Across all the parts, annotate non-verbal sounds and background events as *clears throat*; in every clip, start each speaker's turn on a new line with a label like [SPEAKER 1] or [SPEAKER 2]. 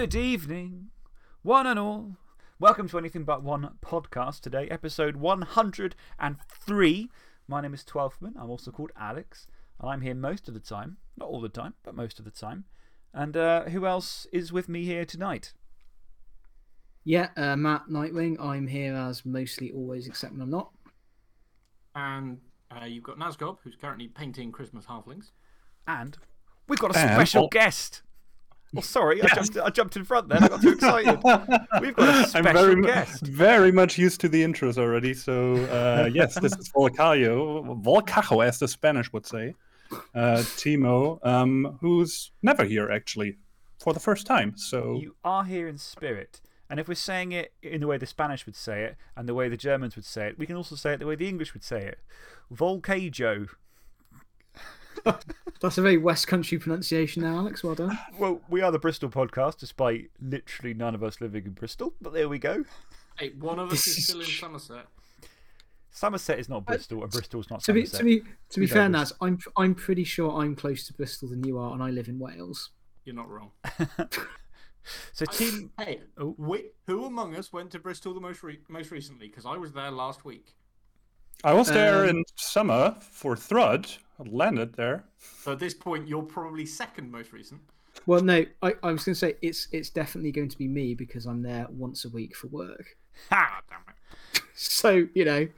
[SPEAKER 1] Good evening, one and all. Welcome to Anything But One podcast today, episode 103. My name is Twelfthman. I'm also called Alex, and I'm here most of the time. Not all the time, but most of the time. And uh, who else is with me here tonight?
[SPEAKER 2] Yeah, uh, Matt Nightwing. I'm here as mostly always, except when I'm not.
[SPEAKER 3] And uh, you've got Nazgob, who's currently painting Christmas halflings.
[SPEAKER 1] And we've got a
[SPEAKER 4] And-
[SPEAKER 1] special
[SPEAKER 4] oh.
[SPEAKER 1] guest. Oh, sorry, I, jumped, I jumped in front then. I got too *laughs* excited. We've got a
[SPEAKER 4] I'm
[SPEAKER 1] special
[SPEAKER 4] very,
[SPEAKER 1] guest.
[SPEAKER 4] very much used to the intros already. So, uh, *laughs* yes, this is Volcayo, Volcajo, as the Spanish would say. Uh, Timo, um, who's never here actually for the first time. So,
[SPEAKER 1] You are here in spirit. And if we're saying it in the way the Spanish would say it and the way the Germans would say it, we can also say it the way the English would say it. Volcajo.
[SPEAKER 2] That's a very West Country pronunciation now, Alex. Well done.
[SPEAKER 1] Well, we are the Bristol podcast, despite literally none of us living in Bristol, but there we go.
[SPEAKER 3] Hey, one of us is
[SPEAKER 2] is
[SPEAKER 3] still in Somerset.
[SPEAKER 1] Somerset is not Bristol, and Bristol's not
[SPEAKER 2] To be,
[SPEAKER 1] Somerset.
[SPEAKER 2] to be, to be
[SPEAKER 1] Who
[SPEAKER 2] fair,
[SPEAKER 1] knows?
[SPEAKER 2] Naz, I'm, I'm pretty sure I'm closer to Bristol than you are, and I live in Wales.
[SPEAKER 3] You're not wrong. *laughs*
[SPEAKER 1] so, team.
[SPEAKER 3] Hey,
[SPEAKER 1] Oh.
[SPEAKER 3] we, who among us went to Bristol the most, re most recently? Because I was there last week.
[SPEAKER 4] I was there
[SPEAKER 2] Um,
[SPEAKER 4] in summer for Thrud. I landed there.
[SPEAKER 3] So at this point, you're probably second most recent.
[SPEAKER 2] Well, no, I, I was going to say it's, it's definitely going to be me because I'm there once a week for work.
[SPEAKER 1] Ha!
[SPEAKER 3] Ah, damn it. *laughs*
[SPEAKER 2] So, you know,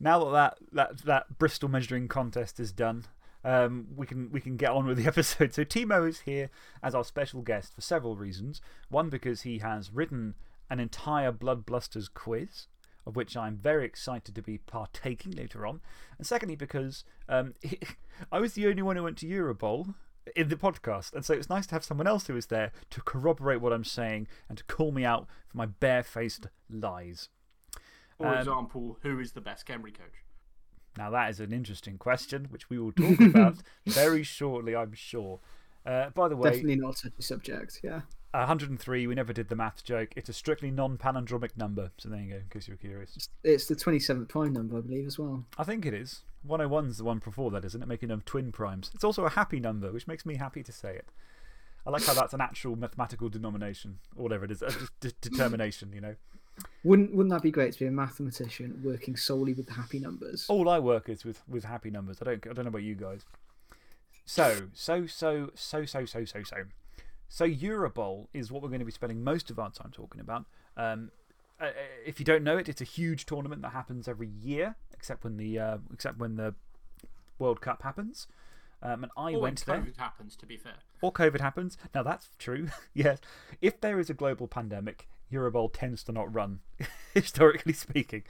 [SPEAKER 1] Now that that, that, that Bristol measuring contest is done, um, we, can, we can get on with the *laughs* episode. So, Timo is here as our special guest for several reasons. One, because he has written an entire Blood Blusters quiz, of which I'm very excited to be partaking later on. And secondly, because um, *laughs* I was the only one who went to Eurobowl in the podcast. And so it's nice to have someone else who was there to corroborate what I'm saying and to call me out for my barefaced lies.
[SPEAKER 3] For
[SPEAKER 1] Um,
[SPEAKER 3] example, who is the best Khemri coach?
[SPEAKER 1] Now, that is an interesting question, which we will talk about *laughs* very shortly, I'm sure. Uh, by the way,
[SPEAKER 2] definitely not a subject. Yeah.
[SPEAKER 1] 103, we never did the math joke. It's a strictly non palindromic number. So there you go, in case you were curious.
[SPEAKER 2] It's the 27th prime number, I believe, as well.
[SPEAKER 1] I think it is. 101's the one before that, isn't it? Making them twin primes. It's also a happy number, which makes me happy to say it. I like how that's an actual mathematical denomination, or whatever it is, a d- determination, you know.
[SPEAKER 2] Wouldn't, wouldn't that be great to be a mathematician working solely with happy numbers?
[SPEAKER 1] All I work is with, with happy numbers. I don't, I don't know about you guys. So, so, so, so, so, so, so, so. Eurobowl is what we're going to be spending most of our time talking about. Um, uh, if you don't know it, it's a huge tournament that happens every year, except when the, uh, except when the World Cup happens. Um, and I
[SPEAKER 3] Or
[SPEAKER 1] went there.
[SPEAKER 3] Or COVID happens, to be fair.
[SPEAKER 1] Or COVID happens. Now, that's true. *laughs* yes. If there is a global pandemic, Eurobowl tends to not run, *laughs* historically speaking.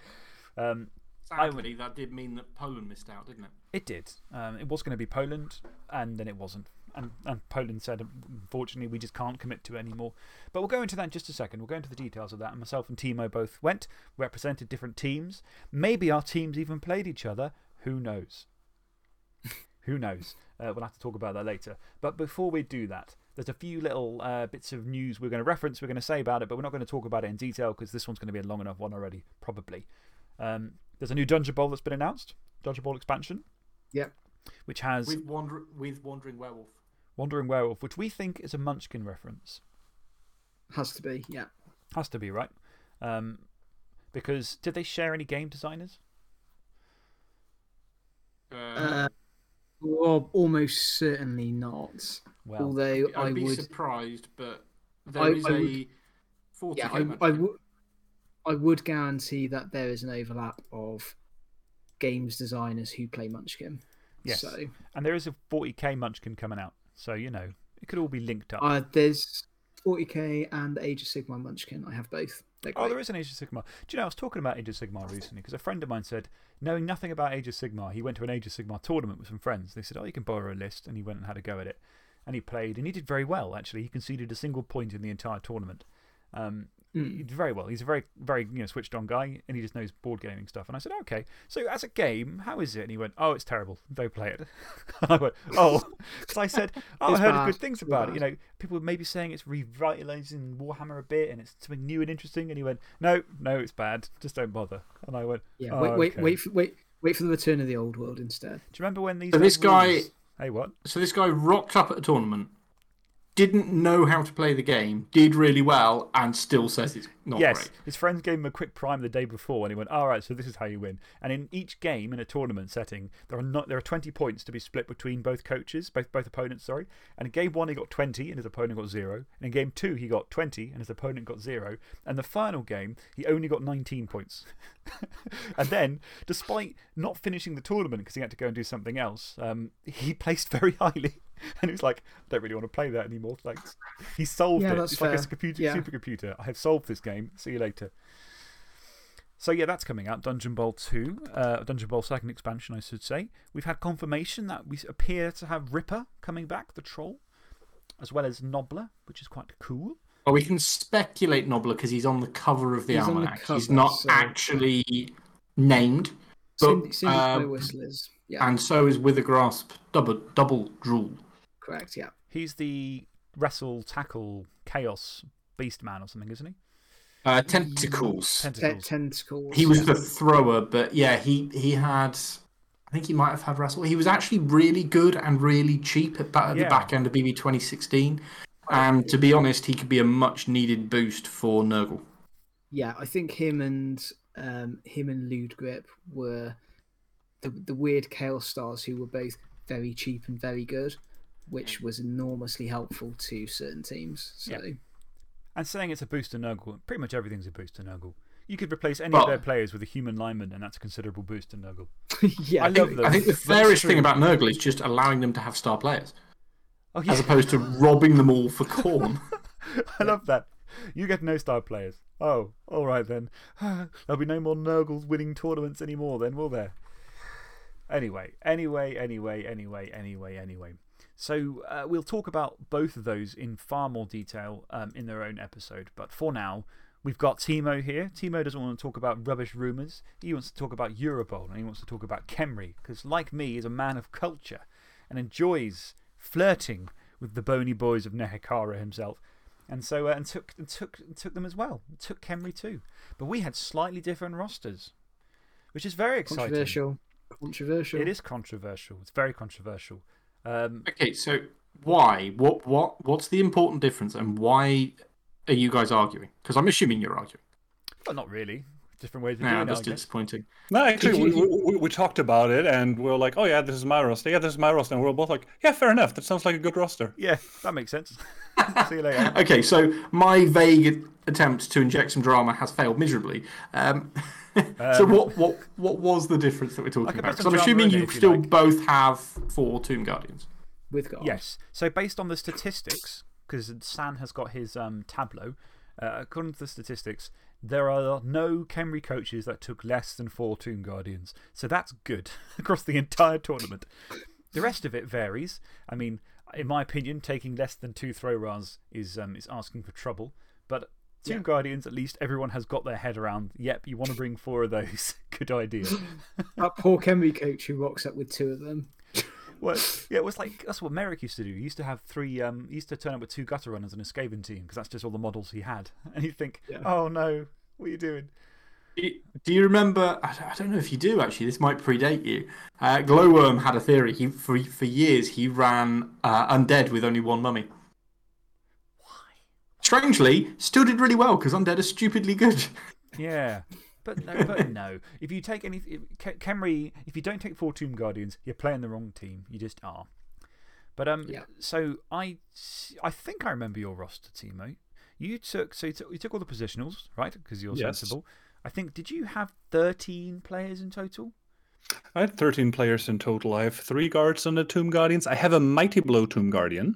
[SPEAKER 1] Um,
[SPEAKER 3] Sadly, that did mean that Poland missed out, didn't it?
[SPEAKER 1] It did. Um, it was going to be Poland, and then it wasn't. And, and Poland said, unfortunately, we just can't commit to it anymore. But we'll go into that in just a second. We'll go into the details of that. And myself and Timo both went, represented different teams. Maybe our teams even played each other. Who knows? *laughs* Who knows? Uh, we'll have to talk about that later. But before we do that, there's a few little uh, bits of news we're going to reference, we're going to say about it, but we're not going to talk about it in detail because this one's going to be a long enough one already, probably. Um, there's a new Dungeon Bowl that's been announced, Dungeon Bowl expansion,
[SPEAKER 2] Yep.
[SPEAKER 1] which has
[SPEAKER 3] With, wander with Wandering Werewolf.
[SPEAKER 1] Wandering Werewolf, which we think is a Munchkin reference.
[SPEAKER 2] Has to be, yeah.
[SPEAKER 1] Has to be, right? Um, because did they share any game designers?
[SPEAKER 3] Uh,
[SPEAKER 2] Uh, well, almost certainly not.
[SPEAKER 1] Well,
[SPEAKER 2] Although
[SPEAKER 3] I'd
[SPEAKER 2] I
[SPEAKER 3] be
[SPEAKER 2] would.
[SPEAKER 3] surprised, but there
[SPEAKER 2] I-
[SPEAKER 3] is
[SPEAKER 2] I
[SPEAKER 3] a
[SPEAKER 2] would-
[SPEAKER 3] 40k
[SPEAKER 2] Yeah, I, I, would, I would guarantee that there is an overlap of games designers who play Munchkin.
[SPEAKER 1] yes.
[SPEAKER 2] So
[SPEAKER 1] And there is a 40k Munchkin coming out. So, you know, it could all be linked up.
[SPEAKER 2] uh, there's 40k and Age of Sigmar Munchkin. I have both.
[SPEAKER 1] Oh, there is an Age of Sigmar. Do you know, I was talking about Age of Sigmar recently because a friend of mine said, knowing nothing about Age of Sigmar, he went to an Age of Sigmar tournament with some friends. They said, Oh, you can borrow a list. And he went and had a go at it. And he played, and he did very well, actually. He conceded a single point in the entire tournament. Um,
[SPEAKER 2] Mm.
[SPEAKER 1] Very well. He's a very, very you know, switched on guy, and he just knows board gaming stuff. And I said, Okay, so as a game, how is it? And he went, Oh, it's terrible. Don't play it. *laughs* I went, Oh. *laughs* Because I said, Oh, I
[SPEAKER 2] It's
[SPEAKER 1] heard
[SPEAKER 2] bad.
[SPEAKER 1] good things
[SPEAKER 2] It's
[SPEAKER 1] about it.
[SPEAKER 2] bad.
[SPEAKER 1] You know, people were maybe saying it's revitalizing Warhammer a bit and it's something new and interesting. And he went, No, no, it's bad. Just don't bother. And I went,
[SPEAKER 2] Yeah,
[SPEAKER 1] "Oh,
[SPEAKER 2] wait, wait,
[SPEAKER 1] okay."
[SPEAKER 2] wait, for, wait, wait for the return of the old world instead.
[SPEAKER 1] Do you remember when these.
[SPEAKER 3] So this
[SPEAKER 1] like,
[SPEAKER 3] guy-
[SPEAKER 1] Hey, what?
[SPEAKER 3] So this guy rocked up at a tournament, didn't know how to play the game, did really well, and still says it's not
[SPEAKER 1] yes,
[SPEAKER 3] great.
[SPEAKER 1] his friends gave him a quick prime the day before, and he went, "All right, so this is how you win." And in each game in a tournament setting, there are not there are twenty points to be split between both coaches, both both opponents. Sorry. And in game one, he got twenty, and his opponent got zero. And in game two, he got twenty, and his opponent got zero. And the final game, he only got nineteen points. *laughs* and then, despite not finishing the tournament because he had to go and do something else, um, he placed very *laughs* highly. *laughs* And he was like, I don't really want to play that anymore, thanks. He solved
[SPEAKER 2] Yeah,
[SPEAKER 1] it.
[SPEAKER 2] that's
[SPEAKER 1] It's like a
[SPEAKER 2] fair.
[SPEAKER 1] computer,
[SPEAKER 2] Yeah.
[SPEAKER 1] supercomputer. I have solved this game. See you later. So, yeah, that's coming out. Dungeon Bowl 2, uh, Dungeon Bowl second expansion, I should say. We've had confirmation that we appear to have Ripper coming back, the troll, as well as Nobbla, which is quite cool.
[SPEAKER 3] Well, we can speculate Nobbla because he's on the cover of the
[SPEAKER 2] He's on the
[SPEAKER 3] almanac. he's not
[SPEAKER 2] so-
[SPEAKER 3] actually named. But,
[SPEAKER 2] Cindy, Cindy
[SPEAKER 3] um,
[SPEAKER 2] Whistlers. Yeah,
[SPEAKER 3] And so is Withergrasp double, double drool.
[SPEAKER 2] Correct. Yeah.
[SPEAKER 1] He's the wrestle, tackle, chaos beast man or something, isn't he?
[SPEAKER 3] Uh, tentacles.
[SPEAKER 2] Te-
[SPEAKER 1] Tentacles.
[SPEAKER 2] tentacles.
[SPEAKER 3] He was
[SPEAKER 2] yeah.
[SPEAKER 3] the thrower, but yeah, he, he had. I think he might have had wrestle. He was actually really good and really cheap at, at
[SPEAKER 1] Yeah.
[SPEAKER 3] the back end of BB 2016. And to be honest, he could be a much needed boost for Nurgle.
[SPEAKER 2] Yeah, I think him and um, him and Lewdgrip were the the weird Chaos Stars who were both very cheap and very good, which mm. was enormously helpful to certain teams. So
[SPEAKER 1] Yeah. And saying it's a boost to Nurgle, pretty much everything's a boost to Nurgle. You could replace any
[SPEAKER 3] Well-
[SPEAKER 1] of their players with a human lineman, and that's a considerable boost to Nurgle. *laughs*
[SPEAKER 2] yeah,
[SPEAKER 1] I love them.
[SPEAKER 3] I think the fairest thing about Nurgle is just allowing them to have star players,
[SPEAKER 1] Oh, yeah.
[SPEAKER 3] as opposed to robbing them all for Khorne. *laughs*
[SPEAKER 1] I love that. You get no star players. Oh, all right then. *sighs* There'll be no more Nurgles winning tournaments anymore, then, will there? Anyway, anyway, anyway, anyway, anyway, anyway. So uh, we'll talk about both of those in far more detail um, in their own episode. But for now, we've got Timo here. Timo doesn't want to talk about rubbish rumours. He wants to talk about Eurobowl and he wants to talk about Khemri because, like me, is a man of culture and enjoys flirting with the bony boys of Nehekhara himself. And so uh, and took, and took, and took them as well. Took Khemri too. But we had slightly different rosters, which is very exciting.
[SPEAKER 2] controversial. Controversial.
[SPEAKER 1] It is controversial. It's very controversial. Um,
[SPEAKER 3] okay, so why? What? What? What's the important difference, and why are you guys arguing? Because I'm assuming you're arguing.
[SPEAKER 1] but not really. Different ways of
[SPEAKER 3] Nah,
[SPEAKER 1] doing it.
[SPEAKER 3] that's
[SPEAKER 1] I
[SPEAKER 3] disappointing.
[SPEAKER 4] No, actually, we, we, we- we talked about it and we are like, oh, yeah, this is my roster. Yeah, this is my roster. And we are both like, yeah, fair enough. That sounds like a good roster.
[SPEAKER 1] Yeah, that makes sense. *laughs* See you later.
[SPEAKER 3] Okay, so my vague attempt to inject some drama has failed miserably. Um, *laughs* so what, what, what was the difference that we're talking about?
[SPEAKER 1] put
[SPEAKER 3] Because I'm assuming
[SPEAKER 1] in it
[SPEAKER 3] you
[SPEAKER 1] you
[SPEAKER 3] still
[SPEAKER 1] like.
[SPEAKER 3] both have four Tomb Guardians.
[SPEAKER 2] with God.
[SPEAKER 1] Yes. So, based on the statistics, because San has got his um, tableau, uh, according to the statistics, there are no Khemri coaches that took less than four Tomb Guardians. So, that's good *laughs* across the entire tournament. The rest of it varies. I mean, in my opinion, taking less than two throw runs is um, is asking for trouble. But Tomb Guardians, at least everyone has got their head around. Yep, you want to bring four of those. *laughs* good idea. *laughs*
[SPEAKER 2] That poor Khemri coach who rocks up with two of them.
[SPEAKER 1] Well, yeah, it was like that's what Merrick used to do. He used to have three, um, he used to turn up with two gutter runners and a Skaven team because that's just all the models he had. And you'd think,
[SPEAKER 2] Yeah.
[SPEAKER 1] oh no, what are you doing?
[SPEAKER 3] Do you- Do you remember? I don't- I don't know if you do actually. This might predate you. Uh, Glowworm had a theory. He for for years he ran uh, undead with only one mummy. Why? Strangely, still did really well because undead are stupidly good. *laughs*
[SPEAKER 1] Yeah. But no, but no. If you take any. If, Khemri, if you don't take four Tomb Guardians, you're playing the wrong team. You just are. But um,
[SPEAKER 2] Yeah.
[SPEAKER 1] so I, I think I remember your roster, Timo. You took, so you took, you took all the positionals, right? Because you're
[SPEAKER 4] Yes.
[SPEAKER 1] sensible. I think, did you have 13 players in total?
[SPEAKER 4] I had 13 players in total. I have three guards and the Tomb Guardians. I have a Mighty Blow Tomb Guardian,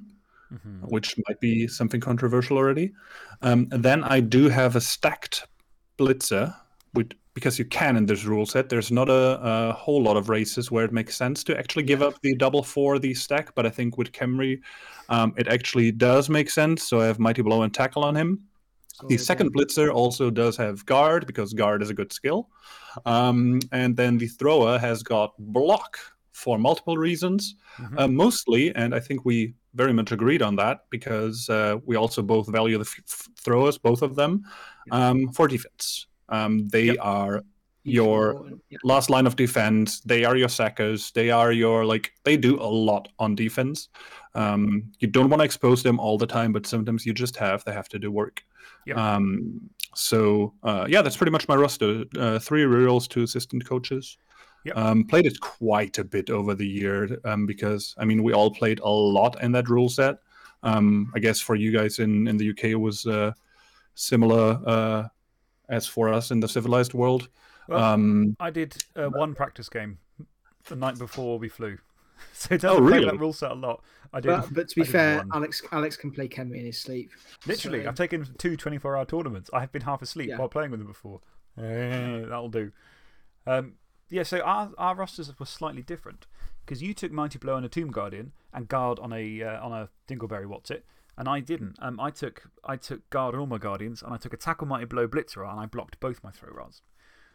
[SPEAKER 1] -hmm.
[SPEAKER 4] which might be something controversial already. Um, then I do have a stacked Blitzer, with, because you can in this rule set. There's not a, a whole lot of races where it makes sense to actually give up the double for the stack, but I think with Khemri, um, it actually does make sense. So I have Mighty Blow and Tackle on him. The
[SPEAKER 2] So,
[SPEAKER 4] second blitzer also does have guard because guard is a good skill. Um, and then the thrower has got block for multiple reasons,
[SPEAKER 1] Mhm.
[SPEAKER 4] uh, mostly, and I think we very much agreed on that because uh, we also both value the f- throwers, both of them, um, for defense. Um, they
[SPEAKER 1] Yep.
[SPEAKER 4] are your last line of defense. They are your sackers. They are your like they do a lot on defense. Um, you don't want to expose them all the time, but sometimes you just have they have to do work.
[SPEAKER 1] Yep.
[SPEAKER 4] Um, so uh, yeah, that's pretty much my roster. Uh, three rerolls, two assistant coaches.
[SPEAKER 1] Yep.
[SPEAKER 4] Um, played it quite a bit over the year um, because I mean we all played a lot in that rule set. Um, I guess for you guys in in the UK it was uh, similar uh, as for us in the civilized world.
[SPEAKER 1] Well,
[SPEAKER 4] um,
[SPEAKER 1] I did uh, one practice game the night before we flew. *laughs* So it
[SPEAKER 4] Oh,
[SPEAKER 1] doesn't play
[SPEAKER 4] really?
[SPEAKER 1] that rule set a lot. I did.
[SPEAKER 2] But, but to be
[SPEAKER 1] I
[SPEAKER 2] fair. Alex Alex can play Khemri in his sleep.
[SPEAKER 1] Literally,
[SPEAKER 2] So-
[SPEAKER 1] I've taken two 24 hour tournaments. I have been half asleep
[SPEAKER 2] Yeah.
[SPEAKER 1] while playing with them before. Eh, that'll do. Um, yeah, so our, our rosters were slightly different because you took Mighty Blow on a Tomb Guardian and Guard on a, uh, on a Dingleberry What's It, and I didn't. Um, I, took, I took Guard on all my Guardians and I took a Tackle Mighty Blow Blitzer and I blocked both my throw rods.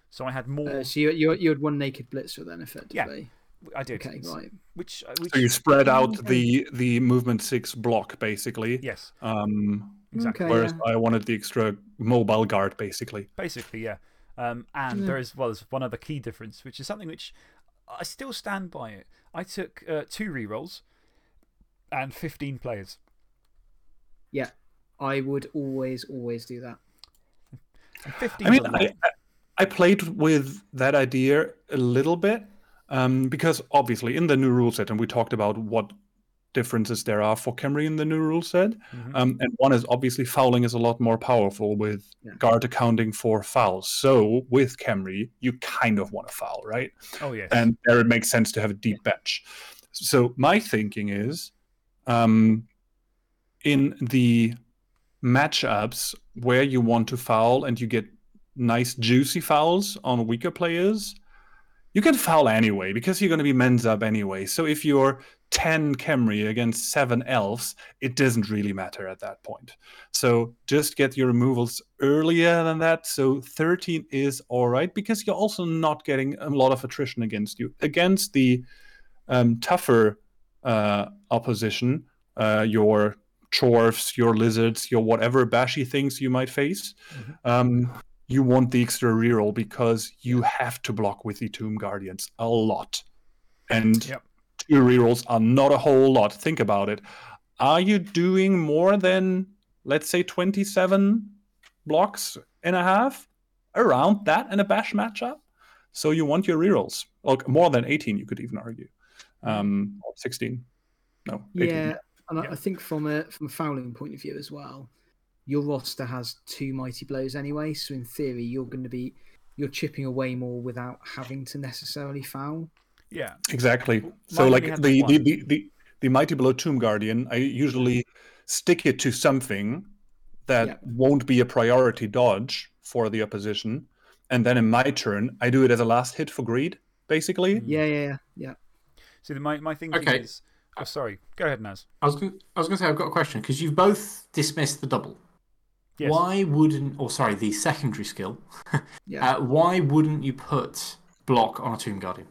[SPEAKER 1] So I had more.
[SPEAKER 2] Uh, so you, you, you had one naked blitzer then, effectively.
[SPEAKER 1] I did.
[SPEAKER 2] Okay, right.
[SPEAKER 1] Which, uh, which
[SPEAKER 4] so you spread out the the movement six block basically.
[SPEAKER 1] Yes,
[SPEAKER 4] Um,
[SPEAKER 1] exactly.
[SPEAKER 2] Okay.
[SPEAKER 4] whereas
[SPEAKER 2] yeah.
[SPEAKER 4] I wanted the extra mobile guard basically.
[SPEAKER 1] Basically, yeah. Um, and
[SPEAKER 2] Yeah.
[SPEAKER 1] there is, well, there's one other key difference, which is something which I still stand by it. I took uh, two rerolls and 15 players.
[SPEAKER 2] Yeah, I would always, always do that.
[SPEAKER 1] And 15
[SPEAKER 4] I mean,
[SPEAKER 1] is a lot.
[SPEAKER 4] I, I- I played with that idea a little bit um, because obviously in the new rule set, and we talked about what differences there are for Khemri in the new rule set.
[SPEAKER 1] Mhm.
[SPEAKER 4] Um, and one is obviously fouling is a lot more powerful with
[SPEAKER 2] Yeah.
[SPEAKER 4] guard accounting for fouls. So with Khemri, you kind of want to foul, right?
[SPEAKER 1] oh, yes.
[SPEAKER 4] and there it makes sense to have a deep bench. So my thinking is, um, in the matchups where you want to foul and you get nice juicy fouls on weaker players, you can foul anyway because you're going to be men's up anyway. So if you're 10 Khemri against 7 elves, it doesn't really matter at that point. So just get your removals earlier than that. So 13 is all right because you're also not getting a lot of attrition against you. Against the um, tougher uh, opposition, uh, your chorfs, your lizards, your whatever bashy things you might face, um, you want the extra reroll because you have to block with the Tomb Guardians a lot. And
[SPEAKER 1] Yep.
[SPEAKER 4] two rerolls are not a whole lot. Think about it. Are you doing more than, let's say, 27 blocks and a half? Around that in a bash matchup? So you want your rerolls. Like more than 18, you could even argue. Um, 16. No, 18.
[SPEAKER 2] Yeah, and I,
[SPEAKER 1] Yeah.
[SPEAKER 2] I think from a from a fouling point of view as well, your roster has two mighty blows anyway. So in theory, you're going to be you're chipping away more without having to necessarily foul.
[SPEAKER 1] yeah.
[SPEAKER 4] Exactly.
[SPEAKER 1] Mine
[SPEAKER 4] So, like the, the, the, the, the Mighty Blow Tomb Guardian, I usually stick it to something that
[SPEAKER 2] Yeah.
[SPEAKER 4] won't be a priority dodge for the opposition. And then in my turn, I do it as a last hit for greed, basically. Hmm.
[SPEAKER 2] Yeah, yeah, yeah, yeah.
[SPEAKER 1] See, my, my thinking
[SPEAKER 3] Okay.
[SPEAKER 1] is. Oh, sorry. Go ahead, Naz.
[SPEAKER 3] I was going I was going to say I've got a question because you've both dismissed the double.
[SPEAKER 1] Yes.
[SPEAKER 3] Why wouldn't, or sorry, the secondary skill? *laughs*
[SPEAKER 2] Yeah.
[SPEAKER 3] Uh, why wouldn't you put block on a Tomb Guardian?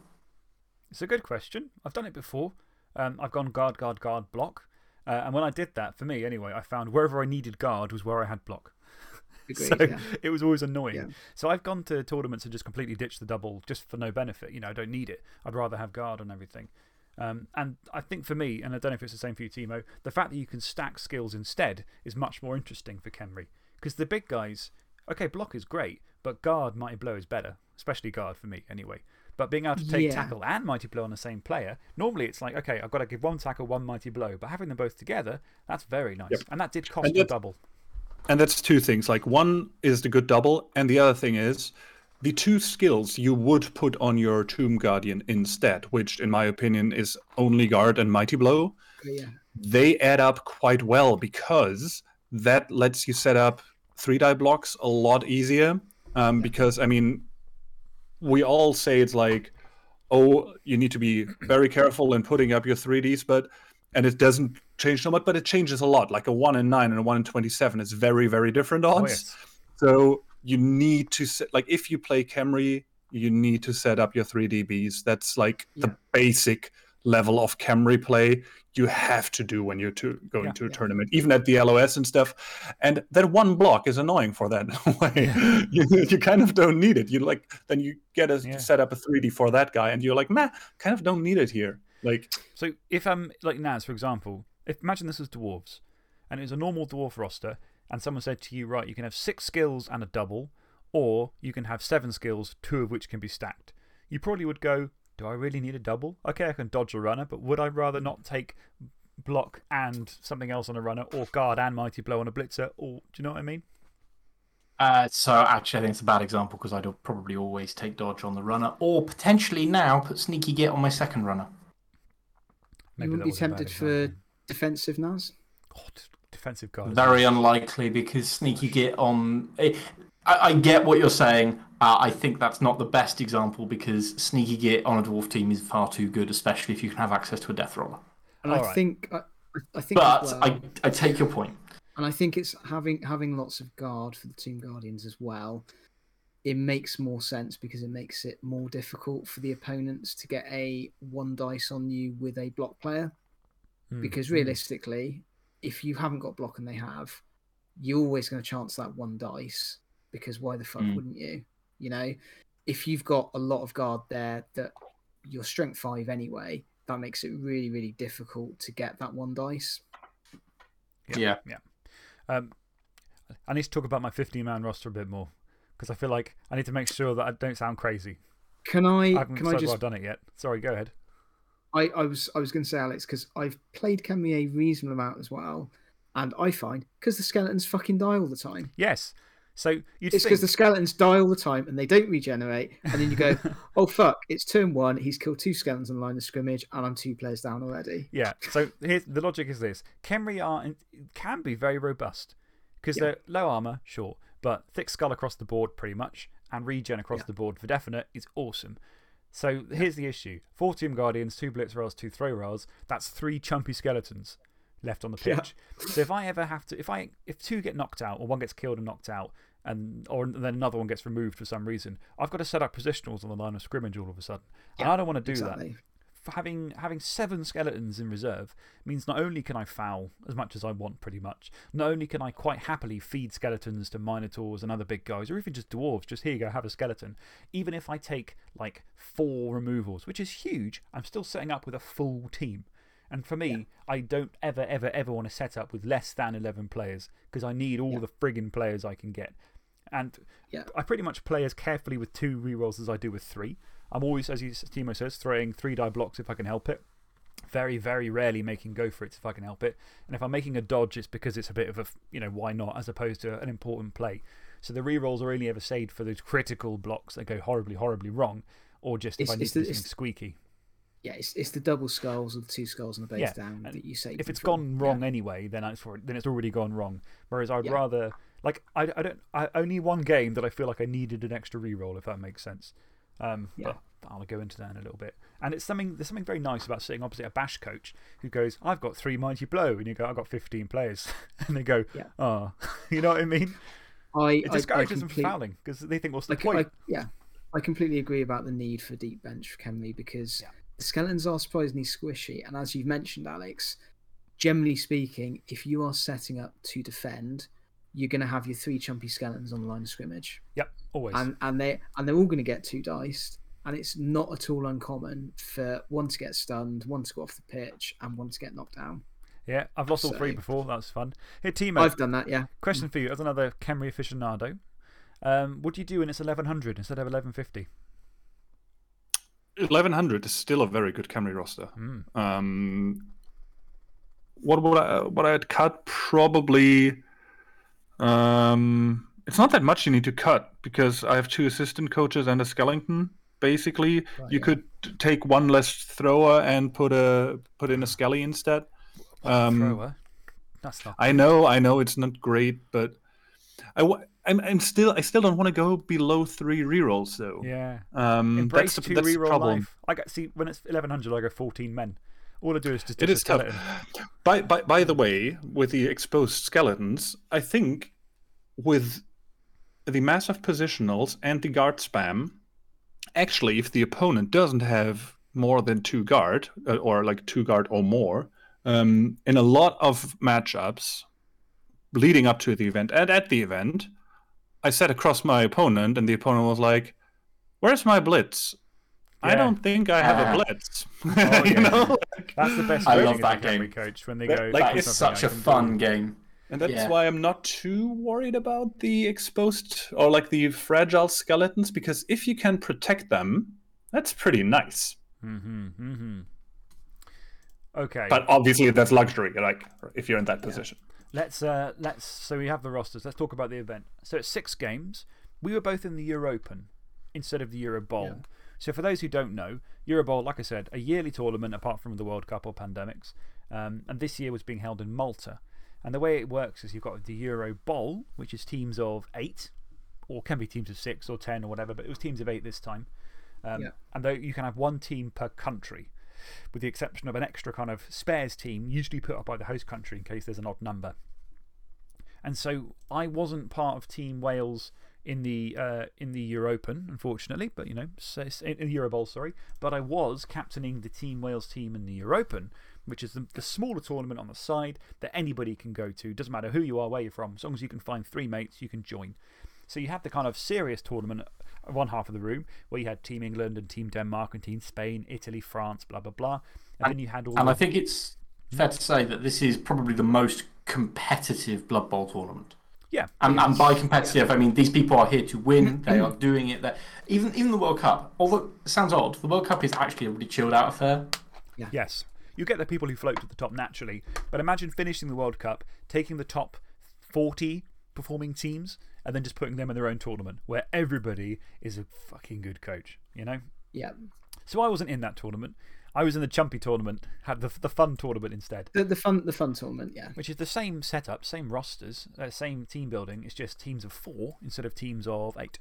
[SPEAKER 1] It's a good question. I've done it before. Um, I've gone guard, guard, guard, block. Uh, and when I did that, for me anyway, I found wherever I needed guard was where I had block. *laughs*
[SPEAKER 2] Agreed.
[SPEAKER 1] so
[SPEAKER 2] yeah. *laughs*
[SPEAKER 1] it was always annoying.
[SPEAKER 2] Yeah.
[SPEAKER 1] So I've gone to tournaments and just completely ditched the double just for no benefit. You know, I don't need it. I'd rather have guard on everything. Um, and I think for me, and I don't know if it's the same for you, Timo, the fact that you can stack skills instead is much more interesting for Khemri. Because the big guys, okay, block is great, but guard, mighty blow is better, especially guard for me anyway. But being able to take
[SPEAKER 2] Yeah.
[SPEAKER 1] tackle and mighty blow on the same player, normally it's like, okay, I've got to give one tackle, one mighty blow. But having them both together, that's very nice.
[SPEAKER 4] Yep.
[SPEAKER 1] And that did cost
[SPEAKER 4] And
[SPEAKER 1] a double.
[SPEAKER 4] And that's two things. Like, one is the good double, and the other thing is the two skills you would put on your Tomb Guardian instead, which, in my opinion, is only guard and mighty blow.
[SPEAKER 2] Oh, yeah.
[SPEAKER 4] they add up quite well because that lets you set up three die blocks a lot easier. Um, because, I mean, we all say it's like, oh, you need to be very careful in putting up your 3Ds, but, and it doesn't change so much, but it changes a lot. Like a 1 in 9 and a 1 in 27 is very, very different odds.
[SPEAKER 1] Oh, yes.
[SPEAKER 4] So you need to set, like, if you play Khemri, you need to set up your 3DBs. That's like the basic level of Khemri play you have to do when you're to, going
[SPEAKER 1] Yeah.
[SPEAKER 4] to a tournament, even at the LOS and stuff. And that one block is annoying for that *laughs* way. *laughs* you, you kind of don't need it. You like then you get a
[SPEAKER 1] Yeah.
[SPEAKER 4] set up a 3D for that guy, and you're like, man, kind of don't need it here. Like,
[SPEAKER 1] So if I'm like Naz, for example, if imagine this was dwarves, and it was a normal dwarf roster, and someone said to you, right, you can have six skills and a double, or you can have seven skills, two of which can be stacked. You probably would go, do I really need a double? Okay, I can dodge a runner, but would I rather not take block and something else on a runner, or guard and mighty blow on a blitzer? Or do you know what I mean?
[SPEAKER 3] Uh, so actually, I think it's a bad example because I'd probably always take dodge on the runner, or potentially now put sneaky get on my second runner.
[SPEAKER 1] Maybe
[SPEAKER 2] you wouldn't be
[SPEAKER 1] was a bad
[SPEAKER 2] tempted for defensive Nas?
[SPEAKER 1] Oh, d- defensive guard.
[SPEAKER 3] Very unlikely because sneaky get on. I, I get what you're saying. Uh, I think that's not the best example because sneaky get on a dwarf team is far too good, especially if you can have access to a death roller.
[SPEAKER 2] And I
[SPEAKER 1] Alright.
[SPEAKER 2] think I, I think
[SPEAKER 3] But
[SPEAKER 2] well,
[SPEAKER 3] I, I take your point.
[SPEAKER 2] and I think it's having having lots of guard for the team guardians as well. It makes more sense because it makes it more difficult for the opponents to get a one dice on you with a block player.
[SPEAKER 1] Hmm.
[SPEAKER 2] Because realistically, if you haven't got block and they have, you're always going to chance that one dice. Because why the fuck
[SPEAKER 3] Mm.
[SPEAKER 2] wouldn't you? You know, if you've got a lot of guard there that you're strength five anyway, that makes it really really difficult to get that one dice.
[SPEAKER 3] Yeah.
[SPEAKER 1] Um, I need to talk about my 15 man roster a bit more because I feel like I need to make sure that I don't sound crazy.
[SPEAKER 2] Can I?
[SPEAKER 1] I haven't
[SPEAKER 2] can I
[SPEAKER 1] so
[SPEAKER 2] just?
[SPEAKER 1] well done it yet. Sorry, go ahead.
[SPEAKER 2] I, I was I was going to say Alex because I've played Khemri a reasonable amount as well, and I find because the skeletons fucking die all the time.
[SPEAKER 1] Yes. So you'd
[SPEAKER 2] It's
[SPEAKER 1] think,
[SPEAKER 2] because the skeletons die all the time and they don't regenerate, and then you go, *laughs* oh fuck, it's turn one. He's killed two skeletons on the line of scrimmage, and I'm two players down already.
[SPEAKER 1] Yeah. So here's, the logic is this Khemri are, can be very robust because
[SPEAKER 2] Yeah.
[SPEAKER 1] they're low armor, sure, but thick skull across the board pretty much, and regen across
[SPEAKER 2] Yeah.
[SPEAKER 1] the board for definite is awesome. So here's the issue four Tomb Guardians, two Blitz-Ras, two Thro-Ras. That's three chumpy skeletons left on the
[SPEAKER 2] Yeah.
[SPEAKER 1] pitch. So if I ever have to, if, I, if two get knocked out, or one gets killed and knocked out, and or then another one gets removed for some reason, I've got to set up positionals on the line of scrimmage all of a sudden. and I don't want to do that
[SPEAKER 2] Exactly.
[SPEAKER 1] having having seven skeletons in reserve means not only can I foul as much as I want, pretty much, not only can I quite happily feed skeletons to minotaurs and other big guys, or even just dwarves, just here you go, have a skeleton. Even if I take like four removals, which is huge, I'm still setting up with a full team. And for me, I don't ever, ever, ever want to set up with less than 11 players because I need all the friggin' players I can get. And
[SPEAKER 2] Yeah.
[SPEAKER 1] I pretty much play as carefully with two rerolls as I do with three. I'm always, as you- Timo says, throwing three die blocks if I can help it. Very, very rarely making go for it if I can help it. And if I'm making a dodge, it's because it's a bit of a, you know, why not, as opposed to an important play. So the rerolls are only ever saved for those critical blocks that go horribly, horribly wrong, or just if I need
[SPEAKER 2] the-
[SPEAKER 1] something squeaky.
[SPEAKER 2] Yeah, it's, it's the double skulls or the two skulls and the base
[SPEAKER 1] Yeah,
[SPEAKER 2] down
[SPEAKER 1] and
[SPEAKER 2] that you say.
[SPEAKER 1] If it's gone wrong anyway, then it's, then it's already gone wrong. Whereas I'd
[SPEAKER 2] Yeah.
[SPEAKER 1] rather, like, I, I don't, I, only one game that I feel like I needed an extra reroll, if that makes sense. Um,
[SPEAKER 2] Yeah.
[SPEAKER 1] But I'll go into that in a little bit. And it's something, there's something very nice about sitting opposite a bash coach who goes, I've got three mighty blow. And you go, I've got 15 players. *laughs* and they go,
[SPEAKER 2] Yeah.
[SPEAKER 1] oh, *laughs* you know what I mean?
[SPEAKER 2] I,
[SPEAKER 1] It discourages them from fouling because they think, what's the
[SPEAKER 2] I,
[SPEAKER 1] point?
[SPEAKER 2] I, yeah, I completely agree about the need for deep bench for Khemri because the skeletons are surprisingly squishy. And as you've mentioned, Alex, generally speaking, if you are setting up to defend, you're going to have your three chumpy skeletons on the line of scrimmage.
[SPEAKER 1] yep, always.
[SPEAKER 2] And, and, they, and they're all going to get two diced. And it's not at all uncommon for one to get stunned, one to go off the pitch, and one to get knocked down.
[SPEAKER 1] yeah, I've lost all three before. That was fun. Here, Timo.
[SPEAKER 2] I've done that, yeah.
[SPEAKER 1] Question for you as another Khemri aficionado. Um, what do you do when it's 1100 instead of 1150?
[SPEAKER 4] 1100 is still a very good Khemri roster.
[SPEAKER 1] Mm.
[SPEAKER 4] Um, what would I what I'd cut probably. Um, it's not that much you need to cut because I have two assistant coaches and a skeleton. Basically, you
[SPEAKER 2] yeah.
[SPEAKER 4] could take one less thrower and put a put in a skelly instead. Um,
[SPEAKER 1] Thrower. That's not.
[SPEAKER 4] I know, I know, it's not great, but I w- I'm, I'm still I still don't want to go below three rerolls though.
[SPEAKER 1] Yeah.
[SPEAKER 4] Um,
[SPEAKER 1] Embrace
[SPEAKER 4] that's,
[SPEAKER 1] two
[SPEAKER 4] that's the
[SPEAKER 1] reroll
[SPEAKER 4] problem.
[SPEAKER 1] life. I got, see, when it's 1100, I go 14 men. All I do is just
[SPEAKER 4] It
[SPEAKER 1] a
[SPEAKER 4] tough. By, by by the way, with the exposed skeletons, I think with the massive positionals and the guard spam, actually, if the opponent doesn't have more than two guard uh, or like two guard or more um, in a lot of matchups leading up to the event and at the event. I sat across my opponent, and the opponent was like, "Where's my blitz? I don't think I have
[SPEAKER 3] Ah.
[SPEAKER 4] a blitz."
[SPEAKER 1] Oh, *laughs*
[SPEAKER 4] you
[SPEAKER 1] yeah.
[SPEAKER 4] know?
[SPEAKER 1] That's the best
[SPEAKER 3] I love that
[SPEAKER 1] memory
[SPEAKER 3] game.
[SPEAKER 1] coach when they
[SPEAKER 4] That-
[SPEAKER 1] go.
[SPEAKER 4] like,
[SPEAKER 3] That
[SPEAKER 1] "There's
[SPEAKER 3] is
[SPEAKER 1] nothing
[SPEAKER 3] such
[SPEAKER 1] I
[SPEAKER 3] a
[SPEAKER 1] can do."
[SPEAKER 3] fun game.
[SPEAKER 4] And that's
[SPEAKER 3] Yeah.
[SPEAKER 4] why I'm not too worried about the exposed or like the fragile skeletons because if you can protect them, that's pretty nice.
[SPEAKER 1] Mm-hmm, mm-hmm. Okay.
[SPEAKER 4] But obviously, that's luxury. Like if you're in that position.
[SPEAKER 1] Let's uh, let's so we have the rosters. Let's talk about the event. So it's six games. We were both in the Euro Open instead of the Euro Bowl. So for those who don't know, Euro Bowl, like I said, a yearly tournament apart from the World Cup or pandemics. Um, and this year was being held in Malta. And the way it works is you've got the Euro Bowl, which is teams of eight, or can be teams of six or ten or whatever, but it was teams of eight this time. Um,
[SPEAKER 2] Yeah.
[SPEAKER 1] And though you can have one team per country, with the exception of an extra kind of spares team, usually put up by the host country in case there's an odd number. And so I wasn't part of Team Wales in the, uh, in the Euro Open, unfortunately, but you know, in the Euro Bowl, sorry. But I was captaining the Team Wales team in the Euro Open, which is the, the smaller tournament on the side that anybody can go to. Doesn't matter who you are, where you're from, as long as you can find three mates, you can join. So you have the kind of serious tournament, one half of the room, where you had Team England and Team Denmark and Team Spain, Italy, France, blah, blah, blah. And, then you had all
[SPEAKER 3] And I think it's fair to say that this is probably the most competitive Blood Bowl tournament.
[SPEAKER 1] Yeah.
[SPEAKER 3] And, and by competitive, I mean these people are here to win. Mm-hmm. They are mm-hmm. doing it. That even even the World Cup, although it sounds odd, the World Cup is actually a really chilled out affair. Yeah.
[SPEAKER 1] Yes. You get the people who float to the top naturally. But imagine finishing the World Cup, taking the top 40 performing teams, and then just putting them in their own tournament where everybody is a fucking good coach, you know?
[SPEAKER 2] Yeah.
[SPEAKER 1] So I wasn't in that tournament. I was in the Chumpy tournament, had the, the fun tournament instead,
[SPEAKER 2] The, the fun the fun tournament, yeah.
[SPEAKER 1] which is the same setup, same rosters, uh, same team building. It's just teams of four instead of teams of eight.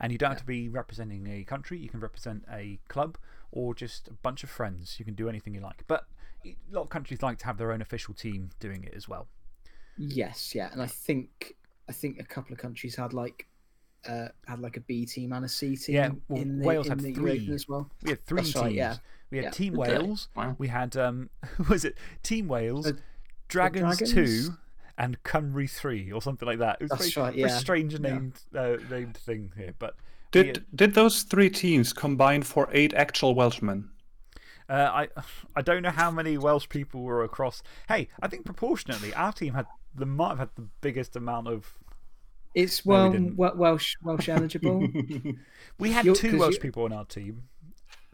[SPEAKER 1] And you don't have to be representing a country, you can represent a club or just a bunch of friends. You can do anything you like. But a lot of countries like to have their own official team doing it as well.
[SPEAKER 2] Yes, yeah. And I think I think a couple of countries had like uh, had like a B team and a C team
[SPEAKER 1] Yeah, well,
[SPEAKER 2] in the,
[SPEAKER 1] Wales
[SPEAKER 2] in
[SPEAKER 1] had
[SPEAKER 2] the
[SPEAKER 1] three.
[SPEAKER 2] As well.
[SPEAKER 1] We had three
[SPEAKER 2] That's
[SPEAKER 1] teams.
[SPEAKER 2] right, yeah.
[SPEAKER 1] We had
[SPEAKER 2] Yeah.
[SPEAKER 1] Team
[SPEAKER 3] Okay.
[SPEAKER 1] Wales,
[SPEAKER 3] Wow.
[SPEAKER 1] we had, um, *laughs* was it Team Wales,
[SPEAKER 2] Uh,
[SPEAKER 1] Dragons,
[SPEAKER 2] Dragons?
[SPEAKER 1] 2, and Cymru 3, or something like that. It was
[SPEAKER 2] That's
[SPEAKER 1] very,
[SPEAKER 2] right,
[SPEAKER 1] very
[SPEAKER 2] yeah.
[SPEAKER 1] strange
[SPEAKER 2] Yeah.
[SPEAKER 1] named, uh, named thing here. But
[SPEAKER 4] Did did those three teams combine for eight actual Welshmen?
[SPEAKER 1] Uh, I, I don't know how many Welsh people were across. Hey, I think proportionately, our team had the, might have had the biggest amount of.
[SPEAKER 2] It's
[SPEAKER 1] No, we
[SPEAKER 2] well Welsh Welsh *laughs* eligible.
[SPEAKER 1] We had
[SPEAKER 2] You're-
[SPEAKER 1] two
[SPEAKER 2] 'cause
[SPEAKER 1] Welsh
[SPEAKER 2] you-
[SPEAKER 1] people on our team.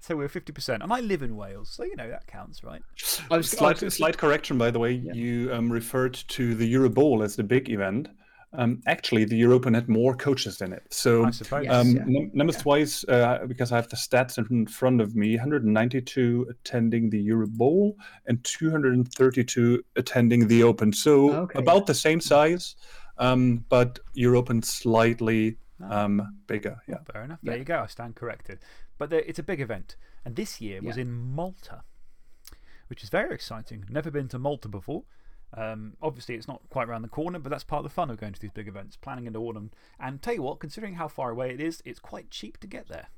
[SPEAKER 1] So we're 50%. And I live in Wales, so you know that counts, right?
[SPEAKER 2] I was, I
[SPEAKER 4] Slight,
[SPEAKER 2] was-
[SPEAKER 4] slight correction, by the way. You um, referred to the Euro Bowl as the big event. Um, actually, the Euro Open had more coaches in it. So,
[SPEAKER 1] I suppose.
[SPEAKER 2] Yes,
[SPEAKER 4] um,
[SPEAKER 2] yeah.
[SPEAKER 4] num- numbers twice, uh, because I have the stats in front of me 192 attending the Euro Bowl and 232 attending the Open. So,
[SPEAKER 2] Okay.
[SPEAKER 4] about the same size, um, but Euro Open slightly um, bigger. Yeah.
[SPEAKER 1] Fair enough. There
[SPEAKER 2] Yeah.
[SPEAKER 1] you go. I stand corrected. But it's a big event. And this year was in Malta, which is very exciting. Never been to Malta before. Um, obviously, it's not quite around the corner, but that's part of the fun of going to these big events, planning into autumn. And tell you what, considering how far away it is, it's quite cheap to get there.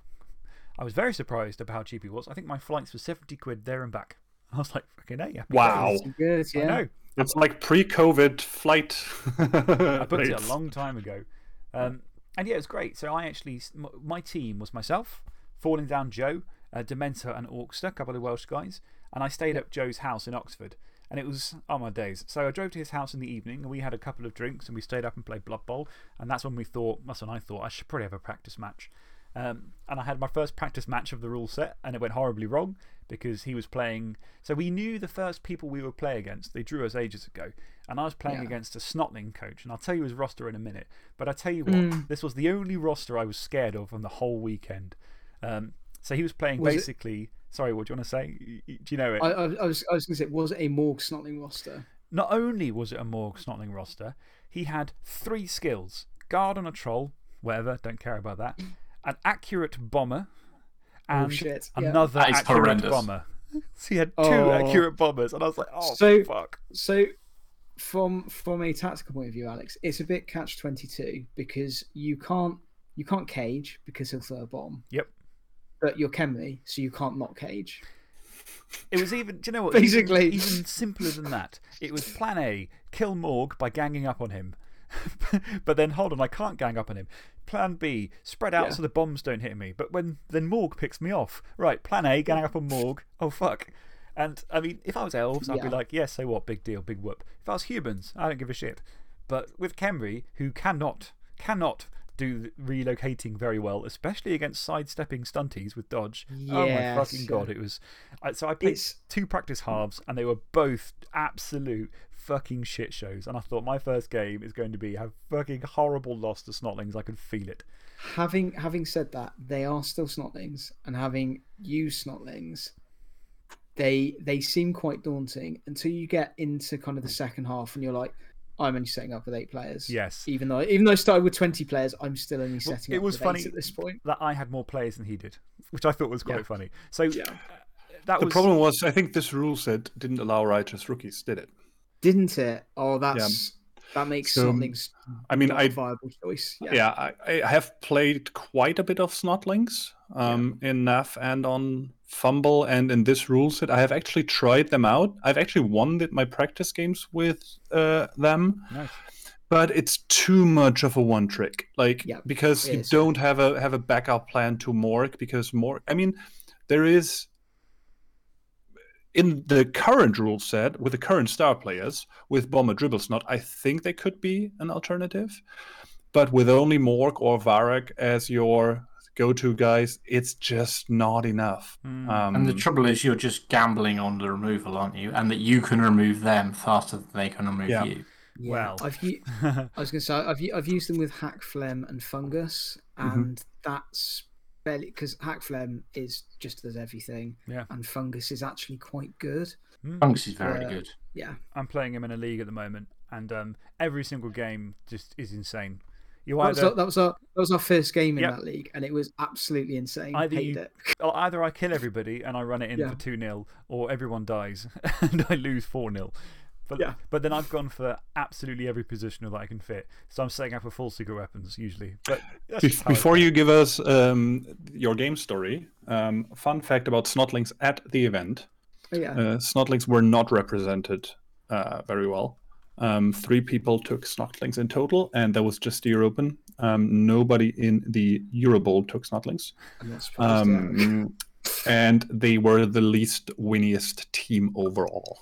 [SPEAKER 1] I was very surprised about how cheap it was. I think my flights were 70 quid there and back. *laughs* I was like, fucking A. happy
[SPEAKER 4] Wow.
[SPEAKER 1] days.
[SPEAKER 2] good,
[SPEAKER 1] I know.
[SPEAKER 4] It's like pre COVID flight.
[SPEAKER 1] I booked it a long time ago. Um, and yeah, it was great. So I actually, my team was myself, Falling Down Joe, uh, Dementor, and Orkster, a couple of Welsh guys. And I stayed at Joe's house in Oxford. And it was, oh my days. So I drove to his house in the evening and we had a couple of drinks and we stayed up and played Blood Bowl. And that's when we thought, that's when I thought, I should probably have a practice match. Um, and I had my first practice match of the rule set, and it went horribly wrong because he was playing. So we knew the first people we would play against. They drew us ages ago. And I was playing
[SPEAKER 2] Yeah.
[SPEAKER 1] against a Snotling coach. And I'll tell you his roster in a minute. But I tell you what, this was the only roster I was scared of on the whole weekend. Um, so he was playing
[SPEAKER 2] Was it-
[SPEAKER 1] basically. Sorry, what do you want to say? Y- y- Do you know it?
[SPEAKER 2] I, I, I was I was going to say, was it a Morg Snotling roster?
[SPEAKER 1] Not only was it a Morg Snotling roster, he had three skills guard on a troll, whatever, don't care about that, *laughs* an accurate bomber, and
[SPEAKER 2] Oh, shit, yeah.
[SPEAKER 1] another
[SPEAKER 3] That is
[SPEAKER 1] accurate
[SPEAKER 3] horrendous.
[SPEAKER 1] bomber. So *laughs* he had two
[SPEAKER 2] Oh.
[SPEAKER 1] accurate bombers, and I was like, oh,
[SPEAKER 2] So-
[SPEAKER 1] fuck.
[SPEAKER 2] So, from from a tactical point of view, Alex, it's a bit catch twenty two because you can't you can't cage because he'll throw a bomb.
[SPEAKER 1] Yep.
[SPEAKER 2] But you're Khemri, so you can't not cage.
[SPEAKER 1] It was even, do you know what?
[SPEAKER 2] Basically.
[SPEAKER 1] Even, even simpler than that. It was plan A kill Morg by ganging up on him. *laughs* but then, hold on, I can't gang up on him. Plan B spread out
[SPEAKER 2] Yeah.
[SPEAKER 1] so the bombs don't hit me. But when then Morg picks me off. Right, plan A, gang up on Morg. Oh, fuck. And I mean, if I was elves, I'd be like, yeah, so what? Big deal, big whoop. If I was humans, I don't give a shit. But with Khemri, who cannot, cannot do relocating very well, especially against sidestepping stunties with dodge. oh my
[SPEAKER 2] Yes,
[SPEAKER 1] fucking god, it was. So I played
[SPEAKER 2] It's-
[SPEAKER 1] two practice halves, and they were both absolute fucking shit shows. And I thought my first game is going to be a fucking horrible loss to Snotlings. I could feel it.
[SPEAKER 2] Having having said that, they are still snotlings, and having used snotlings, they they seem quite daunting until you get into kind of the mm. second half, and you're like, I'm only setting up with eight players.
[SPEAKER 1] Yes.
[SPEAKER 2] Even though even though I started with twenty players, I'm still only setting
[SPEAKER 1] it
[SPEAKER 2] up
[SPEAKER 1] was funny-
[SPEAKER 2] eight at this point.
[SPEAKER 1] That I had more players than he did, which I thought was quite
[SPEAKER 2] Yeah.
[SPEAKER 1] funny. So
[SPEAKER 2] Yeah.
[SPEAKER 1] uh, that
[SPEAKER 4] The
[SPEAKER 1] was.
[SPEAKER 4] problem was, I think this rule set didn't allow righteous rookies, did it?
[SPEAKER 2] Didn't it? Oh, that's that makes
[SPEAKER 4] So,
[SPEAKER 2] snotlings
[SPEAKER 4] I mean,
[SPEAKER 2] not
[SPEAKER 4] I
[SPEAKER 2] a viable choice. Yeah.
[SPEAKER 4] yeah, I, I have played quite a bit of Snotlings um, in NAF and on FUMBBL, and in this rule set, I have actually tried them out. I've actually won my practice games with uh, them,
[SPEAKER 1] Nice.
[SPEAKER 4] but it's too much of a one trick. Like
[SPEAKER 2] Yeah,
[SPEAKER 4] because you
[SPEAKER 2] is.
[SPEAKER 4] don't have a have a backup plan to Morg because Morg. I mean, there is in the current rule set with the current star players with Bomber Dribble Snot, I think they could be an alternative. But with only Morg or Varag as your go-to guys, it's just not enough.
[SPEAKER 1] Hmm.
[SPEAKER 4] Um,
[SPEAKER 3] And the trouble is, you're just gambling on the removal, aren't you? And that you can remove them faster than they can remove
[SPEAKER 4] Yeah.
[SPEAKER 3] you.
[SPEAKER 2] Yeah,
[SPEAKER 1] Well.
[SPEAKER 2] I've u- *laughs* I was going to say I've u- I've used them with Hakflem and fungus,
[SPEAKER 1] Mm-hmm.
[SPEAKER 2] and that's barely because Hakflem is just does everything,
[SPEAKER 1] Yeah.
[SPEAKER 2] and fungus is actually quite good.
[SPEAKER 3] Fungus is very
[SPEAKER 2] Yeah.
[SPEAKER 3] good.
[SPEAKER 2] Yeah,
[SPEAKER 1] I'm playing him in a league at the moment, and um, every single game just is insane. You
[SPEAKER 2] that was,
[SPEAKER 1] either,
[SPEAKER 2] our, that was our that was our first game in
[SPEAKER 1] Yep.
[SPEAKER 2] that league, and it was absolutely insane.
[SPEAKER 1] Either you-
[SPEAKER 2] it. *laughs*
[SPEAKER 1] either I kill everybody and I run it in
[SPEAKER 2] Yeah.
[SPEAKER 1] for 2 0, or everyone dies *laughs* and I lose 4 0. But,
[SPEAKER 2] Yeah.
[SPEAKER 1] but then I've gone for absolutely every positional that I can fit. So I'm setting up a full secret weapons usually. But
[SPEAKER 4] Be-
[SPEAKER 1] just how I
[SPEAKER 4] Before you give us um, your game story, um, fun fact about Snotlings at the event
[SPEAKER 2] Oh, yeah,
[SPEAKER 4] uh, Snotlings were not represented uh, very well. Um, three people took Snotlings in total, and that was just the European. Um, nobody in the Eurobowl took Snotlings.
[SPEAKER 2] I'm not surprised. yeah.
[SPEAKER 4] Um, and they were the least winniest team overall.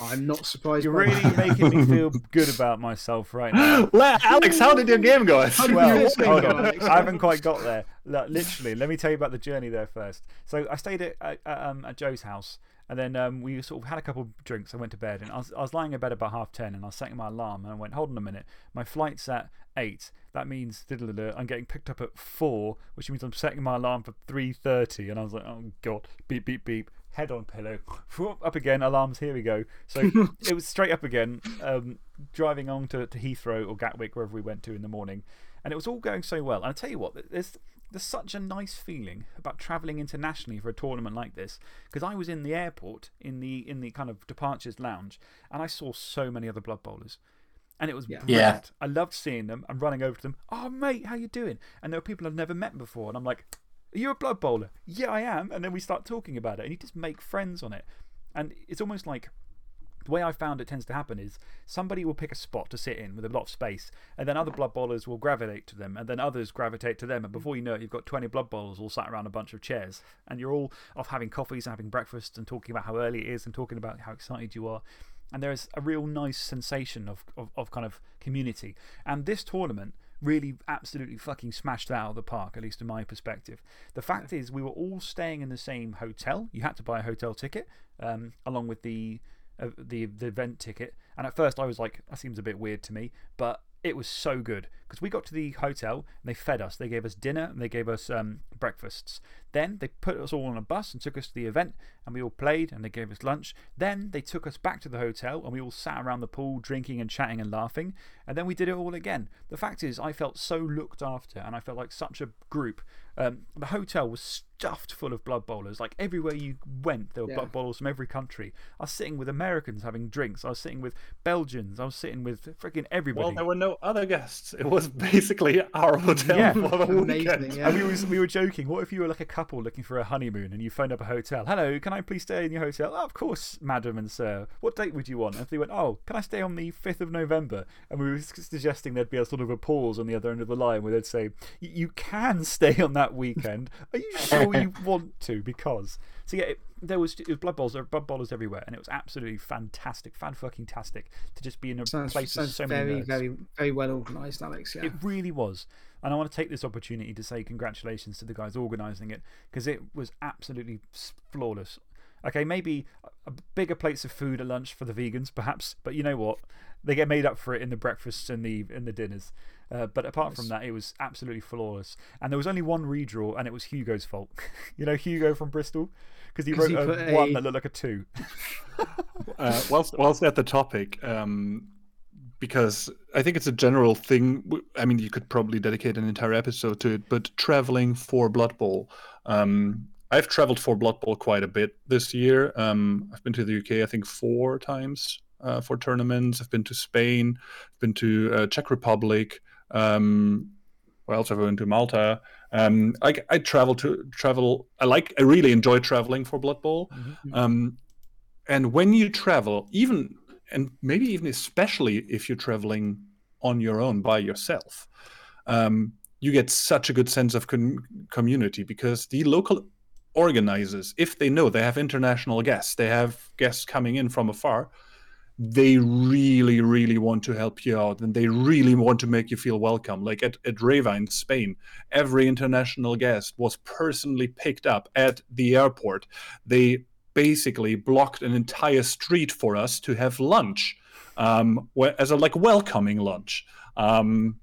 [SPEAKER 2] I'm not surprised.
[SPEAKER 1] You're really
[SPEAKER 2] that.
[SPEAKER 1] making me feel *laughs* good about myself right now. *laughs*
[SPEAKER 4] Alex, how did your game go? *laughs*
[SPEAKER 1] well, hold on. I haven't quite got there. Like, literally, let me tell you about the journey there first. So I stayed at, at, um, at Joe's house, and then um, we sort of had a couple of drinks. I went to bed, and I was, I was lying in bed about half 10, and I was setting my alarm, and I went, hold on a minute. My flight's at 8. That means I'm getting picked up at 4, which means I'm setting my alarm for 3.30. And I was like, oh, God, beep, beep, beep. Head on pillow, up again, alarms, here we go. So *laughs* it was straight up again, um, driving on to, to Heathrow or Gatwick, wherever we went to in the morning. And it was all going so well. And I tell you what, there's, there's such a nice feeling about travelling internationally for a tournament like this. Because I was in the airport, in the, in the kind of departures lounge, and I saw so many other Blood Bowlers. And it was
[SPEAKER 2] Yeah.
[SPEAKER 3] Yeah.
[SPEAKER 1] brilliant. I loved seeing them and running over to them. Oh, mate, how you doing? And there were people I've never met before. And I'm like, Are you a Blood Bowler? Yeah, I am. And then we start talking about it. And you just make friends on it. And it's almost like the way I found it tends to happen is somebody will pick a spot to sit in with a lot of space, and then other blood bowlers will gravitate to them, and then others gravitate to them. And before you know it, you've got 20 blood bowlers all sat around a bunch of chairs, and you're all off having coffees and having breakfast and talking about how early it is and talking about how excited you are. And there is a real nice sensation of, of, of kind of community. And this tournament really absolutely fucking smashed that out of the park, at least in my perspective. The fact is, we were all staying in the same hotel. You had to buy a hotel ticket um, along with the the, the event ticket. And at first I was like, that seems a bit weird to me. But it was so good because we got to the hotel and they fed us. They gave us dinner and they gave us um, breakfasts. Then they put us all on a bus and took us to the event and we all played and they gave us lunch. Then they took us back to the hotel and we all sat around the pool drinking and chatting and laughing. And then we did it all again. The fact is, I felt so looked after and I felt like such a group. Um, the hotel was stuffed full of blood bowlers. Like everywhere you went, there were
[SPEAKER 2] Yeah.
[SPEAKER 1] blood bowlers from every country. I was sitting with Americans having drinks. I was sitting with Belgians. I was sitting with freaking everybody.
[SPEAKER 4] Well, there were no other guests. It was basically our hotel
[SPEAKER 1] Yeah.
[SPEAKER 4] for the
[SPEAKER 2] Amazing,
[SPEAKER 4] weekend.
[SPEAKER 2] yeah.
[SPEAKER 1] And we, was, we were joking joking. What if you were like a couple looking for a honeymoon and you phoned up a hotel? Hello, can I please stay in your hotel? Oh, of course, madam and sir. What date would you want? And if they went, Oh, can I stay on the 5th of November? And we were suggesting there'd be a sort of a pause on the other end of the line where they'd say, You can stay on that weekend. Are you sure you *laughs* want to? Because. So, yeah, it, there was, it was Blood Bowls, there were Blood Bowlers everywhere, and it was absolutely fantastic, fan fucking tastic to just be in a
[SPEAKER 2] Sounds,
[SPEAKER 1] place with so
[SPEAKER 2] very,
[SPEAKER 1] many nerds.
[SPEAKER 2] very, very well organised, Alex. Yeah.
[SPEAKER 1] It really was. And I want to take this opportunity to say congratulations to the guys organising it because it was absolutely flawless. Okay, maybe bigger plates of food at lunch for the vegans, perhaps, but you know what? They get made up for it in the breakfasts and the, in the dinners. Uh, but apart from that, it was absolutely flawless. And there was only one redraw, and it was Hugo's fault. *laughs* you know, Hugo from Bristol? Because he
[SPEAKER 2] 'Cause
[SPEAKER 1] wrote
[SPEAKER 2] he
[SPEAKER 1] a
[SPEAKER 2] put
[SPEAKER 1] one that looked like a two. *laughs*
[SPEAKER 4] uh, whilst, whilst at the topic, um, because I think it's a general thing. I mean, you could probably dedicate an entire episode to it, but traveling for Blood Bowl. Um, I've traveled for Blood Bowl quite a bit this year. Um, I've been to the UK, I think, four times uh, for tournaments. I've been to Spain, I've been to uh, Czech Republic. Um, where else have I been to Malta? Um, I, I travel to travel. I like. I really enjoy traveling for Blood Bowl. Um, and when you travel, even and maybe even especially if you're traveling on your own by yourself, um, you get such a good sense of con- community because the local organizers, if they know they have international guests, they have guests coming in from afar, they really, really want to help you out and they really want to make you feel welcome. Like at, at Reva in Spain, every international guest was personally picked up at the airport. They basically blocked an entire street for us to have lunch um, as a like welcoming lunch. Um,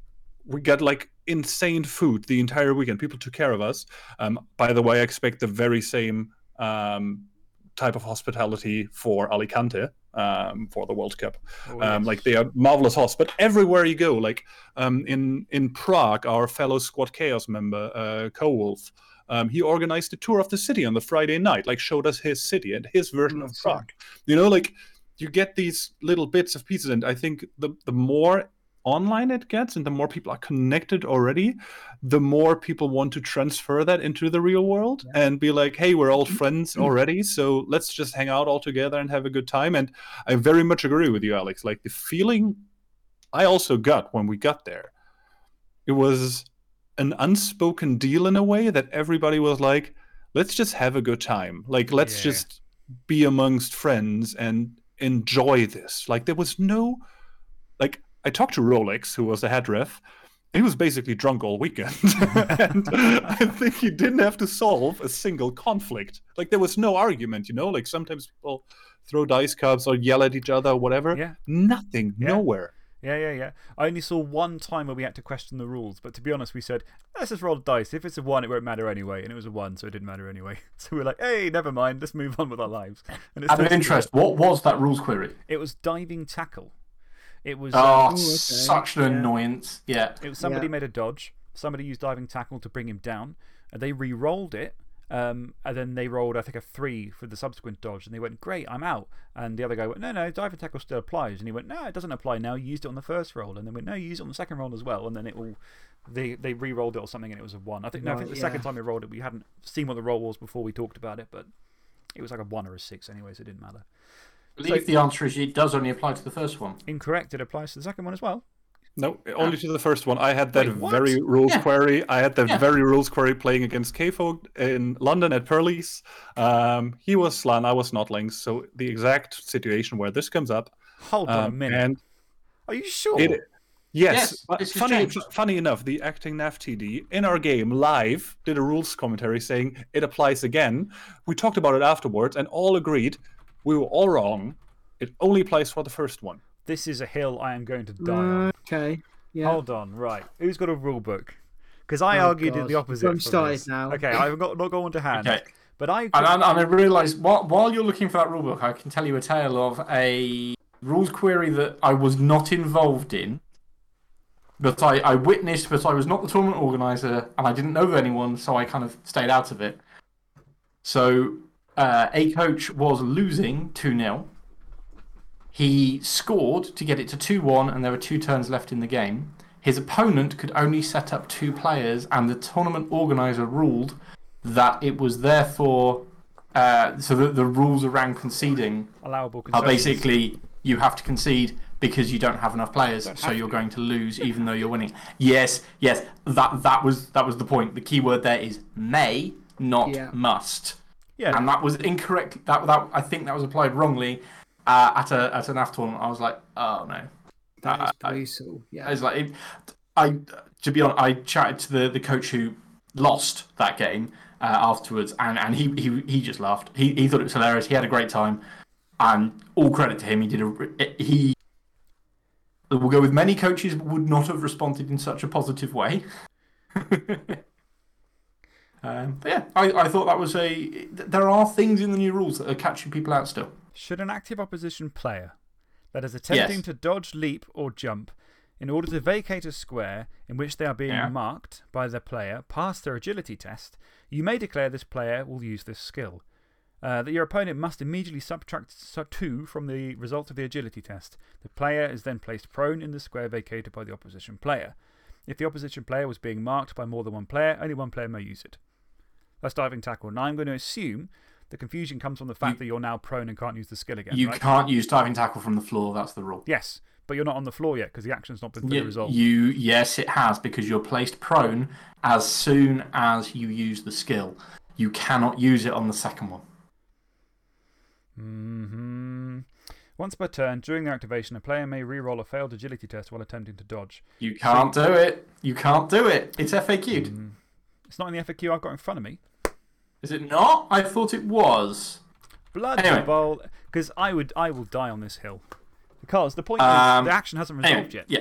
[SPEAKER 4] we got like insane food the entire weekend. People took care of us. Um, by the way, I expect the very same um, type of hospitality for Alicante um, for the World Cup.
[SPEAKER 1] Oh,
[SPEAKER 4] Um,
[SPEAKER 1] yes.
[SPEAKER 4] like they are marvelous hosts, but everywhere you go, like um, in in Prague, our fellow Squad Chaos member uh, Co-Wolf, um, he organized a tour of the city on the Friday night, like showed us his city and his version of
[SPEAKER 2] That's.
[SPEAKER 4] Prague. You know, like you get these little bits of pieces, and I think the the more online it gets and the more people are connected already the more people want to transfer that into the real world and be like hey we're all mm-hmm. friends mm-hmm. already so let's just hang out all together and have a good time. And i very much agree with you alex. Like the feeling i also got when we got there it was an unspoken deal in a way that everybody was like let's just have a good time. Like let's
[SPEAKER 1] Yeah.
[SPEAKER 4] just be amongst friends and enjoy this. Like there was no like I talked to Rolex, who was the head ref. He was basically drunk all weekend, *laughs* and I think he didn't have to solve a single conflict. Like there was no argument, you know. Like sometimes people throw dice cups or yell at each other or whatever.
[SPEAKER 1] Yeah.
[SPEAKER 4] Nothing,
[SPEAKER 1] Yeah.
[SPEAKER 4] nowhere.
[SPEAKER 1] Yeah, yeah, yeah. I only saw one time where we had to question the rules, but to be honest, we said, let's just roll the dice. If it's a one, it won't matter anyway. And it was a one, so it didn't matter anyway. *laughs* So we were like, hey, never mind, let's move on with our lives. And it's
[SPEAKER 3] Out of
[SPEAKER 1] totally-
[SPEAKER 3] interest, what was that rules query?
[SPEAKER 1] It was diving tackle. It was,
[SPEAKER 3] Oh,
[SPEAKER 1] um,
[SPEAKER 2] okay.
[SPEAKER 3] such an
[SPEAKER 1] Yeah.
[SPEAKER 3] annoyance. Yeah.
[SPEAKER 1] it was somebody
[SPEAKER 2] Yeah.
[SPEAKER 1] made a dodge. Somebody used diving tackle to bring him down. And they re rolled it. Um, and then they rolled, I think, a three for the subsequent dodge. And they went, Great, I'm out. And the other guy went, No, no, diving tackle still applies. And he went, No, it doesn't apply now. You used it on the first roll. And then went, No, you used it on the second roll as well. And then it all. They, they re rolled it or something and it was a one. I think, no, I think
[SPEAKER 2] Right,
[SPEAKER 1] the second time we rolled it, we hadn't seen what the roll was before we talked about it. But it was like a one or a six anyway, so it didn't matter.
[SPEAKER 3] I believe the answer is it does only apply to the first one.
[SPEAKER 1] Incorrect. It applies to the second one as well.
[SPEAKER 4] No, only to the first one. I had that
[SPEAKER 1] Wait,
[SPEAKER 4] very rules
[SPEAKER 3] Yeah.
[SPEAKER 4] query. I had that
[SPEAKER 3] Yeah.
[SPEAKER 4] very rules query playing against K-Folk in London at Pearlie's. Um, he was Slann, I was Snotlings. So the exact situation where this comes up.
[SPEAKER 1] Hold on a
[SPEAKER 4] um,
[SPEAKER 1] minute.
[SPEAKER 4] And
[SPEAKER 1] Are you sure?
[SPEAKER 4] It, yes,
[SPEAKER 3] Yes,
[SPEAKER 4] but funny, funny enough, the acting NAF TD in our game live did a rules commentary saying it applies again. We talked about it afterwards and all agreed we were all wrong. It only applies for the first one.
[SPEAKER 1] This is a hill I am going to die on.
[SPEAKER 2] Okay. Yeah.
[SPEAKER 1] Hold on, right. Who's got a rule book? Because I
[SPEAKER 2] Oh,
[SPEAKER 1] argued
[SPEAKER 2] God.
[SPEAKER 1] the opposite.
[SPEAKER 2] I'm
[SPEAKER 1] from
[SPEAKER 2] started now.
[SPEAKER 1] Okay, I've got, not gone to hand.
[SPEAKER 3] Okay.
[SPEAKER 1] But I.
[SPEAKER 3] And, and, and I realise while, while you're looking for that rulebook, I can tell you a tale of a rules query that I was not involved in, but I, I witnessed, but I was not the tournament organizer, and I didn't know anyone, so I kind of stayed out of it. So uh, a coach was losing 2 0. He scored to get it to 2 1, and there were two turns left in the game. his opponent could only set up two players, and the tournament organizer ruled that it was therefore. Uh, so the, the rules around conceding
[SPEAKER 1] Allowable
[SPEAKER 3] are basically you have to concede because you don't have enough players, so you're
[SPEAKER 1] to.
[SPEAKER 3] going to lose even though you're winning. Yes, yes, that that was that was the point. The key word there is may, not
[SPEAKER 2] Yeah.
[SPEAKER 3] must,
[SPEAKER 1] Yeah.
[SPEAKER 3] and that was incorrect. That that I think that was applied wrongly uh, at a at an AF tournament. I was like, oh no.
[SPEAKER 2] That is
[SPEAKER 3] I- I-
[SPEAKER 2] brutal. Yeah.
[SPEAKER 3] I was like, it, I to be honest, I chatted to the, the coach who lost that game uh, afterwards, and, and he, he he just laughed. He he thought it was hilarious. He had a great time, and all credit to him. He did a he. We'll go with many coaches would not have responded in such a positive way. *laughs* um, but yeah, I, I thought that was a. There are things in the new rules that are catching people out still.
[SPEAKER 1] Should an active opposition player that is attempting
[SPEAKER 3] Yes.
[SPEAKER 1] to dodge, leap, or jump in order to vacate a square in which they are being
[SPEAKER 3] Yeah.
[SPEAKER 1] marked by the player pass their agility test, you may declare this player will use this skill. Uh, that your opponent must immediately subtract su- 2 from the result of the agility test. The player is then placed prone in the square vacated by the opposition player. If the opposition player was being marked by more than one player, only one player may use it. That's diving tackle. Now, I'm going to assume the confusion comes from the fact
[SPEAKER 3] You-
[SPEAKER 1] that you're now prone and can't use the skill again.
[SPEAKER 3] You
[SPEAKER 1] right?
[SPEAKER 3] can't use diving tackle from the floor. That's the rule.
[SPEAKER 1] Yes, but you're not on the floor yet because the action's not been fully
[SPEAKER 3] Y-
[SPEAKER 1] resolved.
[SPEAKER 3] You yes, it has because you're placed prone as soon as you use the skill. You cannot use it on the second one.
[SPEAKER 1] Mm hmm. Once per turn, during the activation, a player may re-roll a failed agility test while attempting to dodge.
[SPEAKER 3] You can't do it. You can't do it. It's FAQ'd.
[SPEAKER 1] Mm. It's not in the FAQ I've got in front of me.
[SPEAKER 3] Is it not? I thought it was.
[SPEAKER 1] Blood
[SPEAKER 3] Anyway.
[SPEAKER 1] bowl, because I would, I will die on this hill. Because the point
[SPEAKER 3] Um,
[SPEAKER 1] is, the action hasn't
[SPEAKER 3] Anyway,
[SPEAKER 1] resolved yet.
[SPEAKER 3] yeah.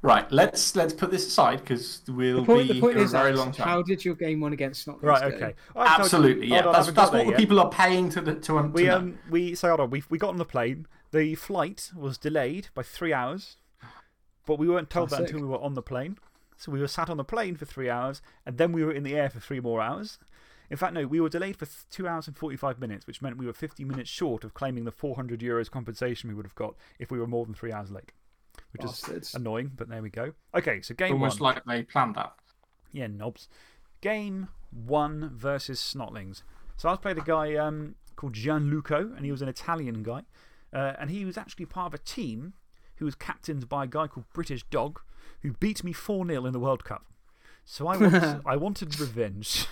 [SPEAKER 3] Right. Let's let's put this aside because we'll
[SPEAKER 2] The point,
[SPEAKER 3] be
[SPEAKER 2] the point
[SPEAKER 3] here
[SPEAKER 2] is,
[SPEAKER 3] a very long time.
[SPEAKER 2] how did your game one against Snotlings
[SPEAKER 1] Right, okay. I told you-
[SPEAKER 3] Absolutely, yeah.
[SPEAKER 1] hold on, I
[SPEAKER 3] that's
[SPEAKER 1] haven't
[SPEAKER 3] that's
[SPEAKER 1] got
[SPEAKER 3] what the
[SPEAKER 1] yet.
[SPEAKER 3] people are paying to the, to, um,
[SPEAKER 1] We,
[SPEAKER 3] to
[SPEAKER 1] um, we, so hold on, we, we got on the plane. The flight was delayed by three hours, but we weren't told that until we were on the plane. So we were sat on the plane for three hours, and then we were in the air for three more hours. In fact, no, we were delayed for two hours and 45 minutes, which meant we were 50 minutes short of claiming the 400 euros compensation we would have got if we were more than three hours late. Which
[SPEAKER 2] Bastards.
[SPEAKER 1] is annoying, but there we go. Okay, so game
[SPEAKER 3] Almost
[SPEAKER 1] one.
[SPEAKER 3] like they planned that.
[SPEAKER 1] Yeah, knobs. Game one versus Snotlings. So I was playing a guy um, called Gianluco, and he was an Italian guy. Uh, and he was actually part of a team who was captained by a guy called British Dog, who beat me 4 0 in the World Cup. So I, want, *laughs* I wanted revenge.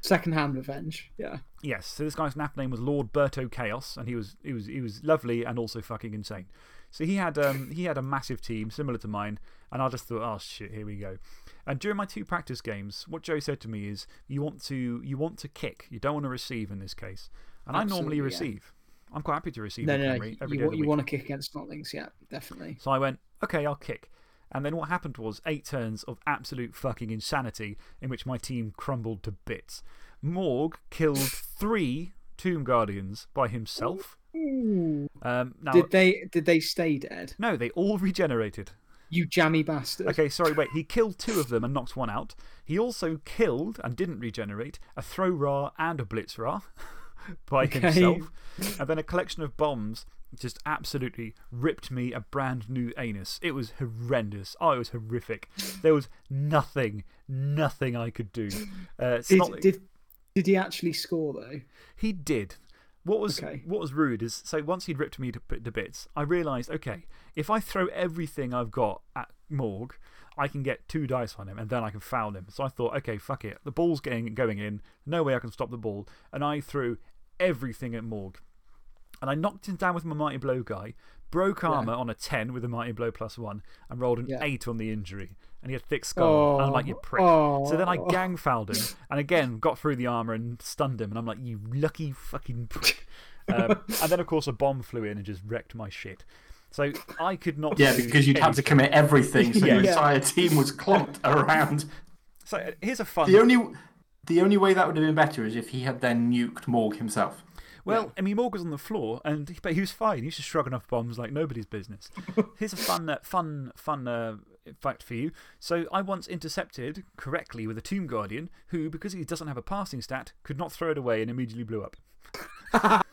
[SPEAKER 2] Second-hand revenge. Yeah.
[SPEAKER 1] Yes, so this guy's NAF name was Lord Berto Chaos, and he was, he was, he was lovely and also fucking insane. So he had, um, he had a massive team similar to mine, and I just thought, oh shit, here we go. And during my two practice games, what Joe said to me is, you want to, you want to kick, you don't want to receive in this case. And I normally
[SPEAKER 2] yeah.
[SPEAKER 1] receive. I'm quite happy to receive
[SPEAKER 2] No, no, no.
[SPEAKER 1] Henry every
[SPEAKER 2] You,
[SPEAKER 1] day of
[SPEAKER 2] wa-
[SPEAKER 1] the
[SPEAKER 2] you want to kick against Snotlings, yeah, definitely.
[SPEAKER 1] So I went, okay, I'll kick. And then what happened was eight turns of absolute fucking insanity in which my team crumbled to bits. Morg killed *laughs* three Tomb Guardians by himself. Um, now,
[SPEAKER 2] Did they, did they stay dead?
[SPEAKER 1] no, they all regenerated.
[SPEAKER 2] You jammy bastard.
[SPEAKER 1] Okay, sorry, wait. He killed two of them and knocked one out. He also killed and didn't regenerate a Thro-Ra and a Blitz-Ra *laughs* by
[SPEAKER 2] Okay.
[SPEAKER 1] himself. *laughs* And then a collection of bombs just absolutely ripped me a brand new anus. It was horrendous. Oh, it was horrific. There was nothing, nothing I could do. *laughs* Uh,
[SPEAKER 2] Did,
[SPEAKER 1] not-
[SPEAKER 2] did, did he actually score, though?
[SPEAKER 1] he did. What was,
[SPEAKER 2] Okay.
[SPEAKER 1] what was rude is so once he'd ripped me to, to bits, I realised, okay, if I throw everything I've got at Morg, I can get two dice on him and then I can foul him. So I thought, okay, fuck it. The ball's getting, going in. No way I can stop the ball. And I threw everything at Morg. And I knocked him down with my Mighty Blow guy, broke armour on a 10 with a Mighty Blow plus one, and rolled an
[SPEAKER 2] Yeah.
[SPEAKER 1] 8 on the injury. And he had thick skull. and I'm like, you
[SPEAKER 2] Oh,
[SPEAKER 1] prick. So then I
[SPEAKER 2] oh.
[SPEAKER 1] gang fouled him, *laughs* and again got through the armour and stunned him. And I'm like, you lucky fucking prick. um, and then, of course, a bomb flew in and just wrecked my shit. So I could not.
[SPEAKER 3] Yeah, because you'd have to commit everything, so *laughs* your
[SPEAKER 1] Yeah.
[SPEAKER 3] entire team was clomped around.
[SPEAKER 1] So uh, here's a fun.
[SPEAKER 3] The only, the only way that would have been better is if he had then nuked Morg himself.
[SPEAKER 1] Well, I mean, Morg was on the floor, and but he was fine. He was just shrugging off bombs like nobody's business. *laughs* Here's a fun, uh, fun, fun uh, fact for you. So, I once intercepted correctly with a Tomb Guardian who, because he doesn't have a passing stat, could not throw it away and immediately blew up. *laughs*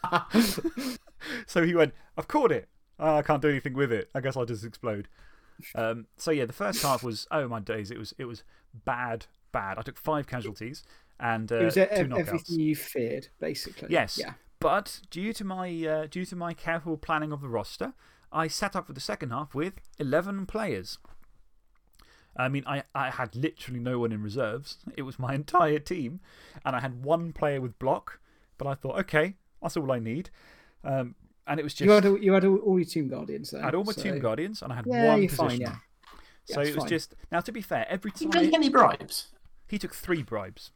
[SPEAKER 1] so he went, I've caught it. Ah, I can't do anything with it. I guess I'll just explode. Um, so yeah, the first half was, oh my days, it was, it was bad, bad. I took five casualties and uh,
[SPEAKER 2] it was
[SPEAKER 1] two knockouts.
[SPEAKER 2] everything you feared, basically.
[SPEAKER 1] Yes.
[SPEAKER 2] Yeah.
[SPEAKER 1] But due to my uh, due to my careful planning of the roster, I set up for the second half with 11 players. I mean, I, I had literally no one in reserves. It was my *laughs* entire team. And I had one player with block. But I thought, okay, that's all I need. Um, and it was just.
[SPEAKER 2] You had, all- you had all, all your Tomb Guardians there.
[SPEAKER 1] I had all my
[SPEAKER 2] so-
[SPEAKER 1] Tomb Guardians and I had
[SPEAKER 2] Yeah,
[SPEAKER 1] one
[SPEAKER 2] you're fine,
[SPEAKER 1] position.
[SPEAKER 2] yeah.
[SPEAKER 1] So
[SPEAKER 2] Yeah,
[SPEAKER 1] it
[SPEAKER 2] it's
[SPEAKER 1] was
[SPEAKER 2] fine.
[SPEAKER 1] just. Now, to be fair, every
[SPEAKER 3] Did
[SPEAKER 1] time.
[SPEAKER 3] he take any bribes?
[SPEAKER 1] He took three bribes.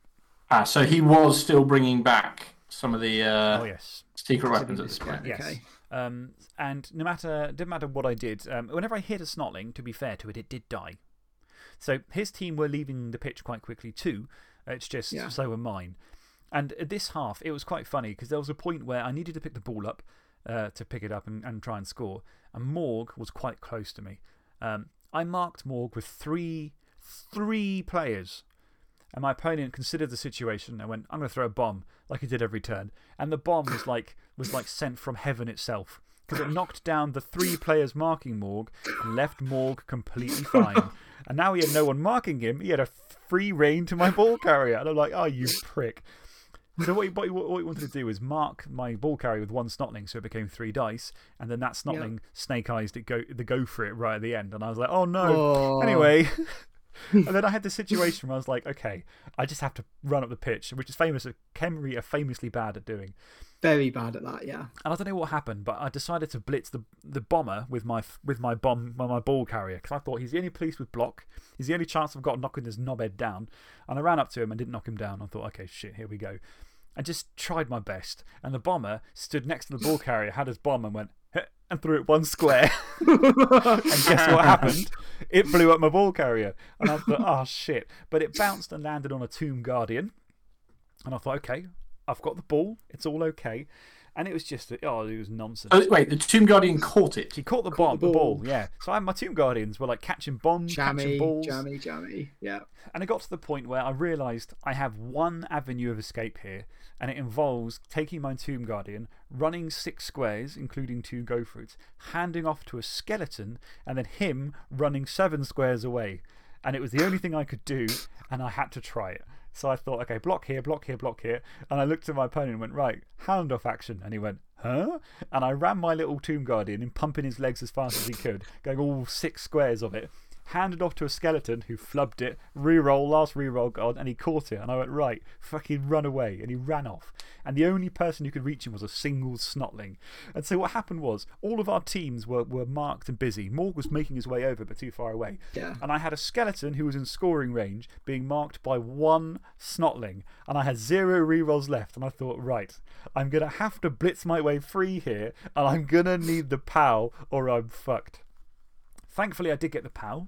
[SPEAKER 3] Ah, so he was still bringing back some of the uh,
[SPEAKER 1] oh, yes.
[SPEAKER 3] secret weapons at this point.
[SPEAKER 1] Yes.
[SPEAKER 2] Okay.
[SPEAKER 1] Um, and no matter, didn't matter what I did, um, whenever I hit a snotling, to be fair to it, it did die. So his team were leaving the pitch quite quickly too. It's just
[SPEAKER 2] Yeah.
[SPEAKER 1] so were mine. And this half, it was quite funny because there was a point where I needed to pick the ball up uh, to pick it up and, and try and score. And Morg was quite close to me. Um, I marked Morg with three, three players. And my opponent considered the situation and went, I'm going to throw a bomb like he did every turn. And the bomb was like, was like sent from heaven itself because it knocked down the three players marking Morg and left Morg completely *laughs* fine. and now he had no one marking him. He had a free reign to my ball carrier. And I'm like, oh, you prick. So what he, what, he, what he wanted to do was mark my ball carrier with one snotling, so it became three dice, and then that snotling snake eyes it go the go for it right at the end, and I was like, oh no.
[SPEAKER 2] Oh.
[SPEAKER 1] Anyway, *laughs* and then I had this situation where I was like, okay, I just have to run up the pitch, which is famous. Uh, Khemri are famously bad at doing.
[SPEAKER 2] Very bad at that, yeah.
[SPEAKER 1] And I don't know what happened, but I decided to blitz the, the bomber with my, with my bomb, with my ball carrier, because I thought he's the only police with block. He's the only chance I've got knocking this knobhead down. And I ran up to him and didn't knock him down. I thought, okay, shit, here we go. I just tried my best. And the bomber stood next to the ball carrier, had his bomb, and went, and threw it one square. *laughs* and guess what happened? It blew up my ball carrier. And I thought, oh shit. But it bounced and landed on a Tomb Guardian. And I thought, okay, I've got the ball. It's all okay. And it was just, oh, it was nonsense.
[SPEAKER 3] Oh, wait, the Tomb Guardian caught it.
[SPEAKER 1] He caught the, bomb,
[SPEAKER 2] the
[SPEAKER 1] the ball,
[SPEAKER 2] ball.
[SPEAKER 1] yeah. So I my Tomb Guardians were like catching bombs, catching balls.
[SPEAKER 2] jammy, jammy. Yeah.
[SPEAKER 1] And it got to the point where I realised I have one avenue of escape here, and it involves taking my Tomb Guardian, running six squares, including two go fruits, handing off to a skeleton, and then him running seven squares away. And it was the only thing I could do, and I had to try it. So I thought, okay, block here, block here, block here. And I looked at my opponent and went, right, hand off action. And he went, huh? And I ran my little Tomb Guardian and pumping his legs as fast as he could, going all six squares of it handed off to a skeleton who flubbed it, reroll, last reroll god, and he caught it. And I went, right, fucking run away. And he ran off. And the only person who could reach him was a single snotling. And so what happened was, all of our teams were, were marked and busy. Morg was making his way over, but too far away.
[SPEAKER 2] Yeah.
[SPEAKER 1] And I had a skeleton who was in scoring range being marked by one snotling. And I had zero rerolls left. And I thought, right, I'm going to have to blitz my way free here. And I'm going to need the POW or I'm fucked. Thankfully, I did get the POW,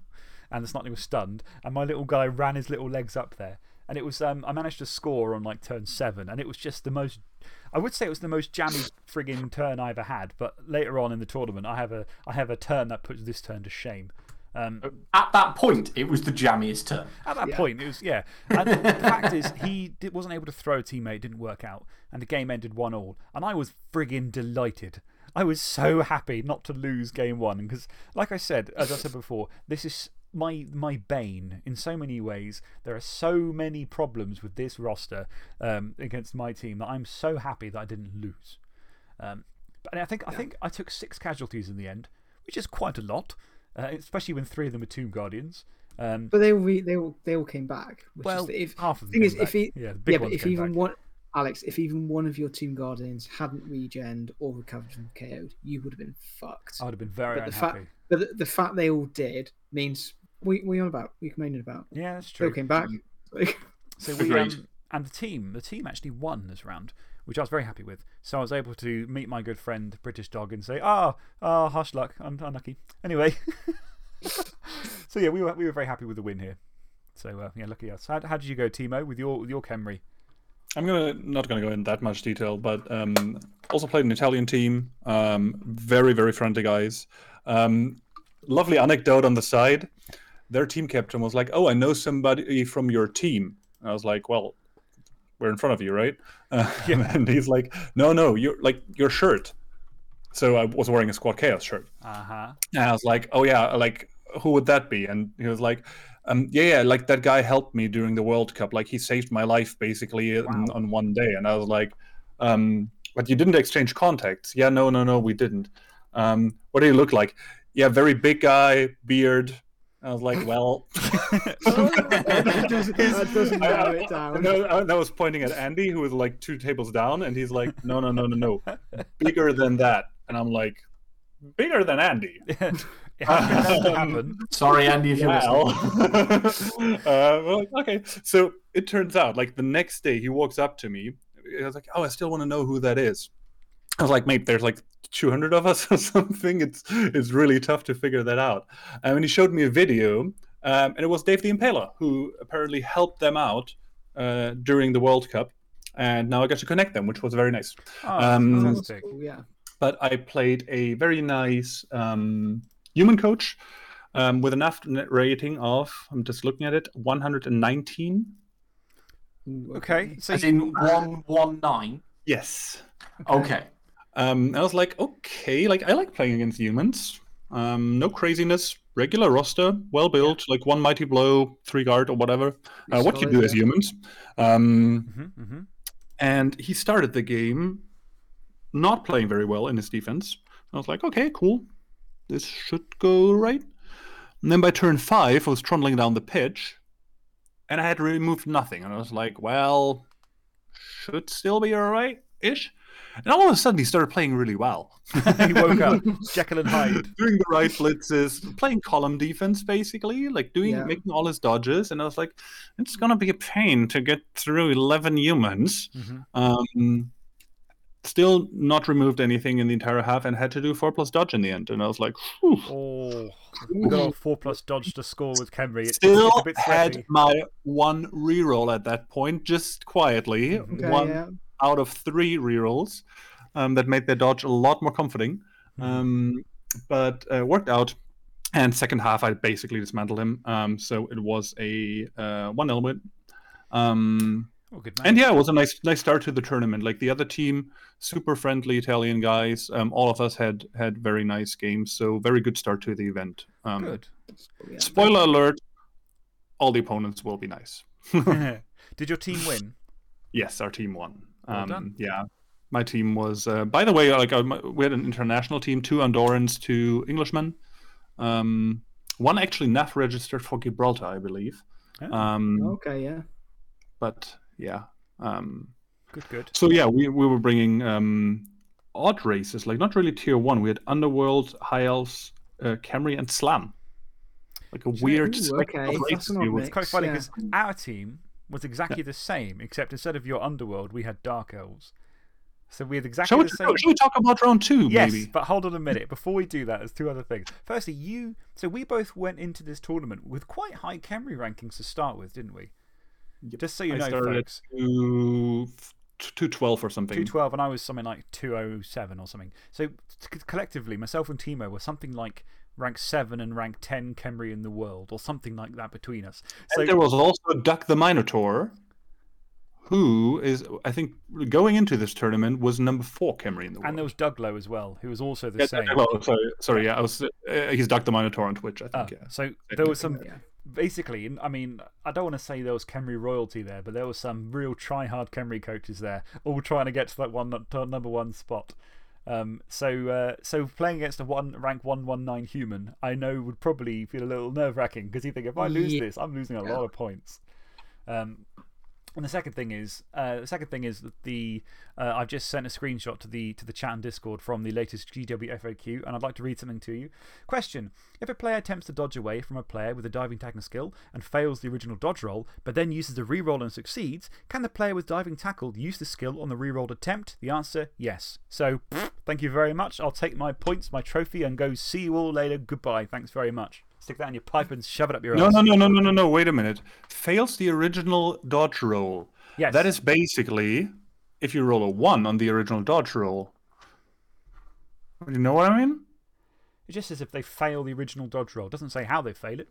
[SPEAKER 1] and the Snotling was stunned, and my little guy ran his little legs up there. And it was, um, I managed to score on like turn seven, and it was just the most, I would say it was the most jammy frigging turn I ever had. But later on in the tournament, I have a, I have a turn that puts this turn to shame. Um,
[SPEAKER 3] At that point, it was the jammiest turn.
[SPEAKER 1] at that
[SPEAKER 2] Yeah.
[SPEAKER 1] point, it was, yeah. And *laughs* the fact is, he did, wasn't able to throw a teammate, it didn't work out, and the game ended 1 all. And I was friggin' delighted. I was so happy not to lose game one. Because, like I said, as I said before, this is my, my bane in so many ways. There are so many problems with this roster um, against my team that I'm so happy that I didn't lose. Um, but I think, I think I took six casualties in the end, which is quite a lot, uh, especially when three of them are Tomb Guardians. Um,
[SPEAKER 2] But they all, they all, they all came back.
[SPEAKER 1] Well,
[SPEAKER 2] the, if,
[SPEAKER 1] half of them
[SPEAKER 2] thing is,
[SPEAKER 1] came
[SPEAKER 2] if
[SPEAKER 1] back.
[SPEAKER 2] he,
[SPEAKER 1] yeah, the
[SPEAKER 2] yeah, but if even
[SPEAKER 1] back.
[SPEAKER 2] one, Alex, if even one of your Tomb Guardians hadn't regened or recovered from KO'd, you would have been fucked.
[SPEAKER 1] I would have been very
[SPEAKER 2] but the
[SPEAKER 1] unhappy.
[SPEAKER 2] fact, but the, the fact they all did means we we on about we complaining about.
[SPEAKER 1] yeah, that's
[SPEAKER 2] They all
[SPEAKER 1] true.
[SPEAKER 2] came back. *laughs*
[SPEAKER 1] So we,
[SPEAKER 3] Agreed.
[SPEAKER 1] um, and the team, the team actually won this round, which I was very happy with. So I was able to meet my good friend, British Dog, and say, ah, ah, hush luck, I'm unlucky. Anyway. *laughs* so yeah, we were, we were very happy with the win here. So uh, yeah, lucky us. How, how did you go, Timo, with your, with your Khemri?
[SPEAKER 4] I'm gonna not gonna go in that much detail, but um, also played an Italian team. Um, very very friendly guys. Um, lovely anecdote on the side. Their team captain was like, "Oh, I know somebody from your team." And I was like, "Well, we're in front of you, right?" *laughs* Uh, and he's like, "No, no, you're like your shirt." So I was wearing a Squad Chaos shirt.
[SPEAKER 1] Uh huh.
[SPEAKER 4] And I was like, "Oh yeah, like who would that be? And he was like, um, yeah, yeah, like that guy helped me during the World Cup. Like he saved my life basically in, on one day. And I was like, um, but you didn't exchange contacts. Yeah, no, no, no, we didn't. Um, what do you look like? Yeah, very big guy, beard. I was like, well, *laughs*
[SPEAKER 2] that doesn't, that doesn't narrow it down.
[SPEAKER 4] know- I, I was pointing at Andy, who was like two tables down, and he's like, no, no, no, no, no, bigger than that. And I'm like, bigger than Andy. *laughs*
[SPEAKER 1] it has been known to happen.
[SPEAKER 3] Sorry, Andy, if you're listening.
[SPEAKER 4] Well, *laughs* uh, well, okay. So it turns out, like the next day, he walks up to me. I was like, "Oh, I still want to know who that is." I was like, "Mate, there's like 200 of us *laughs* or something. It's it's really tough to figure that out." And he showed me a video, um, and it was Dave the Impaler who apparently helped them out uh, during the World Cup, and now I got to connect them, which was very nice.
[SPEAKER 1] Oh,
[SPEAKER 4] Um,
[SPEAKER 1] fantastic.
[SPEAKER 2] Yeah.
[SPEAKER 4] But I played a very nice um, human coach um, with an after rating of, I'm just looking at it, 119.
[SPEAKER 1] Okay, so
[SPEAKER 3] As in 119.
[SPEAKER 4] Yes.
[SPEAKER 3] Okay.
[SPEAKER 4] Um, I was like, okay, like I like playing against humans. Um, no craziness, regular roster, well built, like one mighty blow, three guard or whatever. Uh, what you do as humans. Um,
[SPEAKER 1] Mhm, mhm.
[SPEAKER 4] and he started the game not playing very well in his defense. I was like, okay, cool, this should go right. And then by turn five, I was trundling down the pitch, and I had removed nothing. And I was like, well, should still be alright ish. And all of a sudden, he started playing really well. *laughs*
[SPEAKER 1] he woke up, *laughs* Jekyll and Hyde.
[SPEAKER 4] doing the right blitzes, playing column defense basically, like doing
[SPEAKER 2] Yeah.
[SPEAKER 4] making all his dodges, and I was like, it's gonna be a pain to get through eleven humans.
[SPEAKER 1] Mhm.
[SPEAKER 4] Um, still not removed anything in the entire half, and had to do four plus dodge in the end. And I was like, Whew.
[SPEAKER 1] Oh, good old four plus dodge to score with Khemri. It's,
[SPEAKER 4] still
[SPEAKER 1] it's a bit
[SPEAKER 4] had my one reroll at that point, just quietly,
[SPEAKER 2] Okay,
[SPEAKER 4] one
[SPEAKER 2] yeah.
[SPEAKER 4] Out of three rerolls. Um, that made their dodge a lot more comforting.
[SPEAKER 1] Mhm.
[SPEAKER 4] Um, but uh, worked out. And second half, I basically dismantled him. Um, so it was a uh, one element. Um,
[SPEAKER 1] Oh,
[SPEAKER 4] and yeah, it was a nice nice start to the tournament. Like the other team, super friendly Italian guys. Um, all of us had had very nice games. So very good start to the event. Um,
[SPEAKER 1] Good.
[SPEAKER 2] Yeah.
[SPEAKER 4] Spoiler alert: all the opponents will be nice. *laughs* *laughs*
[SPEAKER 1] Did your team win?
[SPEAKER 4] Yes, our team won.
[SPEAKER 1] Well
[SPEAKER 4] um,
[SPEAKER 1] done.
[SPEAKER 4] Yeah, my team was. Uh, by the way, like uh, we had an international team: two Andorrans, two Englishmen. Um, one actually NAF registered for Gibraltar, I believe.
[SPEAKER 1] Oh,
[SPEAKER 4] Um,
[SPEAKER 2] Okay, yeah.
[SPEAKER 4] But yeah. Um,
[SPEAKER 1] good, good.
[SPEAKER 4] so yeah, we we were bringing um, odd races, like not really tier one. We had Underworld, High Elves, uh, Khemri, and Slann. Like a
[SPEAKER 1] know-
[SPEAKER 4] weird.
[SPEAKER 2] Ooh,
[SPEAKER 4] spectrum
[SPEAKER 2] okay,
[SPEAKER 4] of races
[SPEAKER 2] an
[SPEAKER 4] we
[SPEAKER 1] It's quite
[SPEAKER 2] Mix,
[SPEAKER 1] funny
[SPEAKER 2] yeah.
[SPEAKER 1] because our team was exactly the same, except instead of your underworld, we had dark elves. So we had exactly
[SPEAKER 4] Shall
[SPEAKER 1] the same.
[SPEAKER 4] shall we talk about round two,
[SPEAKER 1] Yes,
[SPEAKER 4] maybe?
[SPEAKER 1] but hold on a minute. Before we do that, there's two other things. Firstly, you. So we both went into this tournament with quite high Khemri rankings to start with, didn't we? Just so you
[SPEAKER 4] I
[SPEAKER 1] know,
[SPEAKER 4] started
[SPEAKER 1] folks.
[SPEAKER 4] two, two twelve or something.
[SPEAKER 1] 212 and I was something like 207 or something. So collectively, myself and Timo were something like rank 7 and rank 10 Khemri in the world, or something like that between us. So
[SPEAKER 4] and there was also Duck the Minotaur, who is, I think, going into this tournament was number four Khemri in the world.
[SPEAKER 1] and there was Douglo as well, who was also the
[SPEAKER 4] Yeah,
[SPEAKER 1] same.
[SPEAKER 4] well, sorry, sorry, yeah, I was, uh, he's Duck the Minotaur on Twitch, I
[SPEAKER 1] Ah,
[SPEAKER 4] think. yeah.
[SPEAKER 1] So there was some.
[SPEAKER 2] Yeah.
[SPEAKER 1] Basically, I mean, I don't want to say there was Khemri royalty there, but there was some real try hard Khemri coaches there, all trying to get to that one number one spot. Um, so, uh, so playing against a one rank 119 human, I know would probably feel a little nerve wracking because you think if I lose
[SPEAKER 2] Yeah.
[SPEAKER 1] this, I'm losing a lot of points. Um, and the second thing is, uh, the second thing is that the uh, I've just sent a screenshot to the to the chat and Discord from the latest GW FAQ, and I'd like to read something to you. Question: If a player attempts to dodge away from a player with a diving tackle skill and fails the original dodge roll, but then uses the reroll and succeeds, can the player with diving tackle use the skill on the rerolled attempt? The answer: yes. So, thank you very much. I'll take my points, my trophy, and go see you all later. Goodbye. Thanks very much. Stick that in your pipe and shove it up your
[SPEAKER 4] No,
[SPEAKER 1] ass.
[SPEAKER 4] no, no, no, no, no, no, wait a minute. Fails the original dodge roll.
[SPEAKER 1] Yes.
[SPEAKER 4] That is basically if you roll a one on the original dodge roll. You know what I mean?
[SPEAKER 1] It just says if they fail the original dodge roll. It doesn't say how they fail it.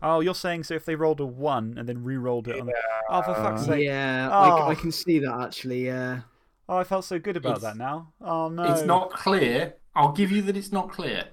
[SPEAKER 1] Oh, you're saying so if they rolled a 1 and then re rolled it on. Oh, for fuck's sake.
[SPEAKER 2] Yeah,
[SPEAKER 1] Oh.
[SPEAKER 2] I, I oh. can see that actually. Yeah.
[SPEAKER 1] Oh, I felt so good about
[SPEAKER 3] It's-
[SPEAKER 1] that now. Oh, no.
[SPEAKER 3] It's not clear. I'll give you that it's not clear.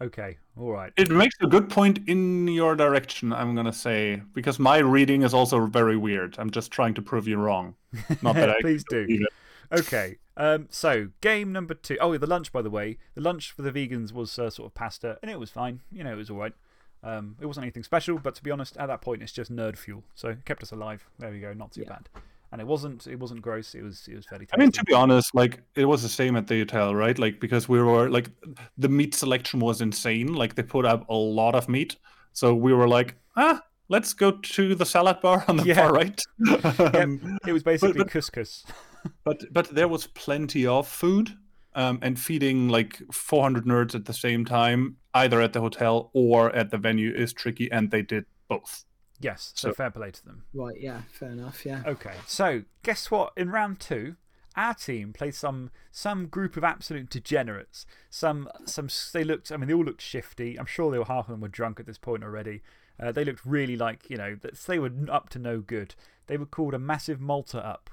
[SPEAKER 1] Okay, all right.
[SPEAKER 4] It makes a good point in your direction, I'm going to say, because my reading is also very weird. I'm just trying to prove you wrong. *laughs* Not that I
[SPEAKER 1] Please do. Okay, um, so game number two. Oh, the lunch, by the way. The lunch for the vegans was uh, sort of pasta, and it was fine. You know, it was all right. Um, it wasn't anything special, but to be honest, at that point, it's just nerd fuel. So it kept us alive. There we go, not too
[SPEAKER 2] Yeah.
[SPEAKER 1] bad. And it wasn't, it wasn't gross, it was, it was fairly
[SPEAKER 4] I mean, to be honest, like it was the same at the hotel, right? Like because we were like the meat selection was insane. Like they put up a lot of meat, so we were like, ah, let's go to the salad bar on the
[SPEAKER 1] Yeah.
[SPEAKER 4] far right. *laughs*
[SPEAKER 1] Yep,
[SPEAKER 4] Um,
[SPEAKER 1] it was *laughs* basically
[SPEAKER 4] but-
[SPEAKER 1] couscous. *laughs*
[SPEAKER 4] but but there was plenty of food, um, and feeding like 400 nerds at the same time, either at the hotel or at the venue, is tricky, and they did both.
[SPEAKER 1] Yes, so,
[SPEAKER 4] So-
[SPEAKER 1] fair play to them.
[SPEAKER 2] Right, yeah, fair enough, yeah.
[SPEAKER 1] Okay, so guess what? In round two, our team played some, some group of absolute degenerates. Some, some, they looked, I mean, they all looked shifty. I'm sure they were, half of them were drunk at this point already. Uh, they looked really like, you know, they were up to no good. They were called a massive Malta up.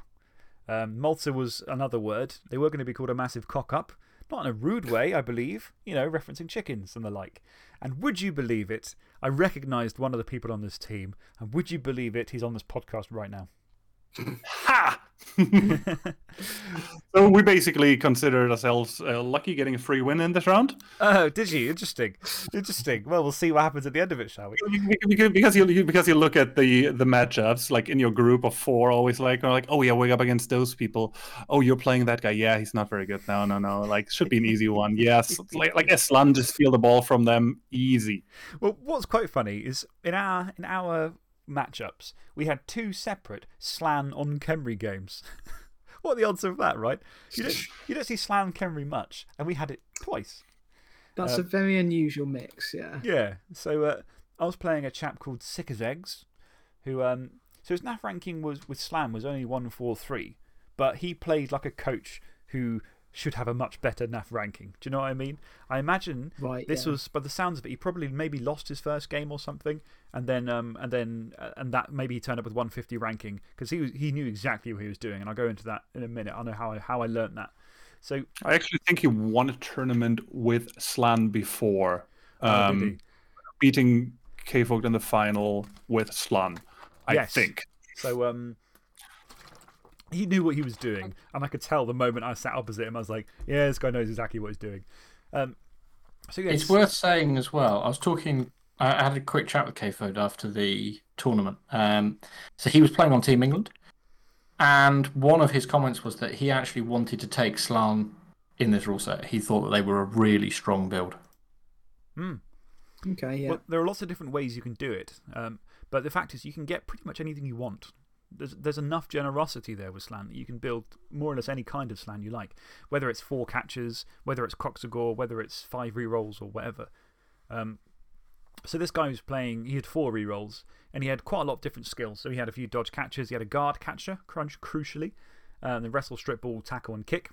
[SPEAKER 1] Um, Malta was another word. They were going to be called a massive cock up. Not in a rude way, I believe, you know, referencing chickens and the like. And would you believe it? I recognised one of the people on this team. And would you believe it? He's on this podcast right now.
[SPEAKER 4] Ha! *laughs* so we basically considered ourselves uh, lucky getting a free win in this round.
[SPEAKER 1] Oh, did you? Interesting. Interesting. Well, we'll see what happens at the end of it, shall we?
[SPEAKER 4] Because- you because you look at the the matchups like in your group of four always like like oh yeah we're up against those people oh you're playing that guy yeah he's not very good no no no like should be an easy one *laughs* yes like like Islam just steal the ball from them easy
[SPEAKER 1] Well, what's quite funny is in our, in our matchups, we had two separate Slann on Khemri games. *laughs* what are the odds of that, right? You don't, you don't see Slann Khemri much, and we had it twice.
[SPEAKER 2] That's a very unusual mix, yeah.
[SPEAKER 1] Yeah. So uh, I was playing a chap called Sick as Eggs, who, um, so his NAF ranking was, with Slann was only 143, but he played like a coach who should have a much better NAF ranking. Do you know what I mean? I imagine
[SPEAKER 2] Right,
[SPEAKER 1] this
[SPEAKER 2] yeah.
[SPEAKER 1] was, by the sounds of it, he probably maybe lost his first game or something, and then, um, and then, uh, and that maybe he turned up with 150 ranking because he, was, he knew exactly what he was doing. And I'll go into that in a minute. I know how I, how I learned that. So,
[SPEAKER 4] I actually think he won a tournament with Slann before
[SPEAKER 1] uh,
[SPEAKER 4] um,
[SPEAKER 1] he?
[SPEAKER 4] beating K-Vogt in the final with Slann I
[SPEAKER 1] Yes.
[SPEAKER 4] think
[SPEAKER 1] So um, he knew what he was doing, and I could tell the moment I sat opposite him, I was like, yeah, this guy knows exactly what he's doing. Um, so, yeah,
[SPEAKER 3] It's worth saying as well. I was talking. I I had a quick chat with Kfode after the tournament. Um, so he was playing on Team England, and one of his comments was that he actually wanted to take Slann in this rule set. He thought that they were a really strong build.
[SPEAKER 1] hmm.
[SPEAKER 2] Okay, yeah.
[SPEAKER 1] Well, there are lots of different ways you can do it. Um, but the fact is, you can get pretty much anything you want. There's, there's enough generosity there with Slann that you can build more or less any kind of Slann you like. Whether it's four catches, whether it's Kroxigor, whether it's five rerolls or whatever. Um, so this guy was playing, he had four rerolls and he had quite a lot of different skills. So he had a few dodge catches, he had a guard catcher, crunch, crucially, um, the wrestle, strip ball, tackle, and kick.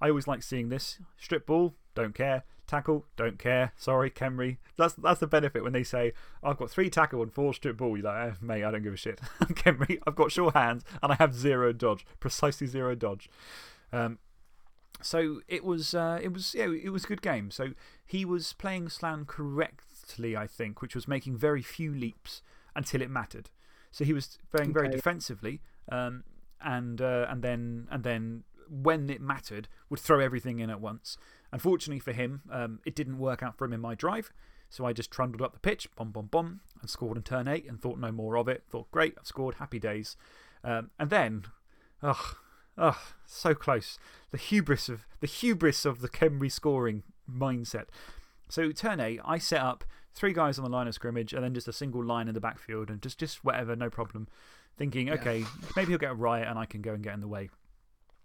[SPEAKER 1] I always like seeing this. Strip ball, don't care. Tackle, don't care. Sorry, Khemri. That's, that's the benefit when they say, I've got three tackle and four strip ball. You're like, eh, mate, I don't give a shit. *laughs* I'm Khemri. I've got sure hands and I have zero dodge. Precisely zero dodge. Um, so it was, uh, it was, yeah, it was a good game. So he was playing Slann correctly, I think, which was making very few leaps until it mattered. So he was playing very
[SPEAKER 2] Okay.
[SPEAKER 1] defensively, um, and, uh, and, then, and then when it mattered, would throw everything in at once. Unfortunately for him, um, it didn't work out for him in my drive. So I just trundled up the pitch, bomb, bomb, bomb, and scored in turn eight and thought no more of it. Thought, great, I've scored, happy days. Um, and then, ugh, ugh, so close. The hubris of, the hubris of the Khemri scoring mindset. So, turn eight, I set up three guys on the line of scrimmage and then just a single line in the backfield and just, just whatever, no problem. Thinking, okay, maybe he'll get a riot and I can go and get in the way.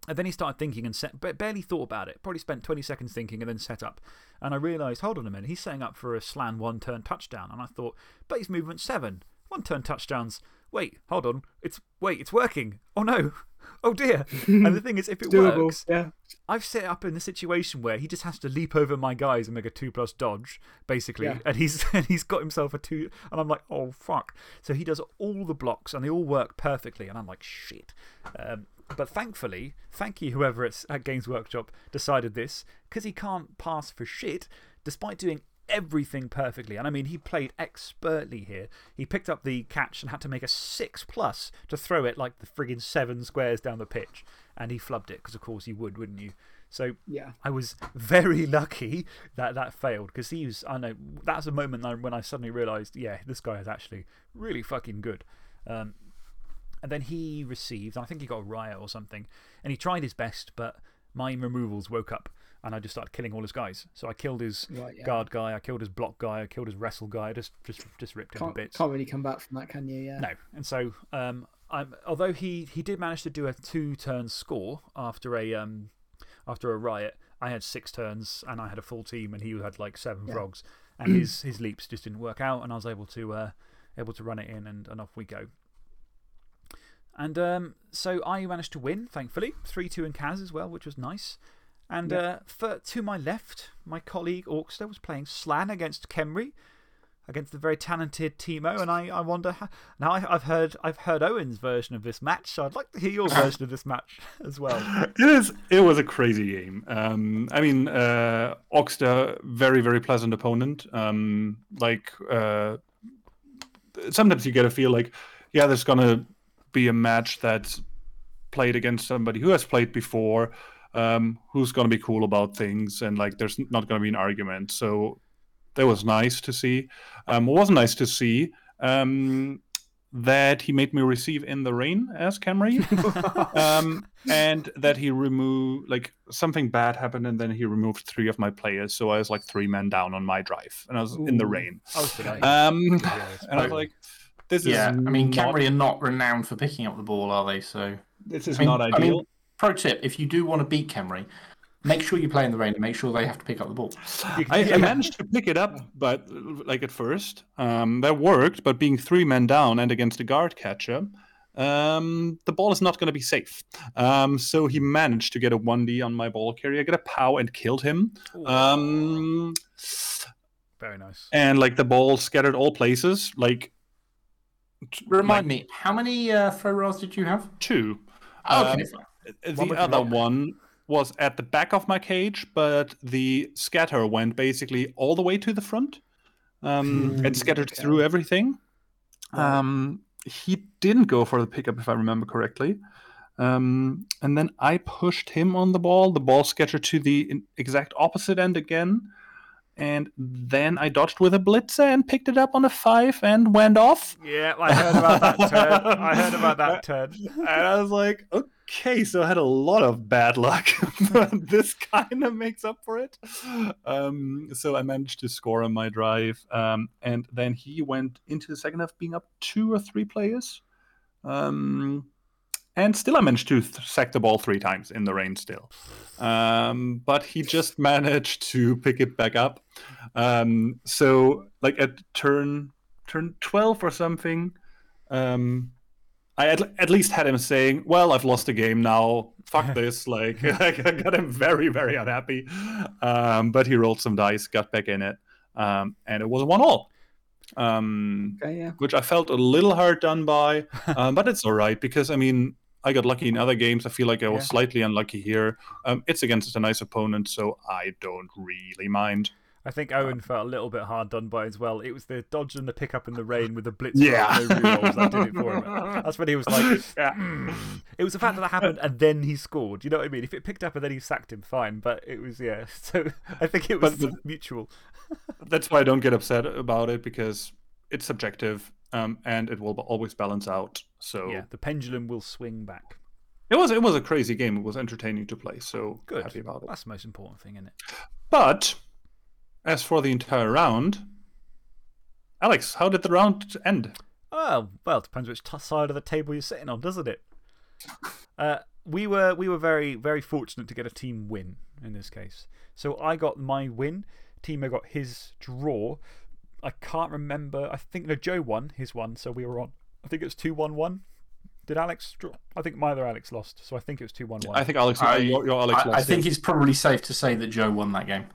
[SPEAKER 1] And then he started thinking and set, but barely thought about it. Probably spent 20 seconds thinking and then set up. And I realised, hold on a minute, he's setting up for a slann one turn touchdown. And I thought, base movement seven, one turn touchdowns. Wait, hold on. It's, wait, it's working. Oh no. *laughs* Oh dear. and the thing is, if it
[SPEAKER 2] Doable,
[SPEAKER 1] works,
[SPEAKER 2] yeah.
[SPEAKER 1] I've set up in a situation where he just has to leap over my guys and make a two plus dodge, basically.
[SPEAKER 2] Yeah.
[SPEAKER 1] And, he's, *laughs* and he's got himself a two. And I'm like, oh, fuck. So he does all the blocks and they all work perfectly. And I'm like, shit. Um, but thankfully, thank you, whoever it's at Games Workshop decided this, because he can't pass for shit, despite doing everything perfectly. And I mean, he played expertly here. He picked up the catch and had to make a 6 plus to throw it like the friggin' seven squares down the pitch. And he flubbed it, because of course you would, wouldn't you? So
[SPEAKER 2] Yeah.
[SPEAKER 1] I was very *laughs* lucky that that failed because he was, I know, that's a moment when I suddenly realised, yeah, this guy is actually really fucking good. Um, and then he received, I think he got a riot or something, and he tried his best, but my removals woke up and I just started killing all his guys. So I killed his
[SPEAKER 2] Right, yeah.
[SPEAKER 1] guard guy, I killed his block guy, I killed his wrestle guy, I just, just, just ripped him to bits.
[SPEAKER 2] can't really come back from that, can you? Yeah.
[SPEAKER 1] No. And so, um, I'm, although he, he did manage to do a two turn score after a, um, after a riot, I had six turns and I had a full team and he had like seven
[SPEAKER 2] Yeah.
[SPEAKER 1] frogs. And his, his leaps just didn't work out and I was able to, uh, able to run it in and, and off we go. And um, so I managed to win, thankfully. 3 2 in Kaz as well, which was nice. And uh, for, to my left, my colleague Orkster was playing Slann against Khemri, against the very talented Timo. And I, I wonder how. Now I, I've, heard, I've heard Owen's version of this match, so I'd like to hear your version of this match *laughs* as well. *laughs*
[SPEAKER 4] It is. It was a crazy game. Um, I mean, uh, Orkster, very very pleasant opponent. Um, like uh, sometimes you get a feel like, yeah, there's gonna be a match that's played against somebody who has played before, um, who's gonna be cool about things, and like there's not gonna be an argument. So that was nice to see. Um, it was nice to see. Um, that he made me receive in the rain as Khemri *laughs* um, and that he removed like something bad happened and then he removed three of my players so i was like three men down on my drive and i was in the rain
[SPEAKER 1] Oh, today.
[SPEAKER 4] um
[SPEAKER 1] Yes,
[SPEAKER 4] and i was like this is
[SPEAKER 3] Yeah, I mean,
[SPEAKER 4] not,
[SPEAKER 3] Khemri are not renowned for picking up the ball, are they? So,
[SPEAKER 4] this is
[SPEAKER 3] I mean-
[SPEAKER 4] not
[SPEAKER 3] I mean-
[SPEAKER 4] ideal
[SPEAKER 3] pro tip if you do want to beat Khemri, make sure you play in the rain and make sure they have to pick up the ball.
[SPEAKER 4] I, *laughs* I managed to pick it up but like at first um that worked but being three men down and against a guard catcher um, the ball is not going to be safe. Um, so he managed to get a 1D on my ball carrier, get a pow, and killed him. Um,
[SPEAKER 1] Very nice.
[SPEAKER 4] and like the ball scattered all places like t-
[SPEAKER 3] Remind
[SPEAKER 4] like
[SPEAKER 3] me, how many uh, Thro-Ras did you have?
[SPEAKER 4] two
[SPEAKER 3] Oh, okay.
[SPEAKER 4] Um, the other
[SPEAKER 1] rock.
[SPEAKER 4] one was at the back of my cage but the scatter went basically all the way to the front um,
[SPEAKER 2] Hmm,
[SPEAKER 4] and scattered
[SPEAKER 2] okay.
[SPEAKER 4] through everything um, he didn't go for the pickup if i remember correctly um, and then i pushed him on the ball the ball scattered to the exact opposite end again and then i dodged with a blitzer and picked it up on a five and went off
[SPEAKER 1] Yeah, I heard about that turn. I heard about that turn. *laughs*
[SPEAKER 4] and I was like, okay, so I had a lot of bad luck. *laughs* but this kind of makes up for it. Um, so I managed to score on my drive. Um, and then he went into the second half being up two or three players. Um, and still, I managed to th- sack the ball three times in the rain still. Um, but he just managed to pick it back up. Um, so, like at turn turn 12 or something, um, I at, at least had him saying, "Well, I've lost the game now. Fuck *laughs* this!" *laughs* Like I got him very, very unhappy. Um, but he rolled some dice, got back in it, um, and it was a one-all, um,
[SPEAKER 2] Okay, yeah.
[SPEAKER 4] which I felt a little hard done by. *laughs* Um, but it's all right because I mean, I got lucky in other games. I feel like I was
[SPEAKER 1] Yeah.
[SPEAKER 4] slightly unlucky here. Um, it's against a nice opponent, so I don't really mind.
[SPEAKER 1] I think Owen felt a little bit hard done by as well. It was the dodge and the pickup in the rain with the blitz
[SPEAKER 4] Yeah.
[SPEAKER 1] no rerolls that did it for him. *laughs* That's when he was like, *laughs*
[SPEAKER 4] Yeah.
[SPEAKER 1] "Hmm." it was the fact that that happened and then he scored. You know what I mean? If it picked up and then he sacked him, fine. But it was, yeah. *laughs* So I think it was
[SPEAKER 4] But the-
[SPEAKER 1] mutual.
[SPEAKER 4] that's why I don't get upset about it because it's subjective um, and it will always balance out. So
[SPEAKER 1] Yeah, the pendulum will swing back.
[SPEAKER 4] it was it was a crazy game. It was entertaining to play. So
[SPEAKER 1] Good.
[SPEAKER 4] happy about it.
[SPEAKER 1] That's the most important thing, isn't it?
[SPEAKER 4] But as for the entire round, Alex, how did the round end?
[SPEAKER 1] Oh, well, it depends which side of the table you're sitting on, doesn't it? *laughs* Uh, we were, we were very, very fortunate to get a team win in this case. So I got my win, Timo got his draw. I can't remember. I think, no, Joe won his one, so we were on. I think it was 2 1 1. Did Alex draw? I think my other Alex lost, so I think it was 2 1 1.
[SPEAKER 4] I think Alex,
[SPEAKER 3] I-
[SPEAKER 4] your, your Alex
[SPEAKER 3] I,
[SPEAKER 4] lost.
[SPEAKER 3] I think it's probably safe to say that Joe won that game.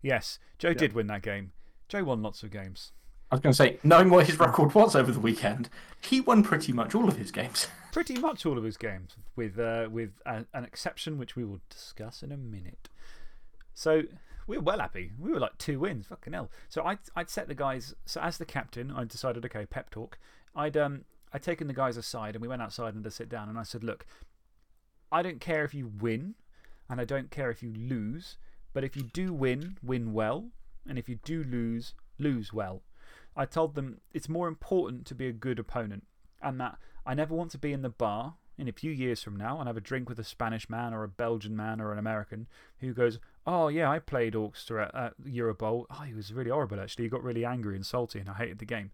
[SPEAKER 1] Yes, Joe did win that game. Joe won lots of games.
[SPEAKER 3] I was going to say, knowing what his record was over the weekend, he won pretty much all of his games. *laughs*
[SPEAKER 1] Pretty much all of his games, with, uh, with a, an exception which we will discuss in a minute. So we were well happy. We were like two wins. Fucking hell. So I'd, I'd set the guys. So as the captain, I decided, okay, pep talk. I'd, um, I'd taken the guys aside and we went outside and to sit down. And I said, look, I don't care if you win and I don't care if you lose. But if you do win, win well. And if you do lose, lose well. I told them it's more important to be a good opponent and that I never want to be in the bar in a few years from now and have a drink with a Spanish man or a Belgian man or an American who goes, Oh, yeah, I played Orkster at, at Eurobowl. Oh, he was really horrible, actually. He got really angry and salty and I hated the game.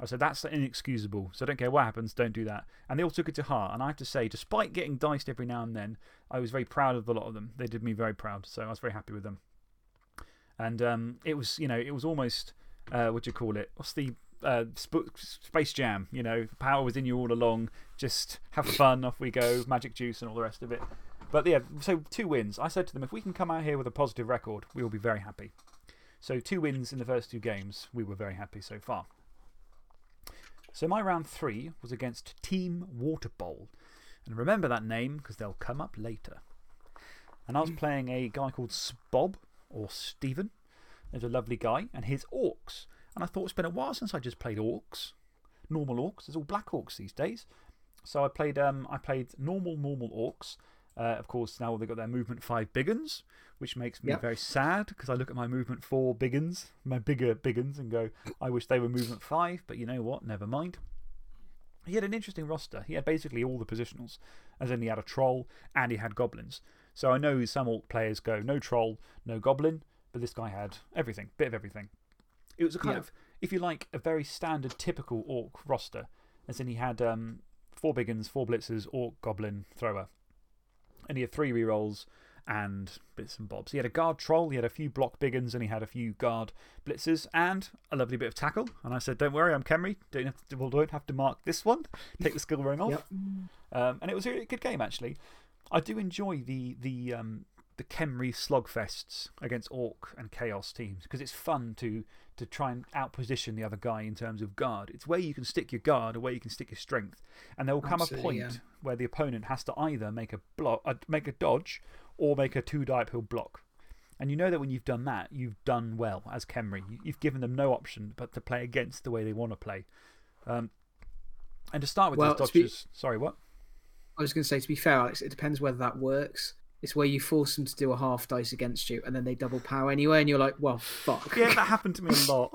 [SPEAKER 1] I said, That's inexcusable. So I don't care what happens, don't do that. And they all took it to heart. And I have to say, despite getting diced every now and then, I was very proud of a lot of them. They did me very proud. So I was very happy with them. And um, it was, you know, it was almost uh, what do you call it? What's the uh, Space Jam? You know, power was in you all along. Just have fun, off we go, magic juice and all the rest of it. But yeah, so two wins. I said to them, if we can come out here with a positive record, we will be very happy. So two wins in the first two games, we were very happy so far. So my round three was against Team Water Bowl. And remember that name because they'll come up later. And I was playing a guy called Spob or Stephen. There's a lovely guy and his orcs. And I thought it's been a while since I just played orcs. Normal orcs. There's all black orcs these days. So I played, um, I played normal, normal orcs. Uh, of course, now they've got their movement 5 biggins, which makes me very sad because I look at my movement 4 biggins, my bigger biggins, and go, I wish they were movement 5, but you know what? Never mind. He had an interesting roster. He had basically all the positionals, as in he had a troll and he had goblins. So I know some orc players go, no troll, no goblin, but this guy had everything, bit of everything. It was a kind of, if you like, a very standard, typical orc roster. As in, he had um, four biggins, four blitzers, orc, goblin, thrower. And he had three rerolls and bits and bobs. He had a guard troll, he had a few block biggins, and he had a few guard blitzers, and a lovely bit of tackle. And I said, Don't worry, I'm Khemri. Don't have to, well, don't have to mark this one. Take the skill ring off. Um, and it was a really good game, actually. I do enjoy the, the, um, the Khemri slogfests against Orc and Chaos teams because it's fun to, to try and outposition the other guy in terms of guard. It's where you can stick your guard or where you can stick your strength. And there will come a point where the opponent has to either make a, block, uh, make a dodge or make a two die uphill block. And you know that when you've done that, you've done well as Khemri. You've given them no option but to play against the way they want to play. Um, and to start with well, those dodges. Sorry, what?
[SPEAKER 2] I was going to say, to be fair, Alex, it depends whether that works. It's where you force them to do a half dice against you and then they double power anyway, and you're like, well, fuck.
[SPEAKER 1] Yeah, that *laughs* happened to me a lot.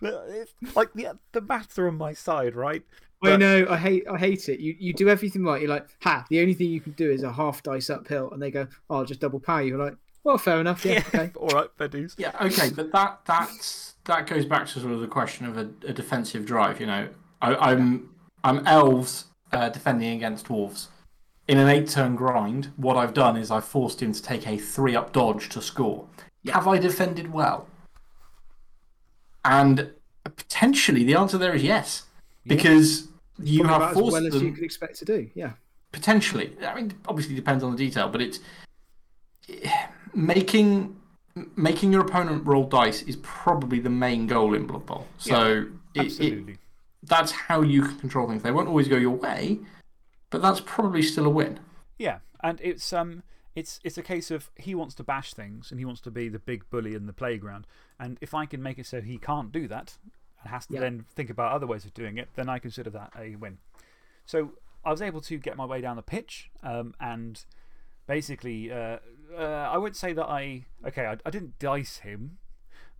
[SPEAKER 1] *laughs* like the, the maths are on my side, right?
[SPEAKER 2] But... I know, I hate, I hate it. You, you do everything right. You're like, ha, the only thing you can do is a half dice uphill, and they go, oh, I'll just double power you. You're like, well, fair enough. Yeah, *laughs* yeah. okay.
[SPEAKER 1] All right, fair dues.
[SPEAKER 3] Yeah, okay, but that, that's, that goes back to sort of the question of a, a defensive drive. You know, I, I'm, I'm elves uh, defending against dwarves in an eight turn grind, what I've done is I've forced him to take a three up dodge to score. Have I defended well? And potentially the answer there is yes. Because you Probably have forced
[SPEAKER 2] as well
[SPEAKER 3] them, as
[SPEAKER 2] you could expect to do, yeah.
[SPEAKER 3] Potentially. I mean, obviously depends on the detail, but it's *sighs* making making your opponent roll dice is probably the main goal in Blood Bowl. So
[SPEAKER 1] yeah, absolutely.
[SPEAKER 3] It, it, that's how you can control things. They won't always go your way, but that's probably still a win.
[SPEAKER 1] Yeah, and it's, um, it's, it's a case of he wants to bash things and he wants to be the big bully in the playground. And if I can make it so he can't do that and has to then think about other ways of doing it, then I consider that a win. So I was able to get my way down the pitch um, and basically, uh, uh, I would say that I, okay, I, I didn't dice him,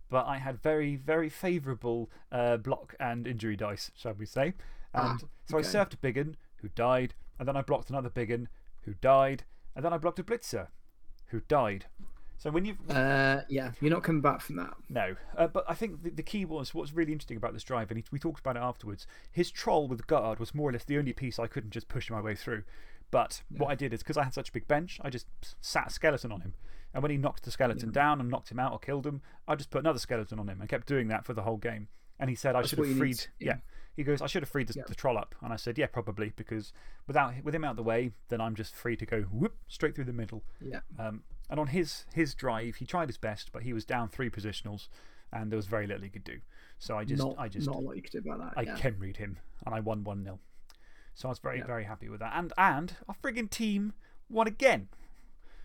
[SPEAKER 1] but I had very, very favourable uh, block and injury dice, shall we say.
[SPEAKER 2] Ah,
[SPEAKER 1] and so I surfed a Biggin who died, and then I blocked another Biggin who died, and then I blocked a Blitzer who died. So when you.
[SPEAKER 2] Uh, yeah, you're not coming back from that.
[SPEAKER 1] No. Uh, but I think the, the key was what's really interesting about this drive, and he, we talked about it afterwards. His troll with guard was more or less the only piece I couldn't just push my way through. But what I did is because I had such a big bench, I just sat a skeleton on him. And when he knocked the skeleton down and knocked him out or killed him, I just put another skeleton on him and kept doing that for the whole game. And he said I should have freed. yeah. He goes, I should have freed the, the, troll up. And I said, yeah, probably, because without, with him out of the way, then I'm just free to go whoop, straight through the middle.
[SPEAKER 2] Yeah.
[SPEAKER 1] Um, and on his, his drive, he tried his best, but he was down three positionals and there was very little he could do. So I just.
[SPEAKER 2] Not,
[SPEAKER 1] I just
[SPEAKER 2] not a lot you could do about that.
[SPEAKER 1] I can read him and I won 1 0. So I was very, very happy with that. And, and our frigging team won again.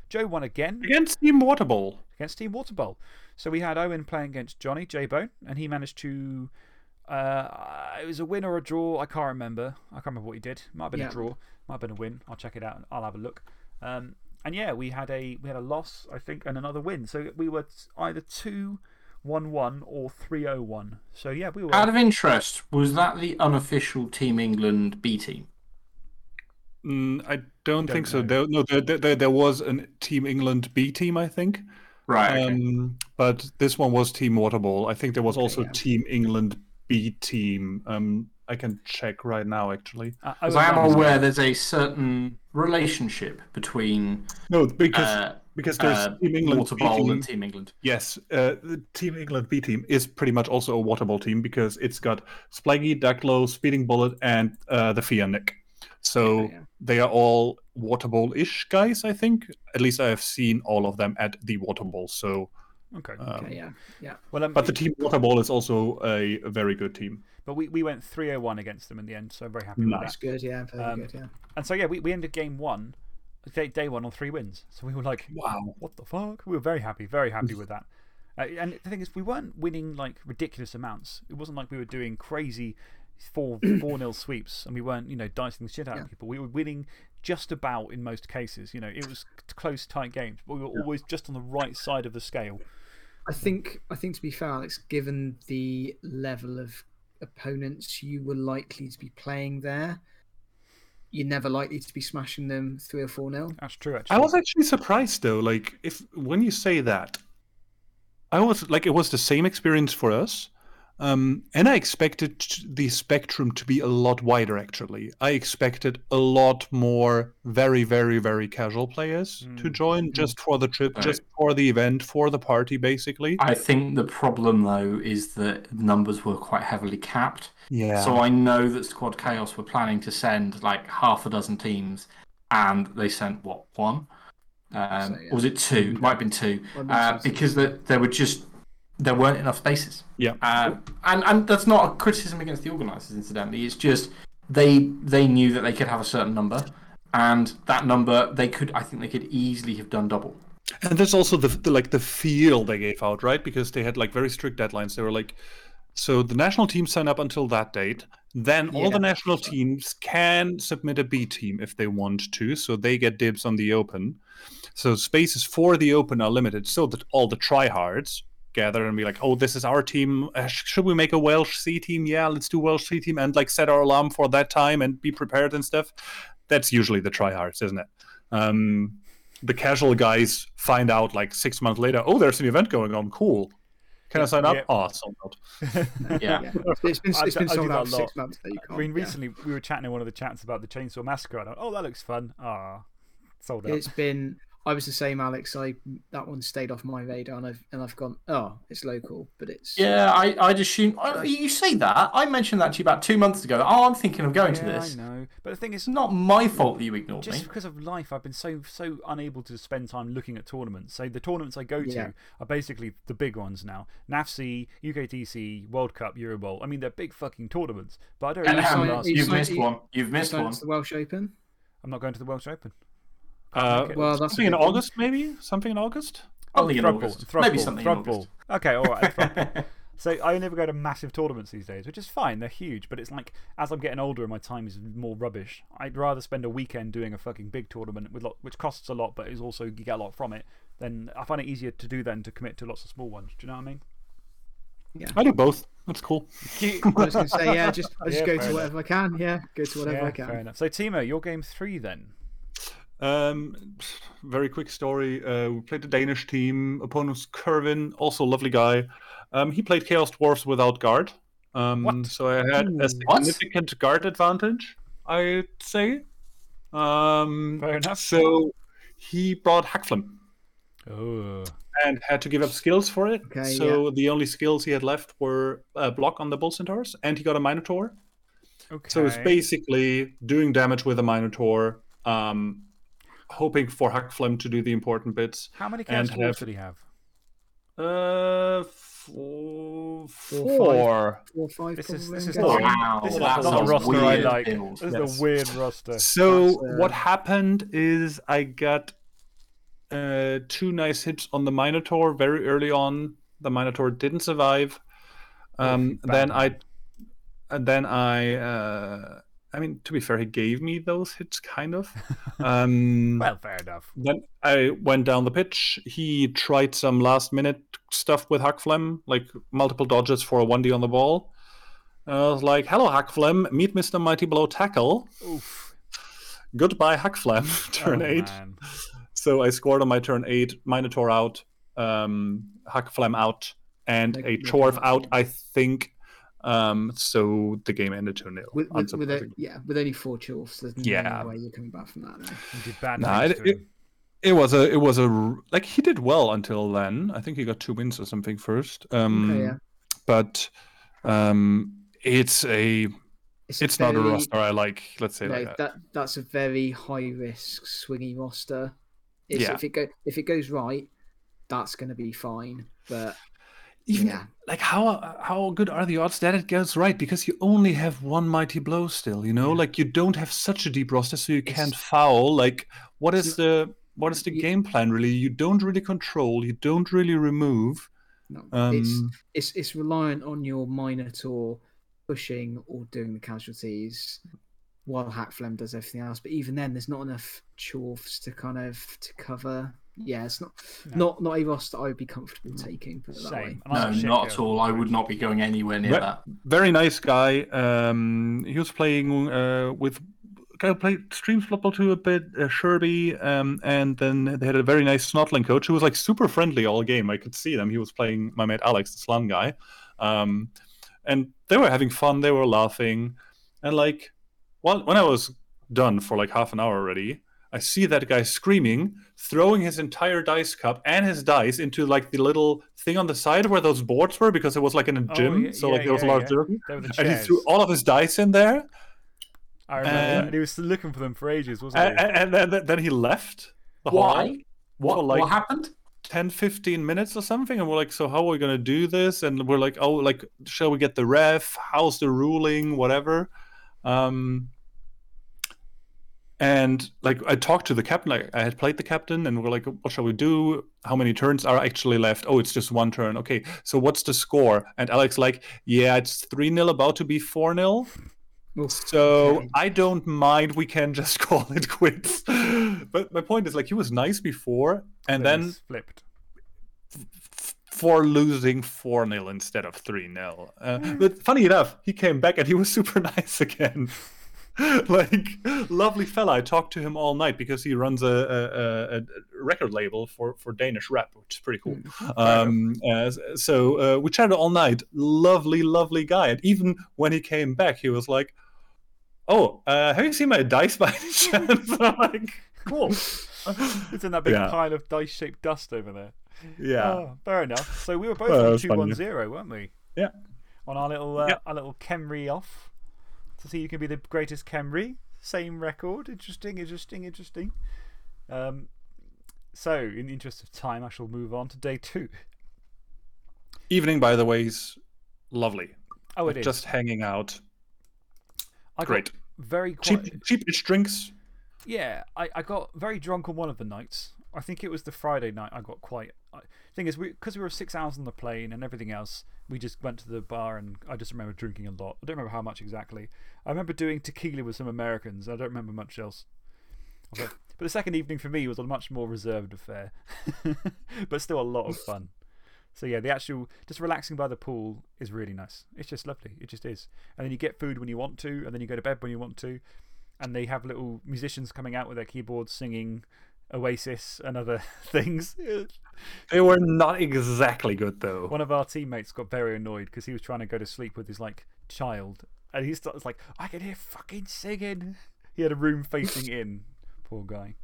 [SPEAKER 1] Joe won again
[SPEAKER 4] Against Team Waterball.
[SPEAKER 1] against Team Water Bowl. So we had Owen playing against Johnny, J Bone, and he managed to. Uh, it was a win or a draw. I can't remember. I can't remember what he did. Might have been
[SPEAKER 2] Yeah.
[SPEAKER 1] a draw. Might have been a win. I'll check it out. I'll have a look. Um, and yeah, we had, a, we had a loss, I think, and another win. So we were either 2 1 1 or 3 0 1. So yeah, we were.
[SPEAKER 3] Out of interest, was that the unofficial Team England B team?
[SPEAKER 4] Mm, I don't,
[SPEAKER 1] Don't
[SPEAKER 4] think so. There, no, there, there- there, there was a Team England B team, I think.
[SPEAKER 3] Right. okay.
[SPEAKER 4] Um, but this one was Team Waterball. I think there was also
[SPEAKER 2] yeah.
[SPEAKER 4] Team England B team. Um, I can check right now, actually.
[SPEAKER 3] Because
[SPEAKER 1] Owen
[SPEAKER 3] I am
[SPEAKER 1] won.
[SPEAKER 3] aware there's a certain relationship between
[SPEAKER 4] No, because
[SPEAKER 3] uh,
[SPEAKER 4] because there's
[SPEAKER 3] uh,
[SPEAKER 4] Team England
[SPEAKER 3] Water
[SPEAKER 4] B
[SPEAKER 3] Bowl
[SPEAKER 4] team.
[SPEAKER 3] and Team England.
[SPEAKER 4] Yes, uh, the Team England B team is pretty much also a water ball team because it's got Splaggy, Ducklow, Speeding Bullet, and uh, the Fiannick. So
[SPEAKER 2] Okay, yeah.
[SPEAKER 4] they are all water bowl ish guys, I think. At least I have seen all of them at the water bowl. So,
[SPEAKER 1] Okay.
[SPEAKER 4] um,
[SPEAKER 2] Okay, yeah, yeah.
[SPEAKER 1] well, um,
[SPEAKER 4] but the team water ball is also a, a very good team.
[SPEAKER 1] but we, we went 3 0 1 against them in the end. So I'm very happy with
[SPEAKER 4] Nice.
[SPEAKER 1] that.
[SPEAKER 2] That's good. Yeah, very
[SPEAKER 1] Um,
[SPEAKER 2] good. Yeah.
[SPEAKER 1] And so yeah, we, we ended game one, day, day one on three wins. So we were like,
[SPEAKER 4] Wow.
[SPEAKER 1] what the fuck? We were very happy, very happy with that. Uh, and the thing is, we weren't winning like ridiculous amounts. It wasn't like we were doing crazy 4 *clears throat* 4 nil sweeps and we weren't, you know, dicing the shit out
[SPEAKER 2] Yeah.
[SPEAKER 1] of people. We were winning just about in most cases. You know, it was close, tight games, but we were always just on the right side of the scale.
[SPEAKER 2] I think I think to be fair, Alex, given the level of opponents you were likely to be playing there, you're never likely to be smashing them three or four nil.
[SPEAKER 1] That's true, actually.
[SPEAKER 4] I was actually surprised though. Like, if when you say that, I was like, it was the same experience for us. Um, and I expected the spectrum to be a lot wider, actually. I expected a lot more very, very, very casual players to
[SPEAKER 1] Mm.
[SPEAKER 4] join just for the trip,
[SPEAKER 3] Right.
[SPEAKER 4] just for the event, for the party, basically.
[SPEAKER 3] I think the problem though is that numbers were quite heavily capped.
[SPEAKER 4] Yeah.
[SPEAKER 3] So I know that Squad Chaos were planning to send like half a dozen teams, and they sent what one? Um,
[SPEAKER 2] So, yeah.
[SPEAKER 3] Or was it two? It might have been two,
[SPEAKER 2] Might have been
[SPEAKER 3] uh, because the, there were just there weren't enough spaces.
[SPEAKER 4] yeah.
[SPEAKER 3] Uh, and and that's not a criticism against the organisers, incidentally. It's just they they knew that they could have a certain number, and that number they could I think they could easily have done double.
[SPEAKER 4] And there's also the, the like the feel they gave out, right? Because they had like very strict deadlines. They were like, so the national teams sign up until that date. Then all the national teams can submit a B team if they want to, so they get dibs on the open. So spaces for the open are limited, so that all the tryhards gather and be like, "Oh, this is our team. Uh, should we make a Welsh C team? Yeah, let's do Welsh C team and like set our alarm for that time and be prepared and stuff." That's usually the tryhards, isn't it? Um, the casual guys find out like six months later, oh, there's an event going on. Cool. Can I sign up?
[SPEAKER 1] Yeah.
[SPEAKER 4] Oh, it's sold out.
[SPEAKER 3] Yeah.
[SPEAKER 2] Yeah, it's been
[SPEAKER 1] I
[SPEAKER 2] it's
[SPEAKER 1] do-
[SPEAKER 2] been
[SPEAKER 1] I
[SPEAKER 2] sold
[SPEAKER 1] that
[SPEAKER 2] out
[SPEAKER 1] a
[SPEAKER 2] for
[SPEAKER 1] lot.
[SPEAKER 2] six months. That you
[SPEAKER 1] I
[SPEAKER 2] can't,
[SPEAKER 1] mean,
[SPEAKER 2] yeah.
[SPEAKER 1] recently we were chatting in one of the chats about the Chainsaw Massacre. And I, oh, that looks fun. Ah, sold out.
[SPEAKER 2] It's been. I was the same, Alex. I that one stayed off my radar, and I've and I've gone. Oh, it's local, but it's
[SPEAKER 3] Yeah, I, I'd assume. oh, You say that. I mentioned that to you about two months ago. Oh, I'm thinking of going to
[SPEAKER 1] yeah,
[SPEAKER 3] this.
[SPEAKER 1] I know. But the thing is,
[SPEAKER 3] It's not my fault that you ignored
[SPEAKER 1] just
[SPEAKER 3] me.
[SPEAKER 1] because of life, I've been so so unable to spend time looking at tournaments. So the tournaments I go to
[SPEAKER 2] Yeah.
[SPEAKER 1] are basically the big ones now: NAFC, UKTC, World Cup, Euro Bowl. I mean, they're big fucking tournaments. But I don't
[SPEAKER 3] And
[SPEAKER 1] really
[SPEAKER 3] how
[SPEAKER 1] see
[SPEAKER 2] you
[SPEAKER 3] you've missed
[SPEAKER 2] you-
[SPEAKER 3] one. You've missed one.
[SPEAKER 2] it's the Welsh Open.
[SPEAKER 1] I'm not going to the Welsh Open.
[SPEAKER 4] Uh,
[SPEAKER 1] make.
[SPEAKER 2] Well, that's
[SPEAKER 4] something in
[SPEAKER 2] good thing.
[SPEAKER 4] August, maybe? Something in August?
[SPEAKER 3] Something in
[SPEAKER 1] Thrudball,
[SPEAKER 3] August.
[SPEAKER 1] Thrudball,
[SPEAKER 3] Maybe something in
[SPEAKER 1] Thrudball.
[SPEAKER 3] August.
[SPEAKER 1] Okay, all right. *laughs* So I never go to massive tournaments these days, which is fine. They're huge, but it's like as I'm getting older and my time is more rubbish, I'd rather spend a weekend doing a fucking big tournament with lot, which costs a lot, but is also you get a lot from it. Then I find it easier to do than to commit to lots of small ones. Do you know what I mean? Yeah.
[SPEAKER 4] I do both. That's cool.
[SPEAKER 2] I was going to say, yeah, just I *laughs* just
[SPEAKER 1] Yeah,
[SPEAKER 2] go to whatever I can. Yeah, go to whatever
[SPEAKER 1] yeah,
[SPEAKER 2] I can.
[SPEAKER 1] fair enough. So Timo, your game three then.
[SPEAKER 4] Um, very quick story. Uh, we played the Danish team. Opponent was Kervin, also a lovely guy. Um, he played Chaos Dwarfs without guard. Um,
[SPEAKER 1] What?
[SPEAKER 4] So I had a
[SPEAKER 3] What?
[SPEAKER 4] significant guard advantage, I'd say. Um,
[SPEAKER 1] Fair enough.
[SPEAKER 4] So he brought Hakflem
[SPEAKER 1] Oh,
[SPEAKER 4] and had to give up skills for it.
[SPEAKER 2] Okay,
[SPEAKER 4] so the only skills he had left were uh, block on the Bull Centaurs, and he got a Minotaur.
[SPEAKER 1] okay.
[SPEAKER 4] So it's basically doing damage with a Minotaur, um, hoping for Hakflem to do the important bits.
[SPEAKER 1] How many chaos
[SPEAKER 4] and have-
[SPEAKER 1] did he have?
[SPEAKER 4] Uh, four.
[SPEAKER 2] Four,
[SPEAKER 4] four.
[SPEAKER 2] Four or five.
[SPEAKER 1] This is this is not.
[SPEAKER 3] Wow,
[SPEAKER 1] this is
[SPEAKER 3] that's
[SPEAKER 1] not a
[SPEAKER 3] a
[SPEAKER 1] roster I
[SPEAKER 3] weird
[SPEAKER 1] like.
[SPEAKER 3] build.
[SPEAKER 1] This is a weird roster.
[SPEAKER 4] So
[SPEAKER 2] uh,
[SPEAKER 4] what happened is I got uh, two nice hits on the Minotaur very early on. The Minotaur didn't survive. Um,
[SPEAKER 1] bad
[SPEAKER 4] then. I, and then I, uh, I mean, to be fair, he gave me those hits kind of. *laughs* Um, *laughs*
[SPEAKER 1] Well, fair enough.
[SPEAKER 4] then I went down the pitch. He tried some last minute stuff with Hakflem, like multiple dodges for a 1D on the ball. And I was like, hello, Hakflem, meet Mr. Mighty Blow Tackle.
[SPEAKER 1] Oof.
[SPEAKER 4] Goodbye, Hakflem, *laughs* turn
[SPEAKER 1] Oh,
[SPEAKER 4] 8.
[SPEAKER 1] man.
[SPEAKER 4] So I scored on my turn 8, Minotaur out, um, Hakflem out, and
[SPEAKER 2] Like-
[SPEAKER 4] a
[SPEAKER 2] like
[SPEAKER 4] Chorf out. I think. Um, so the game ended 2 0.
[SPEAKER 2] With, with, with a, yeah, with only four chorfs, there's
[SPEAKER 4] Yeah.
[SPEAKER 2] way you're coming back from that. No.
[SPEAKER 1] You did bad
[SPEAKER 4] Nah, it- it- it was a it was a, like he did well until then. I think he got two wins or something first. Um,
[SPEAKER 2] Okay, yeah.
[SPEAKER 4] But um, it's a
[SPEAKER 2] It's, a
[SPEAKER 4] it's not a roster I like. Let's say
[SPEAKER 2] No,
[SPEAKER 4] like that.
[SPEAKER 2] that that's a very high risk swingy roster. It's,
[SPEAKER 4] Yeah.
[SPEAKER 2] If it go if it goes right, that's going to be fine. But
[SPEAKER 4] Even
[SPEAKER 2] yeah.
[SPEAKER 4] like how how good are the odds that it goes right? Because you only have one mighty blow still. You know,
[SPEAKER 1] Yeah.
[SPEAKER 4] like you don't have such a deep roster, so you
[SPEAKER 2] It's-
[SPEAKER 4] can't foul. Like what is the what is the
[SPEAKER 2] you-
[SPEAKER 4] game plan really? You don't really control. You don't really remove.
[SPEAKER 2] no, it's
[SPEAKER 4] Um,
[SPEAKER 2] it's it's reliant on your Minotaur pushing or doing the casualties, while Hakflem does everything else. But even then, there's not enough chorfs to kind of to cover. Yeah, it's not
[SPEAKER 1] No.
[SPEAKER 2] not not a roster I would be comfortable taking. Put it that way.
[SPEAKER 1] Same.
[SPEAKER 3] No, not at all. I would not be going anywhere near
[SPEAKER 4] But-
[SPEAKER 3] that.
[SPEAKER 4] very nice guy. Um, he was playing uh, with kind of played streams football too a bit, uh, Sherby, um, and then they had a very nice Snotling coach who was like super friendly all game. I could see them. He was playing my mate Alex, the Slum guy, um, and they were having fun. They were laughing, and like, well, when I was done for like half an hour already. I see that guy screaming, throwing his entire dice cup and his dice into like the little thing on the side where those boards were because it was like in a
[SPEAKER 1] Oh,
[SPEAKER 4] gym.
[SPEAKER 1] yeah,
[SPEAKER 4] so
[SPEAKER 1] yeah,
[SPEAKER 4] like there was
[SPEAKER 1] yeah,
[SPEAKER 4] a lot
[SPEAKER 1] yeah.
[SPEAKER 4] of dirt.
[SPEAKER 1] The
[SPEAKER 4] And he threw all of his dice in there,
[SPEAKER 1] I remember that.
[SPEAKER 4] and-
[SPEAKER 1] And he was looking for them for ages, wasn't
[SPEAKER 4] and,
[SPEAKER 1] he?
[SPEAKER 4] and, and then, then he left the
[SPEAKER 3] Why?
[SPEAKER 4] hall
[SPEAKER 3] What,
[SPEAKER 4] like-
[SPEAKER 3] what happened?
[SPEAKER 4] 10, 15 minutes or something. And we're like, so how are we going to do this? And we're like, oh, like, shall we get the ref? How's the ruling? Whatever. Um, and like, I talked to the captain. Like, I had played the captain, and we're like, what shall we do? How many turns are actually left? Oh, it's just one turn. Okay, so what's the score? And Alex, like, yeah, it's 3 0, about to be 4 0. So
[SPEAKER 2] okay.
[SPEAKER 4] I don't mind. We can just *laughs* call it quits. but my point is, like, he was nice before, and
[SPEAKER 1] Then
[SPEAKER 4] then
[SPEAKER 1] flipped.
[SPEAKER 4] for losing 4 0 instead of 3 0. Uh, but funny enough, he came back and he was *laughs* super nice again. *laughs* like, lovely fella. I talked to him all night because he runs a, a, a, record label for, for Danish rap, which is pretty cool. Um, uh, so uh, we chatted all night. Lovely, lovely guy. And even when he came back, he was like, "Oh, uh, have you seen my dice by any *laughs* chance?" *laughs* I'm like, "Cool."
[SPEAKER 1] It's in that big
[SPEAKER 4] Yeah.
[SPEAKER 1] pile of dice shaped dust over there.
[SPEAKER 4] yeah.
[SPEAKER 1] Oh, fair enough. So we were both on two one zero, weren't we?
[SPEAKER 4] Yeah.
[SPEAKER 1] On our little uh,
[SPEAKER 4] Yeah.
[SPEAKER 1] our little Khemri off to see who can be the greatest Khemri. Same record. Interesting, interesting, interesting. Um, so, in the interest of time, I shall move on to day two.
[SPEAKER 4] Evening, by the way, is lovely.
[SPEAKER 1] Oh, it is.
[SPEAKER 4] Just hanging out.
[SPEAKER 1] I
[SPEAKER 4] Great.
[SPEAKER 1] Very.
[SPEAKER 4] Cheap, cheapish drinks.
[SPEAKER 1] Yeah, I, I got very drunk on one of the nights. I think it was the Friday night I got quite. I, thing is, because we, were six hours on the plane and everything else, we just went to the bar and I just remember drinking a lot. I don't remember how much exactly. I remember doing tequila with some Americans. I don't remember much else. But the second evening for me was a much more reserved affair, *laughs* but still a lot of fun. So, yeah, the actual just relaxing by the pool is really nice. It's just lovely. It just is. And then you get food when you want to, and then you go to bed when you want to and they have little musicians coming out with their keyboards singing Oasis and other *laughs* things.
[SPEAKER 4] They were not exactly good, though.
[SPEAKER 1] One of our teammates got very annoyed because he was trying to go to sleep with his like child, and he starts like, "I can hear fucking singing." He had a room facing in. *laughs* Poor guy.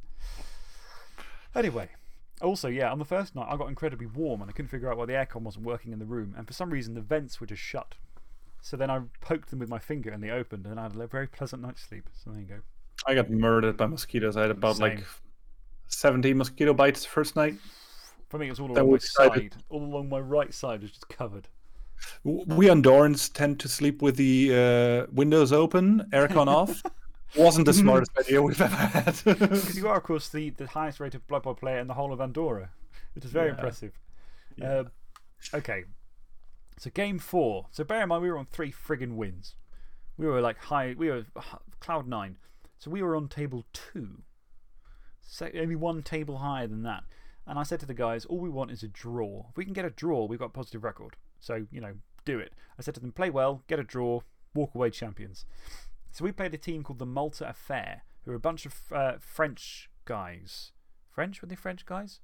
[SPEAKER 1] Anyway, also yeah, on the first night I got incredibly warm and I couldn't figure out why the aircon wasn't working in the room, and for some reason the vents were just shut. So then I poked them with my finger and they opened, and I had a very pleasant night's sleep. So there you go.
[SPEAKER 4] I got murdered by mosquitoes. I had about like
[SPEAKER 1] Same.
[SPEAKER 4] 70 mosquito bites first night.
[SPEAKER 1] For me, it was all along my side. All along my right side was just covered.
[SPEAKER 4] We Andorans tend to sleep with the uh, windows open, aircon off. *laughs* Wasn't the smartest idea we've ever had. *laughs*
[SPEAKER 1] Because you are, of course, the, the highest rated Blood Bowl player in the whole of Andorra, which is very
[SPEAKER 4] Yeah.
[SPEAKER 1] impressive. Uh, okay. So, game four. So, bear in mind, we were on three friggin' wins. We were like high, we were cloud nine. So, we were on table two. Only one table higher than that. And I said to the guys, all we want is a draw. If we can get a draw, we've got a positive record. So, you know, do it. I said to them, play well, get a draw, walk away champions. So we played a team called the Malta Affair, who were a bunch of uh, French guys. French? Were they French guys?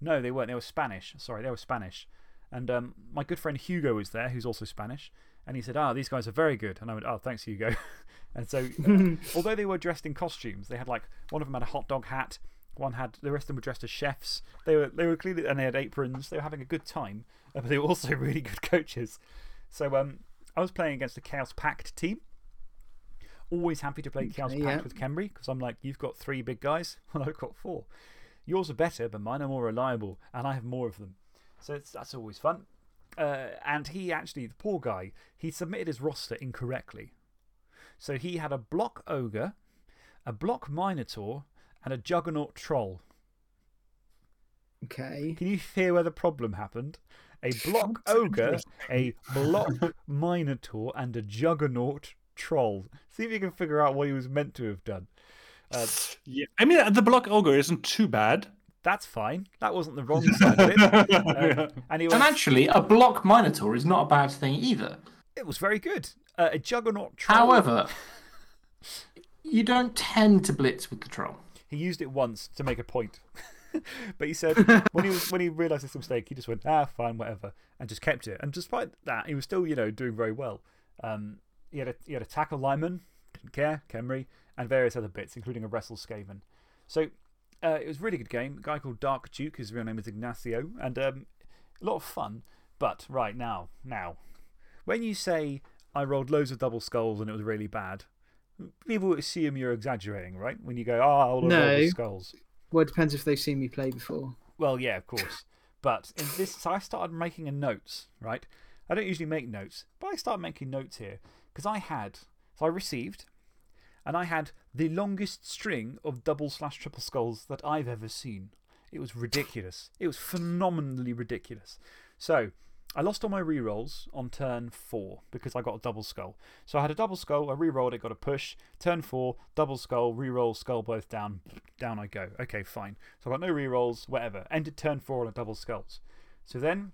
[SPEAKER 1] No, they weren't. They were Spanish. Sorry, they were Spanish. And um, my good friend Hugo was there, who's also Spanish. And he said, Ah, these guys are very good. And I went, Oh, thanks, Hugo. *laughs* and so, *laughs* uh, although they were dressed in costumes, they had like, one of them had a hot dog hat, one had, the rest of them were dressed as chefs. They were, they were clearly, and they had aprons. They were having a good time, uh, *laughs* but they were also really good coaches. So um, I was playing against a Chaos Pact team. Always happy to play Chaos
[SPEAKER 2] Okay,
[SPEAKER 1] Pact with Khemri because I'm like, you've got three big guys, *laughs* and I've got four. Yours are better, but mine are more reliable, and I have more of them. So it's, that's always fun. Uh, and he actually, the poor guy, he submitted his roster incorrectly. So he had a block ogre, a block minotaur, and a juggernaut troll.
[SPEAKER 2] Okay.
[SPEAKER 1] Can you hear where the problem happened? A *laughs* block ogre, a block minotaur, and a juggernaut troll. See if you can figure out what he was meant to have done. Uh,
[SPEAKER 4] yeah. I mean, the block ogre isn't too bad.
[SPEAKER 1] that's fine. That wasn't the *laughs* wrong side of it. Um, and he
[SPEAKER 3] And actually, a block Minotaur is not a bad thing either.
[SPEAKER 1] it was very good. Uh, a juggernaut troll.
[SPEAKER 3] However, you don't tend to blitz with the troll.
[SPEAKER 1] He used it once to make a point. *laughs* but he said *laughs* when he, was, when he realised his mistake, he just went, ah, fine, whatever, and just kept it. And despite that, he was still, you know, doing very well. Um, he, had a, he had a tackle lineman, didn't care, Khemri, and various other bits, including a wrestle Skaven. So uh, it was a really good game. A guy called Dark Duke, his real name is Ignacio, and um, a lot of fun. But right now, now, when you say I rolled loads of double skulls and it was really bad, people assume you're exaggerating, right? When you go, oh, I rolled
[SPEAKER 2] No.
[SPEAKER 1] double skulls.
[SPEAKER 2] Well, it depends if they've seen me play before.
[SPEAKER 1] Well, yeah, of course. but in this, so I started making a notes, right? I don't usually make notes, but I started making notes here because I had, so I received, and I had the longest string of double slash triple skulls that I've ever seen. It was ridiculous. It was phenomenally ridiculous. So I lost all my rerolls on turn four because I got a double skull. So I had a double skull, I rerolled it, got a push. Turn four, double skull, reroll, skull both down. Down I go. Okay, fine. So I got no rerolls, whatever. Ended turn four on a double skulls. So then,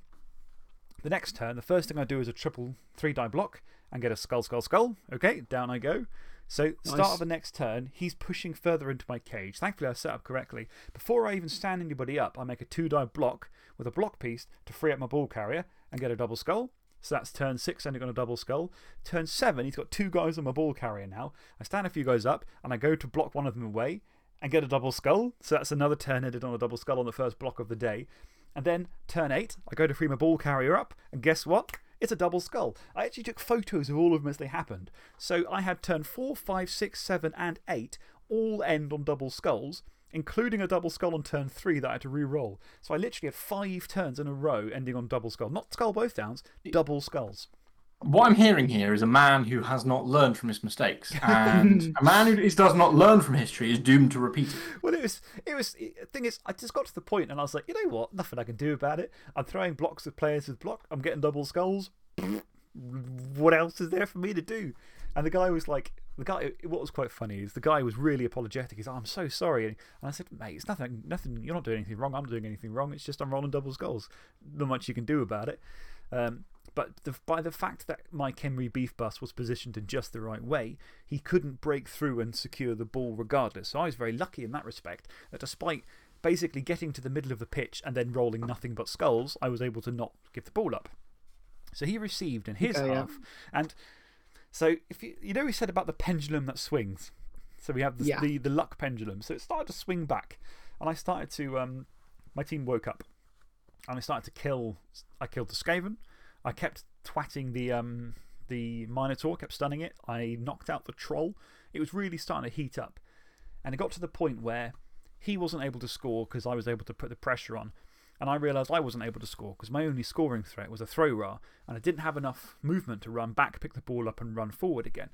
[SPEAKER 1] the next turn, the first thing I do is a triple three die block and get a skull, skull, skull. Okay, down I go. So, start of the next turn, he's pushing further into my cage. Thankfully, I set up correctly. Before I even stand anybody up, I make a two die block with a block piece to free up my ball carrier and get a double skull. So that's turn six, ending on a double skull. Turn seven, he's got two guys on my ball carrier now. I stand a few guys up and I go to block one of them away and get a double skull. So that's another turn ended on a double skull on the first block of the day. And then turn eight, I go to free my ball carrier up, and guess what? It's a double skull. I actually took photos of all of them as they happened. So I had turn four, five, six, seven, and eight all end on double skulls, including a double skull on turn three that I had to re roll. So I literally had five turns in a row ending on double skull. Not skull both downs, double skulls.
[SPEAKER 3] What I'm hearing here is a man who has not learned from his mistakes. *laughs* And a man who does not learn from history is doomed to repeat it.
[SPEAKER 1] Well, it was, it was, the thing is, I just got to the point and I was like, you know what? Nothing I can do about it. I'm throwing blocks of players with block. I'm getting double skulls. What else is there for me to do? And the guy was like, the guy, what was quite funny is the guy was really apologetic. He's like, I'm so sorry. And I said, mate, it's nothing, nothing, you're not doing anything wrong. I'm doing anything wrong. It's just I'm rolling doubles skulls. Not much you can do about it. Um, but the, by the fact that Mike Henry beef bus was positioned in just the right way, he couldn't break through and secure the ball regardless. So I was very lucky in that respect that despite basically getting to the middle of the pitch and then rolling nothing but skulls, I was able to not give the ball up. So he received in his
[SPEAKER 2] yeah.
[SPEAKER 1] half. And so, if you, you know, we said about the pendulum that swings. So we have the,
[SPEAKER 2] Yeah.
[SPEAKER 1] the, the luck pendulum. So it started to swing back. And I started to, um, my team woke up. And I started to kill, I killed the Skaven. I kept twatting the, um, the Minotaur, kept stunning it. I knocked out the Troll. It was really starting to heat up. And it got to the point where he wasn't able to score because I was able to put the pressure on. And I realised I wasn't able to score because my only scoring threat was a Thro-Ra, and I didn't have enough movement to run back, pick the ball up, and run forward again.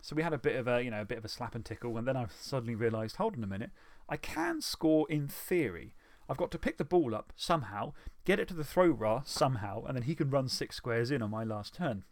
[SPEAKER 1] So we had a bit of a, you know, a bit of a slap and tickle, and then I suddenly realised hold on a minute, I can score in theory. I've got to pick the ball up somehow, get it to the throw bar somehow, and then he can run six squares in on my last turn.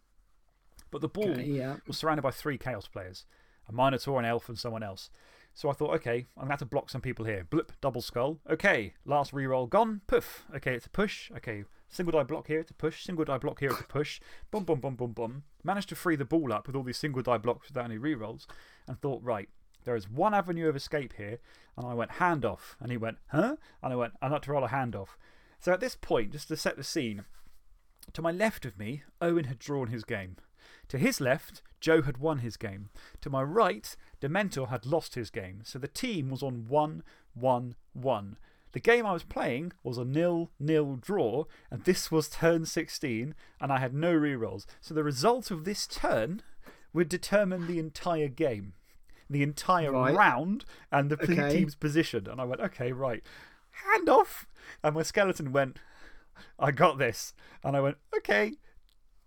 [SPEAKER 1] But the ball
[SPEAKER 2] Okay, yeah.
[SPEAKER 1] was surrounded by three Chaos players a Minotaur, an Elf, and someone else. So I thought, okay, I'm going to have to block some people here. Blip, double skull. Okay, last reroll gone. Poof. Okay, it's a push. Okay, single die block here, it's a push. Single die block here, it's a push. Boom, boom, boom, boom, boom. Managed to free the ball up with all these single die blocks without any rerolls and thought, right, there is one avenue of escape here. And I went, hand off. And he went, huh? And I went, I'd like to roll a hand off. So at this point, just to set the scene, to my left of me, Owen had drawn his game. To his left, Joe had won his game. To my right, Dementor had lost his game. So the team was on 1 1 1. The game I was playing was a nil nil draw, and this was turn 16, and I had no rerolls. So the result of this turn would determine the entire game, the entire
[SPEAKER 2] Right.
[SPEAKER 1] round, and the
[SPEAKER 2] Okay.
[SPEAKER 1] team's position. And I went, okay, right. Hand off. And my skeleton went, I got this. And I went, okay,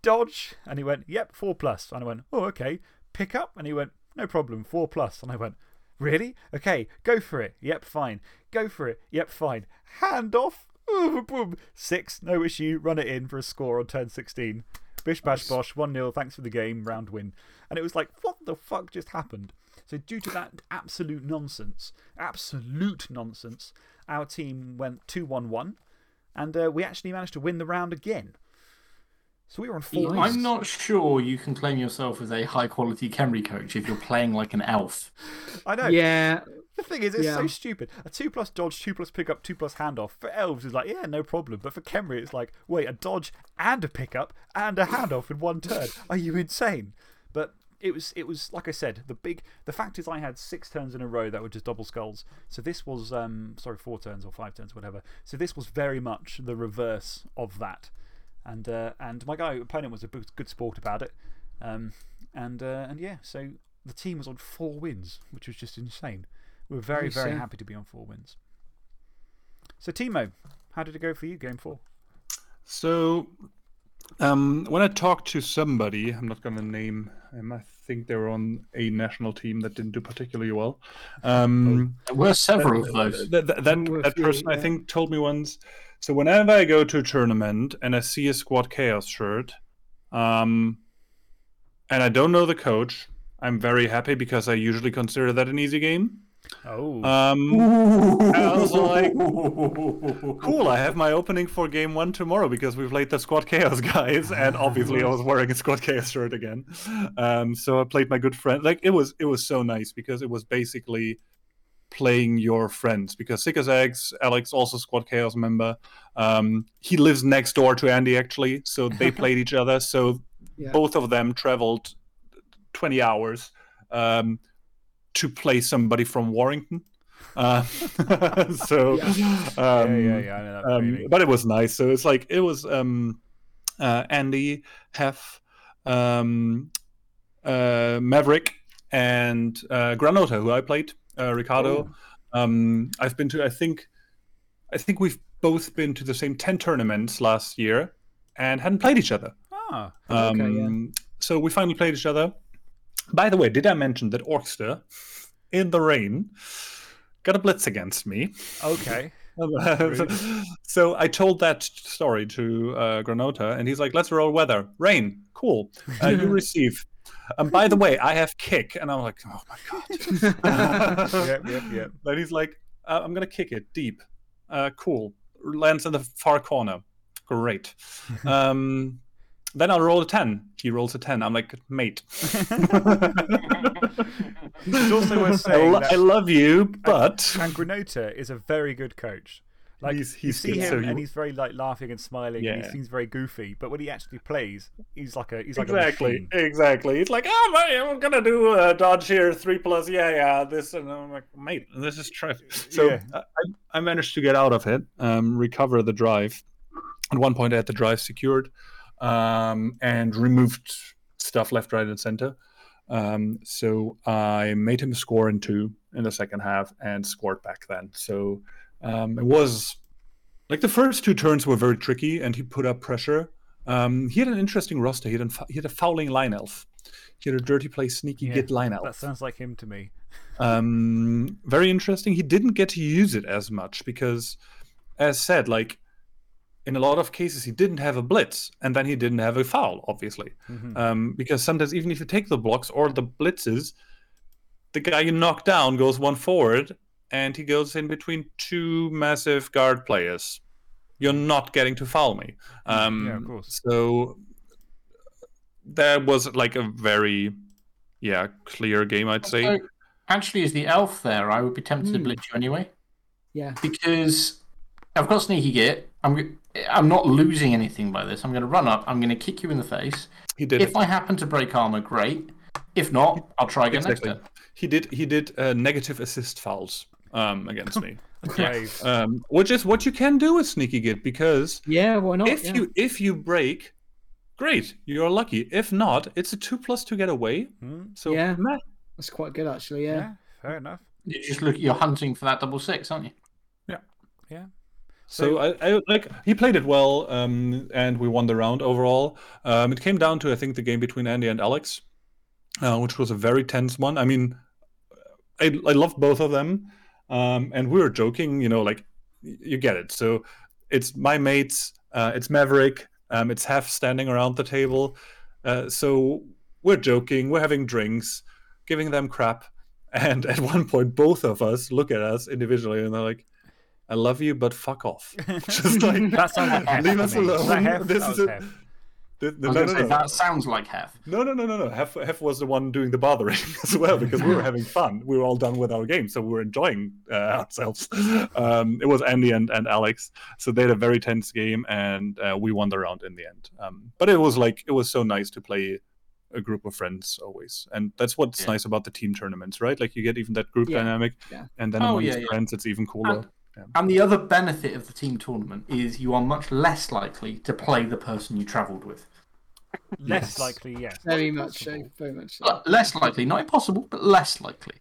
[SPEAKER 1] dodge. And he went, yep, four plus. And I went, oh, okay. Pick up. And he went, no problem, four plus. And I went, really? Okay, go for it. Yep, fine. Go for it. Yep, fine. Hand off. Ooh, boom. Six, no issue. Run it in for a score on turn 16. Bish bash bosh, 1 0. Thanks for the game. Round win. And it was like, what the fuck just happened? So, due to that absolute nonsense, absolute nonsense, our team went 2 1 1. And uh, we actually managed to win the round again. So we were on four.
[SPEAKER 3] I'm not sure you can claim yourself as a high quality Khemri coach if you're playing like an elf.
[SPEAKER 1] I know.
[SPEAKER 2] Yeah.
[SPEAKER 1] The thing is, it's so stupid. A 2 plus dodge, 2 plus pickup, 2 plus handoff. For elves, is like, yeah, no problem. But for Khemri, it's like, wait, a dodge and a pickup and a handoff in one turn. Are you insane? But it was, it was like I said, the big. The fact is, I had six turns in a row that were just double skulls. So this was, um, sorry, four turns or five turns, whatever. So this was very much the reverse of that. And, uh, and my guy, opponent was a good good sport about it. Um, and, uh, and yeah, so the team was on four wins, which was just insane. We were very,
[SPEAKER 2] Nice,
[SPEAKER 1] very happy to be on four wins. So, Timo, how did it go for you, game four?
[SPEAKER 4] So, um, when I talked to somebody, I'm not going to name him, I think they were on a national team that didn't do particularly well. Um,
[SPEAKER 3] There were several of those.
[SPEAKER 4] That, that, that,
[SPEAKER 2] There
[SPEAKER 4] that
[SPEAKER 2] few,
[SPEAKER 4] person, I think, told me once. So, whenever I go to a tournament and I see a Squad Chaos shirt, um, and I don't know the coach, I'm very happy because I usually consider that an easy game.
[SPEAKER 1] Oh.
[SPEAKER 4] Um, *laughs* I was like, cool, I have my opening for game one tomorrow because we played the Squad Chaos *laughs* guys, and obviously I was *laughs* wearing a Squad Chaos shirt again. Um, so I played my good friend. Like it was, it was so nice because it was basically playing your friends. Because Sick as Eggs, Alex, also Squad Chaos member, um, he lives next door to Andy actually, so they *laughs* played each other. So
[SPEAKER 2] Yeah.
[SPEAKER 4] both of them traveled 20 hours um, to play somebody from Warrington. Uh, *laughs* so,
[SPEAKER 2] Yeah.
[SPEAKER 4] Um,
[SPEAKER 1] yeah, yeah, yeah, I
[SPEAKER 4] um, but it was nice. So it's like it was um, uh, Andy, Hef, um, uh, Maverick, and uh, Granota, who I played. Uh, Ricardo. Um, I've been to. I think. I think we've both been to the same ten tournaments last year, and hadn't played each other.
[SPEAKER 1] Ah,
[SPEAKER 4] Um,
[SPEAKER 2] Okay, yeah.
[SPEAKER 4] So we finally played each other. By the way, did I mention that Orkster, in the rain, got a blitz against me?
[SPEAKER 1] okay. *laughs*
[SPEAKER 4] so I told that story to uh, Granota, and he's like, "Let's roll weather, rain, cool. Uh, you *laughs* receive." And by the way, I have kick, and I'm like, "Oh my god!" *laughs*
[SPEAKER 1] yep, yep, yep. *laughs*
[SPEAKER 4] Then he's like, uh, "I'm gonna kick it deep, uh, cool." Lands in the far corner, great. *laughs* um, then I'll roll a ten. He rolls a ten. I'm like, "Mate,
[SPEAKER 1] It's also worth
[SPEAKER 4] I,
[SPEAKER 1] saying
[SPEAKER 4] lo-
[SPEAKER 1] that
[SPEAKER 4] I love you, but."
[SPEAKER 1] and Granota is a very good coach. Like,
[SPEAKER 4] He's-
[SPEAKER 1] you
[SPEAKER 4] he's
[SPEAKER 1] see
[SPEAKER 4] good,
[SPEAKER 1] him
[SPEAKER 4] so
[SPEAKER 1] and he's very like laughing and smiling and he seems very goofy. But when he actually plays, he's like a he's like
[SPEAKER 4] exactly,
[SPEAKER 1] a
[SPEAKER 4] exactly. He's like, oh, mate, I'm gonna do a dodge here, three plus, yeah, yeah, this, and I'm like, mate, this is true. *laughs* So
[SPEAKER 1] Yeah.
[SPEAKER 4] I, I managed to get out of it, um, recover the drive. At one point, I had the drive secured, um, and removed stuff left, right, and center. Um, so I made him score in two in the second half and scored back then. So um, it was like the first two turns were very tricky, and he put up pressure. Um, he had an interesting roster. He had, he had a fouling line elf. He had a dirty play, sneaky
[SPEAKER 1] Yeah,
[SPEAKER 4] git line out.
[SPEAKER 1] That sounds like him to me.
[SPEAKER 4] Um, very interesting. He didn't get to use it as much because, as said, like in a lot of cases, he didn't have a blitz, and then he didn't have a foul, obviously.
[SPEAKER 1] Mhm.
[SPEAKER 4] Um, because sometimes, even if you take the blocks or the blitzes, the guy you knock down goes one forward, and he goes in between two massive guard players. You're not getting to foul me. Um,
[SPEAKER 1] Yeah, of course.
[SPEAKER 4] So that was like a very, yeah, clear game, I'd say.
[SPEAKER 3] So, actually, as the elf there, I would be tempted to
[SPEAKER 2] Hmm.
[SPEAKER 3] blitz you anyway
[SPEAKER 2] Yeah.
[SPEAKER 3] because I've got sneaky git. I'm g- I'm not losing anything by this. I'm going to run up. I'm going to kick you in the face.
[SPEAKER 4] He did.
[SPEAKER 3] If
[SPEAKER 4] it.
[SPEAKER 3] I happen to break armor, great. If not, I'll try again
[SPEAKER 4] Exactly.
[SPEAKER 3] next turn.
[SPEAKER 4] He did. He did uh, negative assist fouls um, against me, *laughs*
[SPEAKER 1] Brave.
[SPEAKER 4] um, which is what you can do with sneaky git because
[SPEAKER 2] Yeah, why not?
[SPEAKER 4] if
[SPEAKER 2] yeah.
[SPEAKER 4] you if you break, great, you're lucky. If not, it's a two plus to get away.
[SPEAKER 1] Hmm,
[SPEAKER 4] So
[SPEAKER 2] Yeah.
[SPEAKER 4] meh.
[SPEAKER 2] That's quite good, actually. Yeah.
[SPEAKER 1] yeah, fair enough.
[SPEAKER 3] You just look. You're hunting for that double six, aren't you?
[SPEAKER 1] Yeah, yeah.
[SPEAKER 4] So I, I like he played it well, um, and we won the round overall. Um, it came down to I think the game between Andy and Alex, uh, which was a very tense one. I mean, I I loved both of them, um, and we were joking, you know, like you get it. So it's my mates, uh, it's Maverick, um, it's Hef standing around the table. Uh, so we're joking, we're having drinks, giving them crap, *laughs* and at one point, both of us look at us individually, and they're like. I love you, but fuck off. *laughs* Just like
[SPEAKER 1] That sounds like
[SPEAKER 4] leave us alone. This is a-
[SPEAKER 1] Hef.
[SPEAKER 4] Th-
[SPEAKER 3] I
[SPEAKER 4] no, no,
[SPEAKER 3] going to
[SPEAKER 4] no,
[SPEAKER 3] say
[SPEAKER 4] no.
[SPEAKER 3] that sounds like Hef.
[SPEAKER 4] No, no, no, no, no. Hef, Hef was the one doing the bothering *laughs* as well because we were having fun. We were all done with our game, so we were enjoying uh, ourselves. Um, it was Andy and, and Alex, so they had a very tense game, and uh, we won the round in the end. Um, but it was like it was so nice to play a group of friends always, and that's what's
[SPEAKER 3] Yeah.
[SPEAKER 4] nice about the team tournaments, right? Like you get even that group
[SPEAKER 2] Yeah,
[SPEAKER 4] dynamic,
[SPEAKER 2] yeah.
[SPEAKER 4] and then
[SPEAKER 3] Oh,
[SPEAKER 4] amongst
[SPEAKER 3] yeah, yeah.
[SPEAKER 4] friends, it's even cooler.
[SPEAKER 3] And, and the other benefit of the team tournament is you are much less likely to play the person you travelled with.
[SPEAKER 1] Less
[SPEAKER 4] Yes.
[SPEAKER 1] likely, yes.
[SPEAKER 2] Very
[SPEAKER 1] Not
[SPEAKER 2] much so. Very much so.
[SPEAKER 3] L- Less likely, not impossible, but less likely.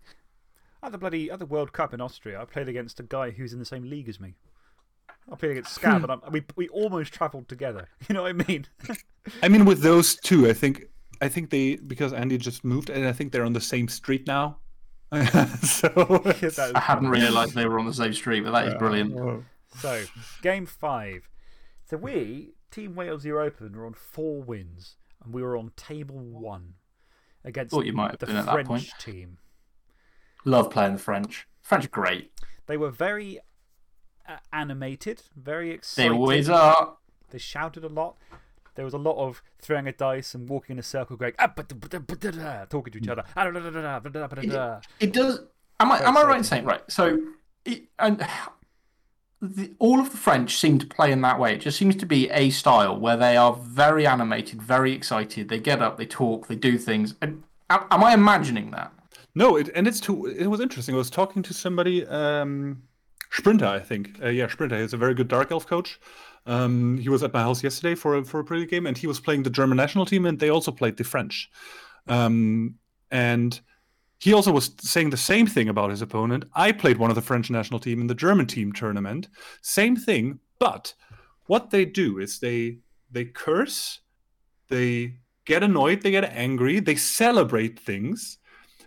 [SPEAKER 1] At the bloody at the World Cup in Austria, I played against a guy who's in the same league as me. I played against Scab, hmm. and I, we we almost travelled together. *laughs* You know what I mean?
[SPEAKER 4] I mean, with those two, I think I think they because Andy just moved, and I think they're on the same street now. *laughs* so *laughs*
[SPEAKER 1] That is
[SPEAKER 3] I hadn't realised they were on the same street, but that is brilliant.
[SPEAKER 1] So, game five. So we, Team Wales European, were on four wins, and we were on table one against
[SPEAKER 3] you might
[SPEAKER 1] the French team.
[SPEAKER 3] Love playing the French. French are great.
[SPEAKER 1] They were very uh, animated, very excited.
[SPEAKER 3] They always are.
[SPEAKER 1] They shouted a lot. There was a lot of throwing a dice and walking in a circle, going, ah, talking to each other. It,
[SPEAKER 3] it does. Am I, am I right in
[SPEAKER 1] uh,
[SPEAKER 3] saying, right? So, it, and the, all of the French seem to play in that way. It just seems to be a style where they are very animated, very excited. They get up, they talk, they do things. And, am, I imagining that?
[SPEAKER 4] No, it, and it's too. It was interesting. I was talking to somebody, um, Sprinter, I think. Uh, yeah, Sprinter. He's a very good Dark Elf coach. Um, he was at my house yesterday for a, for a pretty game, and he was playing the German national team, and they also played the French. Um, and he also was saying the same thing about his opponent. I played one of the French national team in the German team tournament. Same thing, but what they do is they they curse, they get annoyed, they get angry, they celebrate things,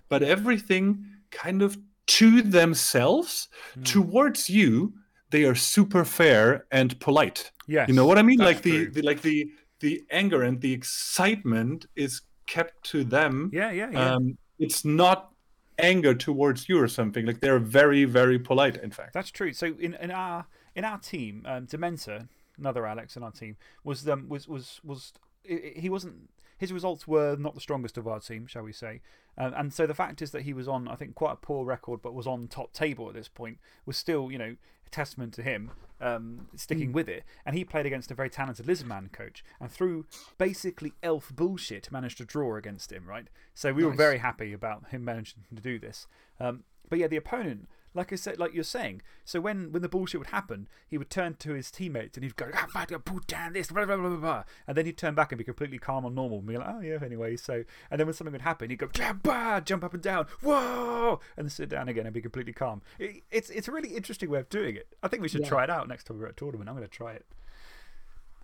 [SPEAKER 4] but everything kind of to themselves, towards you, they are super fair and polite.
[SPEAKER 1] Yes.
[SPEAKER 4] You know what I mean? Like the, the like the the anger and the excitement is kept to them.
[SPEAKER 1] Yeah, yeah, yeah.
[SPEAKER 4] Um, it's not anger towards you or something. Like they're very, very polite. In fact,
[SPEAKER 1] That's true. So in, in our in our team, um, Dementor, another Alex in our team, was um, was was was he wasn't. His results were not the strongest of our team, shall we say. Um, and so the fact is that he was on, I think, quite a poor record, but was on top table at this point, was still, you know, a testament to him um, sticking with it. And he played against a very talented Lizardman coach, and through basically elf bullshit, managed to draw against him, right? So we were very happy about him managing to do this. Um, but yeah, the opponent, like I said, like you're saying, so when, when the bullshit would happen, he would turn to his teammates and he'd go, ah, fuck, put down this, blah, blah, blah, blah, blah. And then he'd turn back and be completely calm and normal and be like, oh, yeah, anyway. So, and then when something would happen, he'd go, "Ja, bah," jump up and down, whoa, and then sit down again and be completely calm. It, it's, it's a really interesting way of doing it. I think we should
[SPEAKER 2] Yeah.
[SPEAKER 1] try it out next time we're at a tournament. I'm going to try it.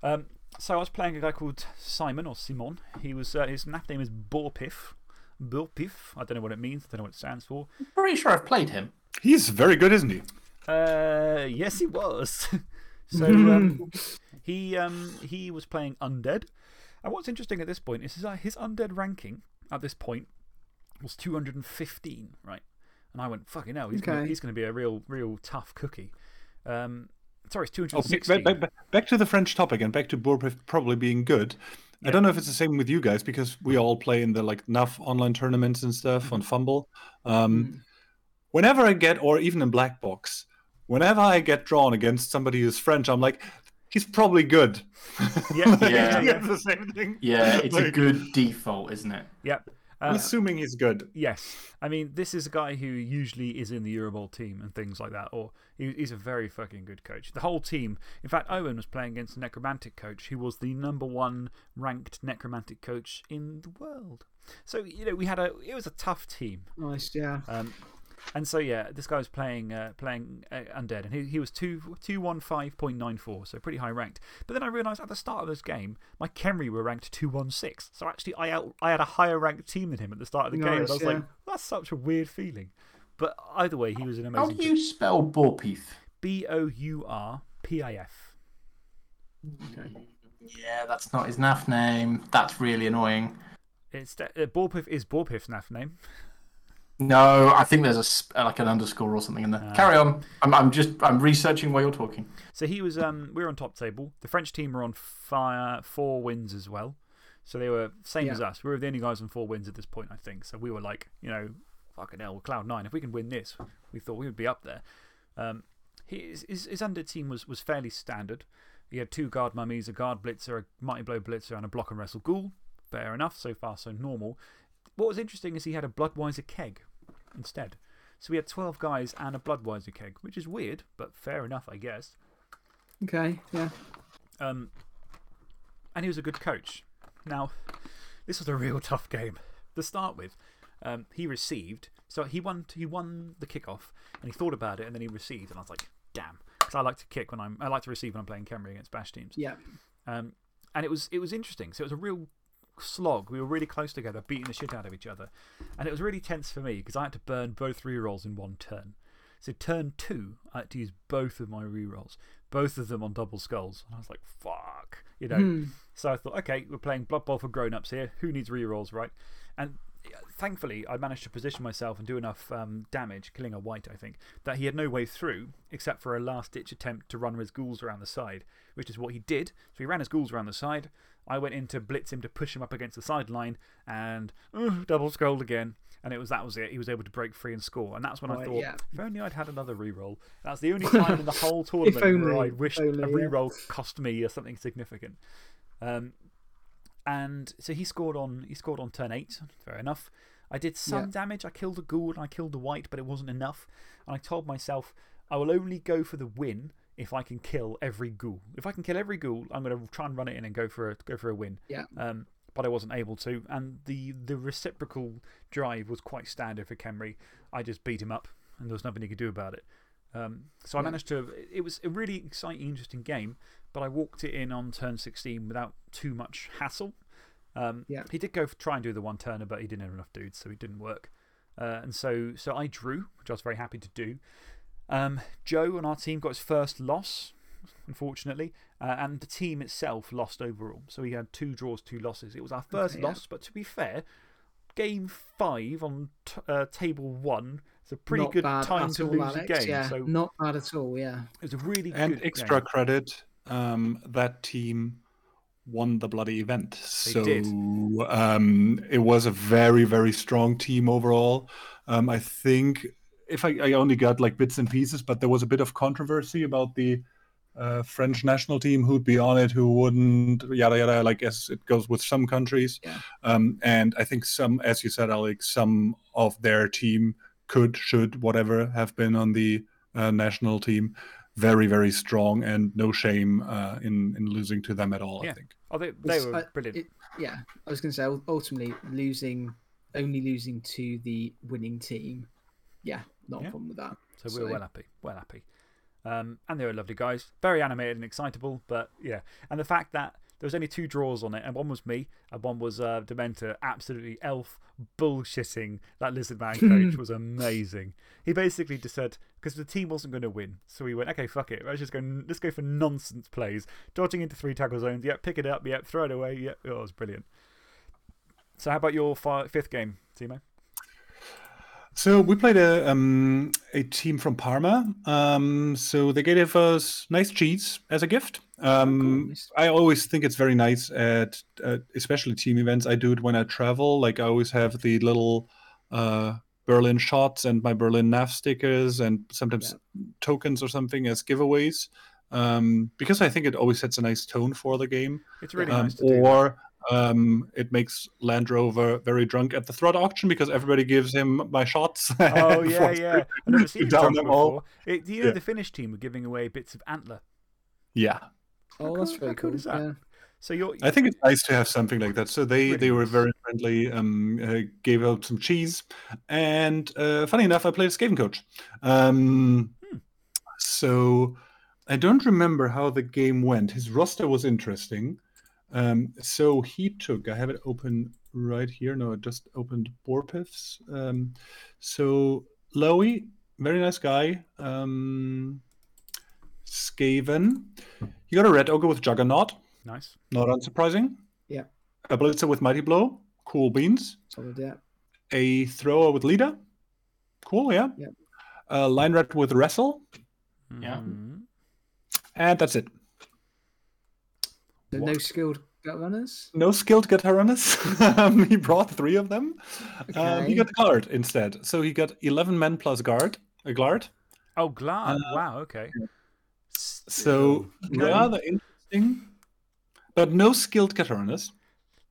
[SPEAKER 1] Um, so I was playing a guy called Simon or Simon. He was, uh, his NAF name is Borpif. Borpif. I don't know what it means. I don't know what it stands for.
[SPEAKER 3] Pretty sure I've played him.
[SPEAKER 4] He's very good, isn't he?
[SPEAKER 1] Uh, yes, he was. *laughs* so um, *laughs* he, um, he was playing Undead. And what's interesting at this point is that his Undead ranking at this point was 215, right? And I went, fucking hell, he's
[SPEAKER 2] Okay.
[SPEAKER 1] going to be a real, real tough cookie. Um, sorry, it's
[SPEAKER 4] Oh,
[SPEAKER 1] 216.
[SPEAKER 4] back, back, back to the French topic and back to Borpif probably being good. I don't know if it's the same with you guys because we all play in the like NAF online tournaments and stuff on FUMBBL. Um, Whenever I get, or even in Black Box, whenever I get drawn against somebody who's French, I'm like, he's probably good. *laughs*
[SPEAKER 1] Yeah,
[SPEAKER 4] Like,
[SPEAKER 3] yeah,
[SPEAKER 1] yeah.
[SPEAKER 4] it's the same thing.
[SPEAKER 3] Yeah, it's a good default, isn't it?
[SPEAKER 1] Yep.
[SPEAKER 4] I'm
[SPEAKER 1] Uh,
[SPEAKER 4] assuming he's good.
[SPEAKER 1] Yes. I mean, this is a guy who usually is in the Eurobowl team and things like that, or he, he's a very fucking good coach. The whole team, in fact, Owen was playing against a necromantic coach who was the number one ranked necromantic coach in the world. So, you know, we had a, it was a tough team.
[SPEAKER 2] Nice, yeah.
[SPEAKER 1] Um, and so, yeah, this guy was playing, uh, playing uh, Undead, and he, he was 2 215.94, so pretty high ranked. But then I realised at the start of this game, my Khemri were ranked 216. So actually, I, out, I had a higher ranked team than him at the start of the game. And I
[SPEAKER 2] Nice,
[SPEAKER 1] was like, that's such a weird feeling. But either way, he was an amazing.
[SPEAKER 3] How do you spell Borpif?
[SPEAKER 1] B O U R P I F.
[SPEAKER 3] Yeah, that's not his NAF name. That's really annoying.
[SPEAKER 1] It's uh, Borpif is Borpif's NAF name. *laughs*
[SPEAKER 3] No, I think there's a like an underscore or something in there. Carry on. I'm, I'm just I'm researching while you're talking.
[SPEAKER 1] So he was, um, we were on top table. The French team were on fire, four wins as well. So they were same
[SPEAKER 2] Yeah.
[SPEAKER 1] as us. We were the only guys on four wins at this point, I think. So we were like, you know, fucking hell, Cloud Nine. If we can win this, we thought we would be up there. Um, his, his, his under team was, was fairly standard. He had two guard mummies, a guard blitzer, a mighty blow blitzer, and a block and wrestle ghoul. Fair enough, so far so normal. What was interesting is he had a Bloodweiser keg instead. So we had 12 guys and a Bloodweiser keg, which is weird, but fair enough, I guess.
[SPEAKER 2] Okay, yeah.
[SPEAKER 1] Um, and he was a good coach. Now, this was a real *laughs* tough game to start with. Um, he received, so he won, he won the kickoff and he thought about it and then he received. And I was like, damn. Because I like to kick when I'm, I like to receive when I'm playing Khemri against Bash teams.
[SPEAKER 2] Yeah.
[SPEAKER 1] Um, and it was, it was interesting. So it was a real slog. We were really close together, beating the shit out of each other. And it was really tense for me because I had to burn both rerolls in one turn. So, turn two, I had to use both of my rerolls, both of them on double skulls. And I was like, fuck. You know?
[SPEAKER 2] Hmm.
[SPEAKER 1] So I thought, okay, we're playing Blood Bowl for grown ups here. Who needs rerolls, right? And thankfully, I managed to position myself and do enough um, damage, killing a white, I think, that he had no way through except for a last ditch attempt to run his ghouls around the side, which is what he did. So he ran his ghouls around the side. I went in to blitz him to push him up against the sideline and uh, double skulled again. And it was, that was it. He was able to break free and score. And that's when I
[SPEAKER 2] Right,
[SPEAKER 1] thought,
[SPEAKER 2] yeah.
[SPEAKER 1] if only I'd had another reroll. That's the only *laughs* time in the whole tournament where
[SPEAKER 2] only,
[SPEAKER 1] I wished
[SPEAKER 2] only,
[SPEAKER 1] a
[SPEAKER 2] yeah.
[SPEAKER 1] reroll cost me something significant. Um, and so he scored on, he scored on turn eight. Fair enough. I did some
[SPEAKER 2] Yeah.
[SPEAKER 1] damage. I killed a ghoul and I killed a white, but it wasn't enough. And I told myself, I will only go for the win if I can kill every ghoul. If I can kill every ghoul, I'm going to try and run it in and go for a, go for a win.
[SPEAKER 2] Yeah.
[SPEAKER 1] Um, but I wasn't able to. And the, the reciprocal drive was quite standard for Khemri. I just beat him up, and there was nothing he could do about it. Um, so I
[SPEAKER 2] Yeah.
[SPEAKER 1] managed to. It was a really exciting, interesting game, but I walked it in on turn 16 without too much hassle. Um,
[SPEAKER 2] Yeah.
[SPEAKER 1] He did go try and do the one turner, but he didn't have enough dudes, so it didn't work. Uh, and so, so I drew, which I was very happy to do. Um, Joe on our team got his first loss, unfortunately, uh, and the team itself lost overall. So he had two draws, two losses. It was our first
[SPEAKER 2] Okay, yeah.
[SPEAKER 1] loss, but to be fair, game five on uh, table one. It's a pretty
[SPEAKER 2] Not
[SPEAKER 1] good time to
[SPEAKER 2] all,
[SPEAKER 1] lose
[SPEAKER 2] Alex.
[SPEAKER 1] a game.
[SPEAKER 2] Yeah,
[SPEAKER 1] So
[SPEAKER 2] not bad at all, yeah.
[SPEAKER 1] it was a really
[SPEAKER 4] And
[SPEAKER 1] good
[SPEAKER 4] extra
[SPEAKER 1] game.
[SPEAKER 4] credit, um, that team won the bloody event. so
[SPEAKER 1] did.
[SPEAKER 4] Um, it was a very, very strong team overall. Um, I think if I, I only got like bits and pieces, but there was a bit of controversy about the uh, French national team who'd be on it, who wouldn't, yada yada. Like as it goes with some countries,
[SPEAKER 2] Yeah.
[SPEAKER 4] um, and I think some, as you said, Alex, some of their team could, should, whatever, have been on the uh, national team. Very, very strong, and no shame uh, in in losing to them at all.
[SPEAKER 1] Yeah.
[SPEAKER 4] I think.
[SPEAKER 1] Oh, they, they were
[SPEAKER 2] uh,
[SPEAKER 1] brilliant.
[SPEAKER 2] it- yeah, I was going to say ultimately losing, only losing to the winning team. Yeah, not
[SPEAKER 1] Yeah.
[SPEAKER 2] a problem with that.
[SPEAKER 1] So we were well happy. Well happy. Um, and they were lovely guys. Very animated and excitable. But yeah. And the fact that There was only two draws on it, and one was me, and one was uh, Dementor. Absolutely elf bullshitting that Lizard Man *laughs* coach was amazing. He basically just said, because the team wasn't going to win, so we went, okay, fuck it. Let's just go, let's go for nonsense plays. Dodging into three tackle zones, yep, pick it up, yep, throw it away, yep. Oh, it was brilliant. So, how about your fifth game, Timo?
[SPEAKER 4] So we played a um, a team from Parma. Um, so they gave us nice cheese as a gift. Um,
[SPEAKER 2] nice.
[SPEAKER 4] I always think it's very nice at uh, especially team events. I do it when I travel. Like I always have the little uh, Berlin shots and my Berlin NAF stickers and sometimes tokens or something as giveaways. Um, because I think it always sets a nice tone for the game.
[SPEAKER 1] It's really
[SPEAKER 4] Um,
[SPEAKER 1] nice to do. that.
[SPEAKER 4] or um, it makes Land Rover very drunk at the Thrud auction because everybody gives him my shots. *laughs*
[SPEAKER 1] Oh, yeah, yeah. *laughs* I've never seen
[SPEAKER 4] down them all.
[SPEAKER 1] before. It, you know,
[SPEAKER 4] Yeah.
[SPEAKER 1] the Finnish team were giving away bits of antler.
[SPEAKER 4] Yeah.
[SPEAKER 2] Oh,
[SPEAKER 1] How
[SPEAKER 2] that's very
[SPEAKER 1] how cool
[SPEAKER 2] cool.
[SPEAKER 1] is that?
[SPEAKER 2] Yeah.
[SPEAKER 1] So you're.
[SPEAKER 4] I think it's nice to have something like that. So they
[SPEAKER 1] Really
[SPEAKER 4] they were very friendly. Um, uh, gave out some cheese, and uh, funny enough, I played a Skaven coach. Um,
[SPEAKER 1] Hmm.
[SPEAKER 4] so I don't remember how the game went. His roster was interesting. Um, so he took. I have it open right here. No, it just opened Borpifs. Um, so Lowy, very nice guy. Um, Skaven. You got a red ogre with Juggernaut.
[SPEAKER 1] Nice.
[SPEAKER 4] Not unsurprising.
[SPEAKER 2] Yeah.
[SPEAKER 4] A blitzer with Mighty Blow. Cool beans.
[SPEAKER 2] Solid, yeah.
[SPEAKER 4] A thrower with Leader. Cool, yeah.
[SPEAKER 2] Yeah.
[SPEAKER 4] A line rat with Wrestle.
[SPEAKER 3] Yeah.
[SPEAKER 1] Mhm.
[SPEAKER 4] And that's it.
[SPEAKER 2] So no skilled gut runners.
[SPEAKER 4] No skilled gut runners. um, *laughs* he brought three of them. Um, he
[SPEAKER 2] Okay.
[SPEAKER 4] got guard instead. So he got 11 men plus guard. A guard.
[SPEAKER 1] Oh, Glad.
[SPEAKER 4] Uh,
[SPEAKER 1] wow, okay.
[SPEAKER 4] So
[SPEAKER 1] Still, okay.
[SPEAKER 4] rather interesting. But no skilled gut runners.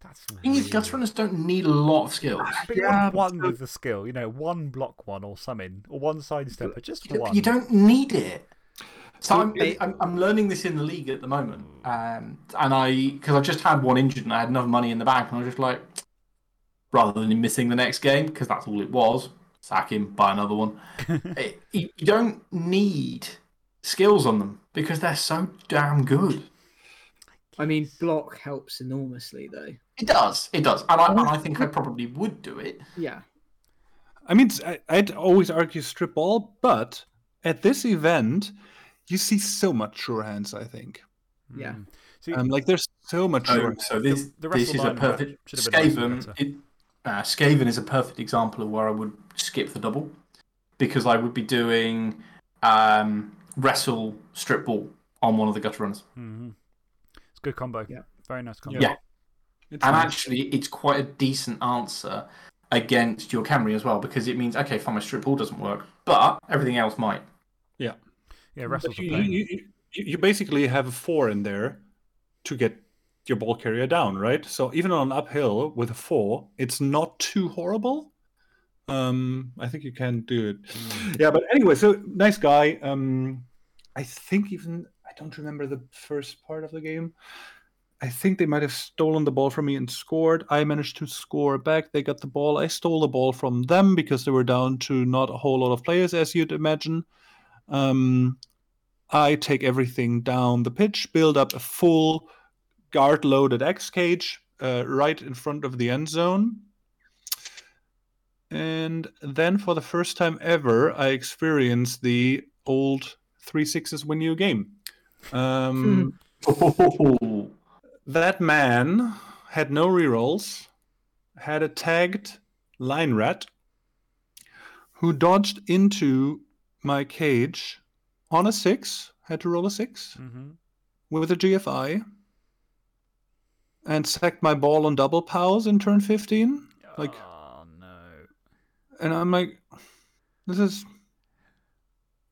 [SPEAKER 1] That's
[SPEAKER 3] The thing is,
[SPEAKER 1] weird.
[SPEAKER 3] gutter runners don't need a lot of skills.
[SPEAKER 1] But you
[SPEAKER 4] Yeah,
[SPEAKER 1] one with the skill, you know, one block one or something, or one sidestepper, just
[SPEAKER 3] You
[SPEAKER 1] one.
[SPEAKER 3] you don't need it. So I'm, I'm, I'm learning this in the league at the moment, um, and I because I just had one injured and I had enough money in the bank, and I was just like, rather than him missing the next game because that's all it was, sack him, buy another one. It- *laughs* you, you don't need skills on them because they're so damn good.
[SPEAKER 2] I mean, block helps enormously, though.
[SPEAKER 3] It does, it does, and I, and I think I probably would do it.
[SPEAKER 2] Yeah.
[SPEAKER 4] I mean, I, I'd always argue strip ball, but at this event, you see so much sure hands, I think.
[SPEAKER 2] Yeah.
[SPEAKER 1] Mm. See,
[SPEAKER 4] Um, like there's so much sure
[SPEAKER 3] So, so this
[SPEAKER 1] the
[SPEAKER 3] this
[SPEAKER 1] wrestle
[SPEAKER 3] is a perfect
[SPEAKER 1] should have been nicer,
[SPEAKER 3] Skaven.
[SPEAKER 1] better.
[SPEAKER 3] It, uh, Skaven is a perfect example of where I would skip the double because I would be doing um, wrestle strip ball on one of the gutter runs,
[SPEAKER 1] Mhm. It's a good combo.
[SPEAKER 2] Yeah.
[SPEAKER 1] Very nice combo.
[SPEAKER 3] Yeah.
[SPEAKER 4] It's
[SPEAKER 3] and
[SPEAKER 4] nice.
[SPEAKER 3] actually it's quite a decent answer against your Khemri as well because it means okay, fine, my strip ball doesn't work, but everything else might.
[SPEAKER 1] Yeah, a
[SPEAKER 4] you, you, you, basically have a four in there to get your ball carrier down, right? So even on an uphill with a four, it's not too horrible. Um, I think you can do it.
[SPEAKER 1] Mm.
[SPEAKER 4] Yeah, but anyway, so nice guy. Um, I think even I don't remember the first part of the game. I think they might have stolen the ball from me and scored. I managed to score back. They got the ball. I stole the ball from them because they were down to not a whole lot of players, as you'd imagine. Um, I take everything down the pitch, build up a full guard loaded X cage uh, right in front of the end zone. And then for the first time ever, I experienced the old three sixes win you a game. Um,
[SPEAKER 3] Oh, *laughs*
[SPEAKER 4] that man had no rerolls, had a tagged line rat who dodged into my cage on a six, had to roll a six
[SPEAKER 1] Mhm.
[SPEAKER 4] with a GFI, and sacked my ball on double pows in turn 15. Like-
[SPEAKER 1] oh, no.
[SPEAKER 4] And I'm like, this is.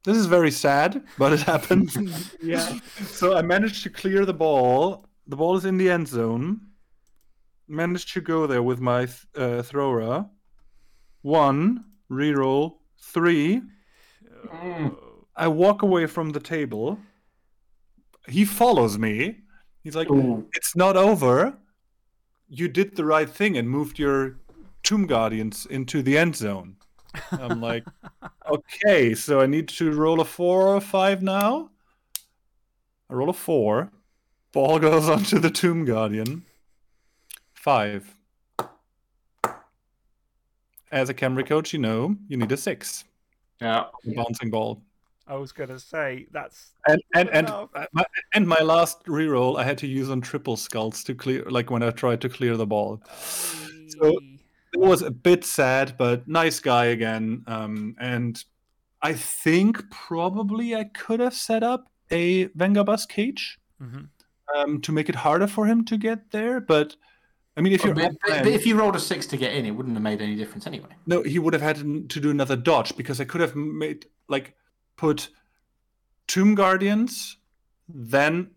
[SPEAKER 4] This is very sad, but it happened. *laughs*
[SPEAKER 2] Yeah. *laughs*
[SPEAKER 4] so I managed to clear the ball. The ball is in the end zone. Managed to go there with my th- uh, thrower. One, reroll, three.
[SPEAKER 3] Mm.
[SPEAKER 1] Oh.
[SPEAKER 4] I walk away from the table. He follows me. He's like,
[SPEAKER 3] Ooh.
[SPEAKER 4] It's not over. You did the right thing and moved your Tomb Guardians into the end zone. I'm *laughs* like, okay, so I need to roll a four or a five now. I roll a four. Ball *laughs* goes onto the Tomb Guardian. Five. As a Khemri coach, you know you need a six.
[SPEAKER 3] Yeah.
[SPEAKER 4] a Bouncing ball.
[SPEAKER 1] I was going to say that's.
[SPEAKER 4] And and and my, and my last reroll I had to use on triple skulls to clear, like when I tried to clear the ball. So- It was a bit sad, but nice guy again. Um, and I think probably I could have set up a Vengabus cage
[SPEAKER 1] Mhm.
[SPEAKER 4] um, to make it harder for him to get there. But I mean, if you're
[SPEAKER 3] But, but- but if you rolled a six to get in, it wouldn't have made any difference anyway.
[SPEAKER 4] no, he would have had to do another dodge because I could have made like put Tomb Guardians, then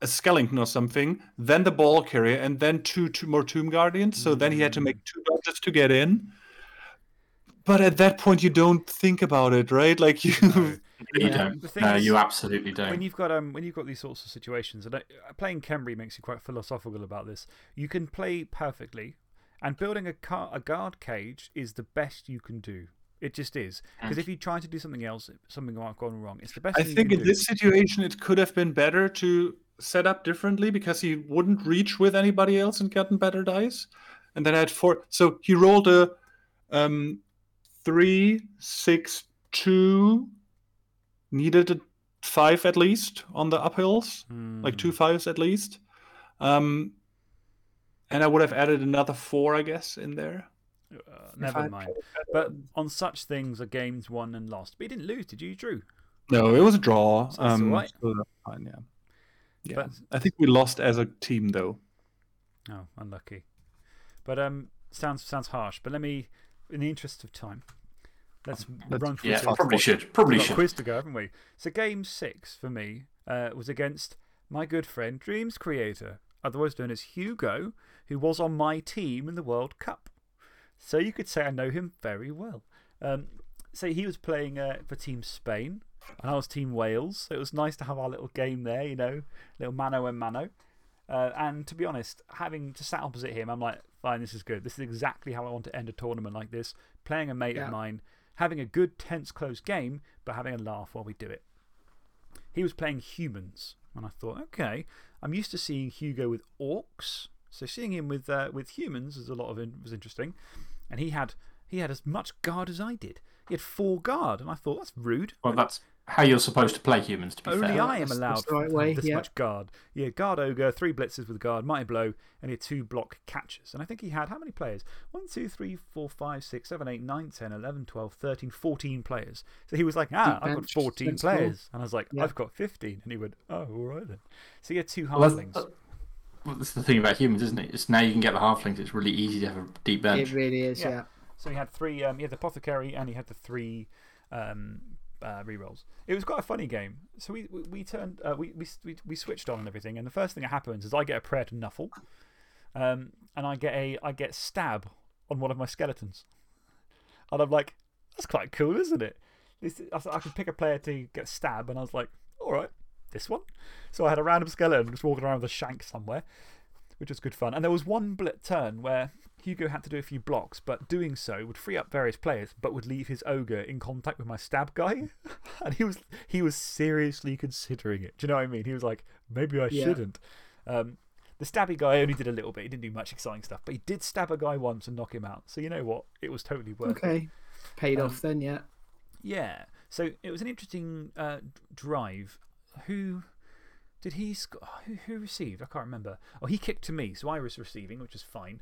[SPEAKER 4] a skeleton or something, then the ball carrier, and then two two more Tomb Guardians. So then he had to make two dodges to get in. But at that point, you don't think about it, right? Like you, *laughs*
[SPEAKER 3] You
[SPEAKER 2] Yeah.
[SPEAKER 3] don't. No,
[SPEAKER 1] is,
[SPEAKER 3] you absolutely don't.
[SPEAKER 1] when you've got um when you've got these sorts of situations, and uh, playing Khemri makes you quite philosophical about this. You can play perfectly, and building a car a guard cage is the best you can do. It just is because if you try to do something else, something might have gone wrong. It's the best.
[SPEAKER 4] I
[SPEAKER 1] thing
[SPEAKER 4] think
[SPEAKER 1] you
[SPEAKER 4] in
[SPEAKER 1] do.
[SPEAKER 4] this situation, it could have been better to set up differently because he wouldn't reach with anybody else and gotten better dice. And then I had four. So he rolled a um, three, six, two, needed a five at least on the uphills, like two fives at least. Um, and I would have added another four, I guess, in there.
[SPEAKER 1] Uh, never
[SPEAKER 4] I-
[SPEAKER 1] mind. But on such things are games won and lost. But you didn't lose, did you? You drew.
[SPEAKER 4] No, it was a draw.
[SPEAKER 1] So that's
[SPEAKER 4] um,
[SPEAKER 1] alright.
[SPEAKER 4] so fine, yeah. Yeah.
[SPEAKER 1] But-
[SPEAKER 4] I think we lost as a team, though.
[SPEAKER 1] Oh, unlucky. But um, sounds sounds harsh. But let me, in the interest of time, let's
[SPEAKER 4] Let's-
[SPEAKER 1] run through.
[SPEAKER 3] yeah,
[SPEAKER 1] some-
[SPEAKER 3] probably should. Probably
[SPEAKER 1] We've got a
[SPEAKER 3] should.
[SPEAKER 1] quiz to go, haven't we? So game six for me uh, was against my good friend Dreams Creator, otherwise known as Hugo, who was on my team in the World Cup. So you could say I know him very well. Um, so he was playing uh, for Team Spain, and I was Team Wales. So it was nice to have our little game there, you know, little mano and mano. Uh, and to be honest, having to sat opposite him, I'm like, fine, this is good. This is exactly how I want to end a tournament like this. Playing a mate
[SPEAKER 2] Yeah.
[SPEAKER 1] of mine, having a good, tense, close game, but having a laugh while we do it. He was playing humans, and I thought, okay, I'm used to seeing Hugo with orcs, so seeing him with, uh, with humans was, a lot of in was interesting. And he had, he had as much guard as I did. He had four guard, and I thought, that's rude.
[SPEAKER 3] Well, that's how you're supposed to play humans, to be fair.
[SPEAKER 1] Only
[SPEAKER 3] fair.
[SPEAKER 1] I am
[SPEAKER 2] That's-
[SPEAKER 1] allowed
[SPEAKER 2] that's right
[SPEAKER 1] to
[SPEAKER 2] way,
[SPEAKER 1] have this
[SPEAKER 2] yeah.
[SPEAKER 1] much guard. Yeah, guard ogre, three blitzers with guard, mighty blow, and he had two block catches. And I think he had how many players? 1, 2, 3, 4, 5, 6, 7, 8, 9, 10, 11, 12, 13, 14 players. So he was like, ah, I've got 14
[SPEAKER 2] sensible.
[SPEAKER 1] players. And I was like,
[SPEAKER 2] Yeah.
[SPEAKER 1] I've got 15. And he went, oh, all right then. So he had two
[SPEAKER 3] Well,
[SPEAKER 1] halflings.
[SPEAKER 3] that's, well, that's the thing about humans, isn't it? It's now you can get the halflings. It's really easy to have a deep bench.
[SPEAKER 2] It really is,
[SPEAKER 1] Yeah.
[SPEAKER 2] yeah.
[SPEAKER 1] So he had three, um, he had the apothecary and he had the three um, uh, rerolls. It was quite a funny game. So we, we, we turned, uh, we, we, we, we switched on and everything. And the first thing that happens is I get a prayer to Nuffle um, and I get, a, I get stab on one of my skeletons. And I'm like, that's quite cool, isn't it? This, I, I could pick a player to get stab, and I was like, all right, this one. So I had a random skeleton just walking around with a shank somewhere, which was good fun. And there was one blit turn where Hugo had to do a few blocks, but doing so would free up various players, but would leave his ogre in contact with my stab guy. *laughs* and he was, he was seriously considering it. Do you know what I mean? He was like, maybe I
[SPEAKER 2] Yeah.
[SPEAKER 1] shouldn't. Um, the stabby guy only did a little bit. He didn't do much exciting stuff, but he did stab a guy once and knock him out. So you know what? It was totally worth it.
[SPEAKER 2] Okay. Paid
[SPEAKER 1] Um,
[SPEAKER 2] off then, yeah.
[SPEAKER 1] Yeah. So it was an interesting uh, drive. Who did he sc- who, who received? I can't remember. Oh, he kicked to me, so I was receiving, which is fine.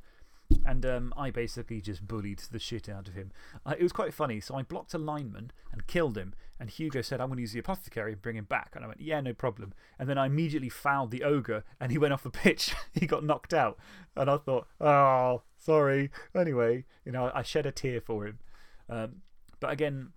[SPEAKER 1] And um, I basically just bullied the shit out of him. Uh, it was quite funny. So I blocked a lineman and killed him. And Hugo said, I'm going to use the apothecary and bring him back. And I went, Yeah, no problem. And then I immediately fouled the ogre and he *laughs* went off the pitch. *laughs* he got knocked out. And I thought, Oh, sorry. Anyway, you know, I shed a tear for him. Um, but again,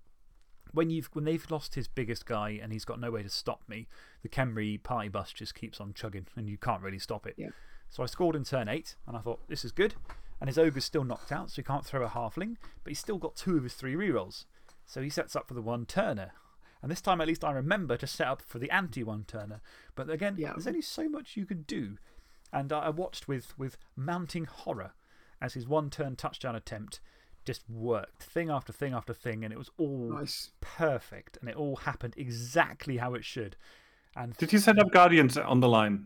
[SPEAKER 1] when, you've, when they've lost his biggest guy and he's got no way to stop me, the Khemri party bus just keeps on chugging and you can't really stop it.
[SPEAKER 2] Yeah.
[SPEAKER 1] So I scored in turn eight and I thought, this is good. And his ogre's still knocked out, so he can't throw a halfling, but he's still got two of his three rerolls. So he sets up for the one turner. And this time, at least, I remember to set up for the anti one turner. But again,
[SPEAKER 2] Yeah.
[SPEAKER 1] there's only so much you can do. And I I watched with, with mounting horror as his one turn touchdown attempt just worked thing after thing after thing, and it was all
[SPEAKER 2] Nice.
[SPEAKER 1] perfect, and it all happened exactly how it should. And
[SPEAKER 4] Did you set up Guardians on the line?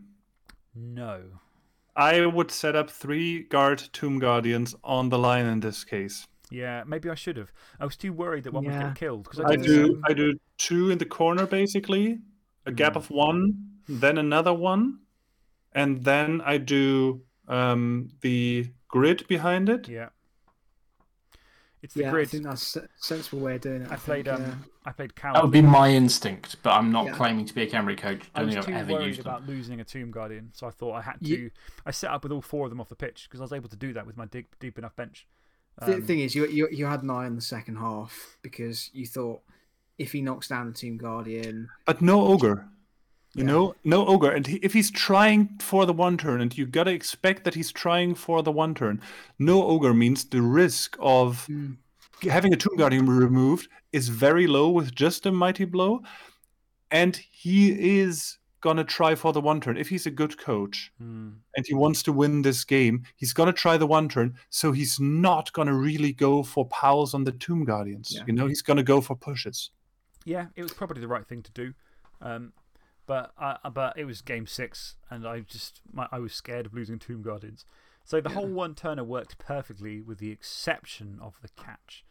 [SPEAKER 1] No.
[SPEAKER 4] I would set up three guard Tomb Guardians on the line in this case.
[SPEAKER 1] Yeah, maybe I should have. I was too worried that one would
[SPEAKER 2] Yeah.
[SPEAKER 1] get killed. Because
[SPEAKER 4] I
[SPEAKER 1] did
[SPEAKER 4] do
[SPEAKER 1] some-
[SPEAKER 4] I do two in the corner basically, a gap
[SPEAKER 1] Mm.
[SPEAKER 4] of one, then another one, and then I do um, the grid behind it.
[SPEAKER 1] Yeah. It's the
[SPEAKER 2] Yeah, I
[SPEAKER 1] grid.
[SPEAKER 2] think that's a sensible way of doing it.
[SPEAKER 1] I
[SPEAKER 2] think,
[SPEAKER 1] played, um,
[SPEAKER 2] yeah.
[SPEAKER 1] I played Cow.
[SPEAKER 3] That would be my instinct, but I'm not
[SPEAKER 2] Yeah.
[SPEAKER 3] claiming to be a Khemri coach.
[SPEAKER 1] I
[SPEAKER 3] Don't
[SPEAKER 1] was
[SPEAKER 3] think
[SPEAKER 1] too
[SPEAKER 3] I've ever
[SPEAKER 1] worried
[SPEAKER 3] used them.
[SPEAKER 1] about losing a Tomb Guardian, so I thought I had to.
[SPEAKER 2] Ye-
[SPEAKER 1] I set up with all four of them off the pitch because I was able to do that with my deep, deep enough bench.
[SPEAKER 2] The
[SPEAKER 1] Um,
[SPEAKER 2] thing is, you, you you had an eye in the second half because you thought if he knocks down the Tomb Guardian,
[SPEAKER 4] But no ogre. You
[SPEAKER 2] Yeah.
[SPEAKER 4] know, no ogre. And he, if he's trying for the one turn, and you gotta expect that he's trying for the one turn, no ogre means the risk of
[SPEAKER 2] Hmm.
[SPEAKER 4] having a Tomb Guardian removed is very low with just a mighty blow. And he is gonna try for the one turn. If he's a good coach
[SPEAKER 1] hmm.
[SPEAKER 4] and he wants to win this game, he's gonna try the one turn. So he's not gonna really go for pals on the Tomb Guardians.
[SPEAKER 2] Yeah.
[SPEAKER 4] You know, he's gonna go for pushes.
[SPEAKER 1] Yeah, it was probably the right thing to do. Um, but, I, but it was game six, and I just my, I was scared of losing Tomb Guardians. So the whole one turner worked perfectly, with the exception of the catch.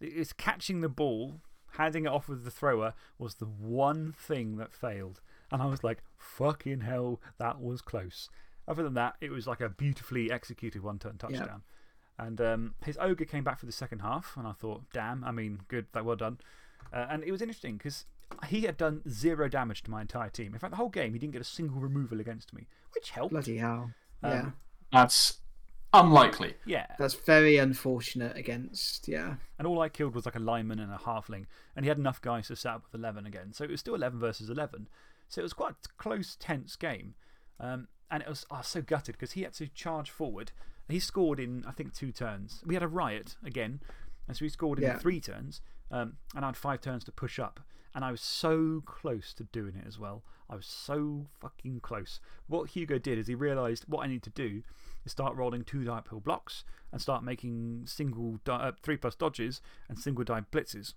[SPEAKER 1] It's catching the ball, handing it off with the thrower was the one thing that failed. And I was like, fucking hell, that was close. Other than that, it was like a beautifully executed one turn touchdown. And um, his ogre came back for the second half, and I thought, damn, I mean, good, that well done. Uh, and it was interesting because he had done zero damage to my entire team. In fact, the whole game, he didn't get a single removal against me, which helped.
[SPEAKER 2] bloody hell,
[SPEAKER 1] Um,
[SPEAKER 2] yeah,
[SPEAKER 3] That's unlikely.
[SPEAKER 1] Yeah.
[SPEAKER 2] that's very unfortunate against yeah.
[SPEAKER 1] And all I killed was like a lineman and a halfling. And he had enough guys to set up with 11 again. So it was still 11 versus 11. So it was quite a close, tense game. Um, and it was, I was so gutted because he had to charge forward. He scored in, I think, two turns. We had a riot again. And so he scored in
[SPEAKER 2] Yeah.
[SPEAKER 1] three turns. Um, and I had five turns to push up. And I was so close to doing it as well. I was so fucking close. What Hugo did is he realised what I need to do is start rolling two die pill blocks and start making single di uh, three plus dodges and single die blitzes.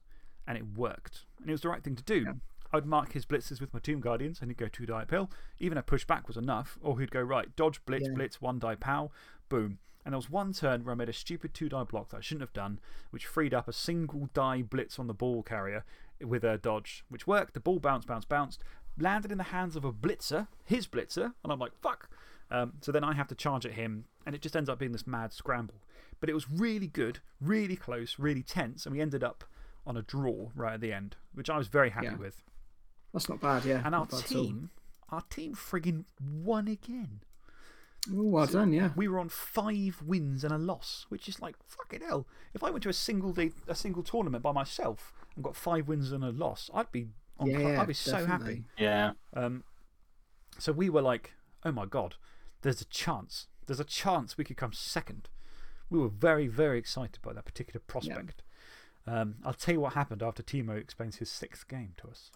[SPEAKER 1] And it worked. And it was the right thing to do. I'd mark his blitzes with my Tomb Guardians and he'd go two die pill. Even a pushback was enough. Or he'd go, right, dodge, blitz,
[SPEAKER 2] Yeah.
[SPEAKER 1] blitz, one die pow, boom. And there was one turn where I made a stupid two die block that I shouldn't have done, which freed up a single die blitz on the ball carrier with a dodge, which worked. The ball bounced, bounced, bounced, landed in the hands of a blitzer, his blitzer, and I'm like, fuck. Um, so then I have to charge at him, and it just ends up being this mad scramble. But it was really good, really close, really tense, and we ended up on a draw right at the end, which I was very happy
[SPEAKER 2] Yeah.
[SPEAKER 1] with.
[SPEAKER 2] That's not bad, yeah.
[SPEAKER 1] And our
[SPEAKER 2] not bad at all.
[SPEAKER 1] team, our team friggin' won again.
[SPEAKER 2] Ooh, well done, yeah.
[SPEAKER 1] We were on five wins and a loss, which is like fucking hell. If I went to a single, day, a single tournament by myself and got five wins and a loss, I'd be, on,
[SPEAKER 2] Yeah,
[SPEAKER 1] I'd be so happy.
[SPEAKER 2] definitely.
[SPEAKER 3] Yeah.
[SPEAKER 1] Um, so we were like, oh my God, there's a chance. There's a chance we could come second. We were very, very excited by that particular prospect. Um, I'll tell you what happened after Timo explains his sixth game to us.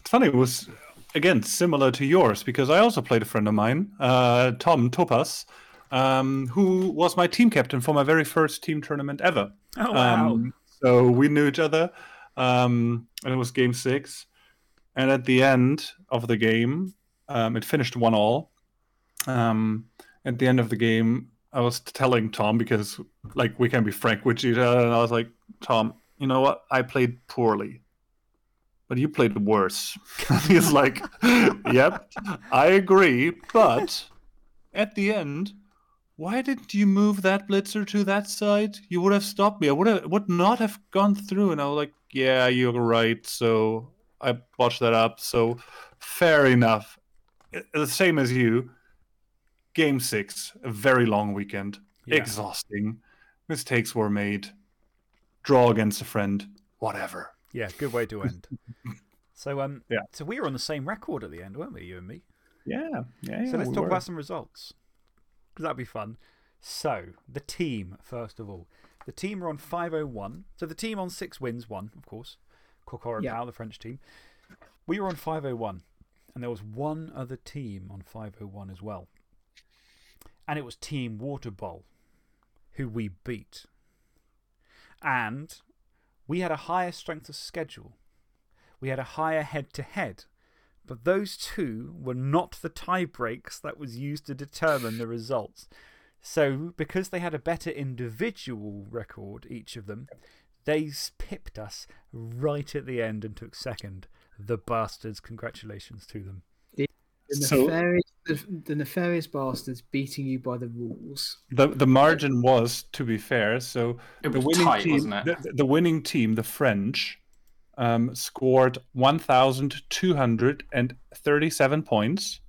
[SPEAKER 4] It's funny, it was again similar to yours because I also played a friend of mine, uh, Tom Topas, um, who was my team captain for my very first team tournament ever.
[SPEAKER 1] Oh, wow.
[SPEAKER 4] Um, so we knew each other, um, and it was game six. And at the end of the game, um, it finished one all. Um, at the end of the game, I was telling Tom because, like, we can be frank with each other, and I was like, Tom, you know what? I played poorly but you played worse. *laughs* He's like, yep, I agree. But at the end, why didn't you move that blitzer to that side? You would have stopped me. I would have would not have gone through. And I was like, yeah, you're right. So I botched that up. So fair enough. The same as you. Game six, a very long weekend,
[SPEAKER 1] Yeah.
[SPEAKER 4] exhausting. Mistakes were made. Draw against a friend, whatever.
[SPEAKER 1] Yeah, good way to end. *laughs* so, um,
[SPEAKER 4] Yeah.
[SPEAKER 1] so we were on the same record at the end, weren't we, you and me?
[SPEAKER 4] Yeah, yeah. yeah
[SPEAKER 1] So let's
[SPEAKER 4] we
[SPEAKER 1] talk
[SPEAKER 4] were.
[SPEAKER 1] about some results. Because that'd be fun. So, the team, first of all. The team are on 501. So, the team on six wins won, of course. Kokoro
[SPEAKER 2] Yeah.
[SPEAKER 1] Pau, the French team. We were on 501. And there was one other team on 501 as well. And it was Team Water Bowl, who we beat. And we had a higher strength of schedule. We had a higher head to head but those two were not the tie breaks that was used to determine the results. So, because they had a better individual record, each of them, they pipped us right at the end and took second. The bastards, congratulations to them.
[SPEAKER 2] The,
[SPEAKER 4] So-
[SPEAKER 2] nefarious, the, the nefarious bastards beating you by the rules.
[SPEAKER 4] The the margin was, to be fair, so
[SPEAKER 3] It
[SPEAKER 4] the
[SPEAKER 3] was
[SPEAKER 4] winning
[SPEAKER 3] tight,
[SPEAKER 4] team,
[SPEAKER 3] wasn't it?
[SPEAKER 4] The, the winning team, the French, um, scored 1,237 points.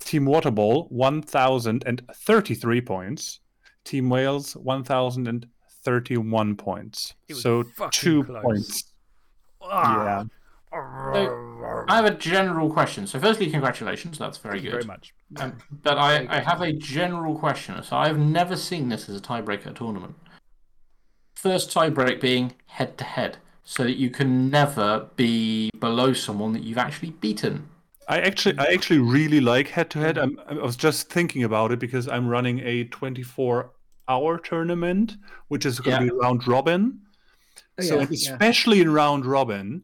[SPEAKER 4] Team Waterball, 1,033 points. Team Wales, 1,031 points. So two
[SPEAKER 1] close.
[SPEAKER 4] points.
[SPEAKER 1] Ah.
[SPEAKER 3] So, I have a general question. So, firstly, congratulations. That's very
[SPEAKER 1] Thank you
[SPEAKER 3] good.
[SPEAKER 1] very much.
[SPEAKER 3] Um, but I, I have a general question. So I've never seen this as a tiebreaker tournament. First tiebreak being head to head, so that you can never be below someone that you've actually beaten.
[SPEAKER 4] I actually, I actually really like head to head. I'm, was just thinking about it because I'm running a 24 hour tournament, which is going to be round robin.
[SPEAKER 2] Oh,
[SPEAKER 4] so,
[SPEAKER 2] yeah, yeah.
[SPEAKER 4] especially in round robin,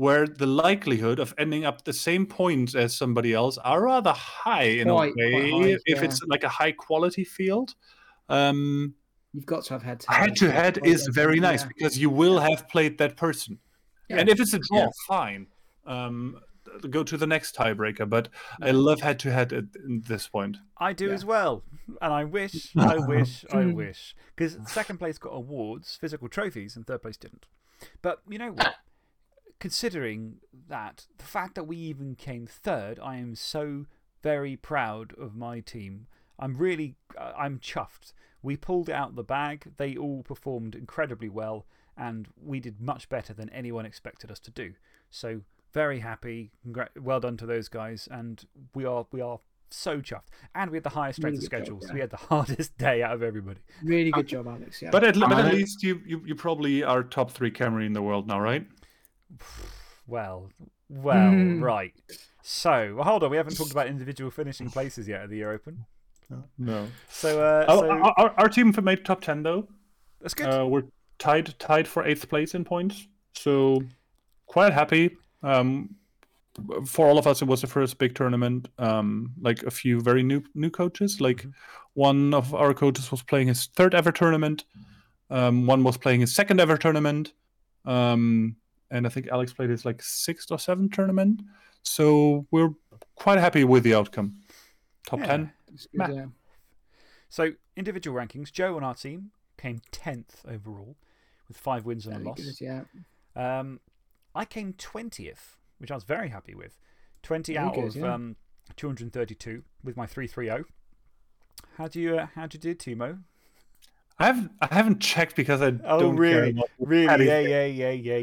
[SPEAKER 4] where the likelihood of ending up the same points as somebody else are rather high in
[SPEAKER 2] Quite-
[SPEAKER 4] a way,
[SPEAKER 2] quite high,
[SPEAKER 4] if
[SPEAKER 2] yeah.
[SPEAKER 4] it's like a high quality field. Um,
[SPEAKER 2] You've got to have head to
[SPEAKER 4] head Head to head is very nice because you will have played that person.
[SPEAKER 2] Yeah.
[SPEAKER 4] And if it's a draw,
[SPEAKER 3] Yeah.
[SPEAKER 4] fine. Um, go to the next tiebreaker. But I love head to head at this point.
[SPEAKER 1] I do
[SPEAKER 2] Yeah.
[SPEAKER 1] as well. And I wish, *laughs* I wish, I wish. Because second place got awards, physical trophies, and third place didn't. But you know what? Considering that, the fact that we even came third, I am so very proud of my team. I'm really, uh, I'm chuffed. We pulled it out the bag. They all performed incredibly well, and we did much better than anyone expected us to do. So, very happy. Well done to those guys. And we are, we are so chuffed. And we had the highest strength
[SPEAKER 2] Really
[SPEAKER 1] of
[SPEAKER 2] good job,
[SPEAKER 1] schedule, so
[SPEAKER 2] yeah.
[SPEAKER 1] we had the *laughs* hardest day out of everybody.
[SPEAKER 2] Really good job, Alex. Yeah.
[SPEAKER 4] But at, but at least you, you, you probably are top three Khemri in the world now, right?
[SPEAKER 1] Well, well,
[SPEAKER 2] Hmm.
[SPEAKER 1] right. So, well, hold on. We haven't talked about individual finishing places yet at the Year Open.
[SPEAKER 4] No.
[SPEAKER 1] So, uh,
[SPEAKER 4] Oh,
[SPEAKER 1] so
[SPEAKER 4] our, our, our team made top 10, though.
[SPEAKER 1] that's good.
[SPEAKER 4] Uh, we're tied tied for eighth place in points, so quite happy. Um, for all of us, it was the first big tournament. Um, like a few very new new coaches. Like one of our coaches was playing his third ever tournament. Um, one was playing his second ever tournament. Um, and I think Alex played his like sixth or seventh tournament. So we're quite happy with the outcome. Top
[SPEAKER 1] Yeah.
[SPEAKER 4] ten.
[SPEAKER 2] Good,
[SPEAKER 4] Meh.
[SPEAKER 2] yeah.
[SPEAKER 1] So, individual rankings Joe on our team came 10th overall with five wins and a loss.
[SPEAKER 2] good, yeah.
[SPEAKER 1] Um, I came 20th, which I was very happy with. 20
[SPEAKER 2] Very
[SPEAKER 1] out
[SPEAKER 2] good,
[SPEAKER 1] of
[SPEAKER 2] yeah.
[SPEAKER 1] um, 232 with my 330. How do you, uh, how do you do, Timo?
[SPEAKER 4] I haven't I haven't checked because I
[SPEAKER 1] Oh,
[SPEAKER 4] don't
[SPEAKER 1] really?
[SPEAKER 4] care about the
[SPEAKER 1] Really?
[SPEAKER 4] Paddy
[SPEAKER 1] Yeah, yeah, yeah, *laughs* yeah,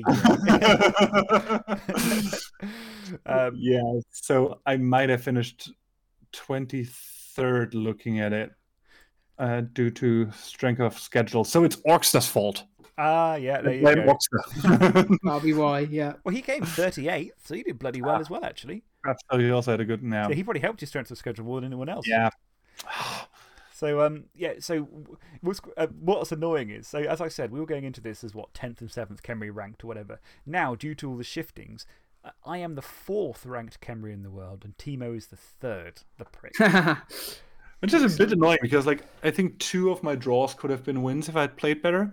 [SPEAKER 1] yeah. *laughs* um,
[SPEAKER 4] yeah, so I might have finished 23rd looking at it uh, due to strength of schedule. So it's Orkster's fault.
[SPEAKER 1] ah, yeah, there you
[SPEAKER 4] Blame
[SPEAKER 1] go.
[SPEAKER 4] Orkster.
[SPEAKER 2] That'll *laughs* be why, yeah.
[SPEAKER 1] Well, he came 38th, so he did bloody well
[SPEAKER 4] Ah.
[SPEAKER 1] as well, actually.
[SPEAKER 4] Perhaps he also had a good now.
[SPEAKER 1] So he probably helped your strength of schedule more than anyone else.
[SPEAKER 4] Yeah.
[SPEAKER 1] So, um, yeah, so what's, uh, what's annoying is, so as I said, we were going into this as what, 10th and 7th Khemri ranked or whatever. Now, due to all the shiftings, uh, I am the fourth ranked Khemri in the world, and Timo is the third, the prick. *laughs*
[SPEAKER 4] Which is a bit annoying because, like, I think two of my draws could have been wins if I had played better.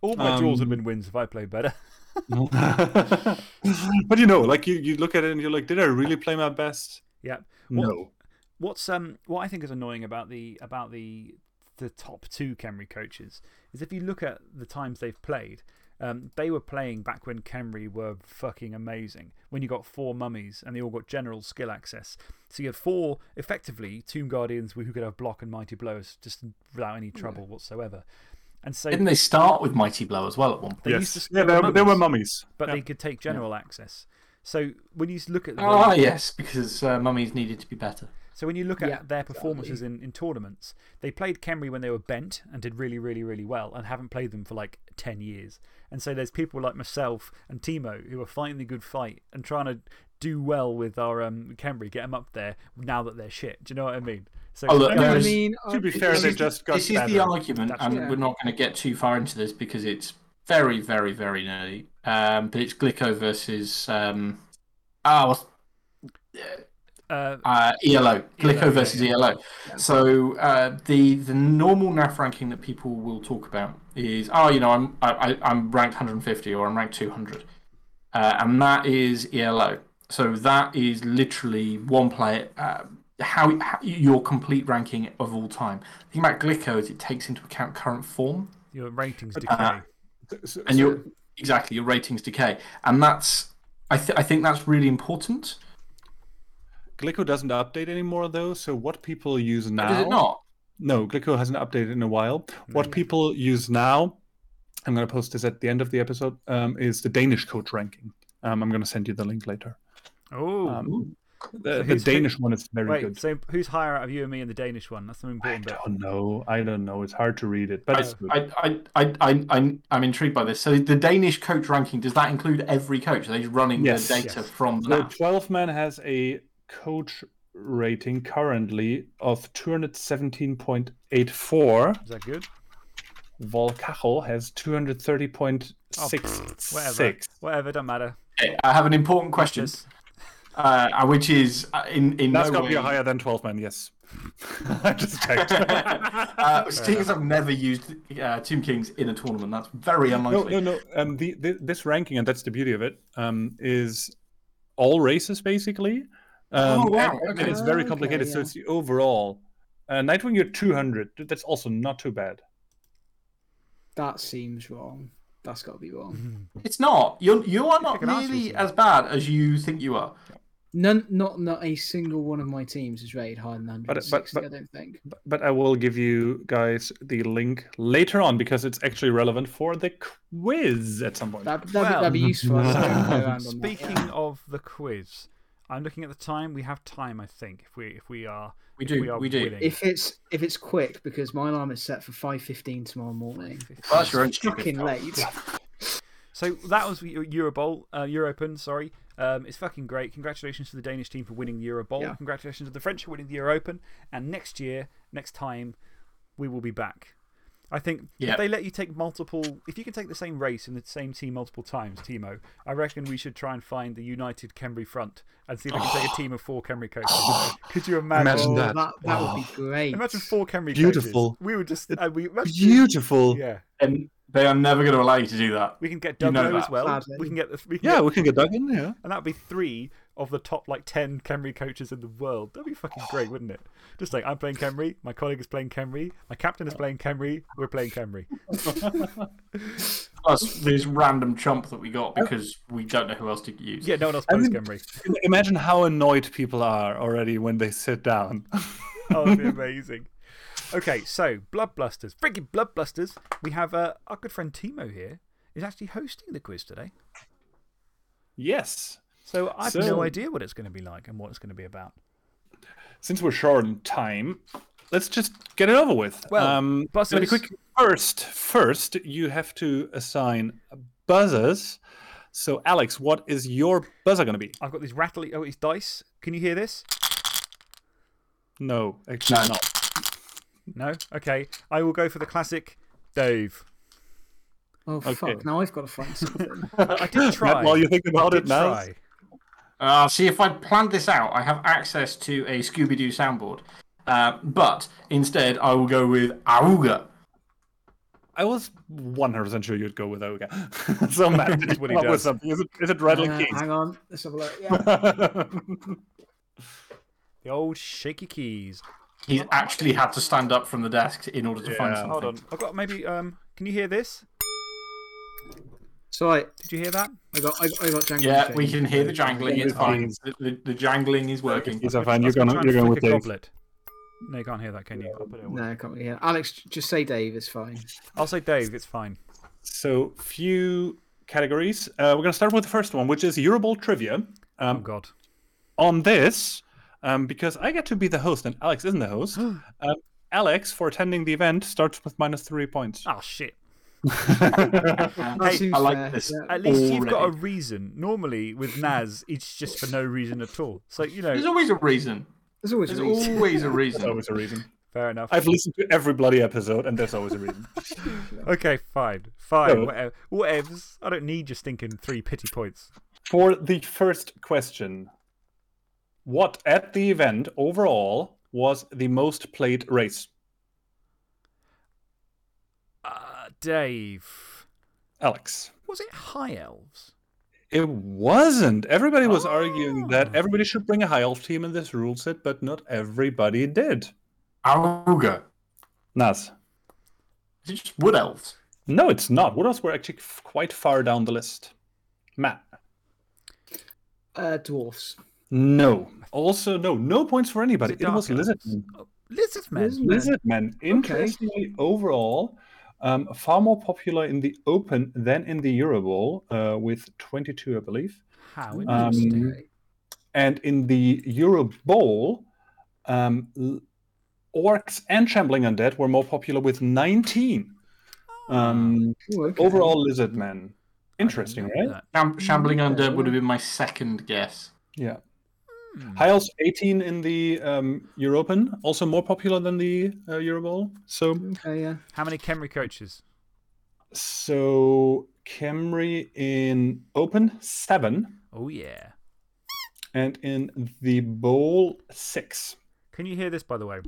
[SPEAKER 1] All my draws have
[SPEAKER 4] Um,
[SPEAKER 1] been wins if I played better. *laughs* *laughs*
[SPEAKER 4] but you know, like, you, you look at it and you're like, did I really play my best?
[SPEAKER 1] yeah. What-
[SPEAKER 4] No.
[SPEAKER 1] What's um what I think is annoying about the about the the top two Khemri coaches is if you look at the times they've played, um, they were playing back when Khemri were fucking amazing. When you got four mummies and they all got general skill access. So you had four, effectively, Tomb Guardians who could have block and mighty blows just without any trouble whatsoever. And so
[SPEAKER 3] Didn't they start with Mighty Blow as well at one point?
[SPEAKER 1] they used
[SPEAKER 4] yes.
[SPEAKER 1] to
[SPEAKER 4] Yeah,
[SPEAKER 1] they were
[SPEAKER 4] they, they were
[SPEAKER 1] mummies,
[SPEAKER 4] mummies.
[SPEAKER 1] but
[SPEAKER 4] Yeah.
[SPEAKER 1] they could take general access. So when you look at the
[SPEAKER 3] Ah, yes, because uh, mummies needed to be better.
[SPEAKER 1] So when you look at
[SPEAKER 2] Yeah,
[SPEAKER 1] their performances in, in tournaments, they played Khemri when they were bent and did really, really, really well and haven't played them for like 10 years. And so there's people like myself and Timo who are fighting the good fight and trying to do well with our um, Khemri, get them up there now that they're shit. Do you know what I mean? So
[SPEAKER 3] Oh, look,
[SPEAKER 4] I
[SPEAKER 2] No, I
[SPEAKER 3] There's-
[SPEAKER 2] mean,
[SPEAKER 4] To be fair, they
[SPEAKER 3] is-
[SPEAKER 4] just got
[SPEAKER 3] This is the argument,
[SPEAKER 1] That's
[SPEAKER 3] and
[SPEAKER 2] right.
[SPEAKER 3] we're not going to get too far into this because it's very, very, very nerdy. Um, but it's Glicko versus. Um, ah, what's,
[SPEAKER 1] Uh,
[SPEAKER 3] Uh, ELO, Glicko
[SPEAKER 1] yeah,
[SPEAKER 3] versus
[SPEAKER 1] yeah.
[SPEAKER 3] ELO. So uh, the the normal NAF ranking that people will talk about is, oh, you know, I'm I, I- I'm ranked 150 or I'm ranked 200, uh, and that is ELO. So that is literally one player. Uh, how, how your complete ranking of all time. The thing about Glicko is it takes into account current form
[SPEAKER 1] your ratings decay.
[SPEAKER 3] Uh, and your exactly your ratings decay, and that's I th- I think that's really important.
[SPEAKER 4] Glicko doesn't update anymore, though. So what people use now?
[SPEAKER 3] Does it not?
[SPEAKER 4] No, Glicko hasn't updated in a while. What people use now, I'm going to post this at the end of the episode, um, is the Danish coach ranking. Um, I'm going to send you the link later.
[SPEAKER 1] oh,
[SPEAKER 4] Um, the, the
[SPEAKER 1] who's- who-
[SPEAKER 4] Danish one is very
[SPEAKER 1] wait.
[SPEAKER 4] good.
[SPEAKER 1] So who's higher out of you and me and the Danish one? That's the
[SPEAKER 4] I
[SPEAKER 1] important bit.
[SPEAKER 4] don't know. I don't know. It's hard to read it, but it's good.
[SPEAKER 3] I, I, I, I, I, I'm intrigued by this. So the Danish coach ranking does that include every coach? Are they running
[SPEAKER 4] Yes.
[SPEAKER 3] the data
[SPEAKER 1] Yes.
[SPEAKER 3] from
[SPEAKER 4] So
[SPEAKER 3] that?
[SPEAKER 4] 12 man has a coach rating currently of 217.84.
[SPEAKER 1] Is that good?
[SPEAKER 4] Volcajo has
[SPEAKER 1] Oh,
[SPEAKER 4] 230.66.
[SPEAKER 1] Whatever. Whatever. Don't matter.
[SPEAKER 3] I have an important question, uh, which is uh, in in
[SPEAKER 4] That's
[SPEAKER 3] no
[SPEAKER 4] got to be higher than 12 man, yes. *laughs* I just checked. *laughs*
[SPEAKER 3] uh, seeing I've never used uh, Tomb Kings in a tournament, that's very
[SPEAKER 4] no,
[SPEAKER 3] unlikely.
[SPEAKER 4] no, no. Um, the, the, this ranking, and that's the beauty of it, um, is all races basically. Um,
[SPEAKER 3] Oh, wow,
[SPEAKER 4] and- and it's very
[SPEAKER 2] Okay,
[SPEAKER 4] complicated. So it's the overall. Uh, Nightwing, you're 200. That's also not too bad.
[SPEAKER 2] That seems wrong. That's got to be wrong.
[SPEAKER 3] It's not. You're you are not
[SPEAKER 1] Pick an answer,
[SPEAKER 3] nearly as bad as you think you are.
[SPEAKER 2] None, not not a single one of my teams is rated higher than
[SPEAKER 4] but-
[SPEAKER 2] 160.
[SPEAKER 4] but-
[SPEAKER 2] I don't think.
[SPEAKER 4] But, but I will give you guys the link later on because it's actually relevant for the quiz at some point.
[SPEAKER 2] That that'd,
[SPEAKER 1] Well-
[SPEAKER 2] be, that'd be useful. I don't go *laughs* around on that,
[SPEAKER 1] Speaking
[SPEAKER 2] yeah.
[SPEAKER 1] of the quiz, I'm looking at the time. We have time, I think, if we if we are
[SPEAKER 3] We
[SPEAKER 1] if
[SPEAKER 3] do,
[SPEAKER 1] we, are
[SPEAKER 3] we do.
[SPEAKER 1] willing.
[SPEAKER 2] if it's if it's quick because my alarm is set for 5:15 tomorrow morning.
[SPEAKER 3] Well, that's your own
[SPEAKER 2] Fucking late. *laughs*
[SPEAKER 1] So that was Eu- Eurobowl, uh, Europen. Sorry, um, it's fucking great. Congratulations to the Danish team for winning the Eurobowl.
[SPEAKER 2] Yeah.
[SPEAKER 1] Congratulations to the French for winning the Europen. And next year, next time, we will be back. I think
[SPEAKER 3] Yeah.
[SPEAKER 1] if they let you take multiple, if you can take the same race and the same team multiple times, Timo, I reckon we should try and find the United Khemri front and see if we can take a team of four Khemri coaches. *laughs* Could you imagine?
[SPEAKER 4] Imagine
[SPEAKER 2] Oh,
[SPEAKER 4] that.
[SPEAKER 2] that that would be great.
[SPEAKER 1] Imagine four Khemri
[SPEAKER 4] Beautiful.
[SPEAKER 1] coaches. We would just, uh, we, imagine-
[SPEAKER 4] Beautiful.
[SPEAKER 1] Yeah.
[SPEAKER 3] And they are never going to allow you to do that.
[SPEAKER 1] We can get
[SPEAKER 3] You know
[SPEAKER 1] Dugno as well.
[SPEAKER 2] Sadly.
[SPEAKER 1] We can get the, we can
[SPEAKER 4] Yeah,
[SPEAKER 1] get
[SPEAKER 4] we can get dug in, yeah.
[SPEAKER 1] And that would be three of the top like 10 Khemri coaches in the world. That'd be fucking great, wouldn't it? Just like I'm playing Khemri, my colleague is playing Khemri, my captain is playing Khemri, we're playing Khemri.
[SPEAKER 3] Plus this random chump that we got because we don't know who else to use.
[SPEAKER 1] Yeah, no one else
[SPEAKER 4] I
[SPEAKER 1] plays
[SPEAKER 4] mean-
[SPEAKER 1] Khemri.
[SPEAKER 4] Imagine how annoyed people are already when they sit down. *laughs*
[SPEAKER 1] Oh, that'd be amazing. Okay, so Blood Blusters. Freaking Blood Blusters. We have uh, our good friend Timo here is actually hosting the quiz today.
[SPEAKER 4] yes.
[SPEAKER 1] So I've
[SPEAKER 4] So-
[SPEAKER 1] no idea what it's going to be like and what it's going to be about.
[SPEAKER 4] Since we're short on time, let's just get it over with.
[SPEAKER 1] Well,
[SPEAKER 4] um,
[SPEAKER 1] buzzers-
[SPEAKER 4] very quick. First, first, you have to assign buzzers. So, Alex, what is your buzzer going to be?
[SPEAKER 1] I've got these rattly. Oh, it's dice. Can you hear this?
[SPEAKER 4] No, actually
[SPEAKER 3] No.
[SPEAKER 4] not.
[SPEAKER 1] No? Okay. I will go for the classic Dave.
[SPEAKER 2] Oh
[SPEAKER 4] Okay.
[SPEAKER 2] fuck! Now I've got to find *laughs* something.
[SPEAKER 1] I did try.
[SPEAKER 4] Matt, while you think about
[SPEAKER 1] I
[SPEAKER 4] it now,
[SPEAKER 1] try.
[SPEAKER 3] Uh, see, if I'd planned this out, I have access to a Scooby Doo soundboard. Uh, but instead, I will go with Auga.
[SPEAKER 4] I was 100% sure you'd go with Oga. *laughs* so, Matt, did you
[SPEAKER 1] what he
[SPEAKER 4] come with something? Is it, is it Rattling
[SPEAKER 2] Uh,
[SPEAKER 4] Kings?
[SPEAKER 2] hang on, let's have a look. Yeah. *laughs*
[SPEAKER 1] The old shaky keys.
[SPEAKER 3] He's actually had to stand up from the desk in order to find something.
[SPEAKER 1] Hold on. I've got maybe. um. Can you hear this?
[SPEAKER 2] So I,
[SPEAKER 1] Did you hear that?
[SPEAKER 2] I got, I got, I got Django
[SPEAKER 3] Yeah, we can hear the jangling. It's fine. The, the, the jangling is working.
[SPEAKER 4] Yes, I find
[SPEAKER 1] I
[SPEAKER 4] you're
[SPEAKER 1] gonna
[SPEAKER 4] going
[SPEAKER 1] try
[SPEAKER 4] you're going with Dave.
[SPEAKER 1] goblet. No, you can't hear that, can you? I'll put it away.
[SPEAKER 2] No, I can't really hear. Alex, just say Dave. It's fine.
[SPEAKER 1] I'll say Dave. It's fine.
[SPEAKER 4] So, few categories. Uh, we're going to start with the first one, which is Eurobowl trivia.
[SPEAKER 1] Oh
[SPEAKER 4] Um,
[SPEAKER 1] God.
[SPEAKER 4] on this, um, because I get to be the host and Alex isn't the host. *gasps* um, Alex, for attending the event, starts with minus three points.
[SPEAKER 1] Oh shit. *laughs*
[SPEAKER 2] That
[SPEAKER 1] Hey,
[SPEAKER 3] I like
[SPEAKER 2] fair,
[SPEAKER 3] this.
[SPEAKER 2] yeah.
[SPEAKER 1] At least you've got a reason. Normally with Naz, it's just for no reason at all. So you know.
[SPEAKER 3] There's always a reason.
[SPEAKER 2] There's always
[SPEAKER 3] There's
[SPEAKER 2] a reason.
[SPEAKER 3] always a *laughs* reason.
[SPEAKER 4] There's always a reason.
[SPEAKER 1] fair enough.
[SPEAKER 4] I've listened to every bloody episode, and there's always a reason. *laughs*
[SPEAKER 1] Okay, fine, fine.
[SPEAKER 4] Good.
[SPEAKER 1] Whatever. Whatevs. I don't need your stinking three pity points.
[SPEAKER 4] For the first question, What at the event overall was the most played race?
[SPEAKER 1] Uh, Dave.
[SPEAKER 4] Alex.
[SPEAKER 1] Was it High Elves?
[SPEAKER 4] It wasn't. Everybody was arguing
[SPEAKER 1] Oh.
[SPEAKER 4] that everybody should bring a high elf team in this rule set, but not everybody did.
[SPEAKER 3] Auga.
[SPEAKER 4] Naz.
[SPEAKER 3] Is it just wood elves?
[SPEAKER 4] No, it's not. Wood elves were actually f- quite far down the list. Matt.
[SPEAKER 2] Uh, dwarfs.
[SPEAKER 4] No. Also, no. No points for anybody.
[SPEAKER 1] it
[SPEAKER 4] It, was
[SPEAKER 1] Dark Elves?
[SPEAKER 4] Lizardmen.
[SPEAKER 1] Oh, Lizardmen.
[SPEAKER 2] Lizardmen.
[SPEAKER 4] Lizardmen. Interestingly, overall, um, far more popular in the Open than in the Euro Bowl, uh, with 22, I believe.
[SPEAKER 1] How
[SPEAKER 4] Um,
[SPEAKER 1] interesting.
[SPEAKER 2] Okay.
[SPEAKER 4] And in the Euro Bowl, um, orcs and shambling undead were more popular with 19. Um,
[SPEAKER 2] Ooh, okay.
[SPEAKER 4] overall, lizardmen.
[SPEAKER 1] I
[SPEAKER 4] Interesting, right?
[SPEAKER 1] that.
[SPEAKER 3] Shambling Undead would have been my second guess.
[SPEAKER 4] Yeah.
[SPEAKER 1] Hmm.
[SPEAKER 4] High Elves 18 in the um, European, also more popular than the uh, Euro Bowl. So,
[SPEAKER 2] Okay, yeah.
[SPEAKER 1] How many Khemri coaches?
[SPEAKER 4] so Khemri in Open seven,
[SPEAKER 1] Oh, yeah.
[SPEAKER 4] and in the Bowl six.
[SPEAKER 1] Can you hear this, by the way?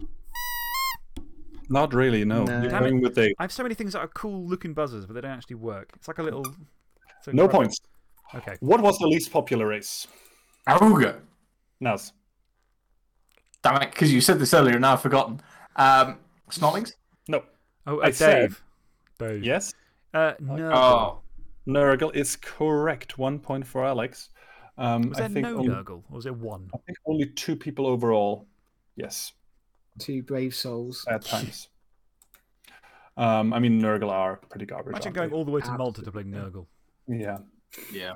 [SPEAKER 4] Not really, no.
[SPEAKER 2] No.
[SPEAKER 4] You're
[SPEAKER 1] Damn
[SPEAKER 4] with the
[SPEAKER 1] I have so many things that are cool looking buzzers, but they don't actually work. It's like a little. it's
[SPEAKER 4] no points.
[SPEAKER 1] Okay.
[SPEAKER 4] What was the least popular race?
[SPEAKER 3] Auga.
[SPEAKER 4] Naz.
[SPEAKER 3] Damn it, because you said this earlier and now I've forgotten. Um, Snotlings?
[SPEAKER 4] No.
[SPEAKER 1] Oh, uh,
[SPEAKER 4] I
[SPEAKER 1] Dave. Dave.
[SPEAKER 4] Yes.
[SPEAKER 1] Uh, no.
[SPEAKER 3] Oh.
[SPEAKER 4] Nurgle is correct. One point for Alex. Um,
[SPEAKER 1] was
[SPEAKER 4] I
[SPEAKER 1] there
[SPEAKER 4] think
[SPEAKER 1] no
[SPEAKER 4] only,
[SPEAKER 1] Nurgle? Or was there one?
[SPEAKER 4] I think only two people overall. Yes,
[SPEAKER 2] Two brave souls.
[SPEAKER 4] at times. Um, I mean, Nurgle are pretty garbage.
[SPEAKER 1] Imagine
[SPEAKER 4] aren't
[SPEAKER 1] going all the way to Malta to play Nurgle.
[SPEAKER 4] Yeah.
[SPEAKER 3] Yeah.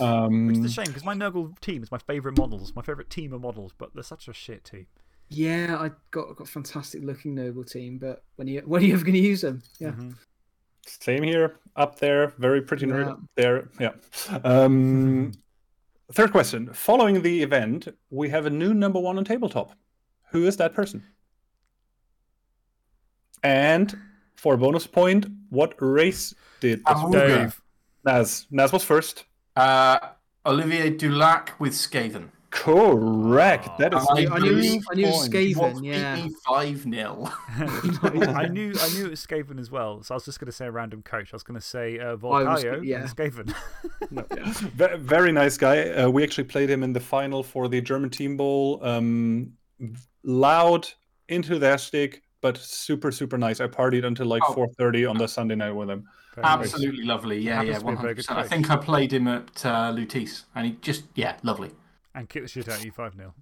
[SPEAKER 4] Um,
[SPEAKER 1] Which is a shame because my Nurgle team is my favourite models, my favourite team of models, but they're such a shit team.
[SPEAKER 2] Yeah, I got got a fantastic looking noble team, but when you when are you ever going to use them? Yeah.
[SPEAKER 1] Mhm.
[SPEAKER 4] Same here, up there, very pretty nerd
[SPEAKER 2] Yeah.
[SPEAKER 4] there. Yeah. Um, *laughs* third question. Following the event, we have a new number one on tabletop. Who is that person? And for a bonus point, what race did this
[SPEAKER 1] Dave.
[SPEAKER 4] Naz? Naz was first.
[SPEAKER 3] Uh, Olivier Dulac with Skaven.
[SPEAKER 4] Correct. That is
[SPEAKER 3] I
[SPEAKER 2] I knew, I knew. Skaven, yeah.
[SPEAKER 3] me 5 0. *laughs* *laughs*
[SPEAKER 1] I knew I knew it was Skaven as well, so I was just going to say a random coach. I was going to say uh,
[SPEAKER 2] was-
[SPEAKER 1] Volcayo
[SPEAKER 2] yeah.
[SPEAKER 1] and Skaven. *laughs*
[SPEAKER 4] No. Ve- Very nice guy. Uh, we actually played him in the final for the German Team Bowl. Um, loud, enthusiastic, but super, super nice. I partied until like
[SPEAKER 3] Oh.
[SPEAKER 4] 4.30 on the Sunday night with him.
[SPEAKER 1] Very nice.
[SPEAKER 3] Absolutely lovely. Yeah, yeah,
[SPEAKER 1] to be a very good
[SPEAKER 3] 100%. I think I played him at uh, Lutis, and he just, yeah, lovely.
[SPEAKER 1] And kick the shit out of you 5 0.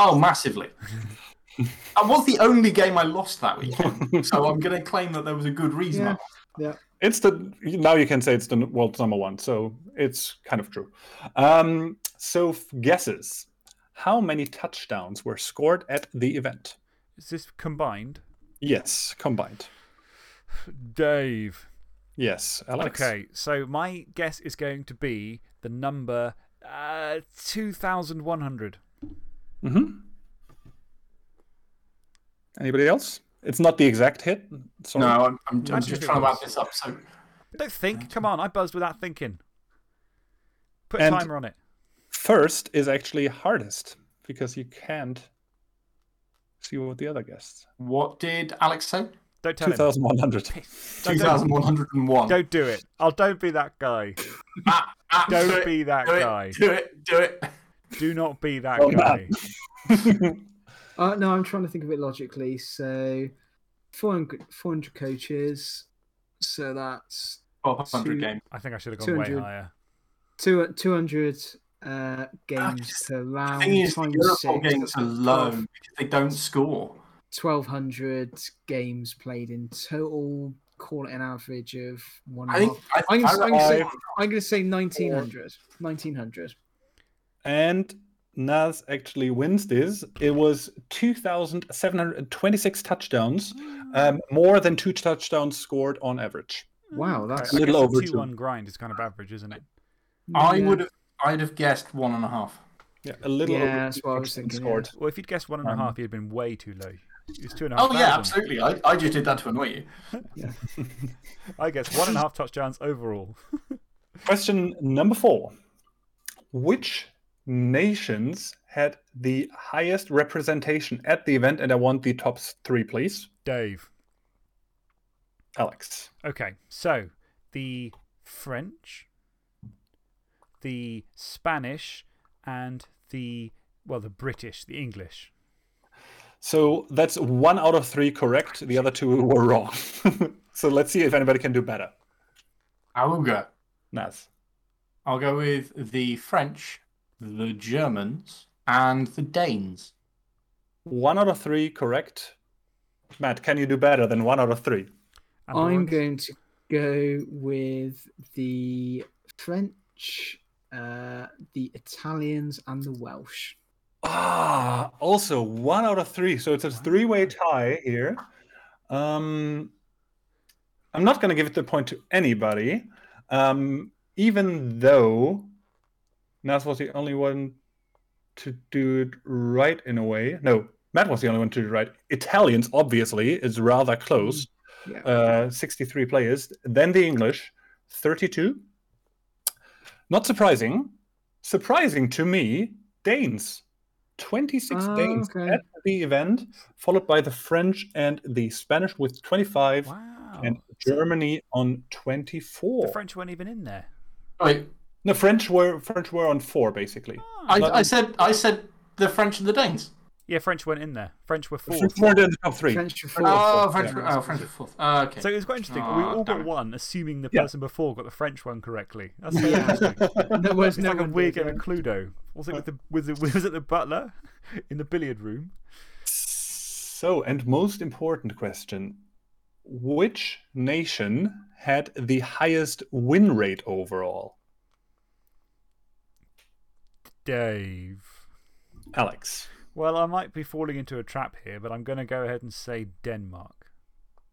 [SPEAKER 3] Oh, massively. *laughs* and was the only game I lost that weekend, *laughs* so I'm going to claim that there was a good reason. I
[SPEAKER 2] Yeah.
[SPEAKER 4] It's the now you can say it's the world's number one, so it's kind of true. Um, so f- guesses. How many touchdowns were scored at the event?
[SPEAKER 1] Is this combined?
[SPEAKER 4] Yes, combined. *sighs*
[SPEAKER 1] Dave.
[SPEAKER 4] Yes, Alex.
[SPEAKER 1] Okay, so my guess is going to be the number uh, 2,100.
[SPEAKER 4] hmm Anybody else? It's not the exact hit. Sorry.
[SPEAKER 3] No, I'm, I'm, I'm just trying to wrap this up. So,
[SPEAKER 1] Don't think. Come on, I buzzed without thinking. Put
[SPEAKER 4] And-
[SPEAKER 1] a timer on it.
[SPEAKER 4] First is actually hardest because you can't see what the other guests.
[SPEAKER 3] what did Alex say?
[SPEAKER 1] Don't tell him.
[SPEAKER 4] 2,100.
[SPEAKER 1] Don't, *laughs* don't,
[SPEAKER 3] 2,101.
[SPEAKER 1] don't do it. I'll don't be that guy.
[SPEAKER 3] Ah, ah, do
[SPEAKER 1] Don't
[SPEAKER 3] it,
[SPEAKER 1] be that
[SPEAKER 3] do
[SPEAKER 1] guy.
[SPEAKER 3] it, do it, do it.
[SPEAKER 1] Do not be that
[SPEAKER 4] Oh,
[SPEAKER 1] guy. *laughs*
[SPEAKER 2] Uh, no, I'm trying to think of it logically. So 400, 400 coaches. So that's
[SPEAKER 3] 1,200
[SPEAKER 2] Two-
[SPEAKER 3] games.
[SPEAKER 1] I think I should have gone way
[SPEAKER 2] 200.
[SPEAKER 1] higher.
[SPEAKER 2] two, 200 uh, games per
[SPEAKER 3] The
[SPEAKER 2] round.
[SPEAKER 3] thing is, the Euro
[SPEAKER 2] Bowl
[SPEAKER 3] games
[SPEAKER 2] that's
[SPEAKER 3] are low because they don't score.
[SPEAKER 2] 1200 games played in total. Call it an average of one.
[SPEAKER 3] I
[SPEAKER 2] and a
[SPEAKER 3] think.
[SPEAKER 2] half.
[SPEAKER 3] I,
[SPEAKER 2] I'm gonna, I'm gonna say, I'm gonna say 1900. 1900.
[SPEAKER 4] and Naz actually wins this. It was 2,726 touchdowns, um, more than two touchdowns scored on average.
[SPEAKER 2] Wow, that's
[SPEAKER 4] a little over two.
[SPEAKER 1] 2 1 grind is kind of average, isn't it?
[SPEAKER 3] I
[SPEAKER 2] Yeah.
[SPEAKER 3] would have. I'd have guessed one and a half.
[SPEAKER 4] Yeah, a little
[SPEAKER 2] Yeah,
[SPEAKER 4] over
[SPEAKER 2] that's what I was thinking,
[SPEAKER 4] scored.
[SPEAKER 1] Well, if you'd guessed one and a
[SPEAKER 4] Um,
[SPEAKER 1] half, you'd been way too low. It's two and a half.
[SPEAKER 3] Oh yeah, absolutely. I, I just did that to annoy you. *laughs*
[SPEAKER 1] I guess one and a half *laughs* touchdowns overall. *laughs*
[SPEAKER 4] Question number four. Which nations had the highest representation at the event? And I want the top three, please.
[SPEAKER 1] Dave.
[SPEAKER 4] Alex.
[SPEAKER 1] Okay, so the French, the Spanish, and the, well, the British, the English.
[SPEAKER 4] So that's one out of three correct. The other two *laughs* were wrong. *laughs* so let's see if anybody can do better.
[SPEAKER 3] Auga.
[SPEAKER 4] Naz.
[SPEAKER 3] I'll go with the French, the Germans, and the Danes.
[SPEAKER 4] One out of three correct. Matt, can you do better than one out of three?
[SPEAKER 2] I'm going to go with the French, uh, the Italians, and the Welsh.
[SPEAKER 4] Ah, also one out of three. So it's a three way tie here. Um, I'm not going to give it the point to anybody, um, even though Naz was the only one to do it right in a way. No, Matt was the only one to do it right. Italians, obviously, is rather close.
[SPEAKER 2] Yeah.
[SPEAKER 4] Uh, 63 players. Then the English, 32. Not surprising. Surprising to me, Danes. 26
[SPEAKER 2] Ah,
[SPEAKER 4] Danes
[SPEAKER 2] okay.
[SPEAKER 4] at the event, followed by the French and the Spanish with 25,
[SPEAKER 1] Wow.
[SPEAKER 4] and Germany on 24.
[SPEAKER 1] the French weren't even in there.
[SPEAKER 3] Wait,
[SPEAKER 4] No, French were French were on four basically.
[SPEAKER 3] I, I said I said the French and the Danes.
[SPEAKER 1] Yeah, French weren't in there. French were fourth.
[SPEAKER 4] French weren't in the top three.
[SPEAKER 2] French were
[SPEAKER 3] Oh,
[SPEAKER 2] fourth.
[SPEAKER 3] French.
[SPEAKER 2] Yeah.
[SPEAKER 3] Oh, French were fourth. Oh, okay.
[SPEAKER 1] So it was quite interesting. we
[SPEAKER 3] Oh,
[SPEAKER 1] all got
[SPEAKER 3] it.
[SPEAKER 1] one, assuming the
[SPEAKER 4] Yeah.
[SPEAKER 1] person before got the French one correctly. That's so
[SPEAKER 2] Yeah.
[SPEAKER 1] interesting. *laughs*
[SPEAKER 2] There was
[SPEAKER 1] It's
[SPEAKER 2] no
[SPEAKER 1] like a
[SPEAKER 2] one
[SPEAKER 1] weird game of Cluedo. Was it with the was it *laughs* was it the butler in the billiard room?
[SPEAKER 4] So, and most important question Which nation had the highest win rate overall?
[SPEAKER 1] Dave.
[SPEAKER 4] Alex.
[SPEAKER 1] Well, I might be falling into a trap here, but I'm going to go ahead and say Denmark.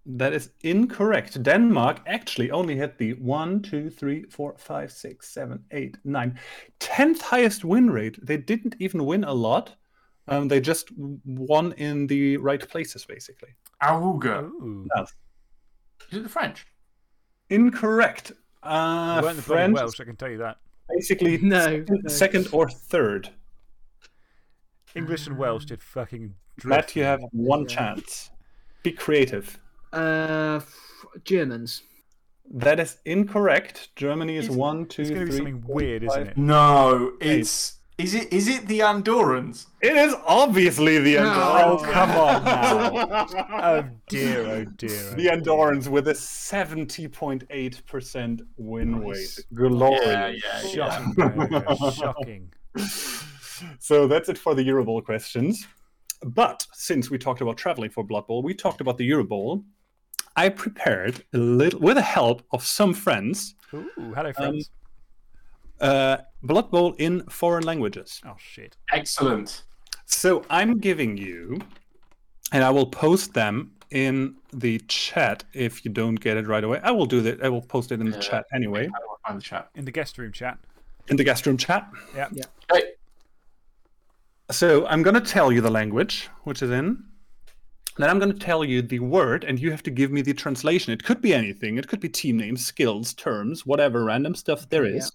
[SPEAKER 4] That is incorrect. Denmark actually only had the one, two, three, four, five, six, seven, eight, nine, tenth highest win rate. They didn't even win a lot. Um, they just won in the right places, basically.
[SPEAKER 3] Auga.
[SPEAKER 4] Yes.
[SPEAKER 3] Is it the French?
[SPEAKER 4] Incorrect.
[SPEAKER 1] They
[SPEAKER 4] Uh,
[SPEAKER 1] weren't the bloody
[SPEAKER 4] French
[SPEAKER 1] Welsh, I can tell you that.
[SPEAKER 4] basically *laughs*
[SPEAKER 2] No,
[SPEAKER 4] second,
[SPEAKER 2] no.
[SPEAKER 4] second or third.
[SPEAKER 1] English and Welsh did fucking
[SPEAKER 4] Matt, you have one
[SPEAKER 2] Yeah.
[SPEAKER 4] chance. Be creative.
[SPEAKER 2] Uh, Germans.
[SPEAKER 4] That is incorrect. Germany is
[SPEAKER 3] It's-
[SPEAKER 4] one, two,
[SPEAKER 1] It's going to be something
[SPEAKER 4] four,
[SPEAKER 1] weird, isn't it?
[SPEAKER 3] No, it's is it is it the Andorrans?
[SPEAKER 4] It is obviously the
[SPEAKER 2] Andorans.
[SPEAKER 4] Oh,
[SPEAKER 1] come on *laughs* now. Oh dear, oh dear. oh
[SPEAKER 4] the Andorrans with a 70.8% win
[SPEAKER 2] Nice.
[SPEAKER 4] rate. Glorious.
[SPEAKER 3] Yeah, yeah, yeah.
[SPEAKER 1] Shocking. Shocking. *laughs*
[SPEAKER 4] So that's it for the Euro Bowl questions. But since we talked about traveling for Blood Bowl, we talked about the Euro Bowl. I prepared a little, with the help of some friends,
[SPEAKER 1] Ooh, hello, friends.
[SPEAKER 4] uh, Blood Bowl in foreign languages.
[SPEAKER 1] oh, shit.
[SPEAKER 3] Excellent.
[SPEAKER 4] So I'm giving you, and I will post them in the chat if you don't get it right away. I will do that. I will post it in the
[SPEAKER 3] Yeah.
[SPEAKER 4] chat anyway,
[SPEAKER 3] How do I find the chat?
[SPEAKER 1] In the guest room chat.
[SPEAKER 4] in the guest room chat.
[SPEAKER 1] Yeah.
[SPEAKER 2] Yeah.
[SPEAKER 3] Hey,
[SPEAKER 4] So I'm going to tell you the language, which is in. Then I'm going to tell you the word, and you have to give me the translation. It could be anything. It could be team names, skills, terms, whatever random stuff there is.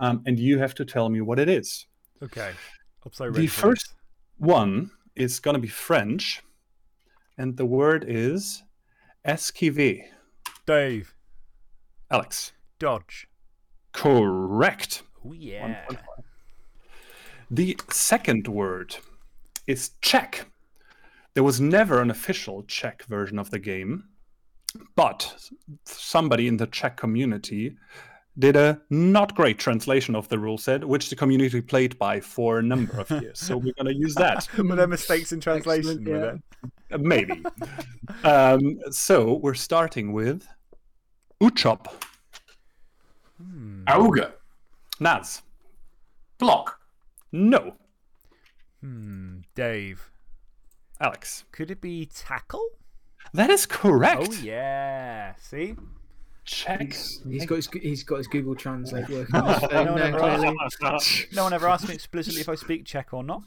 [SPEAKER 4] Yeah. Um, and you have to tell me what it is.
[SPEAKER 1] Okay.
[SPEAKER 4] The first one is going to be French, and the word is esquiver.
[SPEAKER 1] this. Dave.
[SPEAKER 4] Alex.
[SPEAKER 1] Dodge.
[SPEAKER 4] Correct.
[SPEAKER 1] Oh, yeah.
[SPEAKER 4] The second word is Czech. There was never an official Czech version of the game, but somebody in the Czech community did a not great translation of the rule set, which the community played by for a number of *laughs* years. so we're going to use that. *laughs*
[SPEAKER 1] Were there mistakes in translation?
[SPEAKER 2] Yeah.
[SPEAKER 4] Uh, Maybe. *laughs* um, so we're starting with Uchop.
[SPEAKER 1] Hmm.
[SPEAKER 3] Auga.
[SPEAKER 4] Naz.
[SPEAKER 3] Block.
[SPEAKER 4] No.
[SPEAKER 1] Hmm. Dave.
[SPEAKER 4] Alex.
[SPEAKER 1] Could it be tackle?
[SPEAKER 4] That is correct.
[SPEAKER 1] Oh, yeah. See?
[SPEAKER 4] Czech.
[SPEAKER 2] He's, he's got his he's got his Google Translate working *laughs* on his phone
[SPEAKER 1] No one
[SPEAKER 2] now,
[SPEAKER 1] ever. No one ever asked me explicitly if I speak Czech or not.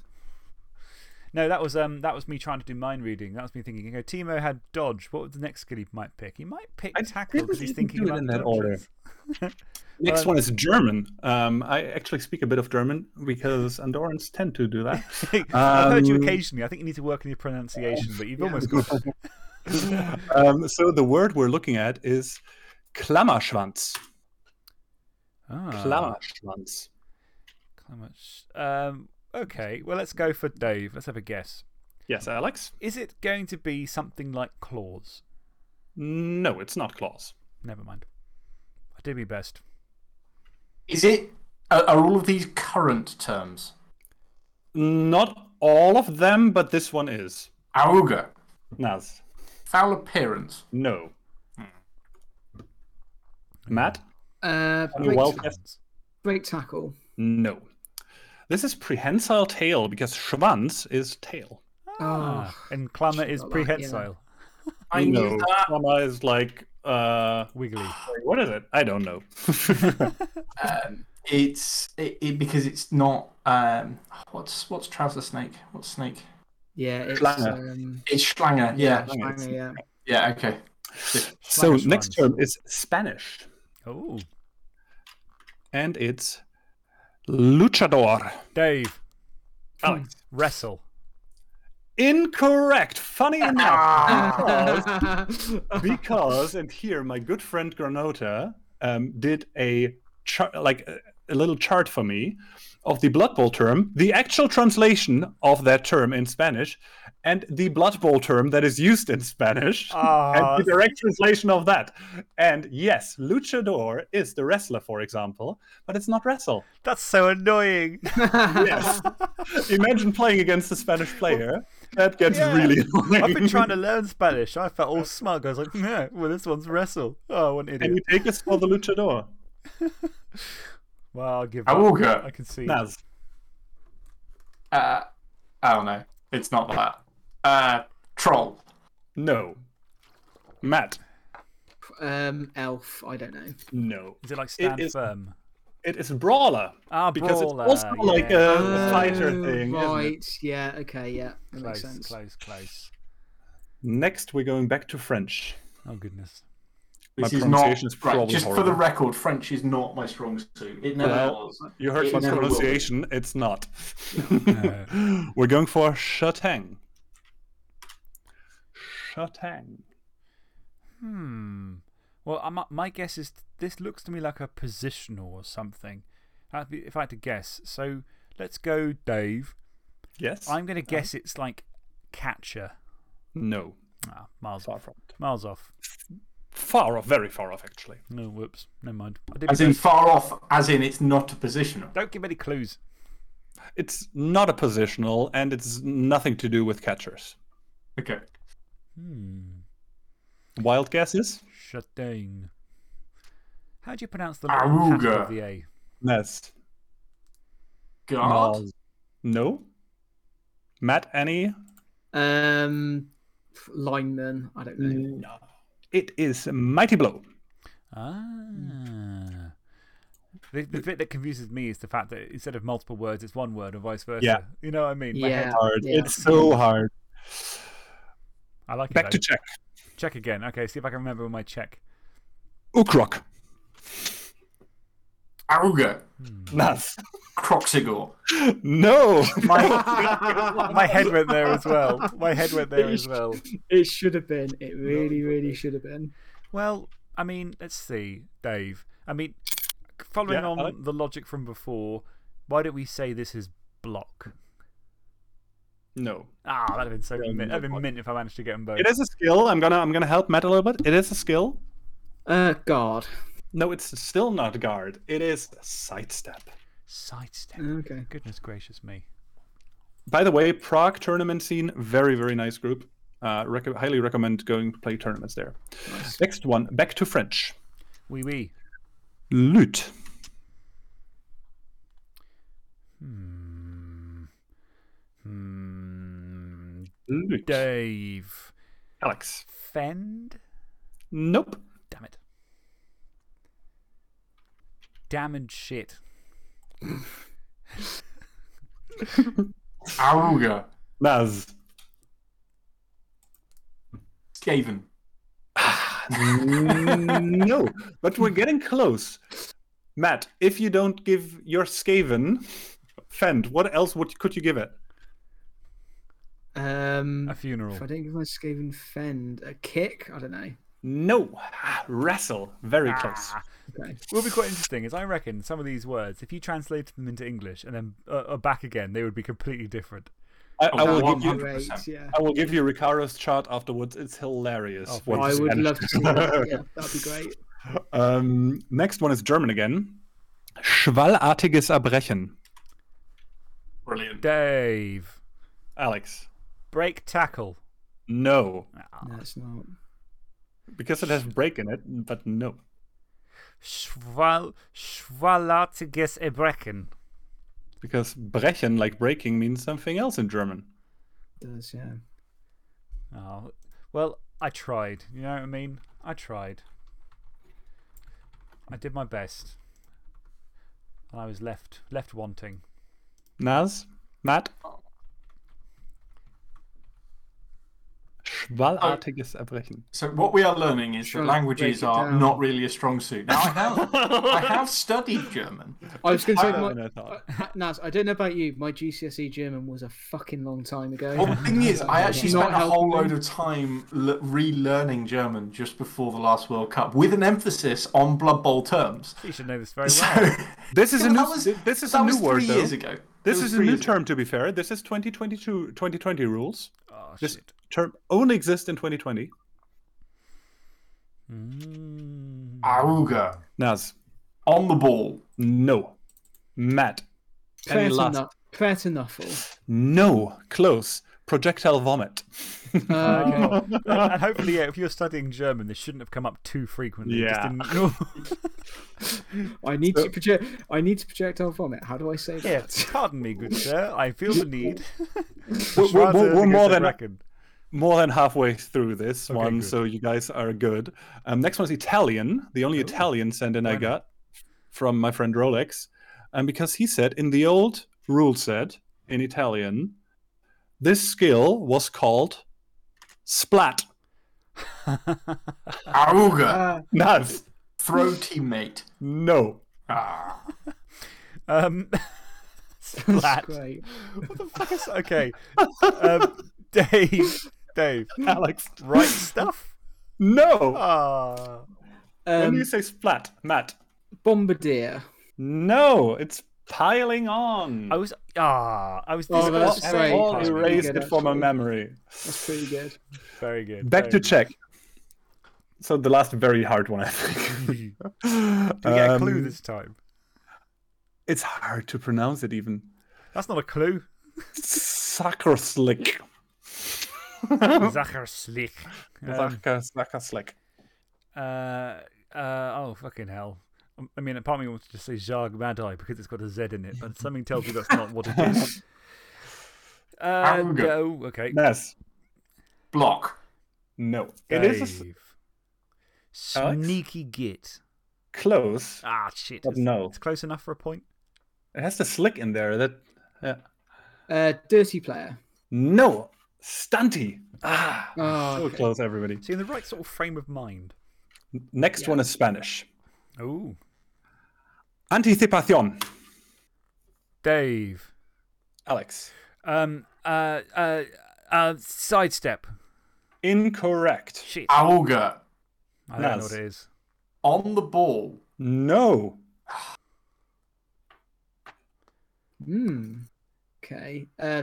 [SPEAKER 1] No, that was, um, that was me trying to do mind reading. That was me thinking, you know, Timo had dodge. What was the next skill he might pick? He might pick
[SPEAKER 4] I
[SPEAKER 1] tackle because he's thinking about
[SPEAKER 4] in that order. *laughs* Next one is German. Um, I actually speak a bit of German because Andorrans tend to do that. *laughs*
[SPEAKER 1] I've heard you
[SPEAKER 4] Um,
[SPEAKER 1] occasionally. I think you need to work on your pronunciation, but you've almost got it. *laughs*
[SPEAKER 4] um, so the word we're looking at is Klammerschwanz.
[SPEAKER 1] Ah,
[SPEAKER 4] Klammerschwanz.
[SPEAKER 1] Um, okay, well, let's go for Dave. Let's have a guess.
[SPEAKER 4] Yes, Alex?
[SPEAKER 1] Is it going to be something like claws?
[SPEAKER 4] No, it's not claws.
[SPEAKER 1] Never mind. I did my best.
[SPEAKER 3] Is it. Are, are all of these current terms?
[SPEAKER 4] Not all of them, but this one is.
[SPEAKER 3] Auga.
[SPEAKER 4] Naz.
[SPEAKER 3] Foul appearance.
[SPEAKER 4] No. Matt?
[SPEAKER 2] Uh,
[SPEAKER 4] Any
[SPEAKER 2] break,
[SPEAKER 4] wild guess?
[SPEAKER 2] break tackle.
[SPEAKER 4] No. This is prehensile tail because Schwanz is tail.
[SPEAKER 1] Ah, and Klammer is
[SPEAKER 2] got that, yeah.
[SPEAKER 1] prehensile.
[SPEAKER 3] I
[SPEAKER 4] no,
[SPEAKER 3] knew that.
[SPEAKER 4] Klammer is like, uh,
[SPEAKER 1] Wiggly.
[SPEAKER 4] what is it? I don't know. *laughs* *laughs*
[SPEAKER 3] Um, it's it, it, because it's not. Um, what's what's trouser snake? What's snake?
[SPEAKER 2] Yeah, it's.
[SPEAKER 4] Schlanger.
[SPEAKER 2] Um,
[SPEAKER 3] It's Schlanger. Yeah.
[SPEAKER 4] Schlanger.
[SPEAKER 2] Schlanger, yeah.
[SPEAKER 3] Yeah. Okay.
[SPEAKER 4] so,
[SPEAKER 1] Schwanz.
[SPEAKER 4] next term is Spanish,
[SPEAKER 1] Oh,
[SPEAKER 4] and it's luchador.
[SPEAKER 1] Dave.
[SPEAKER 4] Alex.
[SPEAKER 1] Wrestle.
[SPEAKER 4] Incorrect. Funny *laughs* enough, because, *laughs* because, and here my good friend Granota um, did a chart, like a, a little chart for me of the Blood Bowl term, the actual translation of that term in Spanish, and the Blood Bowl term that is used in Spanish,
[SPEAKER 1] Ah,
[SPEAKER 4] and the direct translation of that. And yes, luchador is the wrestler, for example, but it's not wrestle.
[SPEAKER 1] that's so annoying.
[SPEAKER 4] Yes. *laughs* Imagine playing against a Spanish player. That gets
[SPEAKER 1] Yeah.
[SPEAKER 4] really annoying.
[SPEAKER 1] I've been trying to learn Spanish. I felt all smug. I was like, yeah, well, this one's wrestle. Oh, what an
[SPEAKER 4] And
[SPEAKER 1] idiot.
[SPEAKER 4] you take us for the luchador. *laughs*
[SPEAKER 1] Well, I'll give up.
[SPEAKER 3] Auga.
[SPEAKER 1] I can see.
[SPEAKER 4] Naz.
[SPEAKER 3] Uh, I don't know. It's not that. Uh, troll.
[SPEAKER 4] No. Matt.
[SPEAKER 2] um, elf. I don't know.
[SPEAKER 4] No.
[SPEAKER 1] Is it like stand
[SPEAKER 4] is-
[SPEAKER 1] firm?
[SPEAKER 4] It is brawler.
[SPEAKER 1] Ah,
[SPEAKER 4] Because
[SPEAKER 1] brawler.
[SPEAKER 4] it's also like
[SPEAKER 1] yeah.
[SPEAKER 4] a fighter
[SPEAKER 2] Oh,
[SPEAKER 4] thing. isn't it?
[SPEAKER 2] Right. Yeah. Okay. Yeah. That
[SPEAKER 1] Close,
[SPEAKER 2] makes sense.
[SPEAKER 1] close, close.
[SPEAKER 4] Next, we're going back to French.
[SPEAKER 1] Oh, goodness.
[SPEAKER 4] My
[SPEAKER 3] This is not
[SPEAKER 4] pronunciation is
[SPEAKER 3] right.
[SPEAKER 4] probably
[SPEAKER 3] Just for the record, French is not my strong suit. It never
[SPEAKER 4] Well,
[SPEAKER 3] was.
[SPEAKER 4] You heard
[SPEAKER 3] It
[SPEAKER 4] my
[SPEAKER 3] never will be.
[SPEAKER 4] pronunciation. It's not. *laughs*
[SPEAKER 1] No. *laughs*
[SPEAKER 4] we're going for Shatang. Shatang.
[SPEAKER 1] Hmm. Well, I'm, my guess is this looks to me like a positional or something. Be, if I had to guess. So let's go, Dave.
[SPEAKER 4] Yes.
[SPEAKER 1] I'm going to guess it's like catcher.
[SPEAKER 4] No.
[SPEAKER 1] Ah, miles
[SPEAKER 4] Far
[SPEAKER 1] off.
[SPEAKER 4] from.
[SPEAKER 1] Miles off.
[SPEAKER 4] Far off. Very far off, actually.
[SPEAKER 1] No, whoops. Never mind. I
[SPEAKER 3] As in
[SPEAKER 1] best.
[SPEAKER 3] far off, as in it's not a positional.
[SPEAKER 1] Don't give any clues.
[SPEAKER 4] It's not a positional, and it's nothing to do with catchers.
[SPEAKER 3] Okay.
[SPEAKER 1] Hmm.
[SPEAKER 4] Wild guesses?
[SPEAKER 1] Shutting. How do you pronounce the little pattern
[SPEAKER 3] Aruga.
[SPEAKER 1] of the A?
[SPEAKER 4] Yes.
[SPEAKER 3] Guard.
[SPEAKER 4] No. Matt, any?
[SPEAKER 2] Um, lineman. I don't know.
[SPEAKER 4] No. It is Mighty Blow.
[SPEAKER 1] Ah. The, the bit that confuses me is the fact that instead of multiple words, it's one word, or vice versa.
[SPEAKER 4] Yeah.
[SPEAKER 1] You know what I mean?
[SPEAKER 2] Yeah.
[SPEAKER 4] Hard.
[SPEAKER 2] yeah.
[SPEAKER 4] It's so hard.
[SPEAKER 1] I like it.
[SPEAKER 4] Back to Czech.
[SPEAKER 1] Czech again. Okay, see if I can remember my Czech.
[SPEAKER 4] Ukrok.
[SPEAKER 3] Auga.
[SPEAKER 4] Hmm.
[SPEAKER 3] Naz. Kroxigor.
[SPEAKER 4] No.
[SPEAKER 1] My *laughs* my head went there as well. My head went there as well.
[SPEAKER 2] It should have been. It really, really should have been.
[SPEAKER 1] Well, I mean, let's see, Dave. I mean, following
[SPEAKER 4] Yeah,
[SPEAKER 1] on
[SPEAKER 4] Alex?
[SPEAKER 1] the logic from before, why don't we say this is block?
[SPEAKER 4] No.
[SPEAKER 1] Ah, that'd have been so
[SPEAKER 4] Yeah,
[SPEAKER 1] mint.
[SPEAKER 4] no
[SPEAKER 1] That'd been mint if I managed to get them both.
[SPEAKER 4] It is a skill. I'm gonna I'm gonna help Matt a little bit. It is a skill.
[SPEAKER 2] Uh, guard.
[SPEAKER 4] No, it's still not guard. It is sidestep.
[SPEAKER 1] Sidestep.
[SPEAKER 2] Okay.
[SPEAKER 1] Goodness gracious me.
[SPEAKER 4] By the way, Prague tournament scene, very very nice group. Uh, rec- highly recommend going to play tournaments there.
[SPEAKER 2] Nice.
[SPEAKER 4] Next one, back to French.
[SPEAKER 1] Oui, oui.
[SPEAKER 4] Lutte.
[SPEAKER 1] Hmm. Hmm.
[SPEAKER 4] Lutte.
[SPEAKER 1] Dave.
[SPEAKER 4] Alex.
[SPEAKER 1] Fend?
[SPEAKER 4] Nope.
[SPEAKER 1] Damn it. Damaged shit. *laughs*
[SPEAKER 3] Auga.
[SPEAKER 4] Naz.
[SPEAKER 3] Skaven. *laughs*
[SPEAKER 4] no, but we're getting close. Matt, if you don't give your Skaven Fend, what else would could you give it?
[SPEAKER 2] Um,
[SPEAKER 1] A funeral.
[SPEAKER 2] if I don't give my Skaven Fend a kick, I don't know.
[SPEAKER 4] No, wrestle. Very close.
[SPEAKER 1] Ah.
[SPEAKER 2] Okay.
[SPEAKER 1] will be quite interesting, is I reckon some of these words, if you translated them into English and then uh, uh, back again, they would be completely different.
[SPEAKER 4] I, I will give you.
[SPEAKER 3] hundred.
[SPEAKER 2] Great, yeah. *laughs*
[SPEAKER 4] I will give you Ricardo's chart afterwards. It's hilarious.
[SPEAKER 1] Oh,
[SPEAKER 4] what
[SPEAKER 2] I would
[SPEAKER 4] Spanish-
[SPEAKER 2] love to see that. Yeah, that'd be great. *laughs*
[SPEAKER 4] um, next one is German again. Schwallartiges Erbrechen.
[SPEAKER 3] Brilliant.
[SPEAKER 1] Dave.
[SPEAKER 4] Alex.
[SPEAKER 1] Break tackle.
[SPEAKER 4] No,
[SPEAKER 1] Ah.
[SPEAKER 2] No, it's not.
[SPEAKER 4] because it has break in it, but no.
[SPEAKER 1] Schwal Schwalartiges Erbrechen.
[SPEAKER 4] Because brechen, like breaking, means something else in German.
[SPEAKER 2] It does, yeah.
[SPEAKER 1] Oh, well, I tried. You know what I mean? I tried. I did my best. And I was left, left wanting.
[SPEAKER 4] Naz? Matt? Schwallartiges Erbrechen.
[SPEAKER 3] So what we are learning is that languages are
[SPEAKER 2] down.
[SPEAKER 3] not really a strong suit. Now I have, I *laughs* have studied German.
[SPEAKER 2] I was going to say,
[SPEAKER 3] I-
[SPEAKER 2] my,
[SPEAKER 4] I
[SPEAKER 2] uh, Naz, I don't know about you. My GCSE German was a fucking long time ago.
[SPEAKER 3] Well, the thing is, I actually spent a whole load of time le- relearning German just before the last World Cup, with an emphasis on Blood Bowl terms.
[SPEAKER 1] You should know this very
[SPEAKER 3] So,
[SPEAKER 1] well. *laughs*
[SPEAKER 4] This is a new,
[SPEAKER 3] was-
[SPEAKER 4] this is a new word,
[SPEAKER 3] three
[SPEAKER 4] though.
[SPEAKER 3] years ago.
[SPEAKER 4] This is a new
[SPEAKER 3] years ago.
[SPEAKER 4] term, to be fair. This is 2022, 2020 rules.
[SPEAKER 1] Oh,
[SPEAKER 4] This
[SPEAKER 1] shit.
[SPEAKER 4] Term only exists in 2020.
[SPEAKER 1] Mm.
[SPEAKER 3] Auga.
[SPEAKER 4] Naz?
[SPEAKER 3] On the ball.
[SPEAKER 4] No. Matt? Any last-
[SPEAKER 2] Pretenough- Pretenoughle.
[SPEAKER 4] No. Close. Projectile vomit.
[SPEAKER 2] Uh, okay.
[SPEAKER 1] And, *laughs* and hopefully, yeah, if you're studying German, this shouldn't have come up too frequently. Just
[SPEAKER 4] Yeah. *laughs*
[SPEAKER 2] I need to project. I need to projectile vomit. How do I say
[SPEAKER 1] yeah,
[SPEAKER 2] that?
[SPEAKER 1] pardon me, good sir. I feel the *laughs* need.
[SPEAKER 4] We're, we're- we're- we're more than
[SPEAKER 1] reckon.
[SPEAKER 4] More than halfway through this
[SPEAKER 1] Okay,
[SPEAKER 4] one,
[SPEAKER 1] good.
[SPEAKER 4] so you guys are good. Um, next one is Italian. The only Italian send in I got from my friend Rolex, and because he said in the old rule set in Italian, this skill was called splat. *laughs*
[SPEAKER 3] Auga.
[SPEAKER 2] Uh,
[SPEAKER 3] Throw teammate.
[SPEAKER 4] no.
[SPEAKER 3] Ah. *laughs*
[SPEAKER 1] Um, *laughs* splat.
[SPEAKER 2] great.
[SPEAKER 1] What the fuck is okay? Um, Dave, Dave, *laughs*
[SPEAKER 4] Alex,
[SPEAKER 1] right stuff.
[SPEAKER 4] no.
[SPEAKER 1] Ah,
[SPEAKER 4] when
[SPEAKER 2] Um,
[SPEAKER 4] you say splat, Matt,
[SPEAKER 2] bombardier.
[SPEAKER 4] no, it's piling on.
[SPEAKER 1] I was ah, I was.
[SPEAKER 2] Oh,
[SPEAKER 1] this
[SPEAKER 2] that's
[SPEAKER 1] was
[SPEAKER 4] I
[SPEAKER 2] great.
[SPEAKER 4] all
[SPEAKER 2] That's really
[SPEAKER 4] erased
[SPEAKER 2] good,
[SPEAKER 4] it from my
[SPEAKER 2] actually.
[SPEAKER 4] memory.
[SPEAKER 2] That's pretty good.
[SPEAKER 1] Very good.
[SPEAKER 4] Back
[SPEAKER 1] very
[SPEAKER 4] to
[SPEAKER 1] good.
[SPEAKER 4] Czech. So the last very hard one, I think. *laughs*
[SPEAKER 1] Do we get a clue
[SPEAKER 4] Um,
[SPEAKER 1] this time?
[SPEAKER 4] It's hard to pronounce it even.
[SPEAKER 1] That's not a clue.
[SPEAKER 4] Sackerslick. *laughs*
[SPEAKER 1] Zachar Slick. Um,
[SPEAKER 4] Sackerslick.
[SPEAKER 1] uh, uh, oh, fucking hell. Um, I mean, part of me wants to say Zharg Madai because it's got a Z in it, but something tells me that's not what it is. Uh,
[SPEAKER 3] Auga.
[SPEAKER 1] no, okay.
[SPEAKER 4] Ness.
[SPEAKER 3] Block.
[SPEAKER 4] No. It is a...
[SPEAKER 1] Dave.
[SPEAKER 4] Alex?
[SPEAKER 1] Sneaky git.
[SPEAKER 4] close.
[SPEAKER 1] Ah, shit.
[SPEAKER 4] But
[SPEAKER 1] It's,
[SPEAKER 4] no.
[SPEAKER 1] it's close enough for a point.
[SPEAKER 4] It has the slick in there. That. Yeah.
[SPEAKER 2] Uh, dirty player.
[SPEAKER 4] No. Stunty. Ah.
[SPEAKER 2] Oh,
[SPEAKER 4] So
[SPEAKER 2] okay.
[SPEAKER 4] close, everybody.
[SPEAKER 1] So, in the right sort of frame of mind.
[SPEAKER 4] Next
[SPEAKER 2] Yeah.
[SPEAKER 4] one is Spanish.
[SPEAKER 1] Oh,
[SPEAKER 4] Anticipación.
[SPEAKER 1] Dave.
[SPEAKER 4] Alex.
[SPEAKER 1] Um, uh, uh, uh, sidestep.
[SPEAKER 4] Incorrect.
[SPEAKER 1] Shit.
[SPEAKER 3] Auga.
[SPEAKER 1] I don't know what it is.
[SPEAKER 3] On the ball.
[SPEAKER 4] No. *sighs* *sighs*
[SPEAKER 2] Hmm. Okay. Uh,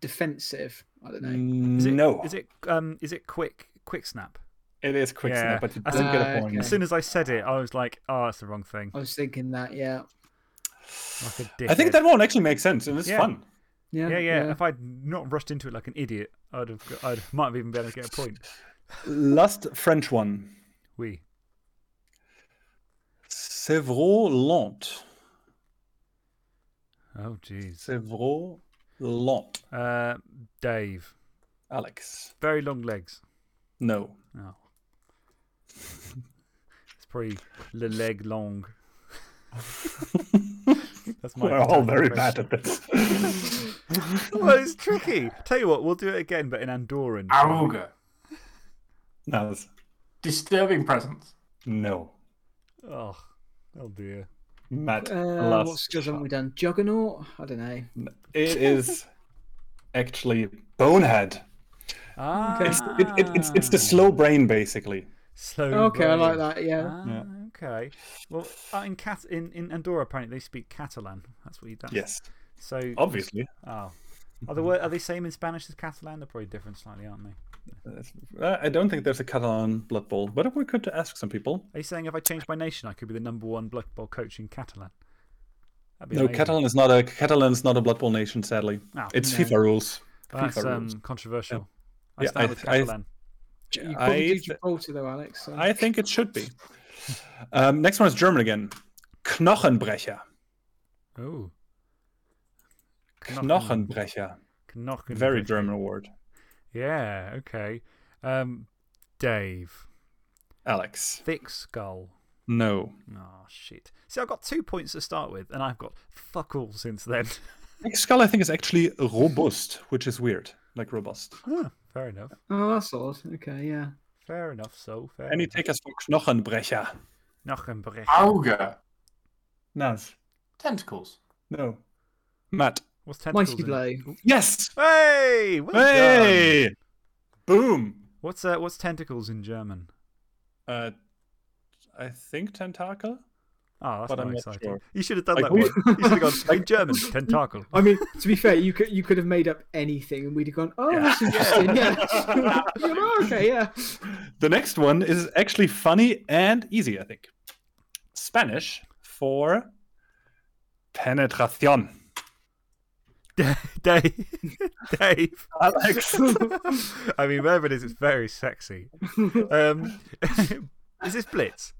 [SPEAKER 2] defensive. I don't know.
[SPEAKER 1] Is it,
[SPEAKER 4] no.
[SPEAKER 1] Is it, um, is it quick, quick snap?
[SPEAKER 4] It is quick
[SPEAKER 1] Yeah,
[SPEAKER 4] snap, but you
[SPEAKER 1] I
[SPEAKER 4] didn't
[SPEAKER 2] think-
[SPEAKER 4] get
[SPEAKER 2] Ah,
[SPEAKER 4] a point.
[SPEAKER 2] okay.
[SPEAKER 1] As soon as I said it, I was like, oh, that's the wrong thing.
[SPEAKER 2] I was thinking that. Yeah.
[SPEAKER 1] Like a dickhead.
[SPEAKER 4] I think that one actually makes sense and it's
[SPEAKER 1] Yeah.
[SPEAKER 4] fun.
[SPEAKER 2] Yeah.
[SPEAKER 1] Yeah, yeah. If I'd not rushed into it like an idiot, I'd have, got- I'd *laughs* might have even been able to get a point.
[SPEAKER 4] Last French one.
[SPEAKER 1] We.
[SPEAKER 4] Sevro Lant.
[SPEAKER 1] Oh, jeez.
[SPEAKER 4] Sevro Lant.
[SPEAKER 1] Uh, Dave.
[SPEAKER 4] Alex.
[SPEAKER 1] Very long legs.
[SPEAKER 4] No.
[SPEAKER 1] Oh. it's probably le leg long. *laughs* That's my
[SPEAKER 4] We're all very
[SPEAKER 1] impression.
[SPEAKER 4] bad at this. *laughs*
[SPEAKER 1] well, it's tricky. Tell you what, we'll do it again, but in Andorran.
[SPEAKER 3] Auga.
[SPEAKER 4] Naz.
[SPEAKER 3] Disturbing presence.
[SPEAKER 4] No.
[SPEAKER 1] Oh, oh dear.
[SPEAKER 4] Matt.
[SPEAKER 2] Uh,
[SPEAKER 4] last
[SPEAKER 2] what skills haven't we done? Juggernaut? I don't know.
[SPEAKER 4] It is *laughs* actually Bonehead.
[SPEAKER 1] Ah,
[SPEAKER 4] It's, it, it, it's, it's the slow brain, basically.
[SPEAKER 1] Slow
[SPEAKER 2] Okay, I like that. Yeah.
[SPEAKER 1] Ah,
[SPEAKER 4] Yeah.
[SPEAKER 1] Okay. Well, uh, in, Cat- in in Andorra, apparently they speak Catalan. That's what you done.
[SPEAKER 4] Yes,
[SPEAKER 1] So
[SPEAKER 4] obviously.
[SPEAKER 1] Oh, are the word, are they same in Spanish as Catalan? They're probably different slightly, aren't they?
[SPEAKER 4] I don't think there's a Catalan Blood Bowl, but we could ask some people.
[SPEAKER 1] Are you saying if I change my nation, I could be the number one Blood Bowl coach in Catalan?
[SPEAKER 4] No,
[SPEAKER 1] amazing.
[SPEAKER 4] Catalan is not a Catalan is not a Blood Bowl nation, sadly.
[SPEAKER 1] Oh,
[SPEAKER 4] It's
[SPEAKER 2] no.
[SPEAKER 4] FIFA rules.
[SPEAKER 1] That's
[SPEAKER 4] FIFA
[SPEAKER 1] um,
[SPEAKER 4] rules.
[SPEAKER 1] controversial. I
[SPEAKER 4] Yeah,
[SPEAKER 1] stand
[SPEAKER 4] I-
[SPEAKER 1] with
[SPEAKER 4] I-
[SPEAKER 1] Catalan.
[SPEAKER 2] You
[SPEAKER 4] I
[SPEAKER 2] probably do
[SPEAKER 4] th-
[SPEAKER 2] Gibraltar though, Alex. So.
[SPEAKER 4] I think it should be. Um, next one is German again. Knochenbrecher.
[SPEAKER 1] oh.
[SPEAKER 4] Knochenbrecher.
[SPEAKER 1] Knochen.
[SPEAKER 4] Very German word.
[SPEAKER 1] Yeah, okay. Um, Dave.
[SPEAKER 4] Alex.
[SPEAKER 1] Thick skull.
[SPEAKER 4] No.
[SPEAKER 1] Oh, shit. See, I've got two points to start with, and I've got fuck all since then. *laughs*
[SPEAKER 4] Thick skull, I think, is actually robust, which is weird. Like robust.
[SPEAKER 1] Huh, fair enough.
[SPEAKER 2] Oh, that's odd. Okay, yeah.
[SPEAKER 1] Fair enough, so. Fair
[SPEAKER 4] Any
[SPEAKER 1] enough.
[SPEAKER 4] takers for Knochenbrecher?
[SPEAKER 1] Knochenbrecher.
[SPEAKER 3] Auga.
[SPEAKER 4] Naz.
[SPEAKER 3] Tentacles.
[SPEAKER 4] No. Matt.
[SPEAKER 1] What's tentacles?
[SPEAKER 2] Mighty
[SPEAKER 1] in-
[SPEAKER 4] Yes!
[SPEAKER 1] Hey! Well done.
[SPEAKER 4] Hey! Boom!
[SPEAKER 1] What's, uh, what's tentacles in German?
[SPEAKER 4] Uh, I think tentacle?
[SPEAKER 1] Oh, that's
[SPEAKER 4] But
[SPEAKER 1] not
[SPEAKER 4] I'm not sure.
[SPEAKER 1] You should have done
[SPEAKER 4] Like
[SPEAKER 1] that
[SPEAKER 4] we-
[SPEAKER 1] one. *laughs* You should have gone in German, tentacle.
[SPEAKER 2] I mean, to be fair, you could you could have made up anything, and we'd have gone, "Oh, that's interesting." *laughs* Yeah. *laughs* You're "Oh, okay, yeah.
[SPEAKER 4] The next one is actually funny and easy, I think. Spanish for penetration. *laughs*
[SPEAKER 1] Dave. *laughs* Dave.
[SPEAKER 4] Alex. *laughs*
[SPEAKER 1] I mean, whatever it is, it's very sexy. Um, is this Blitz?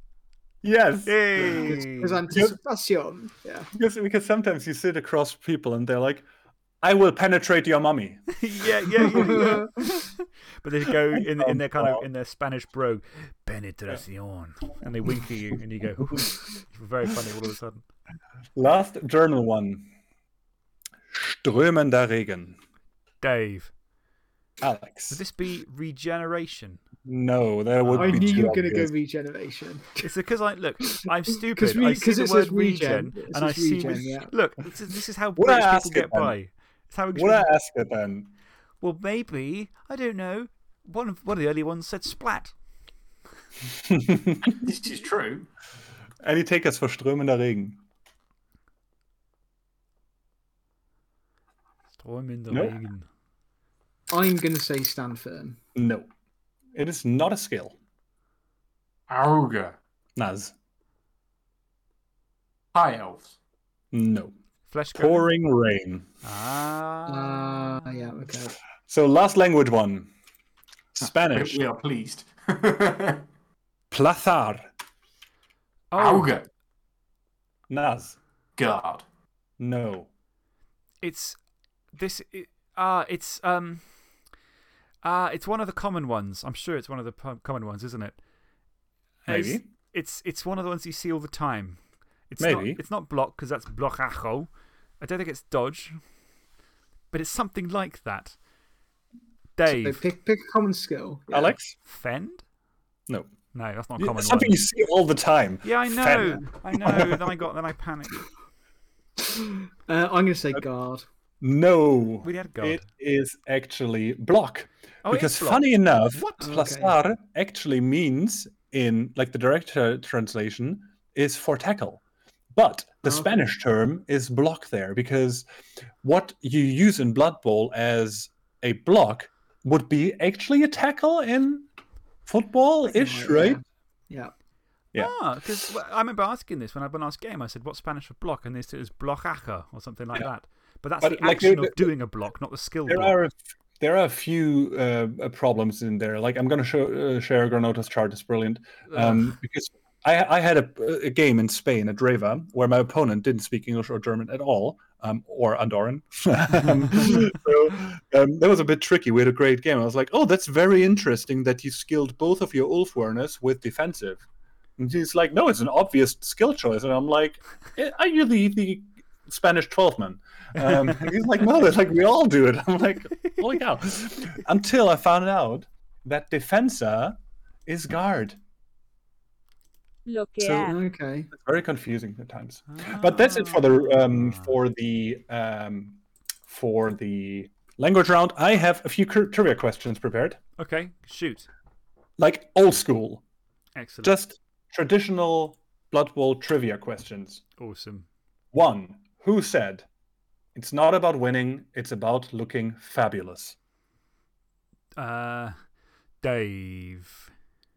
[SPEAKER 4] yes.
[SPEAKER 1] Yay!
[SPEAKER 2] There's anticipation. Yeah.
[SPEAKER 4] Because, because sometimes you sit across people and they're like, I will penetrate your mummy.
[SPEAKER 1] yeah, yeah, yeah, yeah. but they go in, in their kind of in their Spanish brogue, penetración, and they wink at you, and you go, "Ooh." very funny all of a sudden.
[SPEAKER 4] Last German one. Strömender Regen.
[SPEAKER 1] Dave,
[SPEAKER 4] Alex.
[SPEAKER 1] would this be regeneration?
[SPEAKER 4] No, there would
[SPEAKER 2] I
[SPEAKER 4] be
[SPEAKER 2] knew you were going to go regeneration.
[SPEAKER 1] It's because I look, I'm *laughs* stupid.
[SPEAKER 2] Because
[SPEAKER 1] I see
[SPEAKER 2] 'cause
[SPEAKER 1] the
[SPEAKER 2] it
[SPEAKER 1] word
[SPEAKER 2] says regen.
[SPEAKER 1] regen, and I
[SPEAKER 2] says
[SPEAKER 1] see.
[SPEAKER 2] regen, yeah.
[SPEAKER 1] Look, this is, this is how
[SPEAKER 4] Would
[SPEAKER 1] British
[SPEAKER 4] ask
[SPEAKER 1] people get
[SPEAKER 4] then?
[SPEAKER 1] by. It's how English
[SPEAKER 4] Would I ask it then?
[SPEAKER 1] Well, maybe I don't know. One of one of the early ones said splat. *laughs*
[SPEAKER 3] This is true.
[SPEAKER 4] Any takers for strömender Regen?
[SPEAKER 1] Storm in the
[SPEAKER 4] No.
[SPEAKER 1] Regen.
[SPEAKER 2] I'm going to say stand firm.
[SPEAKER 4] No. It is not a skill.
[SPEAKER 3] Auga.
[SPEAKER 4] Naz.
[SPEAKER 3] High elves.
[SPEAKER 4] No.
[SPEAKER 1] Flesh colour?
[SPEAKER 4] Pouring rain.
[SPEAKER 1] Ah.
[SPEAKER 2] Ah, yeah, okay.
[SPEAKER 4] So last language one. Spanish.
[SPEAKER 3] we are pleased. *laughs*
[SPEAKER 4] Placar.
[SPEAKER 1] Oh,
[SPEAKER 3] Auga.
[SPEAKER 4] Naz.
[SPEAKER 3] Guard.
[SPEAKER 4] No.
[SPEAKER 1] it's this. It, ah, it's um. Ah, it's one of the common ones. I'm sure it's one of the common ones, isn't it? It's-
[SPEAKER 4] Maybe.
[SPEAKER 1] It's it's one of the ones you see all the time. It's
[SPEAKER 4] Maybe.
[SPEAKER 1] Not, it's not block because that's blochacho. I don't think it's dodge, but it's something like that.
[SPEAKER 2] So
[SPEAKER 1] Dave,
[SPEAKER 2] pick, pick a common skill. Yeah.
[SPEAKER 4] Alex?
[SPEAKER 1] fend?
[SPEAKER 4] No.
[SPEAKER 1] No, that's not common
[SPEAKER 4] Something
[SPEAKER 1] one.
[SPEAKER 4] you see all the time.
[SPEAKER 1] Yeah, I know.
[SPEAKER 4] Fen.
[SPEAKER 1] I know. then I got. Then I panicked. *laughs*
[SPEAKER 2] Uh, I'm going to say guard.
[SPEAKER 4] No.
[SPEAKER 1] We had guard.
[SPEAKER 4] It is actually block.
[SPEAKER 1] Oh,
[SPEAKER 4] because
[SPEAKER 1] block.
[SPEAKER 4] funny enough,
[SPEAKER 1] What?
[SPEAKER 2] Okay.
[SPEAKER 4] actually means in like the direct translation is for tackle. But the
[SPEAKER 2] Okay.
[SPEAKER 4] Spanish term is block there because what you use in Blood Bowl as a block would be actually a tackle in football ish,
[SPEAKER 2] Right? Yeah.
[SPEAKER 4] Yeah.
[SPEAKER 1] Ah, because I remember asking this when I went last game. I said, "What's Spanish for block?" And they said it's blochaca or something like that. But that's
[SPEAKER 4] But,
[SPEAKER 1] the
[SPEAKER 4] like,
[SPEAKER 1] action
[SPEAKER 4] the-
[SPEAKER 1] of doing a block, not the skill
[SPEAKER 4] There
[SPEAKER 1] block.
[SPEAKER 4] are a, there are a few uh, uh, problems in there. Like I'm going to show uh, share Granota's chart. It's brilliant um, because I, I had a, a game in Spain at Dreva where my opponent didn't speak English or German at all, um, or Andorran. *laughs* so um, that was a bit tricky. We had a great game. I was like, "Oh, that's very interesting that you skilled both of your Ulfwereners with defensive." And he's like, "No, it's an obvious skill choice." And I'm like, "Eh, "Are you the the Spanish 12 man. Um, and *laughs* he's like, no, it's like we all do it. *laughs* I'm like, holy cow. *laughs* Until I found out that defensa is guard.
[SPEAKER 5] Lo que
[SPEAKER 4] So-
[SPEAKER 5] ha.
[SPEAKER 2] Okay.
[SPEAKER 4] It's very confusing at times. But that's it for the um, for the um, for the language round. I have a few trivia questions prepared,
[SPEAKER 1] Okay, shoot.
[SPEAKER 4] like old school,
[SPEAKER 1] Excellent.
[SPEAKER 4] just traditional Blood Bowl trivia questions.
[SPEAKER 1] awesome.
[SPEAKER 4] One, who said, "It's not about winning; it's about looking fabulous."
[SPEAKER 1] Uh, Dave.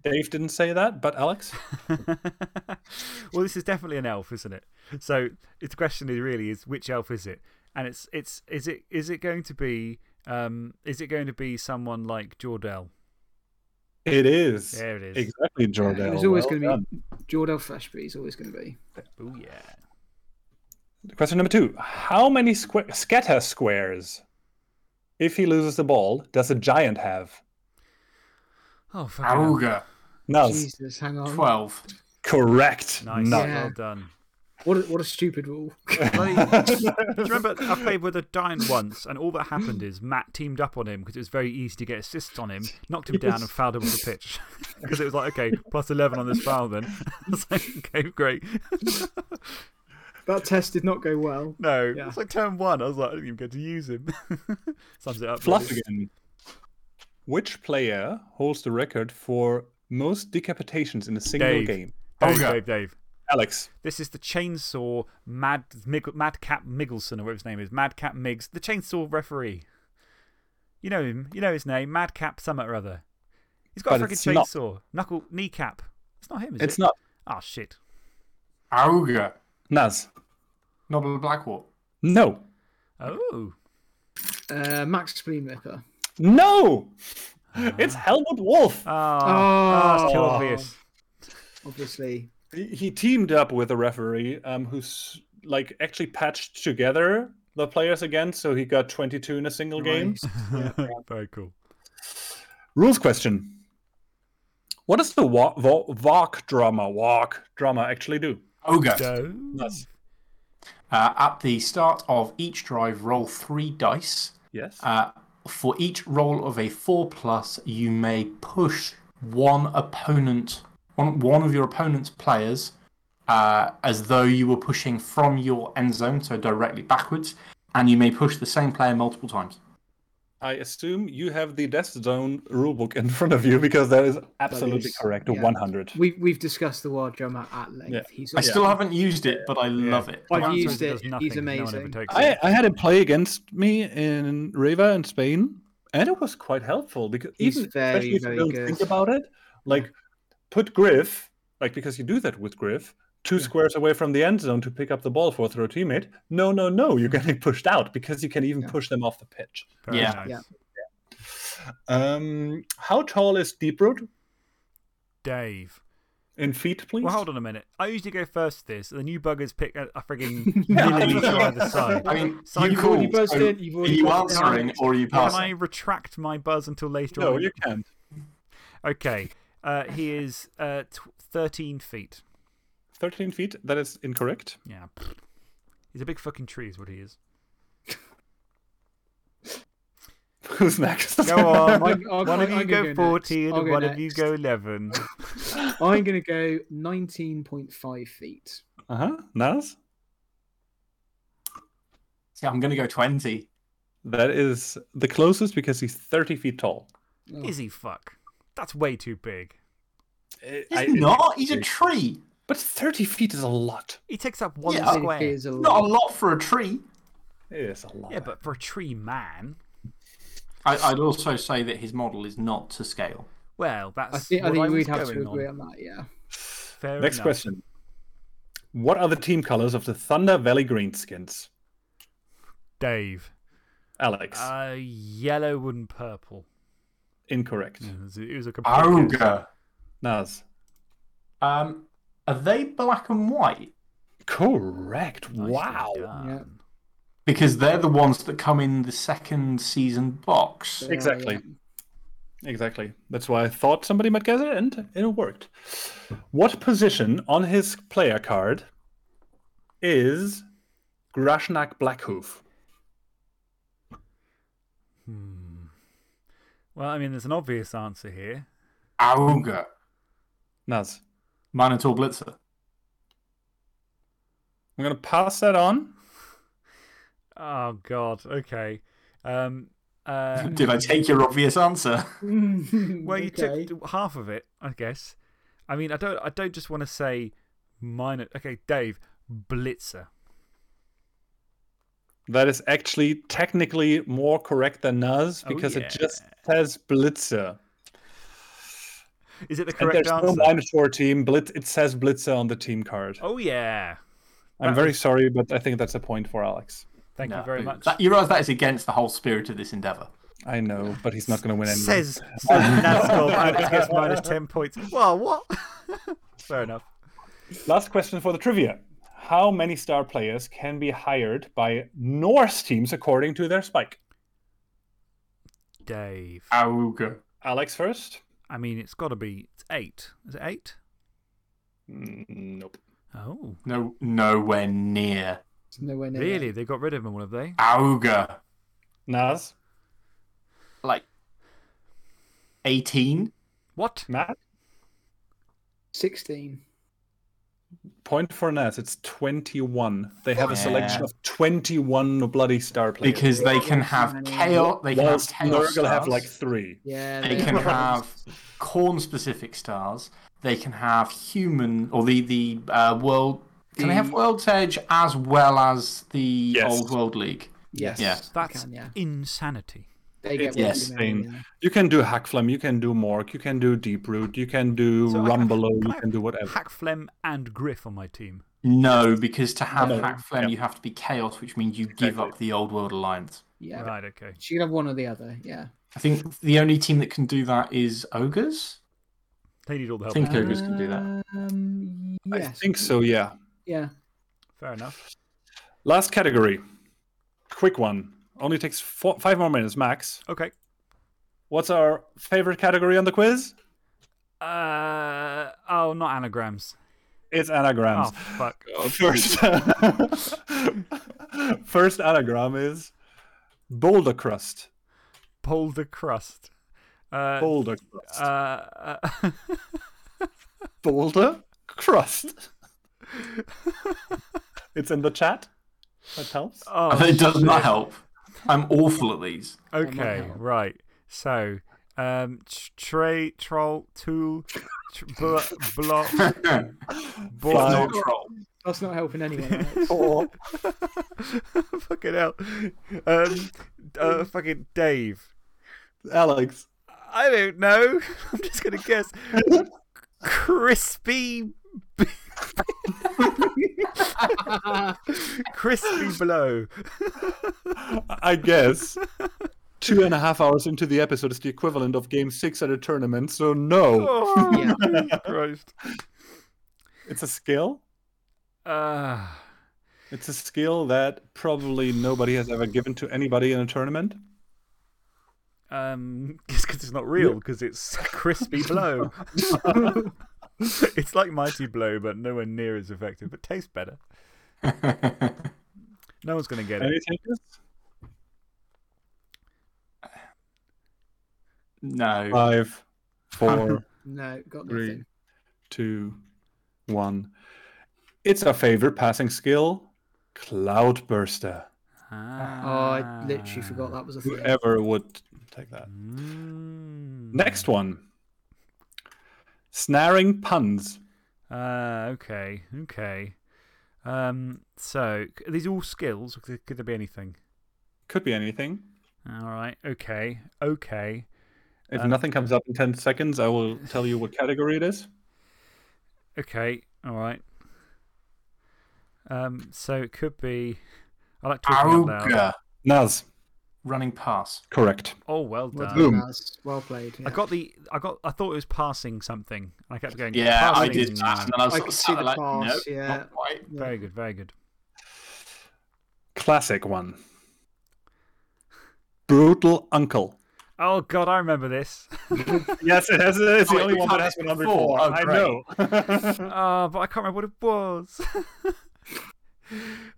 [SPEAKER 4] Dave didn't say that, but Alex. *laughs*
[SPEAKER 1] well, this is definitely an elf, isn't it? So the question is really is which elf is it? And it's it's is it is it going to be um is it going to be someone like Jordell?
[SPEAKER 4] It is.
[SPEAKER 1] There it is.
[SPEAKER 4] Exactly, Jordan.
[SPEAKER 2] it was always
[SPEAKER 4] Well
[SPEAKER 2] going to be Jordell Freshbreeze. Is always going to be.
[SPEAKER 1] Oh yeah.
[SPEAKER 4] Question number two: How many squ- scatter squares, if he loses the ball, does a giant have?
[SPEAKER 1] Oh fuck. hell.
[SPEAKER 3] Auga.
[SPEAKER 4] Nuz.
[SPEAKER 2] Jesus, hang on.
[SPEAKER 3] 12.
[SPEAKER 4] Correct.
[SPEAKER 1] Nice.
[SPEAKER 4] Nuz.
[SPEAKER 2] Yeah.
[SPEAKER 1] Well done.
[SPEAKER 2] What a, what a stupid rule. *laughs*
[SPEAKER 1] Bloody- *laughs* Do you remember I played with a giant once, and all that happened is Matt teamed up on him because it was very easy to get assists on him, knocked him down, and fouled him off the pitch. *laughs* Because it was like, okay, plus 11 on this foul then. I was like, okay, great.
[SPEAKER 2] That test did not go well.
[SPEAKER 1] No,
[SPEAKER 2] Yeah.
[SPEAKER 1] it's like turn one. I was like, I didn't even get to use him. *laughs* Sums it up.
[SPEAKER 4] Fluff
[SPEAKER 1] really.
[SPEAKER 4] again. Which player holds the record for most decapitations in a single
[SPEAKER 1] Dave.
[SPEAKER 4] game?
[SPEAKER 1] Dave,
[SPEAKER 3] Olga.
[SPEAKER 1] Dave, Dave.
[SPEAKER 4] Alex.
[SPEAKER 1] This is the chainsaw Mad Mig- Madcap Miggleson, or whatever his name is. Madcap Miggs, the chainsaw referee. You know him. You know his name. Madcap something or other. He's got
[SPEAKER 4] But
[SPEAKER 1] a freaking
[SPEAKER 4] it's not.
[SPEAKER 1] chainsaw. Knuckle, kneecap. It's not him, is
[SPEAKER 4] It's
[SPEAKER 1] it?
[SPEAKER 4] not
[SPEAKER 1] Oh, shit.
[SPEAKER 3] Auga.
[SPEAKER 4] Naz.
[SPEAKER 3] Nobbla Blackwart.
[SPEAKER 4] No.
[SPEAKER 1] Oh.
[SPEAKER 2] Uh, Max Spleen Ripper.
[SPEAKER 4] No. It's Helmut Wulf.
[SPEAKER 1] Oh, oh, it's too
[SPEAKER 2] Oh.
[SPEAKER 1] obvious.
[SPEAKER 2] Obviously.
[SPEAKER 4] He he teamed up with a referee um, who's like actually patched together the players again, so he got 22 in a single game. *laughs*
[SPEAKER 2] Nice.
[SPEAKER 1] Very cool.
[SPEAKER 4] Rules question. What does the wa- wa- walk drama walk drama actually do?
[SPEAKER 3] Auga.
[SPEAKER 1] Go.
[SPEAKER 4] Nuz.
[SPEAKER 3] Uh, at the start of each drive, roll three dice.
[SPEAKER 4] Yes.
[SPEAKER 3] Uh, for each roll of a four plus, you may push one opponent, one, one of your opponent's players, uh, as though you were pushing from your end zone, so directly backwards, and you may push the same player multiple times.
[SPEAKER 4] I assume you have the Death Zone rulebook in *laughs* front of you because that is absolutely
[SPEAKER 2] is-
[SPEAKER 4] correct.
[SPEAKER 2] yeah.
[SPEAKER 4] 100.
[SPEAKER 2] We, we've discussed the Wild Drummer at length.
[SPEAKER 4] Yeah.
[SPEAKER 2] He's
[SPEAKER 3] I still haven't used it, but I love it.
[SPEAKER 2] I've
[SPEAKER 1] One
[SPEAKER 2] used it.
[SPEAKER 1] nothing,
[SPEAKER 2] He's
[SPEAKER 1] no one ever
[SPEAKER 2] amazing.
[SPEAKER 1] takes
[SPEAKER 4] I. I had him play against me in Reva in Spain, and it was quite helpful because
[SPEAKER 2] He's
[SPEAKER 4] even
[SPEAKER 2] very,
[SPEAKER 4] especially if
[SPEAKER 2] very
[SPEAKER 4] you don't
[SPEAKER 2] good.
[SPEAKER 4] think about it, like put Griff, like because you do that with Griff, two squares away from the end zone to pick up the ball for a throw teammate. No, no, no, you're getting pushed out because you can even
[SPEAKER 2] Yeah.
[SPEAKER 4] push them off the pitch.
[SPEAKER 1] Very
[SPEAKER 3] Yeah.
[SPEAKER 1] nice.
[SPEAKER 2] Yeah.
[SPEAKER 4] Um, how tall is Deep Root
[SPEAKER 1] Dave.
[SPEAKER 4] in feet, please?
[SPEAKER 1] Well, hold on a minute. I usually go first this, and then you buggers pick a, a frigging *laughs* millimetre either side.
[SPEAKER 3] I mean,
[SPEAKER 1] So
[SPEAKER 3] you
[SPEAKER 1] you've
[SPEAKER 3] called,
[SPEAKER 2] already buzzed
[SPEAKER 3] so
[SPEAKER 2] in, you've
[SPEAKER 3] Are
[SPEAKER 2] already
[SPEAKER 3] you
[SPEAKER 2] buzzed
[SPEAKER 3] answering or are you passing? Can?
[SPEAKER 1] I retract my buzz until later
[SPEAKER 4] No,
[SPEAKER 1] on?
[SPEAKER 4] you can't.
[SPEAKER 1] Okay. Uh, he is uh, tw 13 feet.
[SPEAKER 4] 13 feet. That is incorrect.
[SPEAKER 1] Yeah. He's a big fucking tree, is what he is. *laughs*
[SPEAKER 4] Who's next?
[SPEAKER 1] Go on. *laughs*
[SPEAKER 2] I- I'll-
[SPEAKER 1] one of
[SPEAKER 2] I'm
[SPEAKER 1] you
[SPEAKER 2] gonna
[SPEAKER 1] go
[SPEAKER 2] go
[SPEAKER 1] 14 and
[SPEAKER 2] go
[SPEAKER 1] one of you go 11. *laughs*
[SPEAKER 2] I'm going to go 19.5 feet.
[SPEAKER 4] Uh huh. Naz?
[SPEAKER 3] See, I'm going to go 20.
[SPEAKER 4] That is the closest because he's 30 feet tall.
[SPEAKER 2] Oh.
[SPEAKER 1] Is he fuck? That's way too big.
[SPEAKER 3] He's
[SPEAKER 4] I-
[SPEAKER 3] not. He's a tree.
[SPEAKER 4] But 30 feet is a lot.
[SPEAKER 1] He takes up one
[SPEAKER 3] Yeah.
[SPEAKER 1] square.
[SPEAKER 2] It is a
[SPEAKER 3] Not a
[SPEAKER 2] lot.
[SPEAKER 3] lot for a tree.
[SPEAKER 4] It is a lot.
[SPEAKER 1] Yeah, but for a tree man,
[SPEAKER 3] I, I'd also say that his model is not to scale.
[SPEAKER 1] well, that's
[SPEAKER 2] I think, I
[SPEAKER 1] what
[SPEAKER 2] think
[SPEAKER 1] was
[SPEAKER 2] we'd have to agree
[SPEAKER 1] on.
[SPEAKER 2] on that, yeah.
[SPEAKER 1] Fair
[SPEAKER 4] Next
[SPEAKER 1] enough.
[SPEAKER 4] question. What are the team colors of the Thunder Valley Greenskins?
[SPEAKER 1] Dave.
[SPEAKER 4] Alex.
[SPEAKER 1] Uh, yellow and purple.
[SPEAKER 4] Incorrect.
[SPEAKER 1] Yeah, it was, a complete guess.
[SPEAKER 4] Naz.
[SPEAKER 3] Um, are they black and white?
[SPEAKER 4] Correct.
[SPEAKER 1] Nicely
[SPEAKER 4] wow.
[SPEAKER 2] Yeah.
[SPEAKER 3] Because they're the ones that come in the second season box.
[SPEAKER 2] So,
[SPEAKER 4] Exactly.
[SPEAKER 2] yeah.
[SPEAKER 4] Exactly. That's why I thought somebody might guess it, and it worked. What position on his player card is Grashnak Blackhoof.
[SPEAKER 1] Hmm. Well, I mean, there's an obvious answer here.
[SPEAKER 3] Auga.
[SPEAKER 4] Naz.
[SPEAKER 3] Minotaur Blitzer.
[SPEAKER 4] I'm going to pass that on.
[SPEAKER 1] Oh, God. Okay. Um, uh, *laughs*
[SPEAKER 3] Did I take your obvious answer? *laughs*
[SPEAKER 1] well, you
[SPEAKER 2] Okay.
[SPEAKER 1] took half of it, I guess. I mean, I don't, I don't just want to say minor. Okay, Dave, Blitzer.
[SPEAKER 4] That is actually technically more correct than Naz
[SPEAKER 1] Oh,
[SPEAKER 4] because it just says Blitzer.
[SPEAKER 1] Is it the
[SPEAKER 4] And
[SPEAKER 1] correct
[SPEAKER 4] there's
[SPEAKER 1] answer?
[SPEAKER 4] no Minotaur team. Blitz, it says Blitzer on the team card.
[SPEAKER 1] Oh, yeah.
[SPEAKER 4] I'm
[SPEAKER 1] that
[SPEAKER 4] very
[SPEAKER 1] was-
[SPEAKER 4] sorry, but I think that's a point for Alex.
[SPEAKER 1] Thank you very much.
[SPEAKER 3] That, you realise that is against the whole spirit of this endeavour.
[SPEAKER 4] I know, but he's not going to win anyway.
[SPEAKER 1] Says, says Nazgul, Alex gets minus 10 points. Well, what? *laughs* Fair enough.
[SPEAKER 4] Last question for the trivia. How many star players can be hired by Norse teams according to their spike?
[SPEAKER 1] Dave.
[SPEAKER 3] Auga.
[SPEAKER 4] Alex first?
[SPEAKER 1] I mean, it's got to be it's eight. Is it eight?
[SPEAKER 4] Mm, Nope.
[SPEAKER 1] Oh,
[SPEAKER 3] No, nowhere near.
[SPEAKER 2] It's nowhere near
[SPEAKER 1] really? They got rid of him, have they?
[SPEAKER 3] Auga.
[SPEAKER 4] Naz?
[SPEAKER 3] Like 18?
[SPEAKER 1] What?
[SPEAKER 4] Matt?
[SPEAKER 2] 16.
[SPEAKER 4] Point for Naz. It's 21. They have a selection of 21 bloody star players.
[SPEAKER 3] Because they can have chaos. They can have
[SPEAKER 4] Whilst
[SPEAKER 3] chaos
[SPEAKER 4] Nurgle have
[SPEAKER 3] stars.
[SPEAKER 4] like three.
[SPEAKER 2] Yeah.
[SPEAKER 3] They can have Khorne specific stars. They can have human or the the uh, world. Can they have
[SPEAKER 2] The-
[SPEAKER 3] World's Edge as well as the
[SPEAKER 4] Yes.
[SPEAKER 3] Old World League?
[SPEAKER 2] Yes.
[SPEAKER 3] Yeah.
[SPEAKER 1] That's
[SPEAKER 2] can, yeah.
[SPEAKER 1] insanity.
[SPEAKER 2] They get
[SPEAKER 4] It's
[SPEAKER 2] what you
[SPEAKER 4] insane.
[SPEAKER 2] yeah.
[SPEAKER 4] You can do Hakflem, you can do Mork, you can do Deep Root, you can do
[SPEAKER 1] So I can-
[SPEAKER 4] you can do whatever.
[SPEAKER 1] Hack Flem and Griff on my team.
[SPEAKER 3] No, because to have
[SPEAKER 4] No,
[SPEAKER 3] Hakflem,
[SPEAKER 4] yeah.
[SPEAKER 3] you have to be Chaos, which means you give up the Old World Alliance.
[SPEAKER 2] Yeah.
[SPEAKER 1] Right, okay.
[SPEAKER 2] So you can have one or the other. Yeah.
[SPEAKER 3] I think the only team that can do that is Ogres.
[SPEAKER 1] They need all the help. I think
[SPEAKER 3] Ogres
[SPEAKER 1] get.
[SPEAKER 3] can do that.
[SPEAKER 2] Um,
[SPEAKER 4] I think so, yeah.
[SPEAKER 2] Yeah.
[SPEAKER 1] Fair enough.
[SPEAKER 4] Last category. Quick one. Only takes four, five more minutes max.
[SPEAKER 1] Okay.
[SPEAKER 4] What's our favorite category on the quiz?
[SPEAKER 1] Uh, oh, not anagrams.
[SPEAKER 4] It's anagrams.
[SPEAKER 1] Oh,
[SPEAKER 4] anagrams.
[SPEAKER 1] fuck. *laughs*
[SPEAKER 4] First, *laughs* first anagram is boulder crust.
[SPEAKER 1] Boulder crust. Uh,
[SPEAKER 4] Boulder crust.
[SPEAKER 1] uh, uh, *laughs*
[SPEAKER 4] boulder crust. it's in the chat. That helps.
[SPEAKER 1] oh,
[SPEAKER 3] it does not help. I'm awful at these.
[SPEAKER 1] Okay,
[SPEAKER 2] help.
[SPEAKER 1] right. So, um, tr- tray, troll, tool, tr- bl- block, *laughs*
[SPEAKER 3] It's not troll.
[SPEAKER 2] That's not helping anyone. Alex. *laughs*
[SPEAKER 4] Or *laughs*
[SPEAKER 1] fucking hell. Um, uh, fucking Dave.
[SPEAKER 4] Alex.
[SPEAKER 1] I don't know. I'm just gonna guess. Crispy. *laughs* Crispy blow.
[SPEAKER 4] I guess two and a half hours into the episode is the equivalent of game six at a tournament, so no.
[SPEAKER 1] Oh,
[SPEAKER 2] Yeah.
[SPEAKER 1] Christ.
[SPEAKER 4] It's a skill.
[SPEAKER 1] Uh,
[SPEAKER 4] It's a skill that probably nobody has ever given to anybody in a tournament.
[SPEAKER 1] um, *laughs* because it's not real, because it's crispy blow. *laughs* *laughs* it's like mighty blow, but nowhere near as effective, but tastes better. No one's gonna get it.
[SPEAKER 4] Any takers?
[SPEAKER 3] no.
[SPEAKER 4] Five, four, *laughs*
[SPEAKER 2] no, got
[SPEAKER 4] Three.
[SPEAKER 2] nothing.
[SPEAKER 4] two, one. It's our favorite passing skill, Cloudburster.
[SPEAKER 2] Oh, I literally forgot that was a thing.
[SPEAKER 4] Whoever would take that.
[SPEAKER 1] Mm.
[SPEAKER 4] Next one. Snaring puns.
[SPEAKER 1] Uh, okay, okay. Um, so are these all skills? Or could, there be anything?
[SPEAKER 4] Could be anything.
[SPEAKER 1] All right, okay, okay,
[SPEAKER 4] If
[SPEAKER 1] Um,
[SPEAKER 4] nothing comes up in 10 seconds, I will tell you what category it is.
[SPEAKER 1] okay. All right. Um, so it could be. I like talking out loud.
[SPEAKER 3] Auga.
[SPEAKER 4] Naz.
[SPEAKER 3] Running pass.
[SPEAKER 4] Correct.
[SPEAKER 1] Oh, well
[SPEAKER 2] Well,
[SPEAKER 1] done.
[SPEAKER 2] done,
[SPEAKER 4] Boom.
[SPEAKER 2] Naz. well played.
[SPEAKER 1] I got the. I got. I thought it was passing something. I kept going.
[SPEAKER 3] Yeah, I did that. And I was
[SPEAKER 2] I
[SPEAKER 3] sort
[SPEAKER 2] could
[SPEAKER 3] of
[SPEAKER 2] see the
[SPEAKER 3] like,
[SPEAKER 2] pass,
[SPEAKER 3] no,
[SPEAKER 2] yeah. Yeah.
[SPEAKER 1] Very good. Very good.
[SPEAKER 4] Classic one. Brutal Uncle.
[SPEAKER 1] Oh God, I remember this. *laughs*
[SPEAKER 4] Yes, it has. It's
[SPEAKER 3] Oh,
[SPEAKER 4] the only one that has
[SPEAKER 3] this
[SPEAKER 4] been on
[SPEAKER 3] before.
[SPEAKER 4] before.
[SPEAKER 3] Oh,
[SPEAKER 4] I know.
[SPEAKER 1] Oh, *laughs* but I can't remember what it was.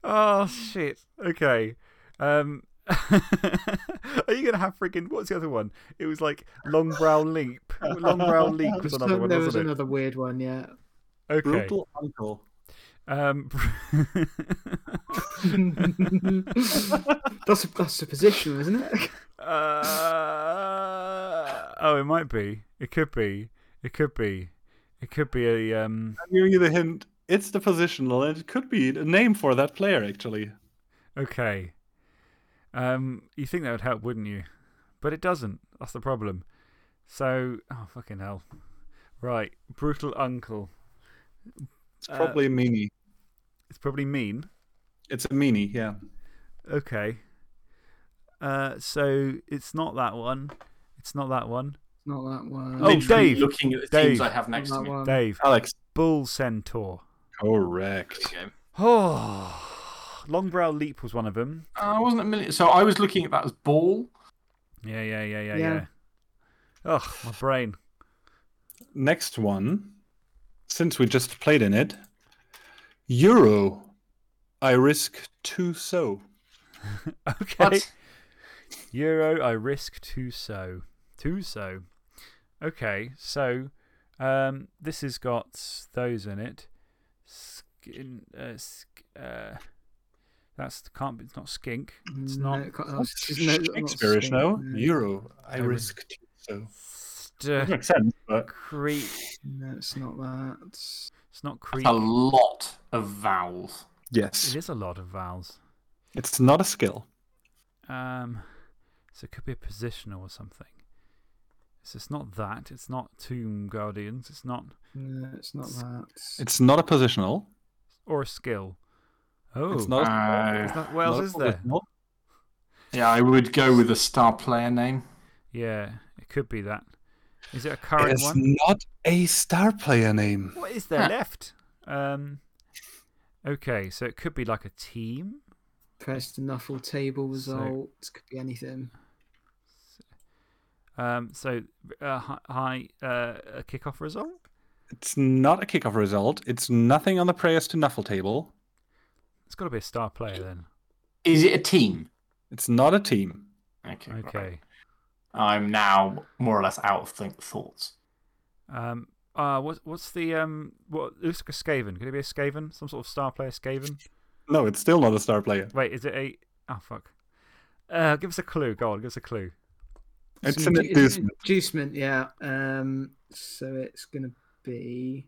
[SPEAKER 1] oh *laughs* shit. Okay. Um, are you gonna have freaking what's the other one? It was like long Brown leap. Long Brown leap was another *laughs* one,
[SPEAKER 2] there was
[SPEAKER 1] wasn't it?
[SPEAKER 2] another weird one, yeah.
[SPEAKER 1] Okay.
[SPEAKER 4] Brutal uncle.
[SPEAKER 1] Um, *laughs*
[SPEAKER 2] that's a, that's a position, isn't it?
[SPEAKER 1] uh, oh, it might be. It could be. It could be. It could be a um.
[SPEAKER 4] I'm giving you the hint. It's the positional, and it could be a name for that player, actually.
[SPEAKER 1] Okay. Um, you think that would help, wouldn't you? But it doesn't. That's the problem. So, oh fucking hell. Right, brutal uncle.
[SPEAKER 4] It's
[SPEAKER 1] Uh,
[SPEAKER 4] probably a meanie.
[SPEAKER 1] It's probably mean.
[SPEAKER 4] It's a meanie, yeah.
[SPEAKER 1] Okay. Uh, so it's not that one. It's not that one.
[SPEAKER 2] It's not that one.
[SPEAKER 1] Oh,
[SPEAKER 3] Literally
[SPEAKER 1] Dave.
[SPEAKER 3] Looking at the
[SPEAKER 1] Dave.
[SPEAKER 3] teams I have next to
[SPEAKER 2] that
[SPEAKER 3] me.
[SPEAKER 2] one.
[SPEAKER 1] Dave.
[SPEAKER 4] Alex.
[SPEAKER 1] Bull Centaur.
[SPEAKER 4] Correct.
[SPEAKER 3] There.
[SPEAKER 1] Oh, Longbrow Leap was one of them.
[SPEAKER 3] Uh, I wasn't a million. So I was looking at that as ball.
[SPEAKER 1] Yeah, yeah, yeah, yeah,
[SPEAKER 2] Yeah.
[SPEAKER 1] yeah. Ugh, my brain.
[SPEAKER 4] Next one, since we just played in it, Euro. I risk to so. *laughs*
[SPEAKER 1] Okay.
[SPEAKER 3] What?
[SPEAKER 1] Euro, I risk to so. To so. Okay, so um, this has got those in it. Skin, uh, sk, uh, that's can't be. It's not skink. It's
[SPEAKER 2] No,
[SPEAKER 1] not.
[SPEAKER 2] it can't- that's- no,
[SPEAKER 4] Shakespearean, no?
[SPEAKER 2] no.
[SPEAKER 4] Euro. I,
[SPEAKER 1] I risk-
[SPEAKER 4] risk so.
[SPEAKER 1] St-
[SPEAKER 4] Makes sense, but
[SPEAKER 1] cre-
[SPEAKER 2] No, it's not that.
[SPEAKER 1] It's not
[SPEAKER 3] That's
[SPEAKER 1] creep.
[SPEAKER 3] a lot of vowels.
[SPEAKER 4] yes,
[SPEAKER 1] It is a lot of vowels.
[SPEAKER 4] it's not a skill.
[SPEAKER 1] Um, so it could be a positional or something. So it's not that. It's not Tomb Guardians. It's not.
[SPEAKER 2] No, it's not that.
[SPEAKER 4] It's not a positional.
[SPEAKER 1] Or a skill. Oh.
[SPEAKER 4] It's not. A
[SPEAKER 3] Uh,
[SPEAKER 1] Is that- what else
[SPEAKER 4] not
[SPEAKER 1] is there?
[SPEAKER 4] positional.
[SPEAKER 3] yeah, I would go with a star player name.
[SPEAKER 1] Yeah, it could be that. Is it a current
[SPEAKER 4] It's
[SPEAKER 1] one?
[SPEAKER 4] It's not a star player name.
[SPEAKER 1] What is there
[SPEAKER 3] Huh.
[SPEAKER 1] left? Um, okay, so it could be like a team.
[SPEAKER 2] Press the Nuffle table
[SPEAKER 1] So-
[SPEAKER 2] results. Could be anything.
[SPEAKER 1] Um, so uh, hi, hi uh, a kickoff result.
[SPEAKER 4] It's not a kickoff result. It's nothing on the prayers to Nuffle table.
[SPEAKER 1] It's got to be a star player then.
[SPEAKER 3] Is it a team?
[SPEAKER 4] It's not a team.
[SPEAKER 3] Okay. right.
[SPEAKER 1] Okay.
[SPEAKER 3] I'm now more or less out of think thoughts.
[SPEAKER 1] Um, uh, what, what's the um? What it looks like a Skaven? Could it be a Skaven? Some sort of star player Skaven?
[SPEAKER 4] No, it's still not a star player.
[SPEAKER 1] Wait, is it a? Oh fuck. Uh, give us a clue. Go on, give us a clue.
[SPEAKER 4] It's
[SPEAKER 2] an
[SPEAKER 4] an inducement.
[SPEAKER 2] inducement, yeah. Um, so it's gonna be.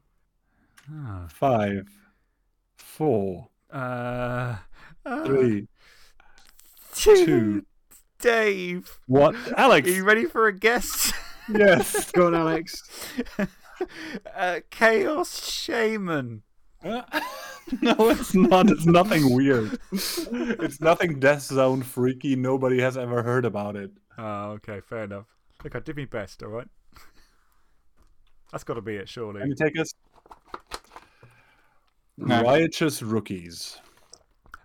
[SPEAKER 1] Ah.
[SPEAKER 4] Five, four,
[SPEAKER 1] Uh, uh,
[SPEAKER 4] three,
[SPEAKER 1] two. Dave,
[SPEAKER 4] What? Alex.
[SPEAKER 1] Are you ready for a guess?
[SPEAKER 4] yes.
[SPEAKER 2] Go on, Alex. *laughs*
[SPEAKER 1] uh, Chaos Shaman. *laughs*
[SPEAKER 4] no, it's not. It's nothing weird. It's nothing Death Zone freaky. Nobody has ever heard about it.
[SPEAKER 1] Oh, okay, fair enough. Look, I did my best, alright? That's got to be it, surely.
[SPEAKER 4] Can you take us?
[SPEAKER 3] No.
[SPEAKER 4] Riotous rookies.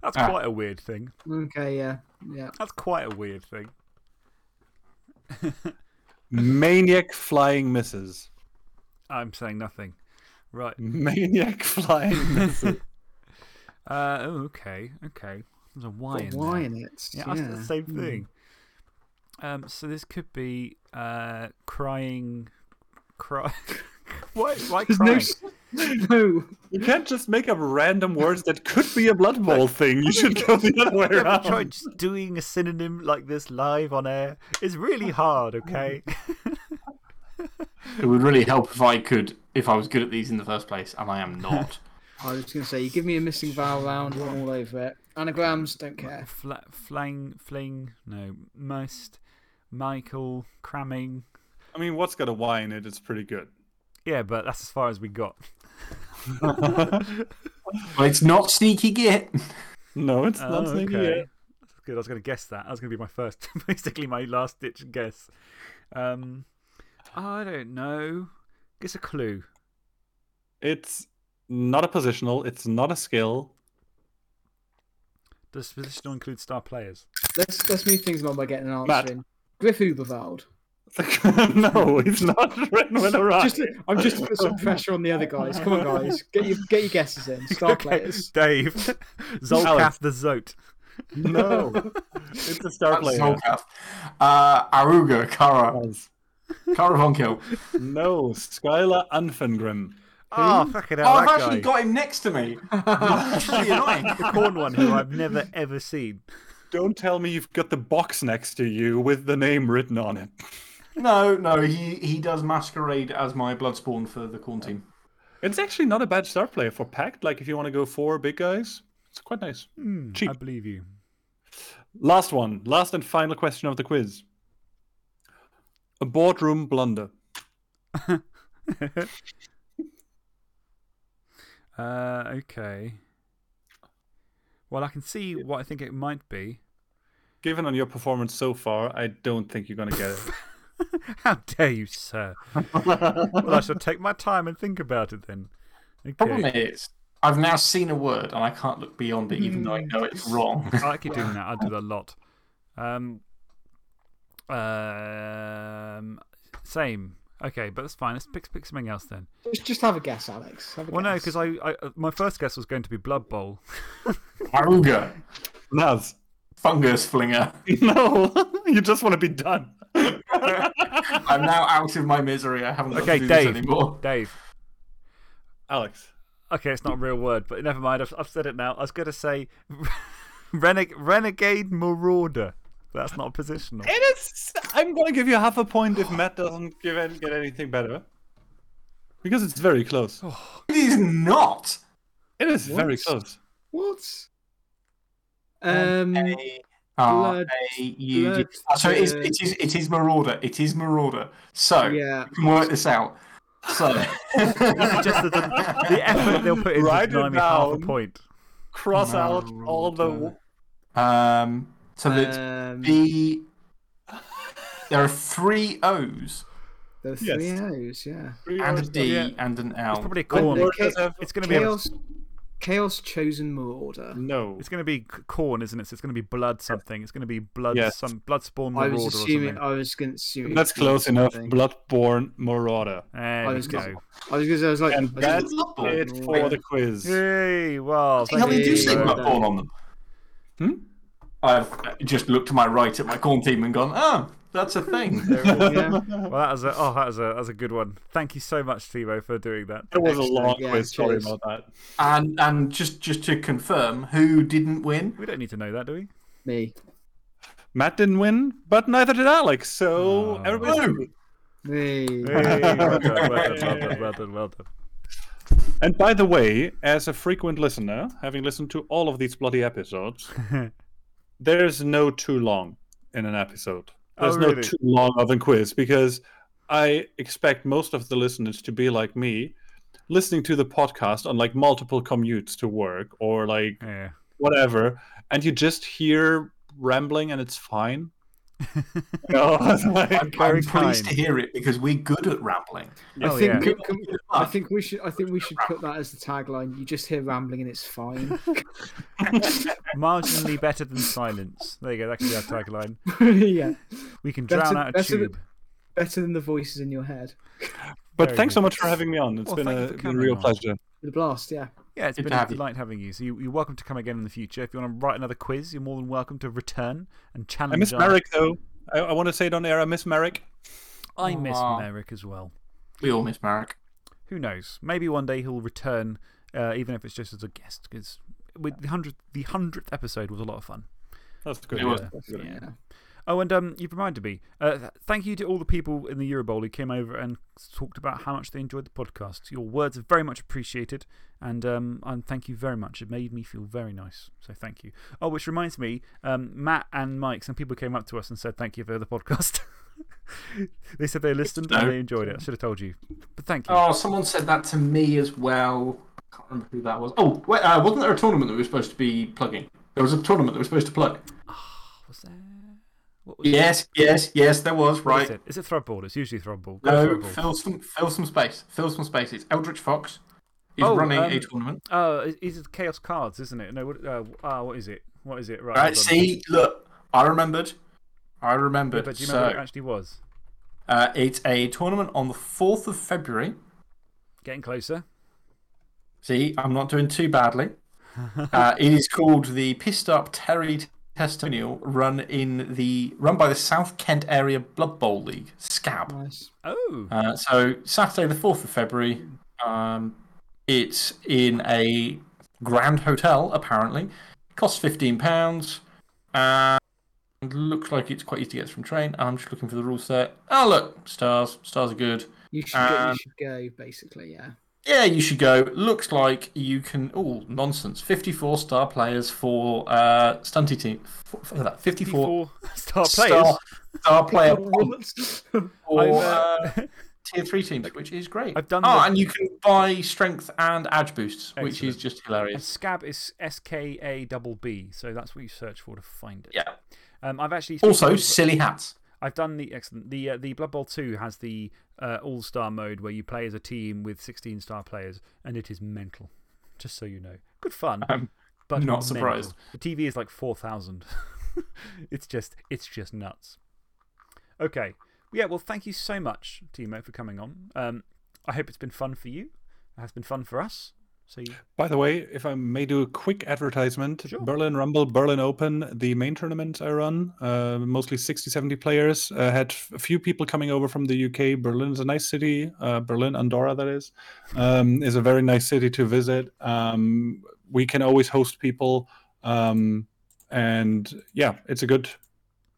[SPEAKER 1] That's
[SPEAKER 3] Ah.
[SPEAKER 1] quite a weird thing.
[SPEAKER 2] Okay, yeah, yeah.
[SPEAKER 1] That's quite a weird thing. *laughs*
[SPEAKER 4] Maniac flying misses.
[SPEAKER 1] I'm saying nothing. Right.
[SPEAKER 4] Maniac *laughs* flying misses. *laughs*
[SPEAKER 1] Uh, oh, okay, okay. There's a Y in
[SPEAKER 2] Got why
[SPEAKER 1] there.
[SPEAKER 2] in it?
[SPEAKER 1] Yeah, that's the same
[SPEAKER 2] Hmm.
[SPEAKER 1] thing. Um, so this could be uh, crying. Cry. why? Why
[SPEAKER 2] There's no,
[SPEAKER 1] crying?
[SPEAKER 2] s- *laughs* no.
[SPEAKER 4] you can't just make up random words that could be a Blood Bowl thing. You should go the other way
[SPEAKER 1] Ever
[SPEAKER 4] around.
[SPEAKER 1] tried just doing a synonym like this live on air? It's really hard, okay? *laughs*
[SPEAKER 3] It would really help if I could, if I was good at these in the first place, and I am not. *laughs*
[SPEAKER 2] I was going to say, you give me a missing vowel round, I'm all over it. Anagrams, don't care.
[SPEAKER 1] Fla- flang, fling, no, most, Michael, cramming.
[SPEAKER 4] I mean, what's got a Y in it? It's pretty good.
[SPEAKER 1] Yeah, but that's as far as we got.
[SPEAKER 3] Well, it's not sneaky git.
[SPEAKER 4] No, it's
[SPEAKER 1] Oh,
[SPEAKER 4] not sneaky
[SPEAKER 1] okay.
[SPEAKER 4] yet.
[SPEAKER 1] That's good. I was going to guess that. That was going to be my first, *laughs* basically my last ditch guess. Um, I don't know. Guess a clue.
[SPEAKER 4] It's not a positional. It's not a skill.
[SPEAKER 1] Does positional include star players?
[SPEAKER 2] Let's let's move things along by getting an
[SPEAKER 4] Matt.
[SPEAKER 2] answer in. Griff Oberwald. *laughs*
[SPEAKER 4] no, he's not written with a rock.
[SPEAKER 2] Just to, I'm just putting some pressure on the other guys. Come on, guys, get your get your guesses in. Star
[SPEAKER 1] Okay,
[SPEAKER 2] players.
[SPEAKER 1] Dave. *laughs*
[SPEAKER 4] Zolcath
[SPEAKER 1] the Zoat.
[SPEAKER 4] No, *laughs* it's a star
[SPEAKER 3] That's
[SPEAKER 4] player.
[SPEAKER 3] Zolcath. Uh, Aruga, Kara. Kara Von Kill.
[SPEAKER 4] No, Scyla Anfingrimm.
[SPEAKER 1] Oh, fucking
[SPEAKER 3] Oh, I've actually
[SPEAKER 1] guy.
[SPEAKER 3] got him next to me. That's really annoying.
[SPEAKER 1] The Khorne one who I've never ever seen.
[SPEAKER 4] Don't tell me you've got the box next to you with the name written on it.
[SPEAKER 3] No, no, he, he does masquerade as my Bloodspawn for the Khorne team.
[SPEAKER 4] It's actually not a bad start player for Pact. Like, if you want to go four big guys, it's quite nice.
[SPEAKER 1] Hmm,
[SPEAKER 4] Cheap.
[SPEAKER 1] I believe you.
[SPEAKER 4] Last one, last and final question of the quiz. A boardroom blunder. *laughs*
[SPEAKER 1] Uh, okay. Well, I can see what I think it might be.
[SPEAKER 4] Given on your performance so far, I don't think you're going to get it. *laughs* *laughs*
[SPEAKER 1] How dare you, sir? well, I shall take my time and think about it then. Okay.
[SPEAKER 3] Problem is, I've now seen a word and I can't look beyond it, even though I know it's wrong.
[SPEAKER 1] I like you doing that. I do that a lot. Um, um, same. Okay, but that's fine. Let's pick, pick something else then.
[SPEAKER 2] Just, just have a guess, Alex. Have a
[SPEAKER 1] Well, no, because I, I, uh, my first guess was going to be Blood Bowl. *laughs*
[SPEAKER 3] Aruga,
[SPEAKER 4] Naz.
[SPEAKER 3] fungus flinger. *laughs*
[SPEAKER 4] No, you just want to be done.
[SPEAKER 3] I'm now out of my misery. I haven't got
[SPEAKER 1] Okay,
[SPEAKER 3] to do this
[SPEAKER 1] Dave.
[SPEAKER 3] anymore.
[SPEAKER 1] Dave.
[SPEAKER 4] Alex.
[SPEAKER 1] Okay, it's not a real word, but never mind. I've, I've said it now. I was going to say *laughs* reneg- Renegade Marauder. That's not positional.
[SPEAKER 4] It is. I'm going to give you half a point if Matt doesn't give any, get anything better. Because it's very close.
[SPEAKER 3] It is not.
[SPEAKER 4] It is very close.
[SPEAKER 2] what? Um,
[SPEAKER 3] A R
[SPEAKER 2] blood-
[SPEAKER 3] A U G.
[SPEAKER 2] blood,
[SPEAKER 3] Oh, So it is, it is it is Marauder. It is Marauder. So
[SPEAKER 2] yeah.
[SPEAKER 3] you can work this out. So
[SPEAKER 1] Just the, the, the effort they'll put in
[SPEAKER 4] Write
[SPEAKER 1] to deny
[SPEAKER 4] it
[SPEAKER 1] me half a point.
[SPEAKER 4] Cross out all the.
[SPEAKER 3] um so that
[SPEAKER 2] Um,
[SPEAKER 3] the there are three O's
[SPEAKER 2] the
[SPEAKER 4] Yes.
[SPEAKER 2] three O's, yeah.
[SPEAKER 4] three
[SPEAKER 3] and a
[SPEAKER 4] hours
[SPEAKER 3] D
[SPEAKER 1] Yeah.
[SPEAKER 3] and an
[SPEAKER 1] It's
[SPEAKER 3] L.
[SPEAKER 1] probably a
[SPEAKER 2] Well,
[SPEAKER 1] Khorne.
[SPEAKER 2] the
[SPEAKER 4] Lord
[SPEAKER 2] cha-
[SPEAKER 4] does have-
[SPEAKER 1] It's going to be a,
[SPEAKER 2] Chaos, Chaos Chosen Marauder.
[SPEAKER 4] No.
[SPEAKER 1] it's going to be Khorne, isn't it? So it's going to be blood something. It's going to be blood
[SPEAKER 4] Yes.
[SPEAKER 1] some blood spawn
[SPEAKER 2] I
[SPEAKER 1] marauder
[SPEAKER 2] was
[SPEAKER 1] or
[SPEAKER 2] assuming.
[SPEAKER 1] something.
[SPEAKER 2] I was going to assume.
[SPEAKER 4] That's close enough.
[SPEAKER 2] something.
[SPEAKER 4] Bloodborn Marauder.
[SPEAKER 1] There
[SPEAKER 2] I was gonna- I was going to. I was like.
[SPEAKER 4] And
[SPEAKER 2] I was
[SPEAKER 4] that's
[SPEAKER 2] gonna-
[SPEAKER 4] it for the quiz.
[SPEAKER 1] Yay! Well,
[SPEAKER 3] How
[SPEAKER 1] thank
[SPEAKER 3] do
[SPEAKER 1] you.
[SPEAKER 3] say
[SPEAKER 2] Hey,
[SPEAKER 1] uh,
[SPEAKER 3] Bloodborn on them?
[SPEAKER 4] Hmm?
[SPEAKER 3] I've just looked to my right at my Khorne team and gone, oh, that's a thing. *laughs*
[SPEAKER 2] yeah.
[SPEAKER 1] Well, that was a oh, that was a that was a good one. Thank you so much, Timo, for doing that.
[SPEAKER 4] It was a
[SPEAKER 2] Excellent,
[SPEAKER 4] long
[SPEAKER 2] yeah,
[SPEAKER 4] quiz. Sorry
[SPEAKER 2] cheers.
[SPEAKER 4] about that.
[SPEAKER 3] and and just just to confirm, who didn't win?
[SPEAKER 1] We don't need to know that, do we?
[SPEAKER 2] Me.
[SPEAKER 4] Matt didn't win, but neither did Alex. So
[SPEAKER 1] Oh.
[SPEAKER 4] everybody's
[SPEAKER 3] Oh.
[SPEAKER 4] happy.
[SPEAKER 2] Me.
[SPEAKER 1] Hey, well done, well done, well done, well done.
[SPEAKER 4] And by the way, as a frequent listener, having listened to all of these bloody episodes, *laughs* there's no too long in an episode.
[SPEAKER 1] Oh,
[SPEAKER 4] There's no too long of a quiz because I expect most of the listeners to be like me, listening to the podcast on like multiple commutes to work or like
[SPEAKER 1] Yeah.
[SPEAKER 4] whatever, and you just hear rambling and it's fine. *laughs* Oh, *laughs* no, like-
[SPEAKER 3] I'm,
[SPEAKER 1] Very
[SPEAKER 3] I'm pleased to hear it because we're good at rambling.
[SPEAKER 2] I
[SPEAKER 1] Oh,
[SPEAKER 2] think.
[SPEAKER 1] yeah.
[SPEAKER 2] can- can- I think we should. I think we should put that as the tagline. You just hear rambling and it's fine. *laughs*
[SPEAKER 1] Marginally better than silence. There you go. That could be our tagline.
[SPEAKER 2] yeah.
[SPEAKER 1] We can
[SPEAKER 2] Better-
[SPEAKER 1] drown out a
[SPEAKER 2] better than-
[SPEAKER 1] tube.
[SPEAKER 2] Better than the voices in your head.
[SPEAKER 4] but
[SPEAKER 1] Very
[SPEAKER 4] thanks so much for having me on. It's
[SPEAKER 1] Well,
[SPEAKER 4] been a, been a real
[SPEAKER 1] on.
[SPEAKER 4] pleasure.
[SPEAKER 2] The blast, yeah.
[SPEAKER 1] Yeah, it's
[SPEAKER 3] Good
[SPEAKER 1] been
[SPEAKER 3] to
[SPEAKER 1] a
[SPEAKER 3] have you.
[SPEAKER 1] delight having you. So you, you're welcome to come again in the future. If you want to write another quiz, you're more than welcome to return and challenge.
[SPEAKER 4] I miss
[SPEAKER 1] our-
[SPEAKER 4] Merrick though. I, I want to say it on air. I miss Merrick.
[SPEAKER 1] I miss Merrick as well.
[SPEAKER 3] We all miss Merrick.
[SPEAKER 1] Who knows? Maybe one day he'll return, uh, even if it's just as a guest. Because with the hundredth, the hundredth episode was a lot of fun.
[SPEAKER 4] That's good.
[SPEAKER 3] It was.
[SPEAKER 4] yeah.
[SPEAKER 1] Yeah. Oh, and um, you've reminded me. Uh, thank you to all the people in the Euro Bowl who came over and talked about how much they enjoyed the podcast. Your words are very much appreciated, and, um, and thank you very much. It made me feel very nice. So thank you. Oh, which reminds me, um, Matt and Mike, some people came up to us and said thank you for the podcast. *laughs* they said they listened and they enjoyed it. I should have told you. But thank you.
[SPEAKER 3] Oh, someone said that to me as well. I can't remember who that was. Oh, wait, uh, wasn't there a tournament that we were supposed to be plugging? There was a tournament that we were supposed to plug.
[SPEAKER 1] Was there. What was
[SPEAKER 3] Yes, yes, yes, there was,
[SPEAKER 1] What is
[SPEAKER 3] right.
[SPEAKER 1] it? Is it Throbball? It's usually Throbball. Go
[SPEAKER 3] No,
[SPEAKER 1] Throbball.
[SPEAKER 3] fill some, fill some space. Fill some space. It's Eldritch Fox. He's
[SPEAKER 1] Oh,
[SPEAKER 3] running
[SPEAKER 1] um,
[SPEAKER 3] a tournament.
[SPEAKER 1] Oh, is- is it Chaos Cards, isn't it? No, what, uh, ah, what is it? What is it? Right.
[SPEAKER 3] Right, see, look, I remembered. I
[SPEAKER 1] Yeah,
[SPEAKER 3] remembered.
[SPEAKER 1] but do you remember what it actually was?
[SPEAKER 3] Uh, it's a tournament on the 4th of February.
[SPEAKER 1] Getting closer.
[SPEAKER 3] See, I'm not doing too badly. *laughs* uh, it is called the Pissed Up Terry Testimonial, run in the run by the South Kent Area Blood Bowl League, SKABB.
[SPEAKER 2] Nice.
[SPEAKER 1] Oh.
[SPEAKER 3] Uh, so Saturday, the 4th of February. Um, it's in a grand hotel, apparently. costs £15. And looks like it's quite easy to get from train. I'm just looking for the rules there. Oh, look, stars. Stars are good.
[SPEAKER 2] You should, go,
[SPEAKER 3] Um,
[SPEAKER 2] you should go, basically, yeah.
[SPEAKER 3] Yeah, you should go. Looks like you can. Oh, nonsense. 54 star players for uh, Stunty team. That. 54
[SPEAKER 1] 54 star players.
[SPEAKER 3] star, star player *laughs* for
[SPEAKER 1] uh,
[SPEAKER 3] uh, *laughs* tier 3 teams, which is great.
[SPEAKER 1] I've done
[SPEAKER 3] Oh,
[SPEAKER 1] the-
[SPEAKER 3] and you can buy strength and edge boosts, which is just
[SPEAKER 1] And
[SPEAKER 3] hilarious.
[SPEAKER 1] Scab is S K A double B, so that's what you search for to find it.
[SPEAKER 3] Yeah.
[SPEAKER 1] Um, I've actually
[SPEAKER 3] Also, silly hats.
[SPEAKER 1] I've done the excellent. The uh, the Blood Bowl two has the uh, all star mode where you play as a team with 16 star players, and it is mental. Just so you know, good fun.
[SPEAKER 3] I'm
[SPEAKER 1] but
[SPEAKER 3] not
[SPEAKER 1] mental.
[SPEAKER 3] surprised.
[SPEAKER 1] The TV is like 4,000. *laughs* it's just it's just nuts. Okay, yeah. Well, thank you so much, Timo, for coming on. Um, I hope it's been fun for you. It has been fun for us. So you,
[SPEAKER 4] By the way, if I may do a quick advertisement,
[SPEAKER 1] Sure.
[SPEAKER 4] Berlin Rumble, Berlin Open, the main tournament I run, uh, mostly 60, 70 players, uh, had a few people coming over from the UK. Berlin is a nice city. Uh, Berlin, Andorra, that is, um, is a very nice city to visit. Um, we can always host people. Um, and yeah, it's a good,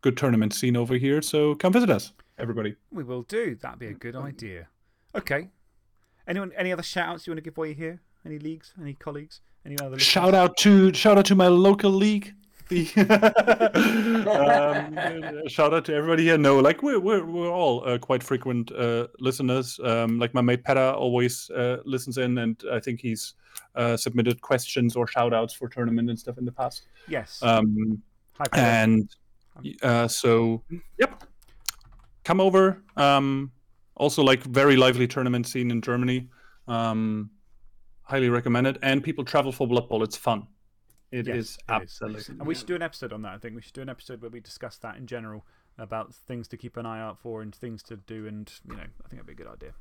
[SPEAKER 4] good tournament scene over here. So come visit us, everybody.
[SPEAKER 1] we will do. That'd be a good idea. Okay. Anyone? Any other shout outs you want to give while you're here? Any leagues? Any colleagues? Any other? listeners?
[SPEAKER 4] Shout out to shout out to my local league. *laughs* Um, *laughs* shout out to everybody here. No, like we're we're, we're all uh, quite frequent uh, listeners. Um, like my mate Peta always uh, listens in, and I think he's uh, submitted questions or shout outs for tournament and stuff in the past.
[SPEAKER 1] Yes.
[SPEAKER 4] Um,
[SPEAKER 1] Hi,
[SPEAKER 4] and uh, so yep, come over. Um, also, like very lively tournament scene in Germany. Um, highly recommend it. And people travel for Blood Bowl. It's fun. It
[SPEAKER 1] Yes,
[SPEAKER 4] is
[SPEAKER 1] it is.
[SPEAKER 4] absolutely.
[SPEAKER 1] And we should do an episode on that. I think we should do an episode where we discuss that in general about things to keep an eye out for and things to do. And, you know, I think that'd be a good idea.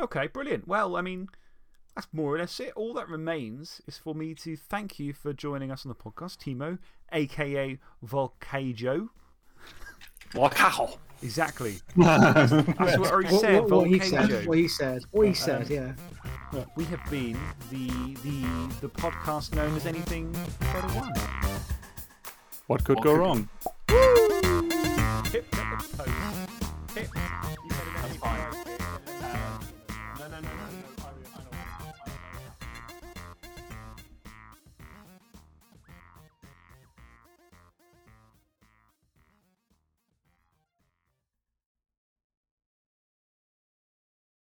[SPEAKER 1] Okay, brilliant. Well, I mean, that's more or less it. All that remains is for me to thank you for joining us on the podcast, Timo, aka Volcajo.
[SPEAKER 4] Wow.
[SPEAKER 1] Exactly. *laughs* That's what he said,
[SPEAKER 2] what, what he said. What he said. What he said,
[SPEAKER 1] Um,
[SPEAKER 2] yeah.
[SPEAKER 1] We have been the, the, the podcast known as Anything But a One.
[SPEAKER 4] What could
[SPEAKER 3] What
[SPEAKER 4] go
[SPEAKER 3] could-
[SPEAKER 4] wrong?
[SPEAKER 1] Hip, hip, post. Hip. You said it again.
[SPEAKER 3] That's fine.